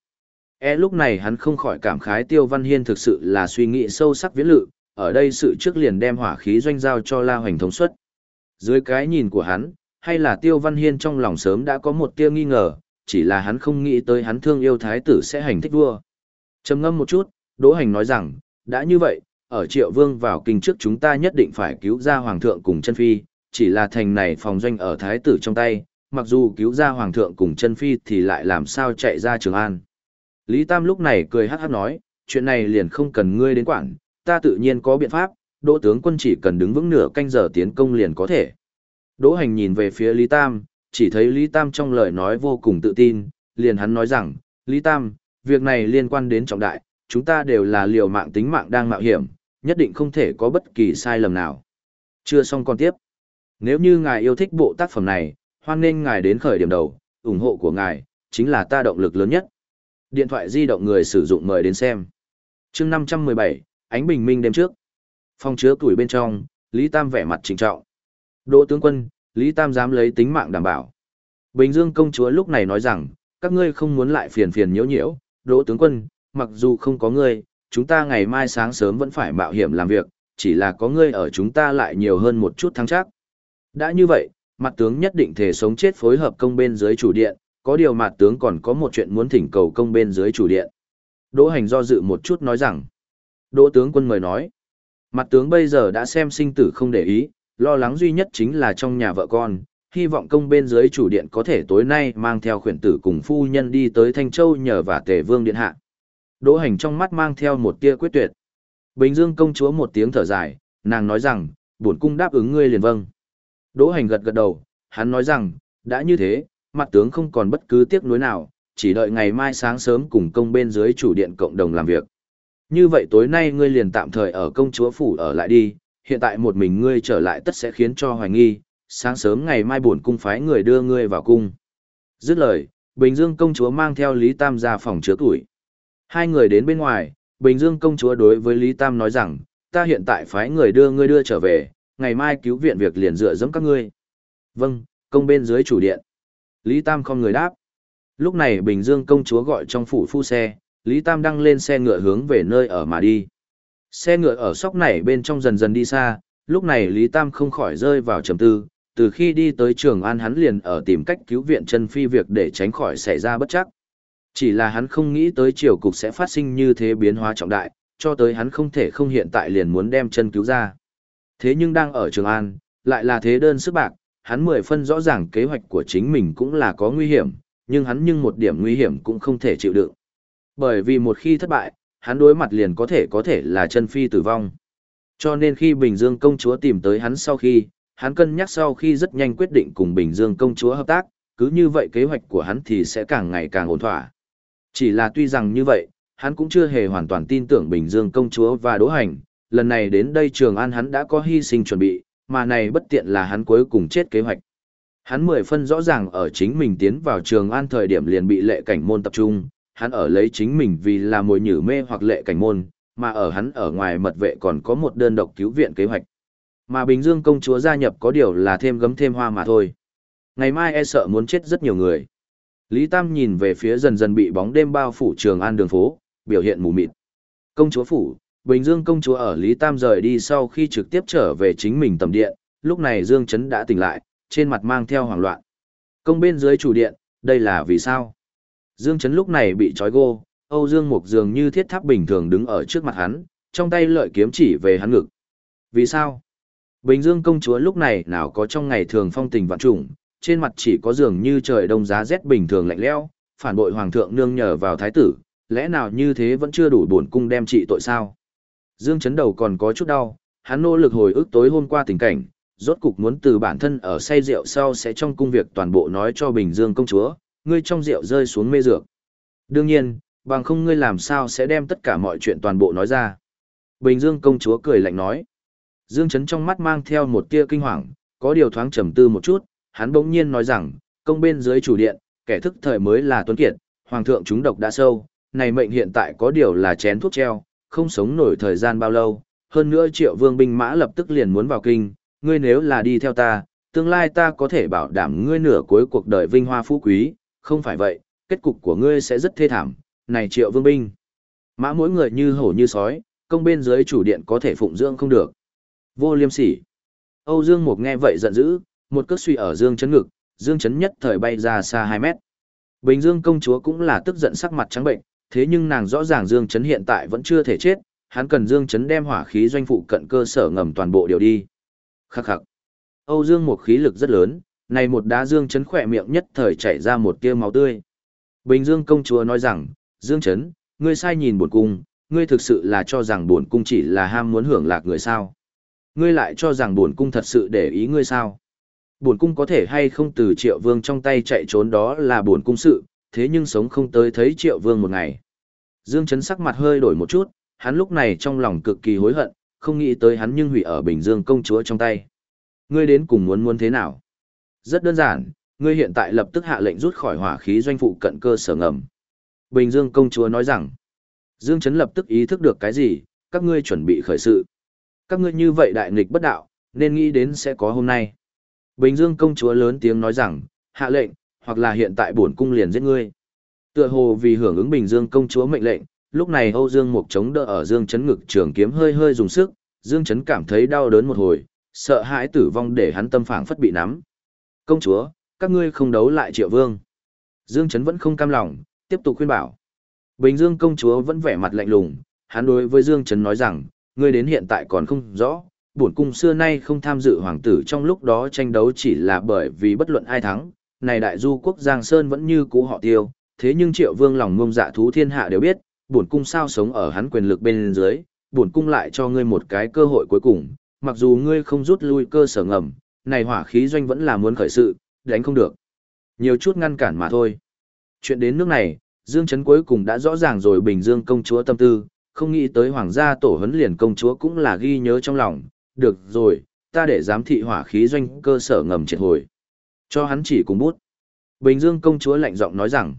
E lúc này hắn không khỏi cảm khái Tiêu Văn Hiên thực sự là suy nghĩ sâu sắc viễn lự, ở đây sự trước liền đem hỏa khí doanh giao cho La Hoành thống suất. Dưới cái nhìn của hắn, hay là Tiêu Văn Hiên trong lòng sớm đã có một tia nghi ngờ, chỉ là hắn không nghĩ tới hắn thương yêu thái tử sẽ hành thích vua. Trầm ngâm một chút, Đỗ Hành nói rằng, đã như vậy, ở Triệu Vương vào kinh trước chúng ta nhất định phải cứu ra Hoàng thượng cùng chân phi, chỉ là thành này phòng doanh ở thái tử trong tay, mặc dù cứu ra Hoàng thượng cùng chân phi thì lại làm sao chạy ra Trường An. Lý Tam lúc này cười hát hát nói, chuyện này liền không cần ngươi đến quản, ta tự nhiên có biện pháp, Đỗ tướng quân chỉ cần đứng vững nửa canh giờ tiến công liền có thể. Đỗ Hành nhìn về phía Lý Tam, chỉ thấy Lý Tam trong lời nói vô cùng tự tin, liền hắn nói rằng, Lý Tam, việc này liên quan đến trọng đại, chúng ta đều là liều mạng tính mạng đang mạo hiểm, nhất định không thể có bất kỳ sai lầm nào. Chưa xong còn tiếp. Nếu như ngài yêu thích bộ tác phẩm này, hoan nên ngài đến khởi điểm đầu, ủng hộ của ngài, chính là ta động lực lớn nhất. Điện thoại di động người sử dụng mời đến xem. chương 517, ánh bình minh đêm trước. Phòng chứa tuổi bên trong, Lý Tam vẻ mặt trịnh trọng. Đỗ tướng quân, Lý Tam dám lấy tính mạng đảm bảo. Bình Dương công chúa lúc này nói rằng, các ngươi không muốn lại phiền phiền nhiễu nhiễu, Đỗ tướng quân, mặc dù không có ngươi, chúng ta ngày mai sáng sớm vẫn phải mạo hiểm làm việc, chỉ là có ngươi ở chúng ta lại nhiều hơn một chút thắng chắc. Đã như vậy, mặt tướng nhất định thể sống chết phối hợp công bên dưới chủ điện, có điều mặt tướng còn có một chuyện muốn thỉnh cầu công bên dưới chủ điện. Đỗ hành do dự một chút nói rằng, Đỗ tướng quân mời nói, mặt tướng bây giờ đã xem sinh tử không để ý, lo lắng duy nhất chính là trong nhà vợ con, hy vọng công bên dưới chủ điện có thể tối nay mang theo khuyển tử cùng phu nhân đi tới Thanh Châu nhờ và tề vương điện hạ. Đỗ hành trong mắt mang theo một tia quyết tuyệt. Bình Dương công chúa một tiếng thở dài, nàng nói rằng, bổn cung đáp ứng ngươi liền vâng. Đỗ hành gật gật đầu, hắn nói rằng, đã như thế, mặt tướng không còn bất cứ tiếc nuối nào, chỉ đợi ngày mai sáng sớm cùng công bên dưới chủ điện cộng đồng làm việc. Như vậy tối nay ngươi liền tạm thời ở công chúa phủ ở lại đi, hiện tại một mình ngươi trở lại tất sẽ khiến cho hoài nghi, sáng sớm ngày mai bổn cung phái người đưa ngươi vào cung. Dứt lời, Bình Dương công chúa mang theo Lý Tam ra phòng chứa tuổi. Hai người đến bên ngoài, Bình Dương công chúa đối với Lý Tam nói rằng, ta hiện tại phái người đưa ngươi đưa trở về, ngày mai cứu viện việc liền dựa dẫm các ngươi. Vâng, công bên dưới chủ điện. Lý Tam không người đáp. Lúc này Bình Dương công chúa gọi trong phủ phu xe, Lý Tam đăng lên xe ngựa hướng về nơi ở mà đi. Xe ngựa ở sóc này bên trong dần dần đi xa, lúc này Lý Tam không khỏi rơi vào trầm tư, từ khi đi tới trường an hắn liền ở tìm cách cứu viện chân phi việc để tránh khỏi xảy ra bất chắc. Chỉ là hắn không nghĩ tới triều cục sẽ phát sinh như thế biến hóa trọng đại, cho tới hắn không thể không hiện tại liền muốn đem chân cứu ra. Thế nhưng đang ở Trường An, lại là thế đơn sức bạc, hắn mười phân rõ ràng kế hoạch của chính mình cũng là có nguy hiểm, nhưng hắn nhưng một điểm nguy hiểm cũng không thể chịu đựng. Bởi vì một khi thất bại, hắn đối mặt liền có thể có thể là chân phi tử vong. Cho nên khi Bình Dương công chúa tìm tới hắn sau khi, hắn cân nhắc sau khi rất nhanh quyết định cùng Bình Dương công chúa hợp tác, cứ như vậy kế hoạch của hắn thì sẽ càng ngày càng ổn thỏa. Chỉ là tuy rằng như vậy, hắn cũng chưa hề hoàn toàn tin tưởng Bình Dương công chúa và Đỗ Hành, lần này đến đây Trường An hắn đã có hy sinh chuẩn bị, mà này bất tiện là hắn cuối cùng chết kế hoạch. Hắn mười phân rõ ràng ở chính mình tiến vào Trường An thời điểm liền bị lệ cảnh môn tập trung, hắn ở lấy chính mình vì là mồi nhử mê hoặc lệ cảnh môn, mà ở hắn ở ngoài mật vệ còn có một đơn độc cứu viện kế hoạch. Mà Bình Dương công chúa gia nhập có điều là thêm gấm thêm hoa mà thôi. Ngày mai e sợ muốn chết rất nhiều người. Lý Tam nhìn về phía dần dần bị bóng đêm bao phủ trường an đường phố, biểu hiện mù mịt. Công chúa phủ, Bình Dương công chúa ở Lý Tam rời đi sau khi trực tiếp trở về chính mình tầm điện, lúc này Dương Trấn đã tỉnh lại, trên mặt mang theo hoảng loạn. Công bên dưới chủ điện, đây là vì sao? Dương Chấn lúc này bị trói gô, Âu Dương Mục dường như thiết tháp bình thường đứng ở trước mặt hắn, trong tay lợi kiếm chỉ về hắn ngực. Vì sao? Bình Dương công chúa lúc này nào có trong ngày thường phong tình vạn trùng, trên mặt chỉ có dường như trời đông giá rét bình thường lạnh lẽo, phản bội hoàng thượng nương nhờ vào thái tử, lẽ nào như thế vẫn chưa đủ bổn cung đem trị tội sao? Dương chấn đầu còn có chút đau, hắn nỗ lực hồi ức tối hôm qua tình cảnh, rốt cục muốn từ bản thân ở say rượu sau sẽ trong công việc toàn bộ nói cho Bình Dương công chúa, ngươi trong rượu rơi xuống mê dược. Đương nhiên, bằng không ngươi làm sao sẽ đem tất cả mọi chuyện toàn bộ nói ra. Bình Dương công chúa cười lạnh nói. Dương Chấn trong mắt mang theo một tia kinh hoàng, có điều thoáng trầm tư một chút, hắn bỗng nhiên nói rằng, công bên dưới chủ điện, kẻ thức thời mới là tuấn kiệt, hoàng thượng chúng độc đã sâu, này mệnh hiện tại có điều là chén thuốc treo, không sống nổi thời gian bao lâu, hơn nữa triệu vương binh mã lập tức liền muốn vào kinh, ngươi nếu là đi theo ta, tương lai ta có thể bảo đảm ngươi nửa cuối cuộc đời vinh hoa phú quý, không phải vậy, kết cục của ngươi sẽ rất thê thảm, này triệu vương binh. Mã mỗi người như hổ như sói, công bên dưới chủ điện có thể phụng dưỡng không được. Vô liêm sỉ. Âu Dương Mục nghe vậy giận dữ, một cước suy ở Dương chấn ngực, Dương chấn nhất thời bay ra xa 2 mét. Bình Dương công chúa cũng là tức giận sắc mặt trắng bệnh, thế nhưng nàng rõ ràng Dương chấn hiện tại vẫn chưa thể chết, hắn cần Dương chấn đem hỏa khí doanh phụ cận cơ sở ngầm toàn bộ điều đi. Khắc khắc. Âu Dương một khí lực rất lớn, này một đá Dương chấn khỏe miệng nhất thời chảy ra một tia máu tươi. Bình Dương công chúa nói rằng, Dương chấn, ngươi sai nhìn buồn cung, ngươi thực sự là cho rằng buồn cung chỉ là ham muốn hưởng lạc người sao. Ngươi lại cho rằng buồn cung thật sự để ý ngươi sao. Buồn cung có thể hay không từ triệu vương trong tay chạy trốn đó là buồn cung sự, thế nhưng sống không tới thấy triệu vương một ngày. Dương chấn sắc mặt hơi đổi một chút, hắn lúc này trong lòng cực kỳ hối hận, không nghĩ tới hắn nhưng hủy ở Bình Dương công chúa trong tay. Ngươi đến cùng muốn muốn thế nào? Rất đơn giản, ngươi hiện tại lập tức hạ lệnh rút khỏi hỏa khí doanh phụ cận cơ sở ngầm. Bình Dương công chúa nói rằng, Dương Chấn lập tức ý thức được cái gì, các ngươi chuẩn bị khởi sự. Các ngươi như vậy đại nghịch bất đạo, nên nghĩ đến sẽ có hôm nay. Bình Dương công chúa lớn tiếng nói rằng, hạ lệnh, hoặc là hiện tại bổn cung liền giết ngươi. Tựa hồ vì hưởng ứng Bình Dương công chúa mệnh lệnh, lúc này Âu Dương Mục chống đỡ ở Dương Chấn ngực trường kiếm hơi hơi dùng sức, Dương Chấn cảm thấy đau đớn một hồi, sợ hãi tử vong để hắn tâm phảng phất bị nắm. Công chúa, các ngươi không đấu lại Triệu Vương. Dương Trấn vẫn không cam lòng, tiếp tục khuyên bảo. Bình Dương công chúa vẫn vẻ mặt lạnh lùng, hắn đối với Dương Trấn nói rằng, ngươi đến hiện tại còn không rõ, bổn cung xưa nay không tham dự hoàng tử trong lúc đó tranh đấu chỉ là bởi vì bất luận ai thắng, này đại du quốc Giang Sơn vẫn như cũ họ tiêu, thế nhưng Triệu Vương lòng ngông dạ thú thiên hạ đều biết, bổn cung sao sống ở hắn quyền lực bên dưới, bổn cung lại cho ngươi một cái cơ hội cuối cùng, mặc dù ngươi không rút lui cơ sở ngầm, này hỏa khí doanh vẫn là muốn khởi sự, đánh không được. Nhiều chút ngăn cản mà thôi. Chuyện đến nước này, Dương Trấn cuối cùng đã rõ ràng rồi Bình Dương công chúa tâm tư, không nghĩ tới hoàng gia tổ huấn liền công chúa cũng là ghi nhớ trong lòng, được rồi, ta để giám thị hỏa khí doanh cơ sở ngầm triệt hồi. Cho hắn chỉ cùng bút. Bình Dương công chúa lạnh giọng nói rằng,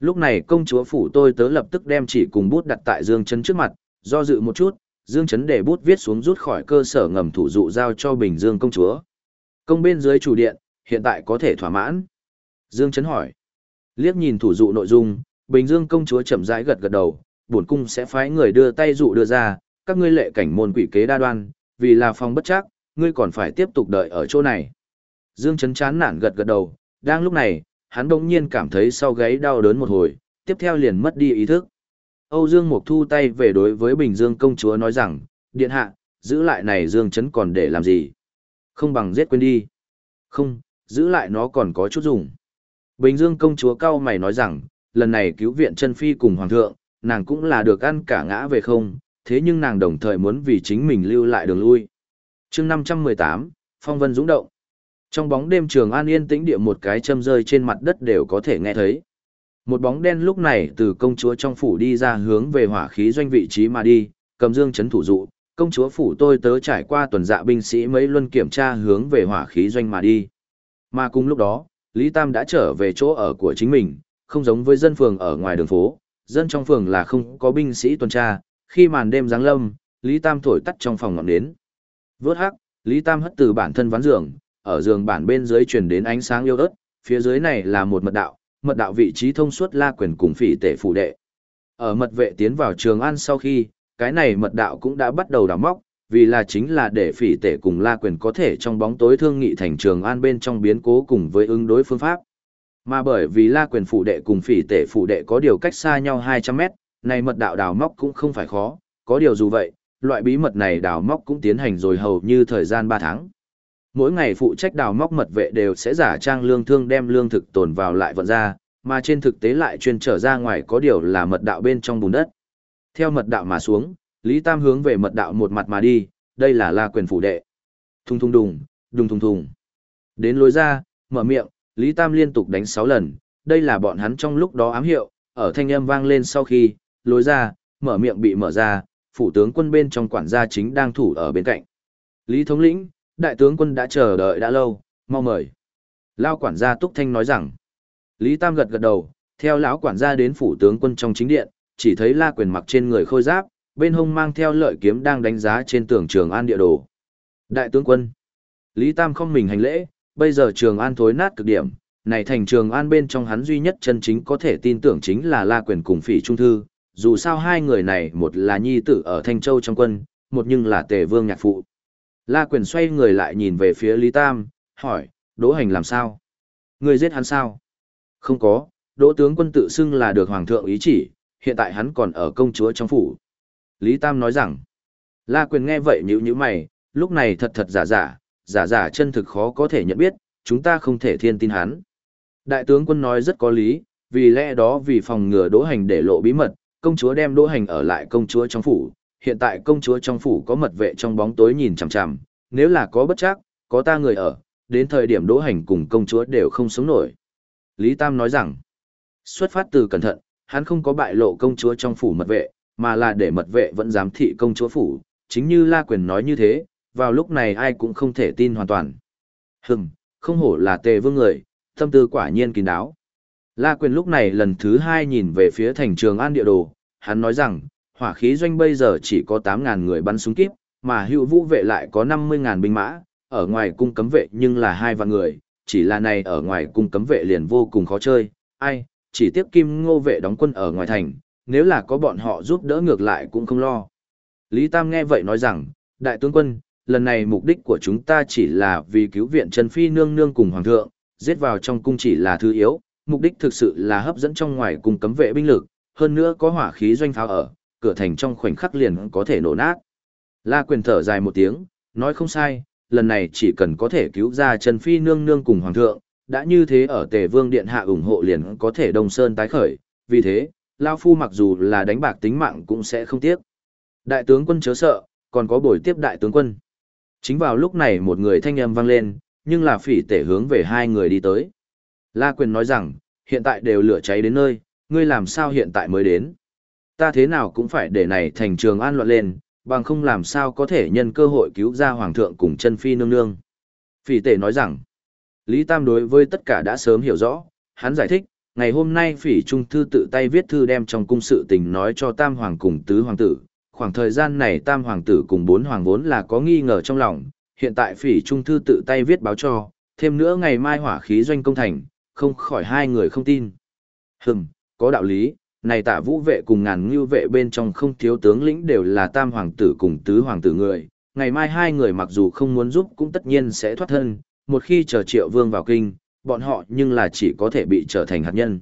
lúc này công chúa phủ tôi tớ lập tức đem chỉ cùng bút đặt tại Dương Trấn trước mặt, do dự một chút, Dương Trấn để bút viết xuống rút khỏi cơ sở ngầm thủ dụ giao cho Bình Dương công chúa. Công bên dưới chủ điện, hiện tại có thể thỏa mãn. Dương Trấn hỏi. Liếc nhìn thủ dụ nội dung, Bình Dương công chúa chậm rãi gật gật đầu, bổn cung sẽ phái người đưa tay dụ đưa ra, các ngươi lệ cảnh môn quỷ kế đa đoan, vì là phòng bất chắc, ngươi còn phải tiếp tục đợi ở chỗ này. Dương Trấn chán nản gật gật đầu, đang lúc này, hắn đột nhiên cảm thấy sau gáy đau đớn một hồi, tiếp theo liền mất đi ý thức. Âu Dương Mục thu tay về đối với Bình Dương công chúa nói rằng, điện hạ, giữ lại này Dương Trấn còn để làm gì? Không bằng giết quên đi. Không, giữ lại nó còn có chút dùng. Bình Dương công chúa cao mày nói rằng, lần này cứu viện chân phi cùng hoàng thượng, nàng cũng là được ăn cả ngã về không, thế nhưng nàng đồng thời muốn vì chính mình lưu lại đường lui. chương 518, Phong Vân Dũng Động. Trong bóng đêm trường an yên tĩnh địa một cái châm rơi trên mặt đất đều có thể nghe thấy. Một bóng đen lúc này từ công chúa trong phủ đi ra hướng về hỏa khí doanh vị trí mà đi, cầm dương chấn thủ dụ, công chúa phủ tôi tớ trải qua tuần dạ binh sĩ mấy luân kiểm tra hướng về hỏa khí doanh mà đi. Mà cùng lúc đó, Lý Tam đã trở về chỗ ở của chính mình, không giống với dân phường ở ngoài đường phố, dân trong phường là không có binh sĩ tuần tra, khi màn đêm giáng lâm, Lý Tam thổi tắt trong phòng ngọn nến. Vớt hắc, Lý Tam hất từ bản thân ván giường, ở giường bản bên dưới truyền đến ánh sáng yêu ớt, phía dưới này là một mật đạo, mật đạo vị trí thông suốt La Quyền cùng phỉ tể phủ đệ. Ở mật vệ tiến vào trường ăn sau khi, cái này mật đạo cũng đã bắt đầu đào móc, vì là chính là để phỉ tể cùng La Quyền có thể trong bóng tối thương nghị thành trường an bên trong biến cố cùng với ứng đối phương pháp. Mà bởi vì La Quyền phủ đệ cùng phỉ tể phủ đệ có điều cách xa nhau 200 mét, này mật đạo đào móc cũng không phải khó, có điều dù vậy, loại bí mật này đào móc cũng tiến hành rồi hầu như thời gian 3 tháng. Mỗi ngày phụ trách đào móc mật vệ đều sẽ giả trang lương thương đem lương thực tồn vào lại vận ra, mà trên thực tế lại chuyên trở ra ngoài có điều là mật đạo bên trong bùn đất. Theo mật đạo mà xuống, Lý Tam hướng về mật đạo một mặt mà đi, đây là La Quyền phủ đệ. Thùng thùng đùng, đùng thùng thùng. Đến lối ra, mở miệng, Lý Tam liên tục đánh 6 lần, đây là bọn hắn trong lúc đó ám hiệu, ở thanh âm vang lên sau khi, lối ra, mở miệng bị mở ra, phủ tướng quân bên trong quản gia chính đang thủ ở bên cạnh. Lý thống lĩnh, đại tướng quân đã chờ đợi đã lâu, mau mời. Lao quản gia Túc Thanh nói rằng, Lý Tam gật gật đầu, theo lão quản gia đến phủ tướng quân trong chính điện, chỉ thấy La Quyền mặc trên người khôi giáp, bên hông mang theo lợi kiếm đang đánh giá trên tường trường an địa đồ. Đại tướng quân, Lý Tam không mình hành lễ, bây giờ trường an thối nát cực điểm, này thành trường an bên trong hắn duy nhất chân chính có thể tin tưởng chính là La Quyền cùng Phỉ Trung Thư, dù sao hai người này một là nhi tử ở Thanh Châu trong quân, một nhưng là tề vương nhạc phụ. La Quyền xoay người lại nhìn về phía Lý Tam, hỏi, đỗ hành làm sao? Người giết hắn sao? Không có, đỗ tướng quân tự xưng là được hoàng thượng ý chỉ, hiện tại hắn còn ở công chúa trong phủ. Lý Tam nói rằng, La Quyền nghe vậy nhữ nhíu mày, lúc này thật thật giả giả, giả giả chân thực khó có thể nhận biết, chúng ta không thể thiên tin hắn. Đại tướng quân nói rất có lý, vì lẽ đó vì phòng ngừa đỗ hành để lộ bí mật, công chúa đem đỗ hành ở lại công chúa trong phủ, hiện tại công chúa trong phủ có mật vệ trong bóng tối nhìn chằm chằm, nếu là có bất chắc, có ta người ở, đến thời điểm đỗ hành cùng công chúa đều không sống nổi. Lý Tam nói rằng, xuất phát từ cẩn thận, hắn không có bại lộ công chúa trong phủ mật vệ, mà là để mật vệ vẫn giám thị công chúa phủ, chính như La Quyền nói như thế, vào lúc này ai cũng không thể tin hoàn toàn. Hừm, không hổ là tề vương người, tâm tư quả nhiên kín đáo. La Quyền lúc này lần thứ hai nhìn về phía thành trường an địa đồ, hắn nói rằng, hỏa khí doanh bây giờ chỉ có 8.000 người bắn súng kíp, mà hữu vũ vệ lại có 50.000 binh mã, ở ngoài cung cấm vệ nhưng là hai vạn người, chỉ là này ở ngoài cung cấm vệ liền vô cùng khó chơi, ai, chỉ tiếp kim ngô vệ đóng quân ở ngoài thành, nếu là có bọn họ giúp đỡ ngược lại cũng không lo. Lý Tam nghe vậy nói rằng, đại tướng quân, lần này mục đích của chúng ta chỉ là vì cứu viện Trần Phi nương nương cùng Hoàng thượng, giết vào trong cung chỉ là thứ yếu, mục đích thực sự là hấp dẫn trong ngoài cung cấm vệ binh lực, hơn nữa có hỏa khí doanh pháo ở, cửa thành trong khoảnh khắc liền có thể nổ nát. La quyền thở dài một tiếng, nói không sai, lần này chỉ cần có thể cứu ra Trần Phi nương nương cùng Hoàng thượng, đã như thế ở Tề Vương Điện Hạ ủng hộ liền có thể Đông Sơn tái khởi, vì thế, Lao Phu mặc dù là đánh bạc tính mạng cũng sẽ không tiếc. Đại tướng quân chớ sợ, còn có buổi tiếp đại tướng quân. Chính vào lúc này một người thanh âm vang lên, nhưng là phỉ tể hướng về hai người đi tới. La Quyền nói rằng, hiện tại đều lửa cháy đến nơi, ngươi làm sao hiện tại mới đến. Ta thế nào cũng phải để này thành trường an loạn lên, bằng không làm sao có thể nhân cơ hội cứu ra hoàng thượng cùng chân phi nương nương. Phỉ tể nói rằng, Lý Tam đối với tất cả đã sớm hiểu rõ, hắn giải thích, ngày hôm nay phỉ trung thư tự tay viết thư đem trong cung sự tình nói cho Tam Hoàng cùng Tứ Hoàng tử. Khoảng thời gian này Tam Hoàng tử cùng bốn Hoàng vốn là có nghi ngờ trong lòng, hiện tại phỉ trung thư tự tay viết báo cho, thêm nữa ngày mai hỏa khí doanh công thành, không khỏi hai người không tin. Hừm, có đạo lý, này tạ vũ vệ cùng ngàn ngưu vệ bên trong không thiếu tướng lĩnh đều là tam hoàng tử cùng tứ hoàng tử người, ngày mai hai người mặc dù không muốn giúp cũng tất nhiên sẽ thoát thân, một khi chờ triệu vương vào kinh, bọn họ nhưng là chỉ có thể bị trở thành hạt nhân.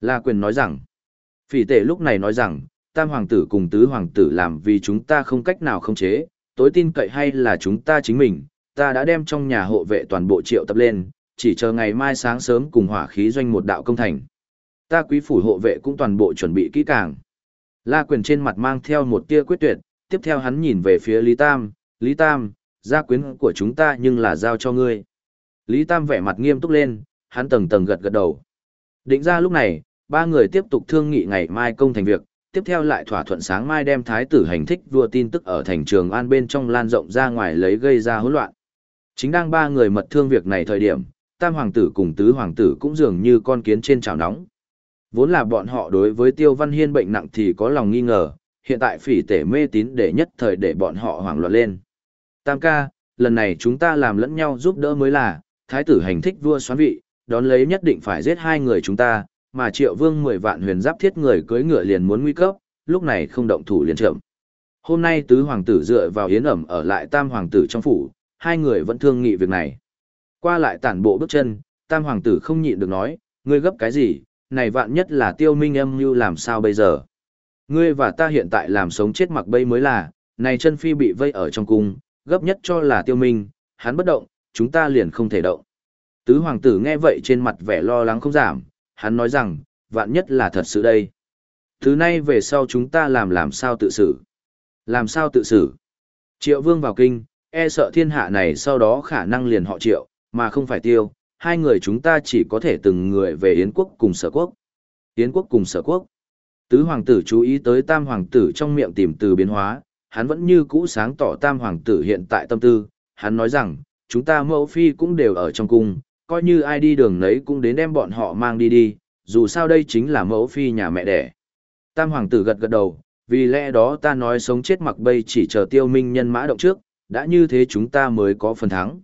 La quyền nói rằng, phỉ tể lúc này nói rằng, tam hoàng tử cùng tứ hoàng tử làm vì chúng ta không cách nào không chế, tối tin cậy hay là chúng ta chính mình, ta đã đem trong nhà hộ vệ toàn bộ triệu tập lên, chỉ chờ ngày mai sáng sớm cùng hỏa khí doanh một đạo công thành. Ta quý phủ hộ vệ cũng toàn bộ chuẩn bị kỹ càng. La quyền trên mặt mang theo một tia quyết tuyệt, tiếp theo hắn nhìn về phía Lý Tam, Lý Tam, gia quyến của chúng ta nhưng là giao cho ngươi. Lý Tam vẻ mặt nghiêm túc lên, hắn tầng tầng gật gật đầu. Định ra lúc này, ba người tiếp tục thương nghị ngày mai công thành việc, tiếp theo lại thỏa thuận sáng mai đem thái tử hành thích vua tin tức ở thành trường an bên trong lan rộng ra ngoài lấy gây ra hỗn loạn. Chính đang ba người mật thương việc này thời điểm, tam hoàng tử cùng tứ hoàng tử cũng dường như con kiến trên chảo nóng. Vốn là bọn họ đối với Tiêu Văn Hiên bệnh nặng thì có lòng nghi ngờ, hiện tại phỉ tể mê tín để nhất thời để bọn họ hoảng loạn lên. Tam ca, lần này chúng ta làm lẫn nhau giúp đỡ mới là, thái tử hành thích vua xoán vị, đón lấy nhất định phải giết hai người chúng ta, mà triệu vương mười vạn huyền giáp thiết người cưới ngựa liền muốn nguy cấp, lúc này không động thủ liền chậm. Hôm nay tứ hoàng tử dựa vào yến ẩm ở lại tam hoàng tử trong phủ, hai người vẫn thương nghị việc này. Qua lại tản bộ bước chân, tam hoàng tử không nhịn được nói, ngươi gấp cái gì, này vạn nhất là tiêu minh âm như làm sao bây giờ. Ngươi và ta hiện tại làm sống chết mặc bây mới là, này chân phi bị vây ở trong cung, gấp nhất cho là tiêu minh, hắn bất động, chúng ta liền không thể động. Tứ hoàng tử nghe vậy trên mặt vẻ lo lắng không giảm, hắn nói rằng, vạn nhất là thật sự đây. Thứ nay về sau chúng ta làm làm sao tự xử. Làm sao tự xử. Triệu vương vào kinh, e sợ thiên hạ này sau đó khả năng liền họ triệu, mà không phải tiêu, hai người chúng ta chỉ có thể từng người về Yến quốc cùng sở quốc. Yến quốc cùng sở quốc. Tứ hoàng tử chú ý tới tam hoàng tử trong miệng tìm từ biến hóa, hắn vẫn như cũ sáng tỏ tam hoàng tử hiện tại tâm tư, hắn nói rằng, chúng ta mẫu phi cũng đều ở trong cung, coi như ai đi đường nấy cũng đến đem bọn họ mang đi đi, dù sao đây chính là mẫu phi nhà mẹ đẻ. Tam hoàng tử gật gật đầu, vì lẽ đó ta nói sống chết mặc bây chỉ chờ tiêu minh nhân mã động trước, đã như thế chúng ta mới có phần thắng.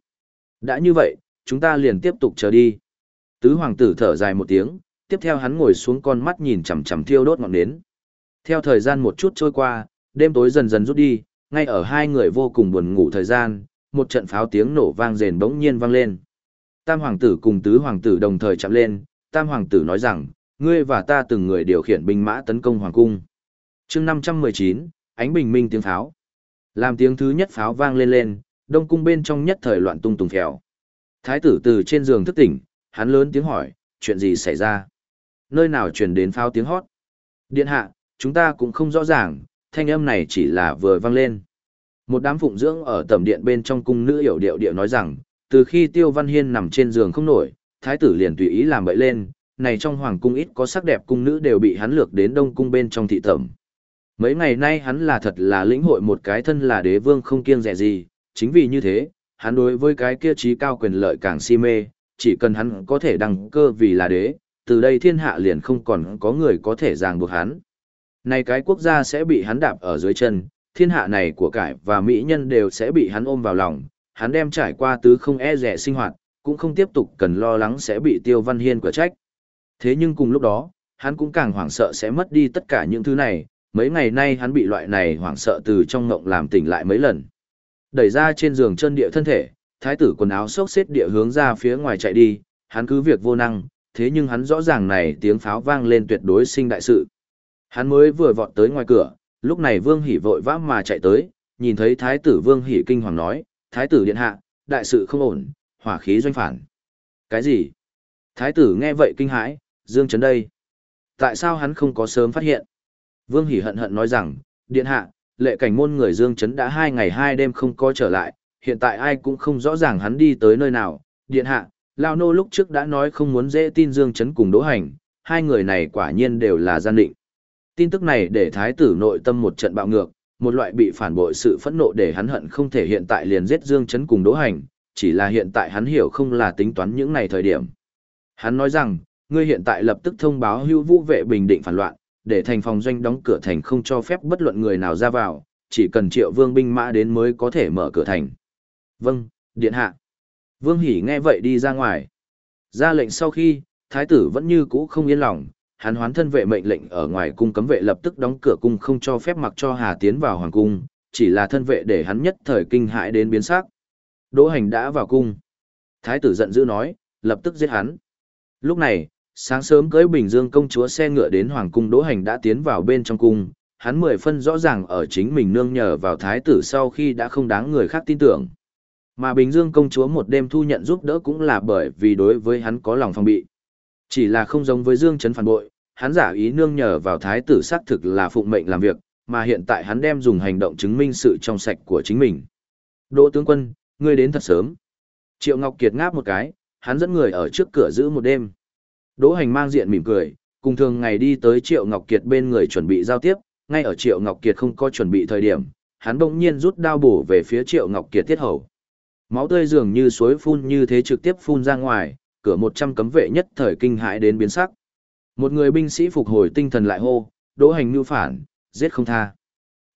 Đã như vậy, chúng ta liền tiếp tục chờ đi. Tứ hoàng tử thở dài một tiếng, tiếp theo hắn ngồi xuống con mắt nhìn chằm chằm thiêu đốt ngọn nến. Theo thời gian một chút trôi qua, đêm tối dần dần rút đi, ngay ở hai người vô cùng buồn ngủ thời gian, một trận pháo tiếng nổ vang rền bỗng nhiên vang lên. Tam hoàng tử cùng tứ hoàng tử đồng thời chạm lên, tam hoàng tử nói rằng, ngươi và ta từng người điều khiển binh mã tấn công hoàng cung. chương 519, ánh bình minh tiếng pháo. Làm tiếng thứ nhất pháo vang lên lên, đông cung bên trong nhất thời loạn tung tùng phèo. Thái tử từ trên giường thức tỉnh, hắn lớn tiếng hỏi, chuyện gì xảy ra? Nơi nào truyền đến pháo tiếng hót? Điện hạ, chúng ta cũng không rõ ràng, thanh âm này chỉ là vừa vang lên. Một đám phụng dưỡng ở tầm điện bên trong cung nữ hiểu điệu điệu nói rằng, từ khi Tiêu Văn Hiên nằm trên giường không nổi, thái tử liền tùy ý làm bậy lên, này trong hoàng cung ít có sắc đẹp cung nữ đều bị hắn lược đến đông cung bên trong thị tẩm. Mấy ngày nay hắn là thật là lĩnh hội một cái thân là đế vương không kiêng rẻ gì, chính vì như thế, hắn đối với cái kia trí cao quyền lợi càng si mê, chỉ cần hắn có thể đăng cơ vì là đế, từ đây thiên hạ liền không còn có người có thể ràng buộc hắn. Này cái quốc gia sẽ bị hắn đạp ở dưới chân, thiên hạ này của cải và mỹ nhân đều sẽ bị hắn ôm vào lòng, hắn đem trải qua tứ không e rẻ sinh hoạt, cũng không tiếp tục cần lo lắng sẽ bị Tiêu Văn Hiên quả trách. Thế nhưng cùng lúc đó, hắn cũng càng hoảng sợ sẽ mất đi tất cả những thứ này, mấy ngày nay hắn bị loại này hoảng sợ từ trong ngộng làm tỉnh lại mấy lần. Đẩy ra trên giường chân địa thân thể, thái tử quần áo xốc xếp địa hướng ra phía ngoài chạy đi, hắn cứ việc vô năng, thế nhưng hắn rõ ràng này tiếng pháo vang lên tuyệt đối sinh đại sự. Hắn mới vừa vọt tới ngoài cửa, lúc này Vương Hỷ vội vã mà chạy tới, nhìn thấy thái tử Vương Hỷ kinh hoàng nói, thái tử điện hạ, đại sự không ổn, hỏa khí doanh phản. Cái gì? Thái tử nghe vậy kinh hãi, Dương Trấn đây. Tại sao hắn không có sớm phát hiện? Vương Hỷ hận hận nói rằng, điện hạ, lệ cảnh môn người Dương Trấn đã hai ngày hai đêm không có trở lại, hiện tại ai cũng không rõ ràng hắn đi tới nơi nào. Điện hạ, Lao Nô lúc trước đã nói không muốn dễ tin Dương Trấn cùng Đỗ Hành, hai người này quả nhiên đều là gian định. Tin tức này để thái tử nội tâm một trận bạo ngược, một loại bị phản bội sự phẫn nộ để hắn hận không thể hiện tại liền giết Dương Chấn cùng Đỗ Hành, chỉ là hiện tại hắn hiểu không là tính toán những này thời điểm. Hắn nói rằng, ngươi hiện tại lập tức thông báo hưu vũ vệ bình định phản loạn, để thành phòng doanh đóng cửa thành không cho phép bất luận người nào ra vào, chỉ cần triệu vương binh mã đến mới có thể mở cửa thành. Vâng, điện hạ. Vương Hỷ nghe vậy đi ra ngoài. Ra lệnh sau khi, thái tử vẫn như cũ không yên lòng, hắn hoán thân vệ mệnh lệnh ở ngoài cung cấm vệ lập tức đóng cửa cung không cho phép mặc cho Hà tiến vào hoàng cung, chỉ là thân vệ để hắn nhất thời kinh hãi đến biến sắc. Đỗ Hành đã vào cung. Thái tử giận dữ nói, lập tức giết hắn. Lúc này, sáng sớm cưới Bình Dương công chúa xe ngựa đến hoàng cung Đỗ Hành đã tiến vào bên trong cung, hắn mười phân rõ ràng ở chính mình nương nhờ vào thái tử sau khi đã không đáng người khác tin tưởng. Mà Bình Dương công chúa một đêm thu nhận giúp đỡ cũng là bởi vì đối với hắn có lòng phòng bị. Chỉ là không giống với Dương Trấn phản bội, hắn giả ý nương nhờ vào thái tử xác thực là phụng mệnh làm việc, mà hiện tại hắn đem dùng hành động chứng minh sự trong sạch của chính mình. Đỗ tướng quân, ngươi đến thật sớm. Triệu Ngọc Kiệt ngáp một cái, hắn dẫn người ở trước cửa giữ một đêm. Đỗ hành mang diện mỉm cười, cùng thường ngày đi tới Triệu Ngọc Kiệt bên người chuẩn bị giao tiếp, ngay ở Triệu Ngọc Kiệt không có chuẩn bị thời điểm, hắn bỗng nhiên rút đao bổ về phía Triệu Ngọc Kiệt tiết hầu. Máu tươi dường như suối phun như thế trực tiếp phun ra ngoài, cửa một trăm cấm vệ nhất thời kinh hãi đến biến sắc. Một người binh sĩ phục hồi tinh thần lại hô, đỗ hành mưu phản, giết không tha.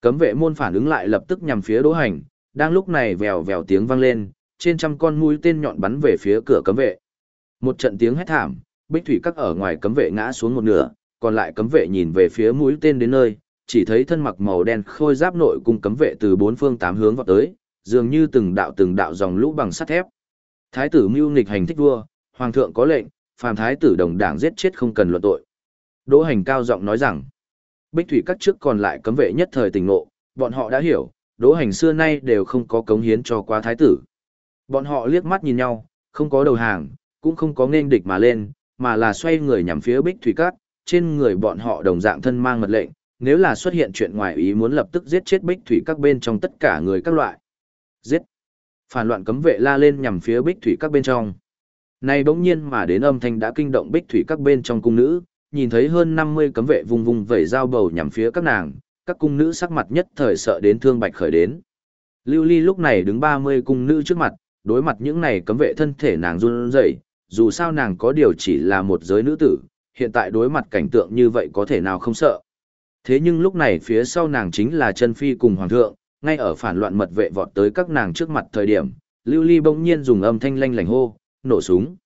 Cấm vệ môn phản ứng lại lập tức nhằm phía đỗ hành, đang lúc này vèo vèo tiếng vang lên, trên trăm con mũi tên nhọn bắn về phía cửa cấm vệ. Một trận tiếng hét thảm, bích thủy các ở ngoài cấm vệ ngã xuống một nửa, còn lại cấm vệ nhìn về phía mũi tên đến nơi, chỉ thấy thân mặc màu đen khôi giáp nội cung cấm vệ từ bốn phương tám hướng vào tới, dường như từng đạo từng đạo dòng lũ bằng sắt thép. Thái tử mưu nghịch hành thích vua, hoàng thượng có lệnh, phàm thái tử đồng đảng giết chết không cần luận tội. Đỗ hành cao giọng nói rằng, bích thủy các trước còn lại cấm vệ nhất thời tình ngộ, bọn họ đã hiểu, đỗ hành xưa nay đều không có cống hiến cho qua thái tử. Bọn họ liếc mắt nhìn nhau, không có đầu hàng, cũng không có nên địch mà lên, mà là xoay người nhằm phía bích thủy các, trên người bọn họ đồng dạng thân mang mật lệnh, nếu là xuất hiện chuyện ngoài ý muốn lập tức giết chết bích thủy các bên trong tất cả người các loại. Giết! Phản loạn cấm vệ la lên nhằm phía bích thủy các bên trong nay bỗng nhiên mà đến âm thanh đã kinh động bích thủy các bên trong cung nữ, nhìn thấy hơn 50 cấm vệ vùng vùng vẩy dao bầu nhằm phía các nàng, các cung nữ sắc mặt nhất thời sợ đến thương bạch khởi đến. Lưu Ly lúc này đứng 30 cung nữ trước mặt, đối mặt những này cấm vệ thân thể nàng run rẩy, dù sao nàng có điều chỉ là một giới nữ tử, hiện tại đối mặt cảnh tượng như vậy có thể nào không sợ. Thế nhưng lúc này phía sau nàng chính là chân phi cùng hoàng thượng, ngay ở phản loạn mật vệ vọt tới các nàng trước mặt thời điểm, Lưu Ly bỗng nhiên dùng âm thanh lanh lảnh hô, nổ súng.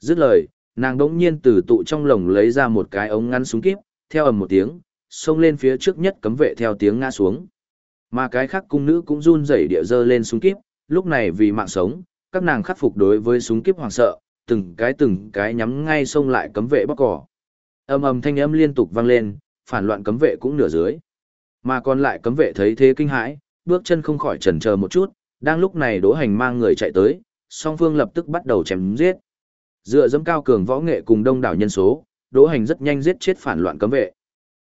Dứt lời, nàng đống nhiên từ tụ trong lồng lấy ra một cái ống ngắn súng kíp, theo ầm một tiếng, xông lên phía trước nhất cấm vệ theo tiếng ngã xuống. Mà cái khác cung nữ cũng run rẩy địa dơ lên súng kíp, lúc này vì mạng sống, các nàng khắc phục đối với súng kíp hoàng sợ, từng cái từng cái nhắm ngay xông lại cấm vệ bóc cỏ. Âm ầm thanh âm liên tục vang lên, phản loạn cấm vệ cũng nửa dưới. Mà còn lại cấm vệ thấy thế kinh hãi, bước chân không khỏi chần chờ một chút, đang lúc này Đỗ Hành mang người chạy tới, song phương lập tức bắt đầu chém giết. Dựa dẫm cao cường võ nghệ cùng đông đảo nhân số, Đỗ Hành rất nhanh giết chết phản loạn cấm vệ.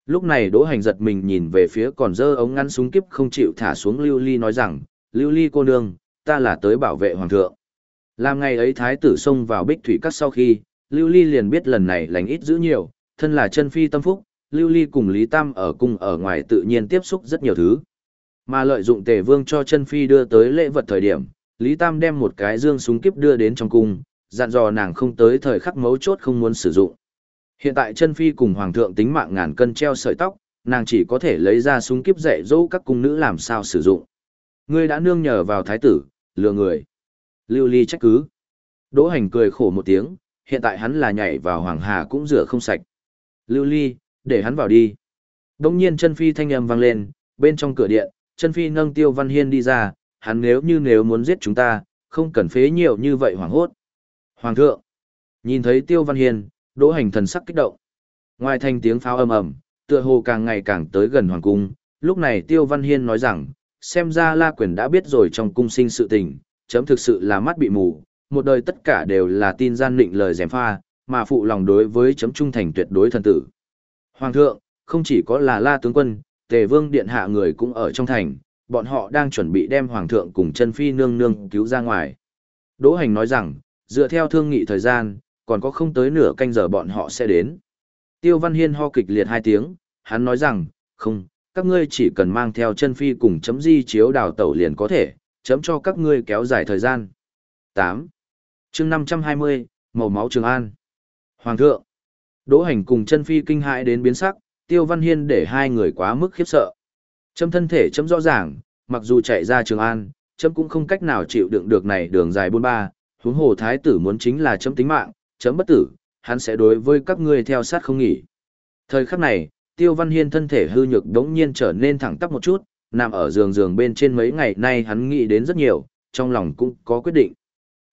Lúc này Đỗ Hành giật mình nhìn về phía còn dơ ống ngăn súng kiếp không chịu thả xuống Lưu Ly nói rằng, Lưu Ly cô nương, ta là tới bảo vệ hoàng thượng. Làm ngày ấy thái tử xông vào bích thủy cắt sau khi, Lưu Ly liền biết lần này lành ít giữ nhiều, thân là chân phi tâm phúc, Lưu Ly cùng Lý Tam ở cung ở ngoài tự nhiên tiếp xúc rất nhiều thứ. Mà lợi dụng tề vương cho chân phi đưa tới lễ vật thời điểm, Lý Tam đem một cái dương súng kiếp đưa đến trong cung, dặn dò nàng không tới thời khắc mấu chốt không muốn sử dụng. Hiện tại chân phi cùng hoàng thượng tính mạng ngàn cân treo sợi tóc, nàng chỉ có thể lấy ra súng kiếp dạy dỗ các cung nữ làm sao sử dụng. Ngươi đã nương nhờ vào thái tử, lừa người. Lưu Ly trách cứ. Đỗ hành cười khổ một tiếng, hiện tại hắn là nhảy vào hoàng hà cũng rửa không sạch. Lưu Ly, để hắn vào đi. Đông nhiên chân phi thanh âm vang lên, bên trong cửa điện, chân phi nâng tiêu văn hiên đi ra, hắn nếu như nếu muốn giết chúng ta, không cần phế nhiều như vậy hoàng hốt. Hoàng thượng, nhìn thấy tiêu văn hiên, đỗ hành thần sắc kích động. Ngoài thành tiếng pháo ầm ầm, tựa hồ càng ngày càng tới gần hoàng cung, lúc này tiêu văn hiên nói rằng, xem ra la quyền đã biết rồi trong cung sinh sự tình, chấm thực sự là mắt bị mù, một đời tất cả đều là tin gian định lời dèm pha, mà phụ lòng đối với chấm trung thành tuyệt đối thần tử. Hoàng thượng, không chỉ có là la tướng quân, tề vương điện hạ người cũng ở trong thành, bọn họ đang chuẩn bị đem hoàng thượng cùng chân phi nương nương cứu ra ngoài. Đỗ hành nói rằng, dựa theo thương nghị thời gian, còn có không tới nửa canh giờ bọn họ sẽ đến. Tiêu Văn Hiên ho kịch liệt hai tiếng, hắn nói rằng, không, các ngươi chỉ cần mang theo chân phi cùng chấm di chiếu đào tẩu liền có thể, chấm cho các ngươi kéo dài thời gian. 8. chương 520, Màu máu Trường An. Hoàng thượng. Đỗ hành cùng chân phi kinh hãi đến biến sắc, Tiêu Văn Hiên để hai người quá mức khiếp sợ trâm thân thể chấm rõ ràng, mặc dù chạy ra Trường An, chấm cũng không cách nào chịu đựng được này đường dài bốn ba, huống hồ thái tử muốn chính là chấm tính mạng, chấm bất tử, hắn sẽ đối với các ngươi theo sát không nghỉ. Thời khắc này, Tiêu Văn Hiên thân thể hư nhược đống nhiên trở nên thẳng tắp một chút, nằm ở giường giường bên trên mấy ngày nay hắn nghĩ đến rất nhiều, trong lòng cũng có quyết định.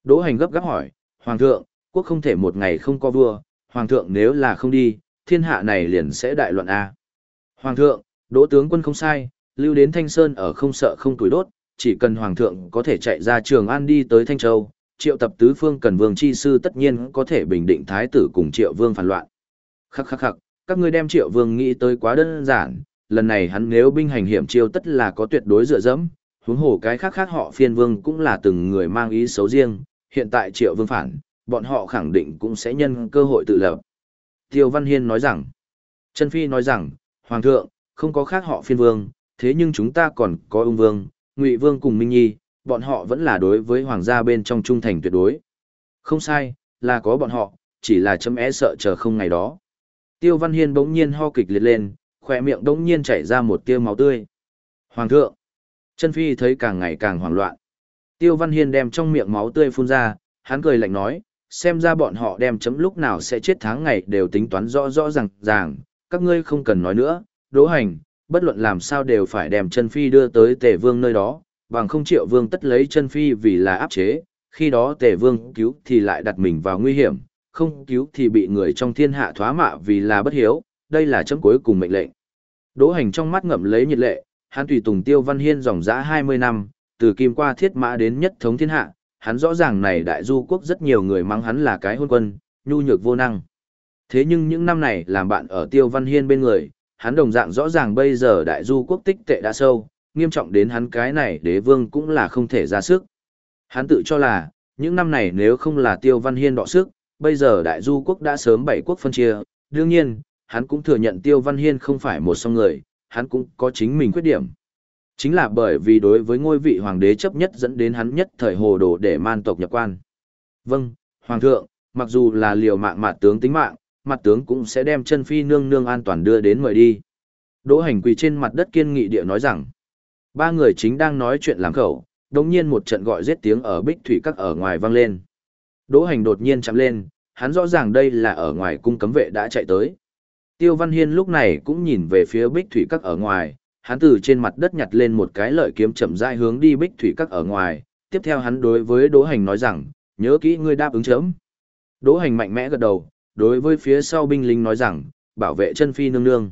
Đỗ hành gấp gáp hỏi, Hoàng thượng, quốc không thể một ngày không có vua, Hoàng thượng nếu là không đi, thiên hạ này liền sẽ đại loạn A. Hoàng thượng, Đỗ tướng quân không sai, lưu đến Thanh Sơn ở không sợ không tuổi đốt, chỉ cần Hoàng thượng có thể chạy ra trường an đi tới Thanh Châu, triệu tập tứ phương cần vương chi sư tất nhiên có thể bình định thái tử cùng triệu vương phản loạn. Khắc khắc khắc, các ngươi đem triệu vương nghĩ tới quá đơn giản, lần này hắn nếu binh hành hiểm chiêu tất là có tuyệt đối dựa dẫm, huống hồ cái khác khác họ phiên vương cũng là từng người mang ý xấu riêng, hiện tại triệu vương phản, bọn họ khẳng định cũng sẽ nhân cơ hội tự lập. Tiêu Văn Hiên nói rằng, Trần Phi nói rằng, Hoàng thượng, không có khác họ phiên vương, thế nhưng chúng ta còn có ung vương, ngụy vương cùng Minh Nhi, bọn họ vẫn là đối với hoàng gia bên trong trung thành tuyệt đối. Không sai, là có bọn họ, chỉ là chấm é sợ chờ không ngày đó. Tiêu Văn Hiên bỗng nhiên ho kịch liệt lên, khỏe miệng bỗng nhiên chảy ra một tia máu tươi. Hoàng thượng, chân phi thấy càng ngày càng hoảng loạn. Tiêu Văn Hiên đem trong miệng máu tươi phun ra, hắn cười lạnh nói, xem ra bọn họ đem chấm lúc nào sẽ chết tháng ngày đều tính toán rõ rõ ràng ràng, các ngươi không cần nói nữa, đỗ hành, bất luận làm sao đều phải đem chân phi đưa tới tề vương nơi đó, bằng không triệu vương tất lấy chân phi vì là áp chế, khi đó tề vương cứu thì lại đặt mình vào nguy hiểm, không cứu thì bị người trong thiên hạ thoá mạ vì là bất hiếu, đây là chấm cuối cùng mệnh lệnh. Đỗ hành trong mắt ngậm lấy nhiệt lệ, hắn tùy tùng tiêu văn hiên dòng dã 20 năm, từ kim qua thiết mã đến nhất thống thiên hạ, hắn rõ ràng này đại du quốc rất nhiều người mang hắn là cái hôn quân, nhu nhược vô năng. Thế nhưng những năm này làm bạn ở tiêu văn hiên bên người, hắn đồng dạng rõ ràng bây giờ đại du quốc tích tệ đã sâu, nghiêm trọng đến hắn cái này đế vương cũng là không thể ra sức. Hắn tự cho là, những năm này nếu không là tiêu văn hiên đọ sức, bây giờ đại du quốc đã sớm bảy quốc phân chia, đương nhiên, hắn cũng thừa nhận tiêu văn hiên không phải một song người, hắn cũng có chính mình khuyết điểm. Chính là bởi vì đối với ngôi vị hoàng đế chấp nhất dẫn đến hắn nhất thời hồ đồ để man tộc nhập quan. Vâng, hoàng thượng, mặc dù là liều mạng mạt tướng tính mạng, mặt tướng cũng sẽ đem chân phi nương nương an toàn đưa đến mời đi. Đỗ hành quỳ trên mặt đất kiên nghị địa nói rằng, ba người chính đang nói chuyện làm khẩu, đồng nhiên một trận gọi giết tiếng ở bích thủy các ở ngoài vang lên. Đỗ hành đột nhiên chạm lên, hắn rõ ràng đây là ở ngoài cung cấm vệ đã chạy tới. Tiêu Văn Hiên lúc này cũng nhìn về phía bích thủy các ở ngoài, hắn từ trên mặt đất nhặt lên một cái lợi kiếm chậm rãi hướng đi bích thủy các ở ngoài, tiếp theo hắn đối với Đỗ Hành nói rằng, nhớ kỹ ngươi đáp ứng chấm. Đỗ Hành mạnh mẽ gật đầu, đối với phía sau binh lính nói rằng, bảo vệ chân phi nương nương.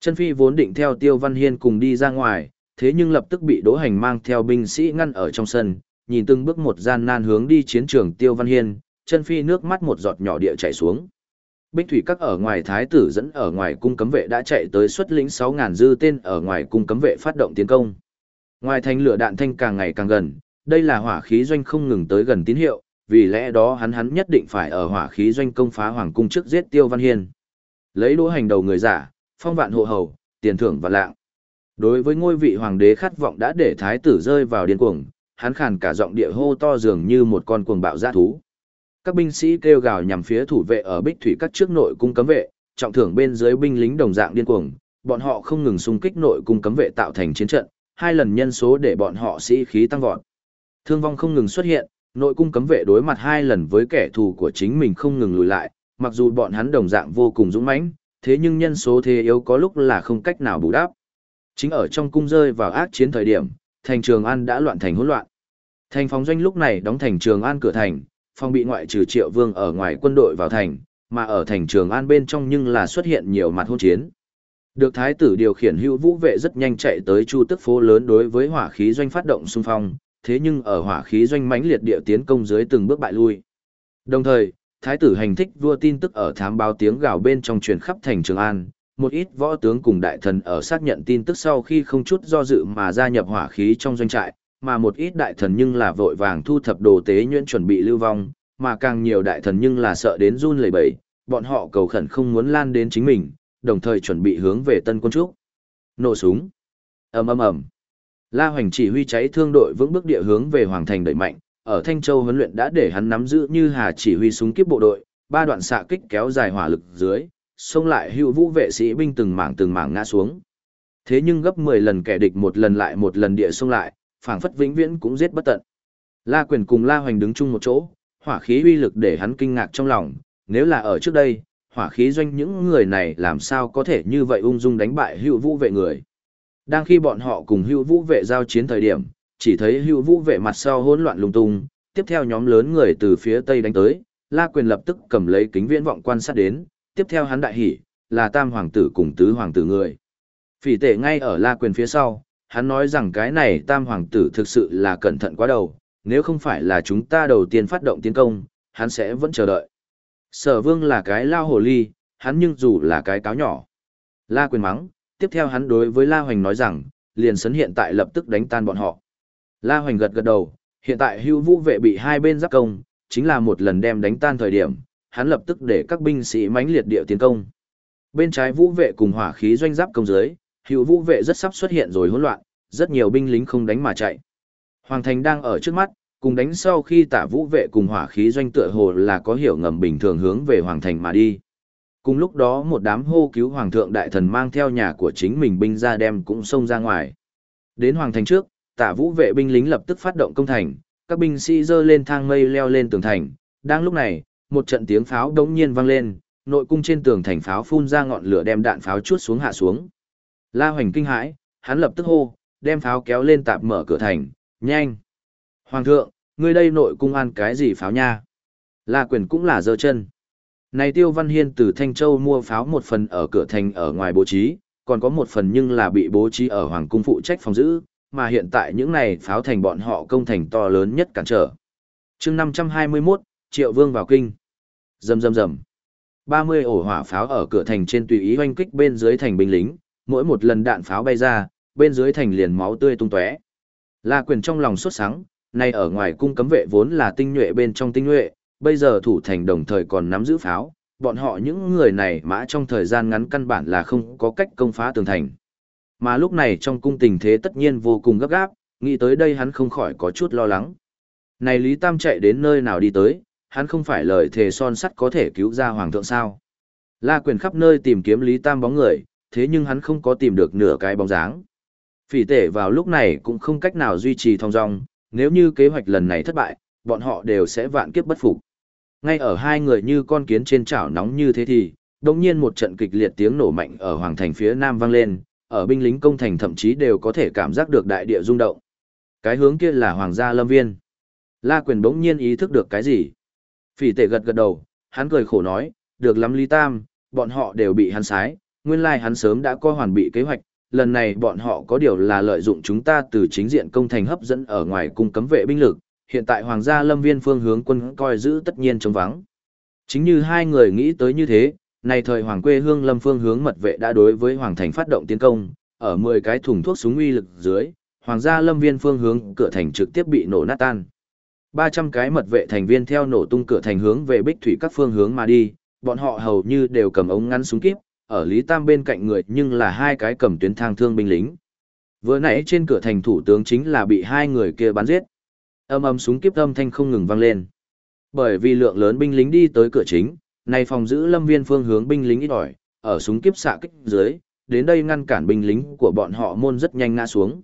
Chân phi vốn định theo Tiêu Văn Hiên cùng đi ra ngoài, thế nhưng lập tức bị Đỗ Hành mang theo binh sĩ ngăn ở trong sân, nhìn từng bước một gian nan hướng đi chiến trường Tiêu Văn Hiên, chân phi nước mắt một giọt nhỏ địa chảy xuống. Bích thủy các ở ngoài thái tử dẫn ở ngoài cung cấm vệ đã chạy tới xuất lĩnh 6000 dư tên ở ngoài cung cấm vệ phát động tiến công. Ngoài thành lửa đạn thanh càng ngày càng gần, đây là hỏa khí doanh không ngừng tới gần tín hiệu, vì lẽ đó hắn hắn nhất định phải ở hỏa khí doanh công phá hoàng cung trước giết Tiêu Văn Hiên. Lấy đỗ hành đầu người giả, phong vạn hộ hầu, tiền thưởng và lạng. Đối với ngôi vị hoàng đế khát vọng đã để thái tử rơi vào điên cuồng, hắn khàn cả giọng địa hô to dường như một con cuồng bạo dã thú các binh sĩ kêu gào nhằm phía thủ vệ ở bích thủy các trước nội cung cấm vệ, trọng thưởng bên dưới binh lính đồng dạng điên cuồng, bọn họ không ngừng xung kích nội cung cấm vệ tạo thành chiến trận, hai lần nhân số để bọn họ sĩ khí tăng vọt. Thương vong không ngừng xuất hiện, nội cung cấm vệ đối mặt hai lần với kẻ thù của chính mình không ngừng lùi lại, mặc dù bọn hắn đồng dạng vô cùng dũng mãnh, thế nhưng nhân số thế yếu có lúc là không cách nào bù đắp. Chính ở trong cung rơi vào ác chiến thời điểm, thành Trường An đã loạn thành hỗn loạn. Thành phóng doanh lúc này đóng thành Trường An cửa thành, phòng bị ngoại trừ triệu vương ở ngoài quân đội vào thành, mà ở thành trường an bên trong nhưng là xuất hiện nhiều mặt hỗn chiến. Được thái tử điều khiển hữu vũ vệ rất nhanh chạy tới chu tức phố lớn đối với hỏa khí doanh phát động xung phong, thế nhưng ở hỏa khí doanh mãnh liệt địa tiến công dưới từng bước bại lui. Đồng thời, thái tử hành thích vua tin tức ở thám báo tiếng gào bên trong truyền khắp thành Trường An, một ít võ tướng cùng đại thần ở xác nhận tin tức sau khi không chút do dự mà gia nhập hỏa khí trong doanh trại, mà một ít đại thần nhưng là vội vàng thu thập đồ tế nhuyễn chuẩn bị lưu vong, mà càng nhiều đại thần nhưng là sợ đến run lẩy bẩy, bọn họ cầu khẩn không muốn lan đến chính mình, đồng thời chuẩn bị hướng về tân quân trúc. Nổ súng. ầm ầm ầm. La Hoành chỉ huy cháy thương đội vững bước địa hướng về Hoàng Thành đẩy mạnh, ở Thanh Châu huấn luyện đã để hắn nắm giữ như hà chỉ huy súng kiếp bộ đội, ba đoạn xạ kích kéo dài hỏa lực dưới, xông lại hữu vũ vệ sĩ binh từng mảng từng mảng ngã xuống. Thế nhưng gấp 10 lần kẻ địch một lần lại một lần địa xông lại, phảng phất vĩnh viễn cũng giết bất tận. La Quyền cùng La Hoành đứng chung một chỗ, hỏa khí uy lực để hắn kinh ngạc trong lòng, nếu là ở trước đây, hỏa khí doanh những người này làm sao có thể như vậy ung dung đánh bại hữu vũ vệ người. Đang khi bọn họ cùng Hưu vũ vệ giao chiến thời điểm, chỉ thấy Hưu vũ vệ mặt sau hỗn loạn lung tung, tiếp theo nhóm lớn người từ phía tây đánh tới, La Quyền lập tức cầm lấy kính viễn vọng quan sát đến, tiếp theo hắn đại hỉ, là tam hoàng tử cùng tứ hoàng tử người. Phỉ tệ ngay ở La Quyền phía sau, hắn nói rằng cái này tam hoàng tử thực sự là cẩn thận quá đầu, nếu không phải là chúng ta đầu tiên phát động tiến công, hắn sẽ vẫn chờ đợi. Sở vương là cái lao hồ ly, hắn nhưng dù là cái cáo nhỏ. La quyền mắng, tiếp theo hắn đối với La Hoành nói rằng, liền sấn hiện tại lập tức đánh tan bọn họ. La Hoành gật gật đầu, hiện tại hưu vũ vệ bị hai bên giáp công, chính là một lần đem đánh tan thời điểm, hắn lập tức để các binh sĩ mãnh liệt địa tiến công. Bên trái vũ vệ cùng hỏa khí doanh giáp công dưới, hữu vũ vệ rất sắp xuất hiện rồi hỗn loạn, rất nhiều binh lính không đánh mà chạy. Hoàng thành đang ở trước mắt, cùng đánh sau khi tả vũ vệ cùng hỏa khí doanh tựa hồ là có hiểu ngầm bình thường hướng về hoàng thành mà đi. Cùng lúc đó một đám hô cứu hoàng thượng đại thần mang theo nhà của chính mình binh ra đem cũng xông ra ngoài. Đến hoàng thành trước, Tả Vũ vệ binh lính lập tức phát động công thành, các binh sĩ dơ lên thang mây leo lên tường thành. Đang lúc này, một trận tiếng pháo đống nhiên vang lên, nội cung trên tường thành pháo phun ra ngọn lửa đem đạn pháo chuốt xuống hạ xuống. La Hoành kinh hãi, hắn lập tức hô, đem pháo kéo lên tạp mở cửa thành, nhanh. Hoàng thượng, ngươi đây nội cung ăn cái gì pháo nha? La Quyền cũng là dơ chân. Này Tiêu Văn Hiên từ Thanh Châu mua pháo một phần ở cửa thành ở ngoài bố trí, còn có một phần nhưng là bị bố trí ở Hoàng cung phụ trách phòng giữ, mà hiện tại những này pháo thành bọn họ công thành to lớn nhất cản trở. chương 521, Triệu Vương vào kinh. Rầm rầm rầm. 30 ổ hỏa pháo ở cửa thành trên tùy ý hoanh kích bên dưới thành binh lính, mỗi một lần đạn pháo bay ra, bên dưới thành liền máu tươi tung tóe. La Quyền trong lòng sốt sắng, nay ở ngoài cung cấm vệ vốn là tinh nhuệ bên trong tinh nhuệ, bây giờ thủ thành đồng thời còn nắm giữ pháo, bọn họ những người này mã trong thời gian ngắn căn bản là không có cách công phá tường thành. Mà lúc này trong cung tình thế tất nhiên vô cùng gấp gáp, nghĩ tới đây hắn không khỏi có chút lo lắng. Này Lý Tam chạy đến nơi nào đi tới, hắn không phải lời thề son sắt có thể cứu ra hoàng thượng sao. La quyền khắp nơi tìm kiếm Lý Tam bóng người, thế nhưng hắn không có tìm được nửa cái bóng dáng. Phỉ tể vào lúc này cũng không cách nào duy trì thong dong, nếu như kế hoạch lần này thất bại, bọn họ đều sẽ vạn kiếp bất phục. Ngay ở hai người như con kiến trên chảo nóng như thế thì, đồng nhiên một trận kịch liệt tiếng nổ mạnh ở hoàng thành phía nam vang lên, ở binh lính công thành thậm chí đều có thể cảm giác được đại địa rung động. Cái hướng kia là hoàng gia lâm viên. La quyền bỗng nhiên ý thức được cái gì. Phỉ tể gật gật đầu, hắn cười khổ nói, được lắm Lý Tam, bọn họ đều bị hắn sái, nguyên lai hắn sớm đã có hoàn bị kế hoạch, lần này bọn họ có điều là lợi dụng chúng ta từ chính diện công thành hấp dẫn ở ngoài cung cấm vệ binh lực, hiện tại hoàng gia lâm viên phương hướng quân coi giữ tất nhiên trống vắng. Chính như hai người nghĩ tới như thế, này thời hoàng quê hương lâm phương hướng mật vệ đã đối với hoàng thành phát động tiến công, ở 10 cái thùng thuốc súng uy lực dưới, hoàng gia lâm viên phương hướng cửa thành trực tiếp bị nổ nát tan. 300 cái mật vệ thành viên theo nổ tung cửa thành hướng về bích thủy các phương hướng mà đi, bọn họ hầu như đều cầm ống ngắn súng kíp, ở Lý Tam bên cạnh người nhưng là hai cái cầm tuyến thang thương binh lính. Vừa nãy trên cửa thành thủ tướng chính là bị hai người kia bắn giết. Âm âm súng kiếp âm thanh không ngừng vang lên. Bởi vì lượng lớn binh lính đi tới cửa chính, này phòng giữ lâm viên phương hướng binh lính ít ỏi, ở súng kiếp xạ kích dưới, đến đây ngăn cản binh lính của bọn họ môn rất nhanh ngã xuống.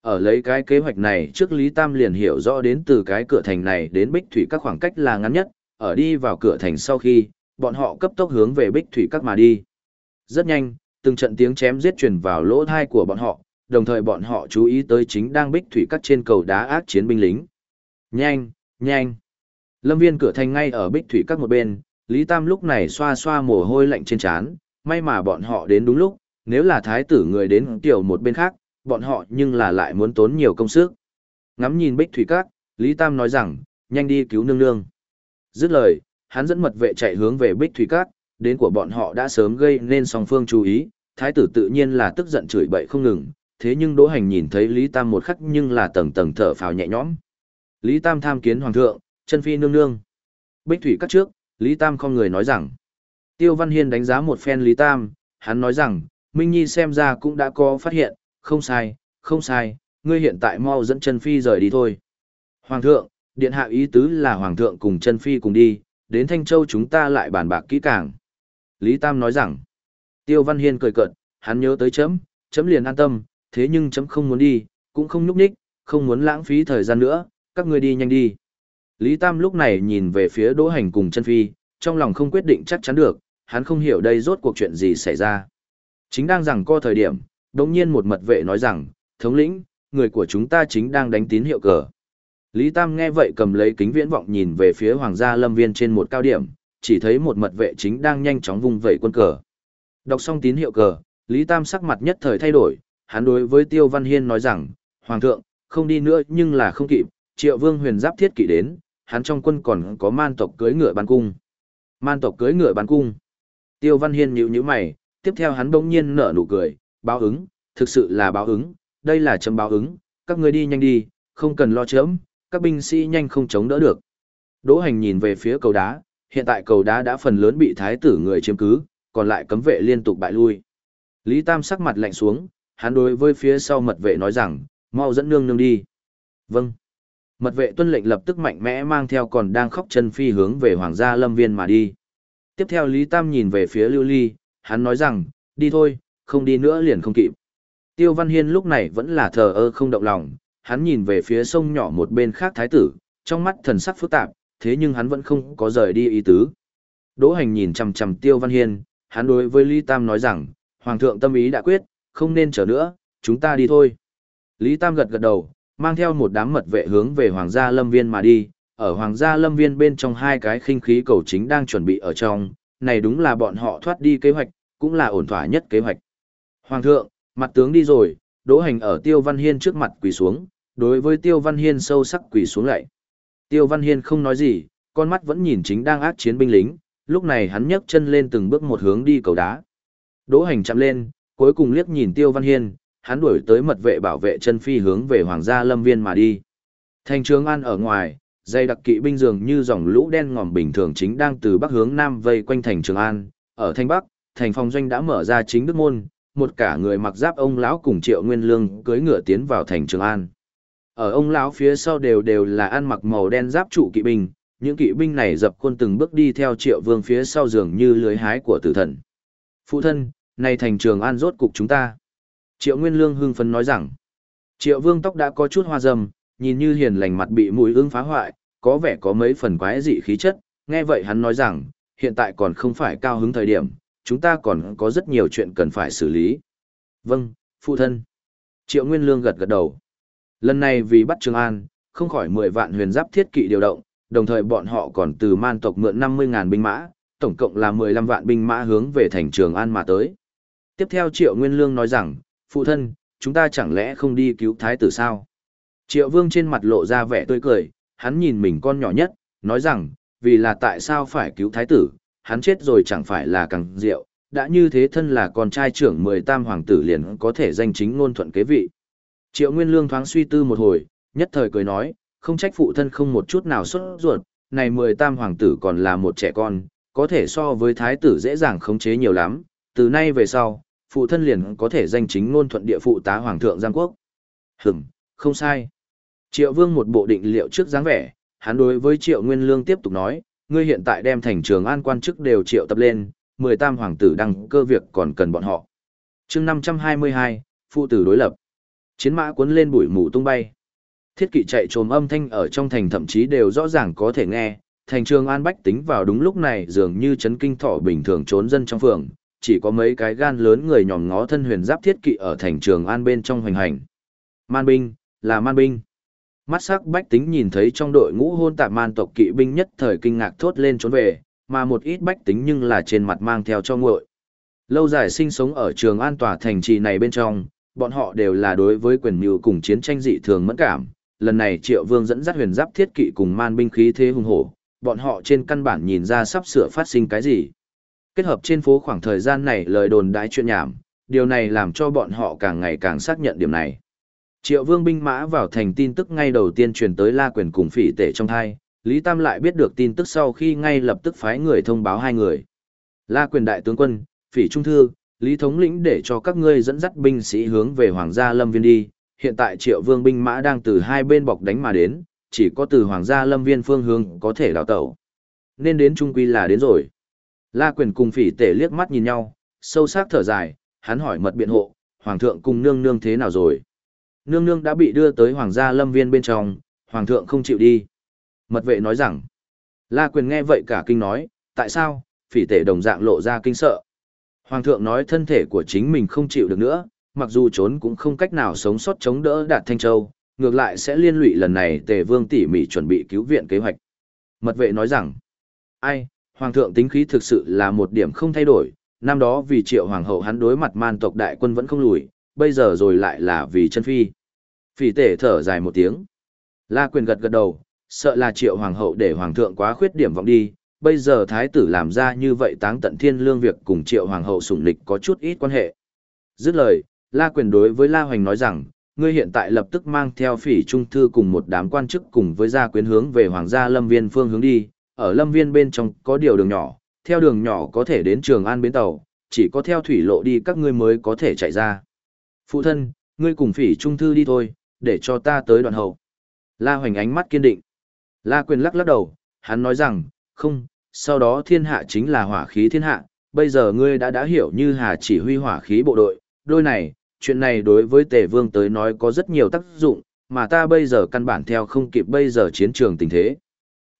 Ở lấy cái kế hoạch này trước Lý Tam liền hiểu rõ đến từ cái cửa thành này đến Bích Thủy các khoảng cách là ngắn nhất, ở đi vào cửa thành sau khi, bọn họ cấp tốc hướng về Bích Thủy các mà đi. Rất nhanh, từng trận tiếng chém giết truyền vào lỗ thai của bọn họ, đồng thời bọn họ chú ý tới chính đang Bích Thủy các trên cầu đá ác chiến binh lính. Nhanh, nhanh. Lâm viên cửa thành ngay ở Bích Thủy các một bên, Lý Tam lúc này xoa xoa mồ hôi lạnh trên trán, may mà bọn họ đến đúng lúc, nếu là thái tử người đến tiểu một bên khác, bọn họ nhưng là lại muốn tốn nhiều công sức. Ngắm nhìn Bích Thủy Các, Lý Tam nói rằng, nhanh đi cứu nương nương. Dứt lời, hắn dẫn mật vệ chạy hướng về Bích Thủy Các, đến của bọn họ đã sớm gây nên song phương chú ý, thái tử tự nhiên là tức giận chửi bậy không ngừng, thế nhưng Đỗ Hành nhìn thấy Lý Tam một khắc nhưng là tầng tầng thở phào nhẹ nhõm. Lý Tam tham kiến hoàng thượng, chân phi nương nương. Bích Thủy cắt trước, Lý Tam không người nói rằng. Tiêu Văn Hiên đánh giá một phen Lý Tam, hắn nói rằng, Minh Nhi xem ra cũng đã có phát hiện, không sai, không sai, ngươi hiện tại mau dẫn chân phi rời đi thôi. Hoàng thượng, điện hạ ý tứ là hoàng thượng cùng chân phi cùng đi, đến Thanh Châu chúng ta lại bàn bạc kỹ càng. Lý Tam nói rằng, Tiêu Văn Hiên cười cợt, hắn nhớ tới chấm, chấm liền an tâm, thế nhưng chấm không muốn đi, cũng không nhúc nhích, không muốn lãng phí thời gian nữa, các ngươi đi nhanh đi. Lý Tam lúc này nhìn về phía Đỗ Hành cùng chân phi, trong lòng không quyết định chắc chắn được, hắn không hiểu đây rốt cuộc chuyện gì xảy ra. Chính đang rằng co thời điểm, đồng nhiên một mật vệ nói rằng, thống lĩnh, người của chúng ta chính đang đánh tín hiệu cờ. Lý Tam nghe vậy cầm lấy kính viễn vọng nhìn về phía hoàng gia lâm viên trên một cao điểm, chỉ thấy một mật vệ chính đang nhanh chóng vung vẩy quân cờ. Đọc xong tín hiệu cờ, Lý Tam sắc mặt nhất thời thay đổi, hắn đối với Tiêu Văn Hiên nói rằng, Hoàng thượng, không đi nữa nhưng là không kịp, triệu vương huyền giáp thiết kỵ đến, hắn trong quân còn có man tộc cưới ngựa ban cung. Man tộc cưới ngựa ban cung. Tiêu Văn Hiên nhíu nhíu mày, tiếp theo hắn bỗng nhiên nở nụ cười, báo ứng, thực sự là báo ứng, đây là chấm báo ứng, các ngươi đi nhanh đi, không cần lo chấm, các binh sĩ nhanh không chống đỡ được. Đỗ hành nhìn về phía cầu đá, hiện tại cầu đá đã phần lớn bị thái tử người chiếm cứ, còn lại cấm vệ liên tục bại lui. Lý Tam sắc mặt lạnh xuống, hắn đối với phía sau mật vệ nói rằng, mau dẫn nương nương đi. Vâng. Mật vệ tuân lệnh lập tức mạnh mẽ mang theo còn đang khóc chân phi hướng về hoàng gia lâm viên mà đi. Tiếp theo Lý Tam nhìn về phía Lưu Ly, hắn nói rằng, đi thôi, không đi nữa liền không kịp. Tiêu Văn Hiên lúc này vẫn là thờ ơ không động lòng, hắn nhìn về phía sông nhỏ một bên khác thái tử, trong mắt thần sắc phức tạp, thế nhưng hắn vẫn không có rời đi ý tứ. Đỗ hành nhìn chằm chằm Tiêu Văn Hiên, hắn đối với Lý Tam nói rằng, Hoàng thượng tâm ý đã quyết, không nên chờ nữa, chúng ta đi thôi. Lý Tam gật gật đầu, mang theo một đám mật vệ hướng về Hoàng gia Lâm Viên mà đi, ở Hoàng gia Lâm Viên bên trong hai cái khinh khí cầu chính đang chuẩn bị ở trong, này đúng là bọn họ thoát đi kế hoạch, cũng là ổn thỏa nhất kế hoạch. Hoàng thượng, mặt tướng đi rồi, Đỗ Hành ở Tiêu Văn Hiên trước mặt quỳ xuống, đối với Tiêu Văn Hiên sâu sắc quỳ xuống lại. Tiêu Văn Hiên không nói gì, con mắt vẫn nhìn chính đang ác chiến binh lính, lúc này hắn nhấc chân lên từng bước một hướng đi cầu đá. Đỗ Hành chạm lên, cuối cùng liếc nhìn Tiêu Văn Hiên, hắn đuổi tới mật vệ bảo vệ chân phi hướng về Hoàng gia Lâm Viên mà đi. Thành trường an ở ngoài, dây đặc kỵ binh dường như dòng lũ đen ngòm bình thường chính đang từ bắc hướng nam vây quanh thành Trường An, ở thành bắc, thành phòng doanh đã mở ra chính đức môn, một cả người mặc giáp ông lão cùng Triệu Nguyên Lương cưỡi ngựa tiến vào thành Trường An. Ở ông lão phía sau đều đều là ăn mặc màu đen giáp trụ kỵ binh, những kỵ binh này dập khuôn từng bước đi theo Triệu Vương phía sau dường như lưới hái của tử thần. Phụ thân, nay thành Trường An rốt cục chúng ta. Triệu Nguyên Lương hưng phấn nói rằng, Triệu Vương tóc đã có chút hoa râm, nhìn như hiền lành mặt bị mùi ương phá hoại, có vẻ có mấy phần quái dị khí chất, nghe vậy hắn nói rằng, hiện tại còn không phải cao hứng thời điểm, chúng ta còn có rất nhiều chuyện cần phải xử lý. Vâng, phụ thân. Triệu Nguyên Lương gật gật đầu. Lần này vì bắt Trường An, không khỏi 10 vạn huyền giáp thiết kỵ điều động, đồng thời bọn họ còn từ man tộc mượn 50.000 binh mã, tổng cộng là 15 vạn binh mã hướng về thành Trường An mà tới. Tiếp theo Triệu Nguyên Lương nói rằng, phụ thân, chúng ta chẳng lẽ không đi cứu thái tử sao? Triệu Vương trên mặt lộ ra vẻ tươi cười, hắn nhìn mình con nhỏ nhất, nói rằng, vì là tại sao phải cứu thái tử, hắn chết rồi chẳng phải là càng diệu, đã như thế thân là con trai trưởng mười tam hoàng tử liền có thể danh chính ngôn thuận kế vị. Triệu Nguyên Lương thoáng suy tư một hồi, nhất thời cười nói, không trách phụ thân không một chút nào xuất ruột, này mười tam hoàng tử còn là một trẻ con, có thể so với thái tử dễ dàng khống chế nhiều lắm, từ nay về sau, phụ thân liền có thể danh chính ngôn thuận địa phụ tá hoàng thượng Giang Quốc. Hửm, không sai. Triệu Vương một bộ định liệu trước dáng vẻ, hắn đối với Triệu Nguyên Lương tiếp tục nói, ngươi hiện tại đem thành trường an quan chức đều triệu tập lên, mười tam hoàng tử đăng cơ việc còn cần bọn họ. chương năm trăm hai mươi hai, phụ tử đối lập. Chiến mã cuốn lên bụi mù tung bay. Thiết kỵ chạy trồm âm thanh ở trong thành thậm chí đều rõ ràng có thể nghe, thành trường an bách tính vào đúng lúc này dường như chấn kinh thọ bình thường trốn dân trong phường, chỉ có mấy cái gan lớn người nhòm ngó thân huyền giáp thiết kỵ ở thành trường an bên trong hoành hành. Man binh, là man binh. Mắt sắc bách tính nhìn thấy trong đội ngũ hôn tạp man tộc kỵ binh nhất thời kinh ngạc thốt lên trốn về, mà một ít bách tính nhưng là trên mặt mang theo cho nguội. Lâu dài sinh sống ở trường an tòa thành trì này bên trong, bọn họ đều là đối với quyền mưu cùng chiến tranh dị thường mẫn cảm. Lần này Triệu Vương dẫn dắt huyền giáp thiết kỵ cùng man binh khí thế hùng hổ, bọn họ trên căn bản nhìn ra sắp sửa phát sinh cái gì. Kết hợp trên phố khoảng thời gian này lời đồn đãi chuyện nhảm, điều này làm cho bọn họ càng ngày càng xác nhận điểm này. Triệu vương binh mã vào thành tin tức ngay đầu tiên truyền tới La Quyền cùng phỉ tể trong thai, Lý Tam lại biết được tin tức sau khi ngay lập tức phái người thông báo hai người. La Quyền đại tướng quân, phỉ trung thư, Lý thống lĩnh để cho các ngươi dẫn dắt binh sĩ hướng về Hoàng gia Lâm Viên đi, hiện tại triệu vương binh mã đang từ hai bên bọc đánh mà đến, chỉ có từ Hoàng gia Lâm Viên phương hướng có thể đào tẩu. Nên đến trung quy là đến rồi. La Quyền cùng phỉ tể liếc mắt nhìn nhau, sâu sắc thở dài, hắn hỏi mật biện hộ, Hoàng thượng cùng nương nương thế nào rồi. Nương nương đã bị đưa tới hoàng gia lâm viên bên trong, hoàng thượng không chịu đi. Mật vệ nói rằng, La Quyền nghe vậy cả kinh nói, tại sao, phỉ tể đồng dạng lộ ra kinh sợ. Hoàng thượng nói thân thể của chính mình không chịu được nữa, mặc dù trốn cũng không cách nào sống sót chống đỡ đạt Thanh Châu, ngược lại sẽ liên lụy lần này tề vương tỉ mỉ chuẩn bị cứu viện kế hoạch. Mật vệ nói rằng, ai, hoàng thượng tính khí thực sự là một điểm không thay đổi, năm đó vì triệu hoàng hậu hắn đối mặt man tộc đại quân vẫn không lùi, bây giờ rồi lại là vì chân phi. Phỉ tể thở dài một tiếng. La quyền gật gật đầu, sợ là triệu hoàng hậu để hoàng thượng quá khuyết điểm vọng đi, bây giờ thái tử làm ra như vậy táng tận thiên lương việc cùng triệu hoàng hậu sủng lịch có chút ít quan hệ. Dứt lời, La quyền đối với La hoành nói rằng, ngươi hiện tại lập tức mang theo phỉ trung thư cùng một đám quan chức cùng với gia quyến hướng về hoàng gia lâm viên phương hướng đi, ở lâm viên bên trong có điều đường nhỏ, theo đường nhỏ có thể đến trường an bến tàu, chỉ có theo thủy lộ đi các ngươi mới có thể chạy ra. Phụ thân, ngươi cùng phỉ trung thư đi thôi, để cho ta tới đoạn hậu. La hoành ánh mắt kiên định. La quyền lắc lắc đầu, hắn nói rằng, không, sau đó thiên hạ chính là hỏa khí thiên hạ, bây giờ ngươi đã đã hiểu như hà chỉ huy hỏa khí bộ đội, đôi này, chuyện này đối với tề vương tới nói có rất nhiều tác dụng, mà ta bây giờ căn bản theo không kịp bây giờ chiến trường tình thế.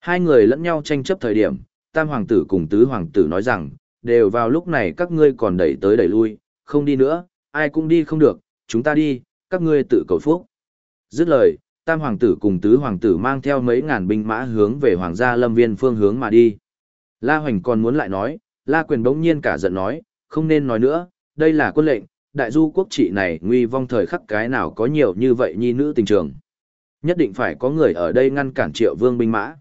Hai người lẫn nhau tranh chấp thời điểm, tam hoàng tử cùng tứ hoàng tử nói rằng, đều vào lúc này các ngươi còn đẩy tới đẩy lui, không đi nữa, ai cũng đi không được, chúng ta đi, các ngươi tự cầu phúc. Dứt lời, tam hoàng tử cùng tứ hoàng tử mang theo mấy ngàn binh mã hướng về hoàng gia lâm viên phương hướng mà đi. La Hoành còn muốn lại nói, La Quyền bỗng nhiên cả giận nói, không nên nói nữa, đây là quân lệnh, đại du quốc trị này nguy vong thời khắc cái nào có nhiều như vậy nhi nữ tình trường. Nhất định phải có người ở đây ngăn cản triệu vương binh mã.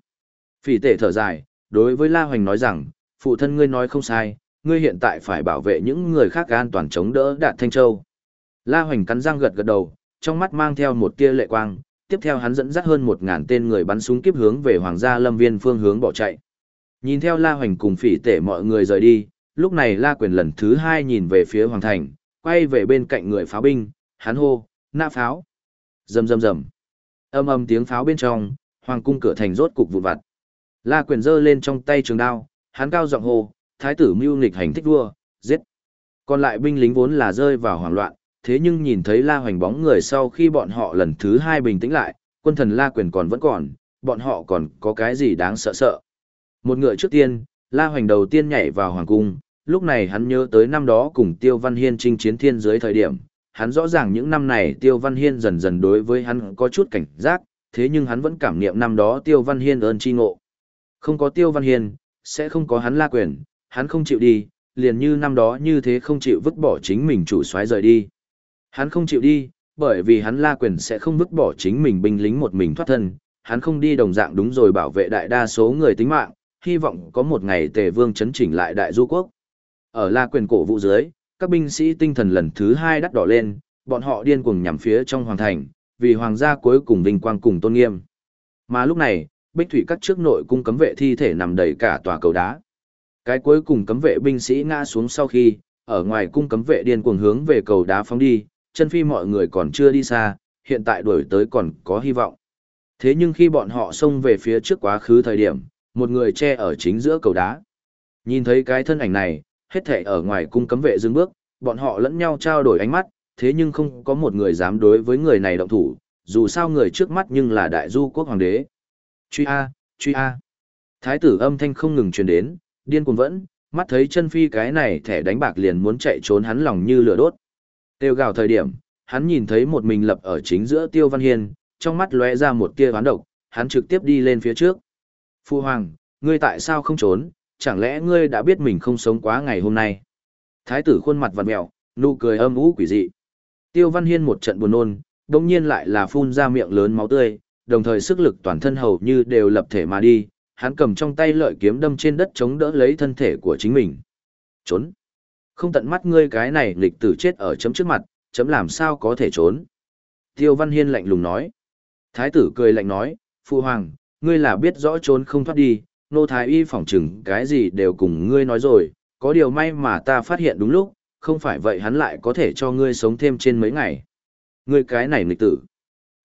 Phỉ tể thở dài, đối với La Hoành nói rằng, phụ thân ngươi nói không sai, ngươi hiện tại phải bảo vệ những người khác an toàn chống đỡ Đạt Thanh Châu. La Hoành cắn răng gật gật đầu, trong mắt mang theo một tia lệ quang, tiếp theo hắn dẫn dắt hơn một ngàn tên người bắn súng kiếp hướng về Hoàng gia Lâm Viên phương hướng bỏ chạy. Nhìn theo La Hoành cùng phỉ tể mọi người rời đi, lúc này La Quyền lần thứ hai nhìn về phía Hoàng Thành, quay về bên cạnh người pháo binh, hắn hô, nạ pháo. Rầm rầm rầm. Âm âm tiếng pháo bên trong, Hoàng cung cửa thành rốt cục vụn vặt. La Quyền giơ lên trong tay trường đao, hắn cao giọng hô, thái tử mưu nghịch hành thích vua, giết. Còn lại binh lính vốn là rơi vào hoảng loạn, thế nhưng nhìn thấy La Hoành bóng người sau khi bọn họ lần thứ hai bình tĩnh lại, quân thần La Quyền còn vẫn còn, bọn họ còn có cái gì đáng sợ sợ. Một ngựa trước tiên, La Hoành đầu tiên nhảy vào hoàng cung, lúc này hắn nhớ tới năm đó cùng Tiêu Văn Hiên chinh chiến thiên dưới thời điểm, hắn rõ ràng những năm này Tiêu Văn Hiên dần dần đối với hắn có chút cảnh giác, thế nhưng hắn vẫn cảm niệm năm đó Tiêu Văn Hiên ơn chi ngộ. Không có Tiêu Văn Hiên, sẽ không có hắn La Quyền, hắn không chịu đi, liền như năm đó như thế không chịu vứt bỏ chính mình chủ soái rời đi. Hắn không chịu đi, bởi vì hắn La Quyền sẽ không vứt bỏ chính mình binh lính một mình thoát thân, hắn không đi đồng dạng đúng rồi bảo vệ đại đa số người tính mạng, hy vọng có một ngày Tề Vương chấn chỉnh lại đại du quốc. Ở La Quyền cổ vũ dưới, các binh sĩ tinh thần lần thứ hai đắt đỏ lên, bọn họ điên cuồng nhằm phía trong hoàng thành, vì hoàng gia cuối cùng vinh quang cùng tôn nghiêm. Mà lúc này, bích thủy các trước nội cung cấm vệ thi thể nằm đầy cả tòa cầu đá. Cái cuối cùng cấm vệ binh sĩ ngã xuống sau khi, ở ngoài cung cấm vệ điên cuồng hướng về cầu đá phóng đi, chân phi mọi người còn chưa đi xa, hiện tại đuổi tới còn có hy vọng. Thế nhưng khi bọn họ xông về phía trước quá khứ thời điểm, một người che ở chính giữa cầu đá. Nhìn thấy cái thân ảnh này, hết thể ở ngoài cung cấm vệ dừng bước, bọn họ lẫn nhau trao đổi ánh mắt, thế nhưng không có một người dám đối với người này động thủ, dù sao người trước mắt nhưng là đại du quốc hoàng đế. Truy A, truy A. Thái tử âm thanh không ngừng truyền đến, điên cuồng vẫn, mắt thấy chân phi cái này thẻ đánh bạc liền muốn chạy trốn hắn lòng như lửa đốt. Tiêu gào thời điểm, hắn nhìn thấy một mình lập ở chính giữa Tiêu Văn Hiên, trong mắt lóe ra một tia oán độc, hắn trực tiếp đi lên phía trước. Phu Hoàng, ngươi tại sao không trốn, chẳng lẽ ngươi đã biết mình không sống quá ngày hôm nay? Thái tử khuôn mặt vặn mẹo, nụ cười âm u quỷ dị. Tiêu Văn Hiên một trận buồn nôn, đồng nhiên lại là phun ra miệng lớn máu tươi, đồng thời sức lực toàn thân hầu như đều lập thể mà đi, hắn cầm trong tay lợi kiếm đâm trên đất chống đỡ lấy thân thể của chính mình. Trốn! Không tận mắt ngươi cái này lịch tử chết ở chấm trước mặt, chấm làm sao có thể trốn. Tiêu Văn Hiên lạnh lùng nói. Thái tử cười lạnh nói, Phụ Hoàng, ngươi là biết rõ trốn không thoát đi, nô thái y phỏng chừng cái gì đều cùng ngươi nói rồi, có điều may mà ta phát hiện đúng lúc, không phải vậy hắn lại có thể cho ngươi sống thêm trên mấy ngày. Ngươi cái này nghịch tử.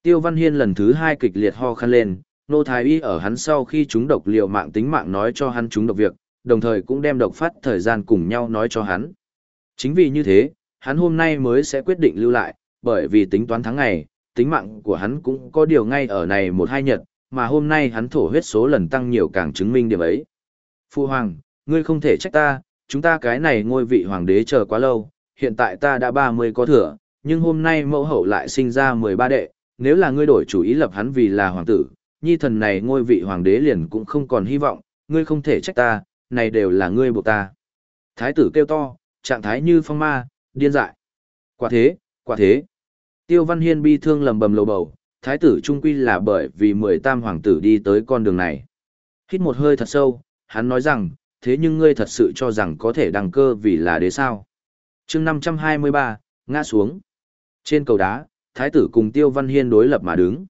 Tiêu Văn Hiên lần thứ hai kịch liệt ho khăn lên, nô thái y ở hắn sau khi chúng độc liều mạng tính mạng nói cho hắn chúng độc việc, đồng thời cũng đem độc phát thời gian cùng nhau nói cho hắn. Chính vì như thế, hắn hôm nay mới sẽ quyết định lưu lại, bởi vì tính toán tháng ngày, tính mạng của hắn cũng có điều ngay ở này một hai nhật, mà hôm nay hắn thổ huyết số lần tăng nhiều càng chứng minh điểm ấy. Phu Hoàng, ngươi không thể trách ta, chúng ta cái này ngôi vị hoàng đế chờ quá lâu, hiện tại ta đã 30 có thừa, nhưng hôm nay mẫu hậu lại sinh ra 13 đệ, nếu là ngươi đổi chủ ý lập hắn vì là hoàng tử, nhi thần này ngôi vị hoàng đế liền cũng không còn hy vọng, ngươi không thể trách ta, này đều là ngươi buộc ta. Thái tử kêu to, trạng thái như phong ma, điên dại. Quả thế, quả thế. Tiêu Văn Hiên bi thương lầm bầm lầu bầu, thái tử trung quy là bởi vì mười tam hoàng tử đi tới con đường này. Hít một hơi thật sâu, hắn nói rằng, thế nhưng ngươi thật sự cho rằng có thể đăng cơ vì là đế sao. chương 523, ngã xuống. Trên cầu đá, thái tử cùng Tiêu Văn Hiên đối lập mà đứng.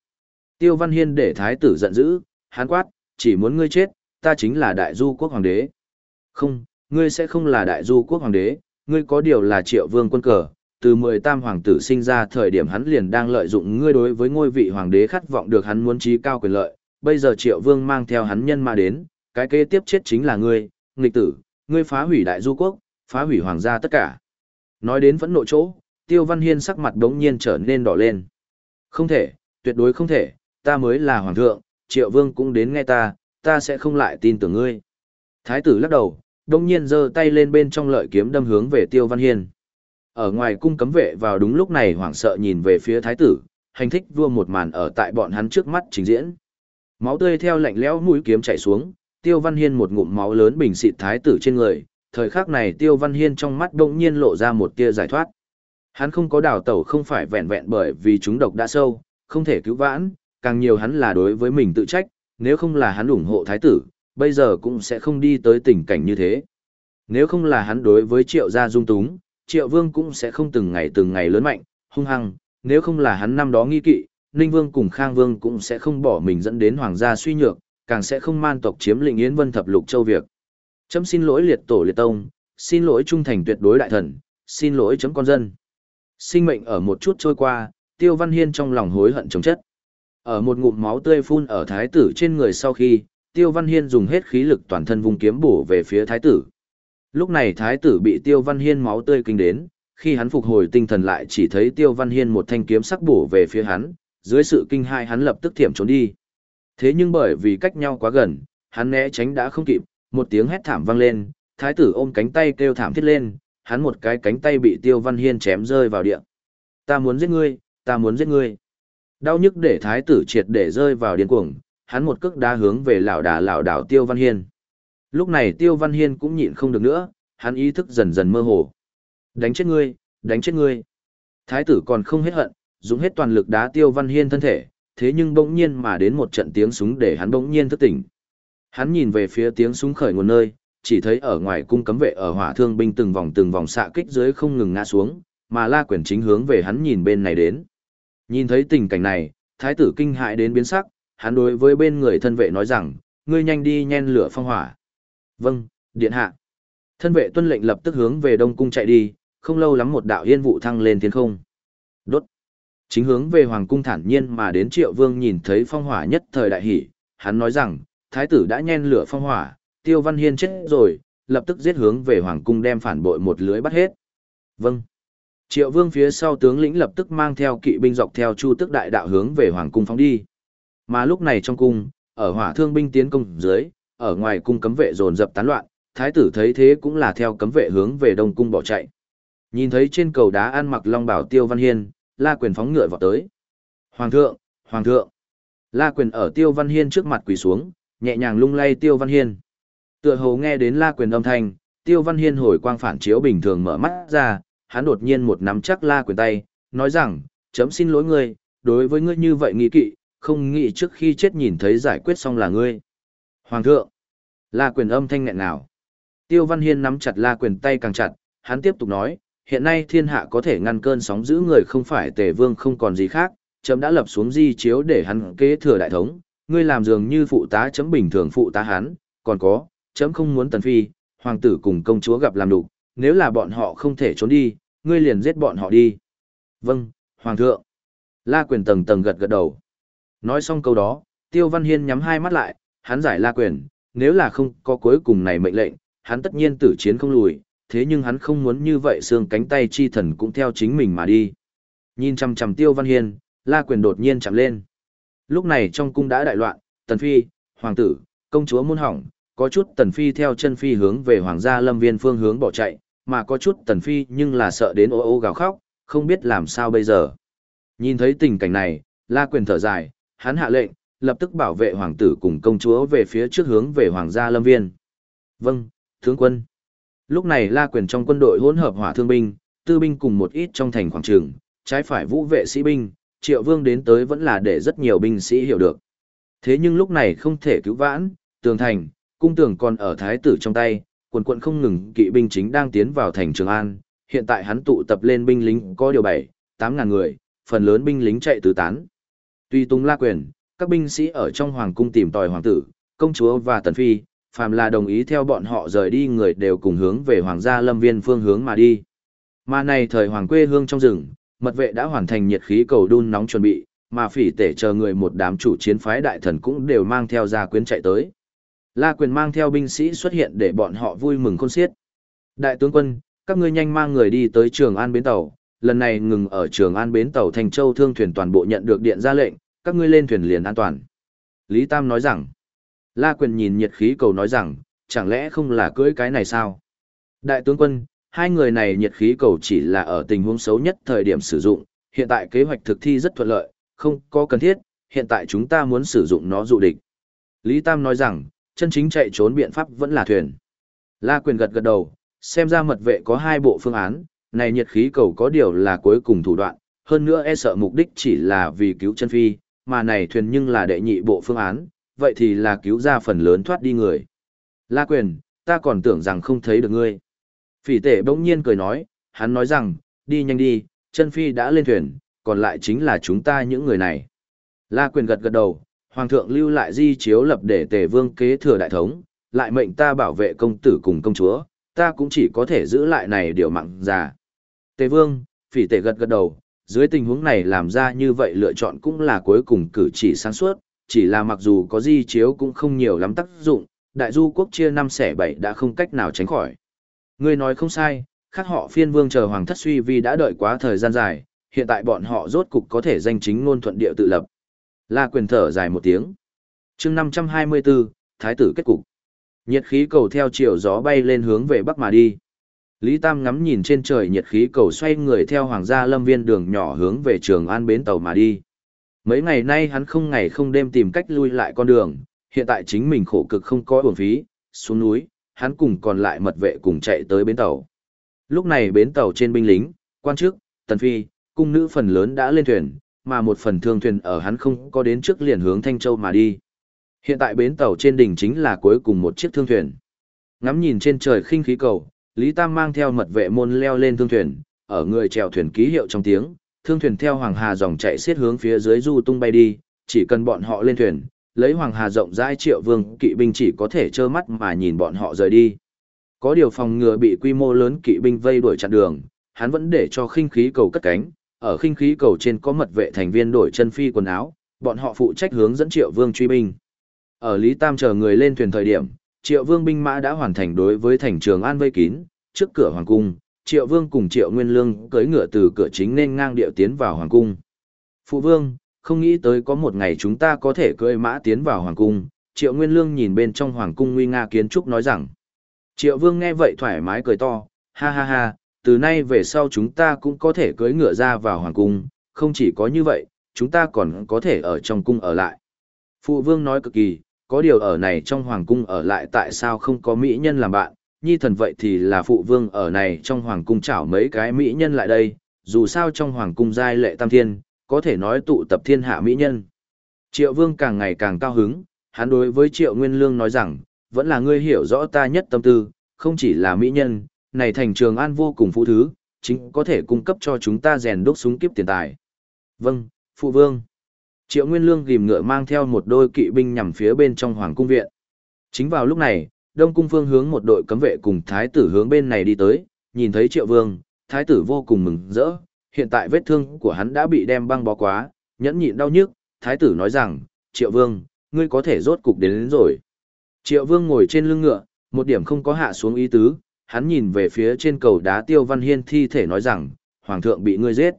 Tiêu Văn Hiên để thái tử giận dữ, hán quát, chỉ muốn ngươi chết, ta chính là đại du quốc hoàng đế. Không, ngươi sẽ không là đại du quốc hoàng đế, ngươi có điều là triệu vương quân cờ. Từ mười tam hoàng tử sinh ra thời điểm hắn liền đang lợi dụng ngươi đối với ngôi vị hoàng đế khát vọng được hắn muốn trí cao quyền lợi. Bây giờ triệu vương mang theo hắn nhân mà đến, cái kế tiếp chết chính là ngươi, nghịch tử, ngươi phá hủy đại du quốc, phá hủy hoàng gia tất cả. Nói đến phẫn nộ chỗ, Tiêu Văn Hiên sắc mặt đống nhiên trở nên đỏ lên. Không thể, tuyệt đối không thể, ta mới là hoàng thượng, triệu vương cũng đến nghe ta, ta sẽ không lại tin tưởng ngươi. Thái tử lắc đầu, đống nhiên giơ tay lên bên trong lợi kiếm đâm hướng về Tiêu Văn Hiên. Ở ngoài cung cấm vệ vào đúng lúc này hoảng sợ nhìn về phía thái tử, hành thích vua một màn ở tại bọn hắn trước mắt trình diễn. Máu tươi theo lạnh lẽo mũi kiếm chảy xuống, Tiêu Văn Hiên một ngụm máu lớn bình xịt thái tử trên người, thời khắc này Tiêu Văn Hiên trong mắt đống nhiên lộ ra một tia giải thoát. Hắn không có đào tẩu không phải vẹn vẹn bởi vì chúng độc đã sâu, không thể cứu vãn, càng nhiều hắn là đối với mình tự trách, nếu không là hắn ủng hộ thái tử, bây giờ cũng sẽ không đi tới tình cảnh như thế. Nếu không là hắn đối với triệu gia dung túng, triệu vương cũng sẽ không từng ngày từng ngày lớn mạnh, hung hăng, nếu không là hắn năm đó nghi kỵ, Ninh Vương cùng Khang Vương cũng sẽ không bỏ mình dẫn đến hoàng gia suy nhược, càng sẽ không man tộc chiếm lĩnh Yến Vân thập lục châu việc. Chấm xin lỗi liệt tổ liệt tông, xin lỗi trung thành tuyệt đối đại thần, xin lỗi chấm con dân. Sinh mệnh ở một chút trôi qua, Tiêu Văn Hiên trong lòng hối hận chống chất. Ở một ngụm máu tươi phun ở thái tử trên người sau khi, Tiêu Văn Hiên dùng hết khí lực toàn thân vung kiếm bổ về phía thái tử. Lúc này thái tử bị Tiêu Văn Hiên máu tươi kinh đến, khi hắn phục hồi tinh thần lại chỉ thấy Tiêu Văn Hiên một thanh kiếm sắc bổ về phía hắn, dưới sự kinh hai hắn lập tức thiểm trốn đi. Thế nhưng bởi vì cách nhau quá gần, hắn né tránh đã không kịp, một tiếng hét thảm vang lên, thái tử ôm cánh tay kêu thảm thiết lên, hắn một cái cánh tay bị Tiêu Văn Hiên chém rơi vào địa. Ta muốn giết ngươi, ta muốn giết ngươi. Đau nhức để thái tử triệt để rơi vào điên cuồng, hắn một cước đá hướng về lão đà lão đảo Tiêu Văn Hiên. Lúc này Tiêu Văn Hiên cũng nhịn không được nữa, hắn ý thức dần dần mơ hồ. Đánh chết ngươi, đánh chết ngươi. Thái tử còn không hết hận, dùng hết toàn lực đá Tiêu Văn Hiên thân thể, thế nhưng bỗng nhiên mà đến một trận tiếng súng để hắn bỗng nhiên thức tỉnh. Hắn nhìn về phía tiếng súng khởi nguồn nơi, chỉ thấy ở ngoài cung cấm vệ ở hỏa thương binh từng vòng từng vòng xạ kích dưới không ngừng ngã xuống, mà La Quyển chính hướng về hắn nhìn bên này đến. Nhìn thấy tình cảnh này, thái tử kinh hại đến biến sắc, hắn đối với bên người thân vệ nói rằng, ngươi nhanh đi nhen lửa phong hỏa. Vâng, điện hạ. Thân vệ tuân lệnh lập tức hướng về đông cung chạy đi, không lâu lắm một đạo yên vụ thăng lên thiên không. Đốt. Chính hướng về hoàng cung thản nhiên mà đến triệu vương nhìn thấy phong hỏa nhất thời đại hỷ, hắn nói rằng, thái tử đã nhen lửa phong hỏa, tiêu văn hiên chết rồi, lập tức giết hướng về hoàng cung đem phản bội một lưới bắt hết. Vâng. Triệu vương phía sau tướng lĩnh lập tức mang theo kỵ binh dọc theo chu tức đại đạo hướng về hoàng cung phóng đi. Mà lúc này trong cung, ở hỏa thương binh tiến công dưới, ở ngoài cung cấm vệ dồn dập tán loạn, thái tử thấy thế cũng là theo cấm vệ hướng về đông cung bỏ chạy. Nhìn thấy trên cầu đá ăn mặc long bảo tiêu văn hiên, la quyền phóng ngựa vào tới. Hoàng thượng, hoàng thượng. La quyền ở tiêu văn hiên trước mặt quỳ xuống, nhẹ nhàng lung lay tiêu văn hiên. Tựa hồ nghe đến la quyền âm thanh, tiêu văn hiên hồi quang phản chiếu bình thường mở mắt ra, hắn đột nhiên một nắm chắc la quyền tay, nói rằng, chấm xin lỗi ngươi, đối với ngươi như vậy nghĩ kỵ, không nghĩ trước khi chết nhìn thấy giải quyết xong là ngươi. Hoàng thượng, la quyền âm thanh nghẹn nào. Tiêu Văn Hiên nắm chặt la quyền tay càng chặt, hắn tiếp tục nói, hiện nay thiên hạ có thể ngăn cơn sóng giữ người không phải tề vương không còn gì khác, chấm đã lập xuống di chiếu để hắn kế thừa đại thống, ngươi làm dường như phụ tá chấm bình thường phụ tá hắn, còn có, chấm không muốn tần phi, hoàng tử cùng công chúa gặp làm đủ, nếu là bọn họ không thể trốn đi, ngươi liền giết bọn họ đi. Vâng, hoàng thượng. La quyền tầng tầng gật gật đầu. Nói xong câu đó, Tiêu Văn Hiên nhắm hai mắt lại, hắn giải la quyền, nếu là không có cuối cùng này mệnh lệnh, hắn tất nhiên tử chiến không lùi, thế nhưng hắn không muốn như vậy xương cánh tay chi thần cũng theo chính mình mà đi. Nhìn chằm chằm Tiêu Văn Hiên, La Quyền đột nhiên chạm lên. Lúc này trong cung đã đại loạn, Tần Phi, Hoàng tử, công chúa muôn hỏng, có chút Tần Phi theo chân Phi hướng về Hoàng gia lâm viên phương hướng bỏ chạy, mà có chút Tần Phi nhưng là sợ đến ô ô gào khóc, không biết làm sao bây giờ. Nhìn thấy tình cảnh này, La Quyền thở dài, hắn hạ lệnh, lập tức bảo vệ Hoàng tử cùng công chúa về phía trước hướng về Hoàng gia lâm viên. Vâng, tướng quân. Lúc này La Quyền trong quân đội hỗn hợp hỏa thương binh, tư binh cùng một ít trong thành khoảng trường, trái phải vũ vệ sĩ binh, Triệu Vương đến tới vẫn là để rất nhiều binh sĩ hiểu được. Thế nhưng lúc này không thể cứu vãn, tường thành, cung tường còn ở thái tử trong tay, quần quận không ngừng kỵ binh chính đang tiến vào thành Trường An, hiện tại hắn tụ tập lên binh lính có điều 7, 8 ngàn người, phần lớn binh lính chạy tứ tán. Tuy tung la quyền, các binh sĩ ở trong hoàng cung tìm tòi hoàng tử, công chúa và tần phi, phàm là đồng ý theo bọn họ rời đi người đều cùng hướng về hoàng gia lâm viên phương hướng mà đi. Mà này thời hoàng quê hương trong rừng, mật vệ đã hoàn thành nhiệt khí cầu đun nóng chuẩn bị, mà phỉ tể chờ người một đám chủ chiến phái đại thần cũng đều mang theo gia quyến chạy tới. La quyền mang theo binh sĩ xuất hiện để bọn họ vui mừng khôn xiết. Đại tướng quân, các ngươi nhanh mang người đi tới trường an bến tàu, lần này ngừng ở trường an bến tàu Thành Châu thương thuyền toàn bộ nhận được điện ra lệnh, các ngươi lên thuyền liền an toàn. Lý Tam nói rằng, La Quyền nhìn nhiệt khí cầu nói rằng, chẳng lẽ không là cưỡi cái này sao? Đại tướng quân, hai người này nhiệt khí cầu chỉ là ở tình huống xấu nhất thời điểm sử dụng, hiện tại kế hoạch thực thi rất thuận lợi, không có cần thiết, hiện tại chúng ta muốn sử dụng nó dụ địch. Lý Tam nói rằng, chân chính chạy trốn biện pháp vẫn là thuyền. La Quyền gật gật đầu, xem ra mật vệ có hai bộ phương án, này nhiệt khí cầu có điều là cuối cùng thủ đoạn, hơn nữa e sợ mục đích chỉ là vì cứu chân phi, mà này thuyền nhưng là đệ nhị bộ phương án, vậy thì là cứu ra phần lớn thoát đi người. La Quyền, ta còn tưởng rằng không thấy được ngươi. Phỉ tể bỗng nhiên cười nói, hắn nói rằng, đi nhanh đi, chân phi đã lên thuyền, còn lại chính là chúng ta những người này. La Quyền gật gật đầu, Hoàng thượng lưu lại di chiếu lập để tề vương kế thừa đại thống, lại mệnh ta bảo vệ công tử cùng công chúa, ta cũng chỉ có thể giữ lại này điều mặn già. Tề vương, phỉ tề gật gật đầu, dưới tình huống này làm ra như vậy lựa chọn cũng là cuối cùng cử chỉ sáng suốt, chỉ là mặc dù có di chiếu cũng không nhiều lắm tác dụng, đại du quốc chia năm xẻ bảy đã không cách nào tránh khỏi. Ngươi nói không sai, khác họ phiên vương chờ hoàng thất suy vì đã đợi quá thời gian dài, hiện tại bọn họ rốt cục có thể danh chính ngôn thuận địa tự lập. La quyền thở dài một tiếng. chương 524, Thái tử kết cục. Nhiệt khí cầu theo chiều gió bay lên hướng về bắc mà đi. Lý Tam ngắm nhìn trên trời nhiệt khí cầu xoay người theo hoàng gia lâm viên đường nhỏ hướng về trường an bến tàu mà đi. Mấy ngày nay hắn không ngày không đêm tìm cách lui lại con đường, hiện tại chính mình khổ cực không có uổng phí, xuống núi, hắn cùng còn lại mật vệ cùng chạy tới bến tàu. Lúc này bến tàu trên binh lính, quan chức, tần phi, cung nữ phần lớn đã lên thuyền, mà một phần thương thuyền ở hắn không có đến trước liền hướng Thanh Châu mà đi. Hiện tại bến tàu trên đỉnh chính là cuối cùng một chiếc thương thuyền. Ngắm nhìn trên trời khinh khí cầu, Lý Tam mang theo mật vệ môn leo lên thương thuyền, ở người chèo thuyền ký hiệu trong tiếng, thương thuyền theo Hoàng Hà dòng chạy xiết hướng phía dưới du tung bay đi, chỉ cần bọn họ lên thuyền, lấy Hoàng Hà rộng rãi triệu vương kỵ binh chỉ có thể trơ mắt mà nhìn bọn họ rời đi. Có điều phòng ngừa bị quy mô lớn kỵ binh vây đuổi chặn đường, hắn vẫn để cho khinh khí cầu cất cánh, ở khinh khí cầu trên có mật vệ thành viên đổi chân phi quần áo, bọn họ phụ trách hướng dẫn Triệu Vương truy binh. Ở Lý Tam chờ người lên thuyền thời điểm, Triệu Vương binh mã đã hoàn thành đối với thành trường An vây kín, trước cửa hoàng cung, Triệu Vương cùng Triệu Nguyên Lương cưỡi ngựa từ cửa chính nên ngang điệu tiến vào hoàng cung. Phụ Vương, không nghĩ tới có một ngày chúng ta có thể cưỡi mã tiến vào hoàng cung, Triệu Nguyên Lương nhìn bên trong hoàng cung nguy nga kiến trúc nói rằng. Triệu Vương nghe vậy thoải mái cười to, ha ha ha, từ nay về sau chúng ta cũng có thể cưỡi ngựa ra vào hoàng cung, không chỉ có như vậy, chúng ta còn có thể ở trong cung ở lại. Phụ vương nói cực kỳ, có điều ở này trong hoàng cung ở lại tại sao không có mỹ nhân làm bạn, nhi thần vậy thì là phụ vương ở này trong hoàng cung chảo mấy cái mỹ nhân lại đây, dù sao trong hoàng cung giai lệ tam thiên, có thể nói tụ tập thiên hạ mỹ nhân. Triệu vương càng ngày càng cao hứng, hắn đối với triệu nguyên lương nói rằng, vẫn là ngươi hiểu rõ ta nhất tâm tư, không chỉ là mỹ nhân, này thành trường an vô cùng phụ thứ, chính có thể cung cấp cho chúng ta rèn đúc súng kiếp tiền tài. Vâng, phụ vương. Triệu Nguyên Lương gìm ngựa mang theo một đôi kỵ binh nhằm phía bên trong hoàng cung viện. Chính vào lúc này, Đông cung phương hướng một đội cấm vệ cùng thái tử hướng bên này đi tới, nhìn thấy Triệu Vương, thái tử vô cùng mừng rỡ, hiện tại vết thương của hắn đã bị đem băng bó quá, nhẫn nhịn đau nhức, thái tử nói rằng, Triệu Vương, ngươi có thể rốt cục đến, đến rồi. Triệu Vương ngồi trên lưng ngựa, một điểm không có hạ xuống ý tứ, hắn nhìn về phía trên cầu đá Tiêu Văn Hiên thi thể nói rằng, Hoàng thượng bị ngươi giết.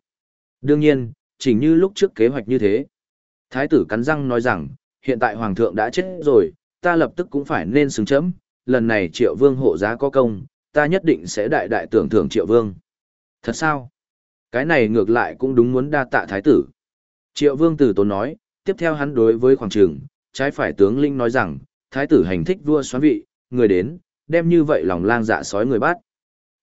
Đương nhiên, chỉnh như lúc trước kế hoạch như thế. Thái tử cắn răng nói rằng, hiện tại Hoàng thượng đã chết rồi, ta lập tức cũng phải nên xứng chấm, lần này triệu vương hộ giá có công, ta nhất định sẽ đại đại tưởng thưởng triệu vương. Thật sao? Cái này ngược lại cũng đúng muốn đa tạ thái tử. Triệu vương tử tốn nói, tiếp theo hắn đối với khoảng trường, trái phải tướng linh nói rằng, thái tử hành thích vua xoán vị, người đến, đem như vậy lòng lang dạ sói người bắt.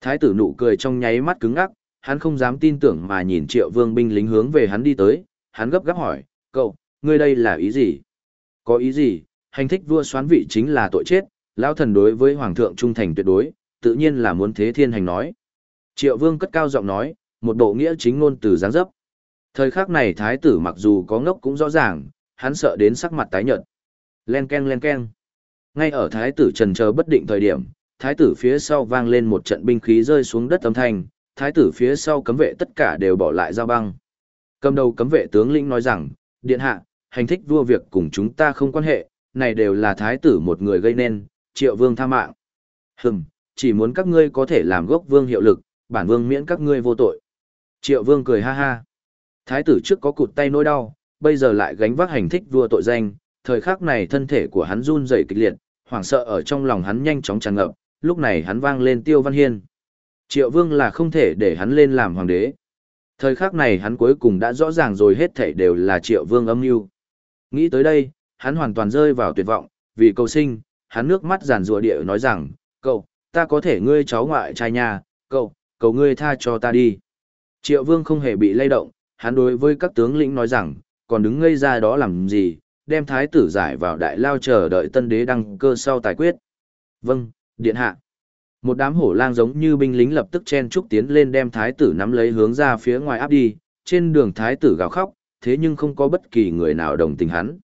Thái tử nụ cười trong nháy mắt cứng ngắc, hắn không dám tin tưởng mà nhìn triệu vương binh lính hướng về hắn đi tới, hắn gấp gáp hỏi, cậu, ngươi đây là ý gì? Có ý gì? Hành thích vua xoán vị chính là tội chết, lão thần đối với hoàng thượng trung thành tuyệt đối, tự nhiên là muốn thế thiên hành nói. Triệu vương cất cao giọng nói, một bộ nghĩa chính ngôn từ giáng dấp. Thời khắc này thái tử mặc dù có ngốc cũng rõ ràng, hắn sợ đến sắc mặt tái nhợt. Len ken len ken. Ngay ở thái tử trần chờ bất định thời điểm, thái tử phía sau vang lên một trận binh khí rơi xuống đất âm thanh, thái tử phía sau cấm vệ tất cả đều bỏ lại giao băng. Cầm đầu cấm vệ tướng lĩnh nói rằng, điện hạ, hành thích vua việc cùng chúng ta không quan hệ, này đều là thái tử một người gây nên, triệu vương tha mạng. Hừm, chỉ muốn các ngươi có thể làm gốc vương hiệu lực, bản vương miễn các ngươi vô tội. Triệu vương cười ha ha. Thái tử trước có cụt tay nỗi đau, bây giờ lại gánh vác hành thích vua tội danh, thời khắc này thân thể của hắn run rẩy kịch liệt, hoảng sợ ở trong lòng hắn nhanh chóng tràn ngập, lúc này hắn vang lên Tiêu Văn Hiên. Triệu Vương là không thể để hắn lên làm hoàng đế. Thời khắc này hắn cuối cùng đã rõ ràng rồi hết thảy đều là Triệu Vương âm mưu. Nghĩ tới đây, hắn hoàn toàn rơi vào tuyệt vọng, vì cầu sinh, hắn nước mắt giàn rùa địa nói rằng, cậu, ta có thể ngươi cháu ngoại trai nhà, cậu, cầu ngươi tha cho ta đi. Triệu Vương không hề bị lay động, hắn đối với các tướng lĩnh nói rằng, còn đứng ngây ra đó làm gì, đem thái tử giải vào đại lao chờ đợi tân đế đăng cơ sau tài quyết. Vâng, điện hạ. Một đám hổ lang giống như binh lính lập tức chen trúc tiến lên đem thái tử nắm lấy hướng ra phía ngoài áp đi, trên đường thái tử gào khóc, thế nhưng không có bất kỳ người nào đồng tình hắn.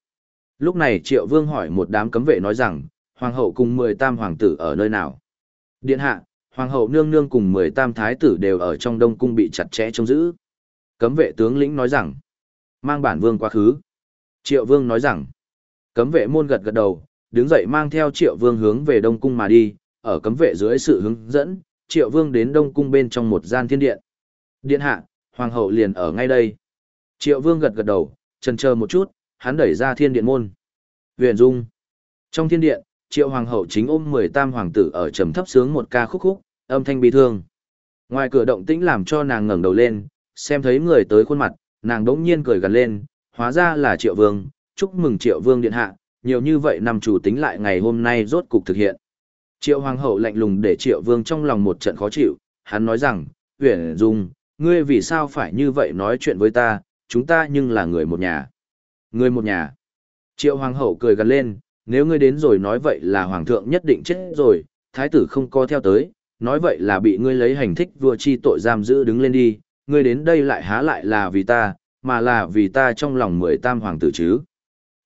Lúc này triệu vương hỏi một đám cấm vệ nói rằng, hoàng hậu cùng mười tam hoàng tử ở nơi nào? Điện hạ, hoàng hậu nương nương cùng mười tam thái tử đều ở trong đông cung bị chặt chẽ trông giữ. Cấm vệ tướng lĩnh nói rằng, mang bản vương quá khứ. Triệu vương nói rằng, cấm vệ môn gật gật đầu, đứng dậy mang theo triệu vương hướng về đông cung mà đi, ở cấm vệ dưới sự hướng dẫn, triệu vương đến đông cung bên trong một gian thiên điện. Điện hạ, hoàng hậu liền ở ngay đây. Triệu vương gật gật đầu, chần chờ một chút, hắn đẩy ra thiên điện môn. Huyền dung. Trong thiên điện, triệu hoàng hậu chính ôm mười tam hoàng tử ở trầm thấp sướng một ca khúc khúc, âm thanh bi thương. Ngoài cửa động tĩnh làm cho nàng ngẩng đầu lên, xem thấy người tới khuôn mặt, nàng đống nhiên cười gần lên, hóa ra là triệu vương, chúc mừng triệu vương điện hạ, nhiều như vậy năm chủ tính lại ngày hôm nay rốt cục thực hiện. Triệu hoàng hậu lạnh lùng để triệu vương trong lòng một trận khó chịu, hắn nói rằng, Uyển dung, ngươi vì sao phải như vậy nói chuyện với ta, chúng ta nhưng là người một nhà. Người một nhà. Triệu hoàng hậu cười gần lên, nếu ngươi đến rồi nói vậy là hoàng thượng nhất định chết rồi, thái tử không có theo tới, nói vậy là bị ngươi lấy hành thích vua chi tội giam giữ đứng lên đi, ngươi đến đây lại há lại là vì ta, mà là vì ta trong lòng mười tam hoàng tử chứ.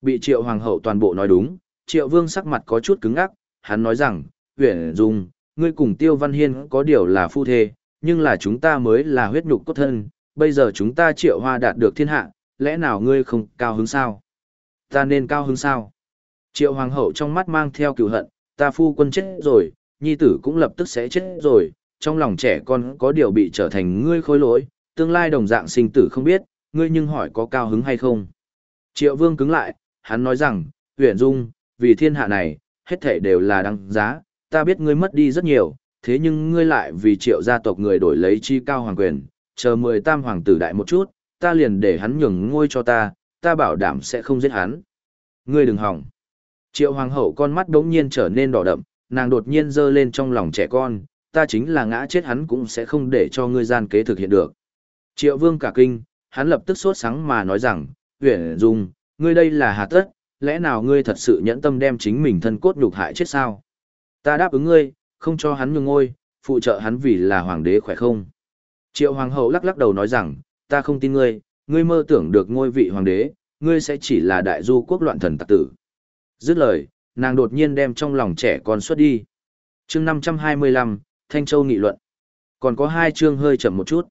Bị triệu hoàng hậu toàn bộ nói đúng, triệu vương sắc mặt có chút cứng ngắc, hắn nói rằng, huyền dung, ngươi cùng tiêu văn hiên có điều là phu thê, nhưng là chúng ta mới là huyết nhục cốt thân, bây giờ chúng ta triệu hoa đạt được thiên hạ, lẽ nào ngươi không cao hứng sao? Ta nên cao hứng sao? Triệu hoàng hậu trong mắt mang theo cựu hận, ta phu quân chết rồi, nhi tử cũng lập tức sẽ chết rồi, trong lòng trẻ con có điều bị trở thành ngươi khối lỗi, tương lai đồng dạng sinh tử không biết, ngươi nhưng hỏi có cao hứng hay không. Triệu vương cứng lại, hắn nói rằng, huyền dung, vì thiên hạ này, hết thể đều là đăng giá, ta biết ngươi mất đi rất nhiều, thế nhưng ngươi lại vì triệu gia tộc người đổi lấy chi cao hoàng quyền, chờ mười tam hoàng tử đại một chút, ta liền để hắn nhường ngôi cho ta, ta bảo đảm sẽ không giết hắn. Ngươi đừng hỏng. Triệu hoàng hậu con mắt đống nhiên trở nên đỏ đậm, nàng đột nhiên giơ lên trong lòng trẻ con, ta chính là ngã chết hắn cũng sẽ không để cho ngươi gian kế thực hiện được. Triệu vương cả kinh, hắn lập tức sốt sáng mà nói rằng, huyền dung, ngươi đây là hà tất, lẽ nào ngươi thật sự nhẫn tâm đem chính mình thân cốt nhục hại chết sao? Ta đáp ứng ngươi, không cho hắn nhường ngôi, phụ trợ hắn vì là hoàng đế khỏe không? Triệu hoàng hậu lắc lắc đầu nói rằng, ta không tin ngươi, ngươi mơ tưởng được ngôi vị hoàng đế, ngươi sẽ chỉ là đại du quốc loạn thần tặc tử. Dứt lời, nàng đột nhiên đem trong lòng trẻ con xuất đi. chương 525, Thanh Châu nghị luận. Còn có hai chương hơi chậm một chút.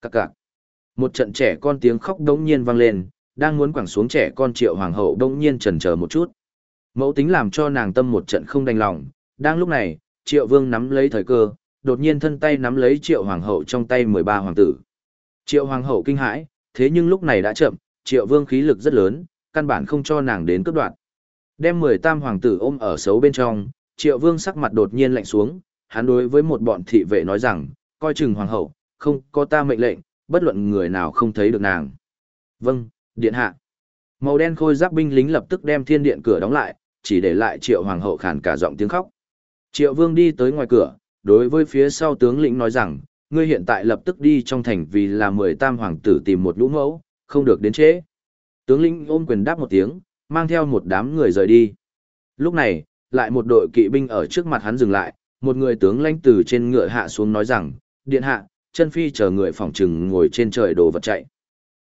Các cạc. Một trận trẻ con tiếng khóc đống nhiên vang lên, đang muốn quẳng xuống trẻ con triệu hoàng hậu đống nhiên chần chờ một chút. Mẫu tính làm cho nàng tâm một trận không đành lòng. Đang lúc này, triệu vương nắm lấy thời cơ, đột nhiên thân tay nắm lấy triệu hoàng hậu trong tay 13 hoàng tử. Triệu hoàng hậu kinh hãi, thế nhưng lúc này đã chậm, triệu vương khí lực rất lớn, căn bản không cho nàng đến cướp đoạn. Đem 18 hoàng tử ôm ở xấu bên trong, triệu vương sắc mặt đột nhiên lạnh xuống, hắn đối với một bọn thị vệ nói rằng, coi chừng hoàng hậu, không có ta mệnh lệnh, bất luận người nào không thấy được nàng. Vâng, điện hạ. Màu đen khôi giáp binh lính lập tức đem thiên điện cửa đóng lại, chỉ để lại triệu hoàng hậu khàn cả giọng tiếng khóc. Triệu vương đi tới ngoài cửa, đối với phía sau tướng lĩnh nói rằng, ngươi hiện tại lập tức đi trong thành vì là mười tam hoàng tử tìm một lũ mẫu, không được đến trễ. Tướng lĩnh ôm quyền đáp một tiếng, mang theo một đám người rời đi. Lúc này, lại một đội kỵ binh ở trước mặt hắn dừng lại, một người tướng lãnh từ trên ngựa hạ xuống nói rằng, điện hạ, chân phi chờ người phòng trừng ngồi trên trời đồ vật chạy.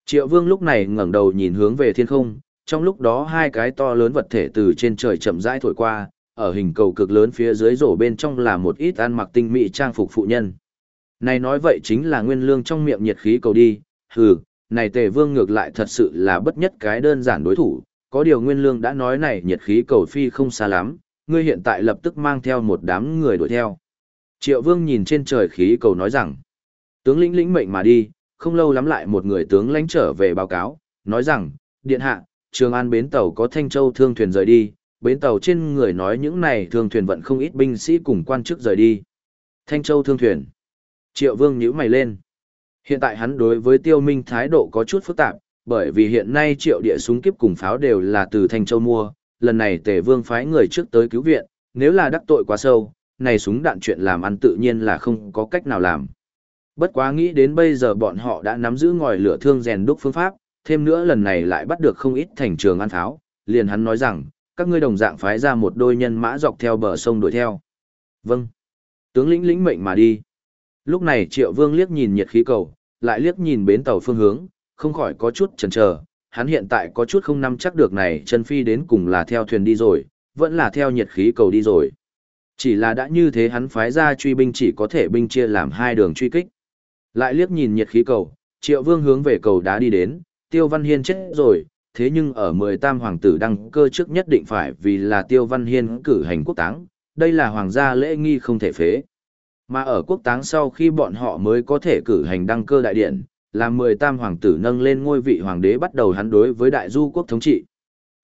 Triệu vương lúc này ngẩng đầu nhìn hướng về thiên không, trong lúc đó hai cái to lớn vật thể từ trên trời chậm rãi thổi qua, ở hình cầu cực lớn phía dưới rổ bên trong là một ít ăn mặc tinh mỹ trang phục phụ nhân. Này nói vậy chính là nguyên lương trong miệng nhiệt khí cầu đi, hừ, này tề vương ngược lại thật sự là bất nhất cái đơn giản đối thủ, có điều nguyên lương đã nói này nhiệt khí cầu phi không xa lắm, ngươi hiện tại lập tức mang theo một đám người đuổi theo. Triệu vương nhìn trên trời khí cầu nói rằng, tướng lĩnh lĩnh mệnh mà đi, không lâu lắm lại một người tướng lãnh trở về báo cáo, nói rằng, điện hạ, Trường An bến tàu có Thanh Châu thương thuyền rời đi, bến tàu trên người nói những này thương thuyền vận không ít binh sĩ cùng quan chức rời đi. Thanh Châu thương thuyền. Triệu Vương nhíu mày lên. Hiện tại hắn đối với Tiêu Minh thái độ có chút phức tạp, bởi vì hiện nay Triệu địa súng kiếp cùng pháo đều là từ Thanh Châu mua, lần này Tề Vương phái người trước tới cứu viện, nếu là đắc tội quá sâu, này súng đạn chuyện làm ăn tự nhiên là không có cách nào làm. Bất quá nghĩ đến bây giờ bọn họ đã nắm giữ ngòi lửa thương rèn đúc phương pháp, thêm nữa lần này lại bắt được không ít thành trường ăn tháo, liền hắn nói rằng, các ngươi đồng dạng phái ra một đôi nhân mã dọc theo bờ sông đuổi theo. Vâng. Tướng lĩnh lĩnh mệnh mà đi. Lúc này Triệu Vương liếc nhìn nhiệt khí cầu, lại liếc nhìn bến tàu phương hướng, không khỏi có chút chần chờ. Hắn hiện tại có chút không nắm chắc được này chân phi đến cùng là theo thuyền đi rồi, vẫn là theo nhiệt khí cầu đi rồi. Chỉ là đã như thế hắn phái ra truy binh chỉ có thể binh chia làm hai đường truy kích. Lại liếc nhìn nhiệt khí cầu, Triệu Vương hướng về cầu đá đi đến, Tiêu Văn Hiên chết rồi, thế nhưng ở mười tam hoàng tử đăng cơ trước nhất định phải vì là Tiêu Văn Hiên cử hành quốc táng, đây là hoàng gia lễ nghi không thể phế. Mà ở quốc táng sau khi bọn họ mới có thể cử hành đăng cơ đại điện, là mười tam hoàng tử nâng lên ngôi vị hoàng đế bắt đầu hắn đối với đại du quốc thống trị.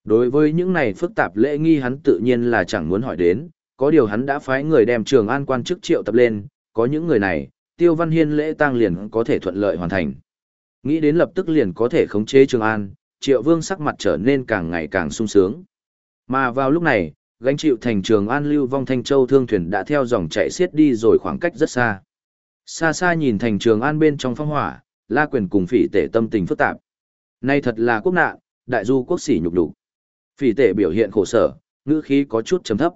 Đối với những này phức tạp lễ nghi hắn tự nhiên là chẳng muốn hỏi đến, có điều hắn đã phái người đem trường an quan chức triệu tập lên, có những người này, tiêu văn hiên lễ tang liền có thể thuận lợi hoàn thành. Nghĩ đến lập tức liền có thể khống chế trường an, triệu vương sắc mặt trở nên càng ngày càng sung sướng. Mà vào lúc này, gánh chịu thành trường an lưu vong thanh châu thương thuyền đã theo dòng chạy xiết đi rồi khoảng cách rất xa. Xa xa nhìn thành trường an bên trong phong hỏa, la quyền cùng phỉ tể tâm tình phức tạp. Nay thật là quốc nạn, đại du quốc sỉ nhục đủ. Phỉ tể biểu hiện khổ sở, ngữ khí có chút trầm thấp.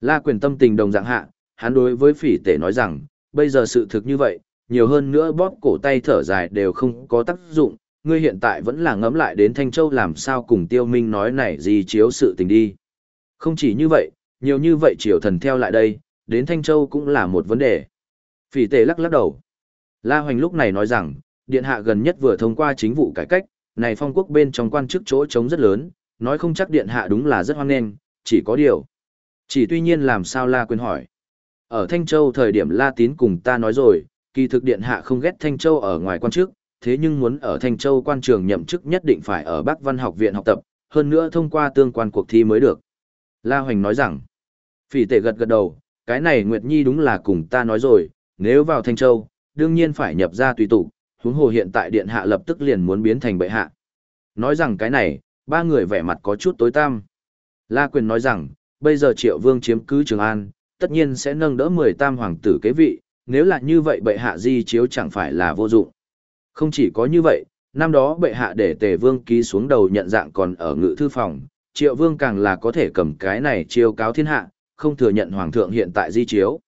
La quyền tâm tình đồng dạng hạ, hắn đối với phỉ tể nói rằng, bây giờ sự thực như vậy, nhiều hơn nữa bóp cổ tay thở dài đều không có tác dụng, ngươi hiện tại vẫn là ngẫm lại đến Thanh Châu làm sao cùng tiêu minh nói này gì chiếu sự tình đi. Không chỉ như vậy, nhiều như vậy triều thần theo lại đây, đến Thanh Châu cũng là một vấn đề. Phỉ tề lắc lắc đầu. La Hoành lúc này nói rằng, Điện Hạ gần nhất vừa thông qua chính vụ cải cách, này phong quốc bên trong quan chức chỗ trống rất lớn, nói không chắc Điện Hạ đúng là rất hoan nghênh, chỉ có điều. Chỉ tuy nhiên làm sao La Quyền hỏi. Ở Thanh Châu thời điểm La Tín cùng ta nói rồi, kỳ thực Điện Hạ không ghét Thanh Châu ở ngoài quan chức, thế nhưng muốn ở Thanh Châu quan trường nhậm chức nhất định phải ở Bắc Văn học viện học tập, hơn nữa thông qua tương quan cuộc thi mới được. La Hoành nói rằng, phỉ tệ gật gật đầu, cái này Nguyệt Nhi đúng là cùng ta nói rồi, nếu vào Thanh Châu, đương nhiên phải nhập ra tùy tụ, huống hồ hiện tại điện hạ lập tức liền muốn biến thành bệ hạ. Nói rằng cái này, ba người vẻ mặt có chút tối tăm. La Quyền nói rằng, bây giờ Triệu Vương chiếm cứ Trường An, tất nhiên sẽ nâng đỡ mười tam hoàng tử kế vị, nếu là như vậy bệ hạ di chiếu chẳng phải là vô dụng. Không chỉ có như vậy, năm đó bệ hạ để Tề Vương ký xuống đầu nhận dạng còn ở ngự thư phòng, Triệu Vương càng là có thể cầm cái này chiêu cáo thiên hạ, không thừa nhận hoàng thượng hiện tại di chiếu.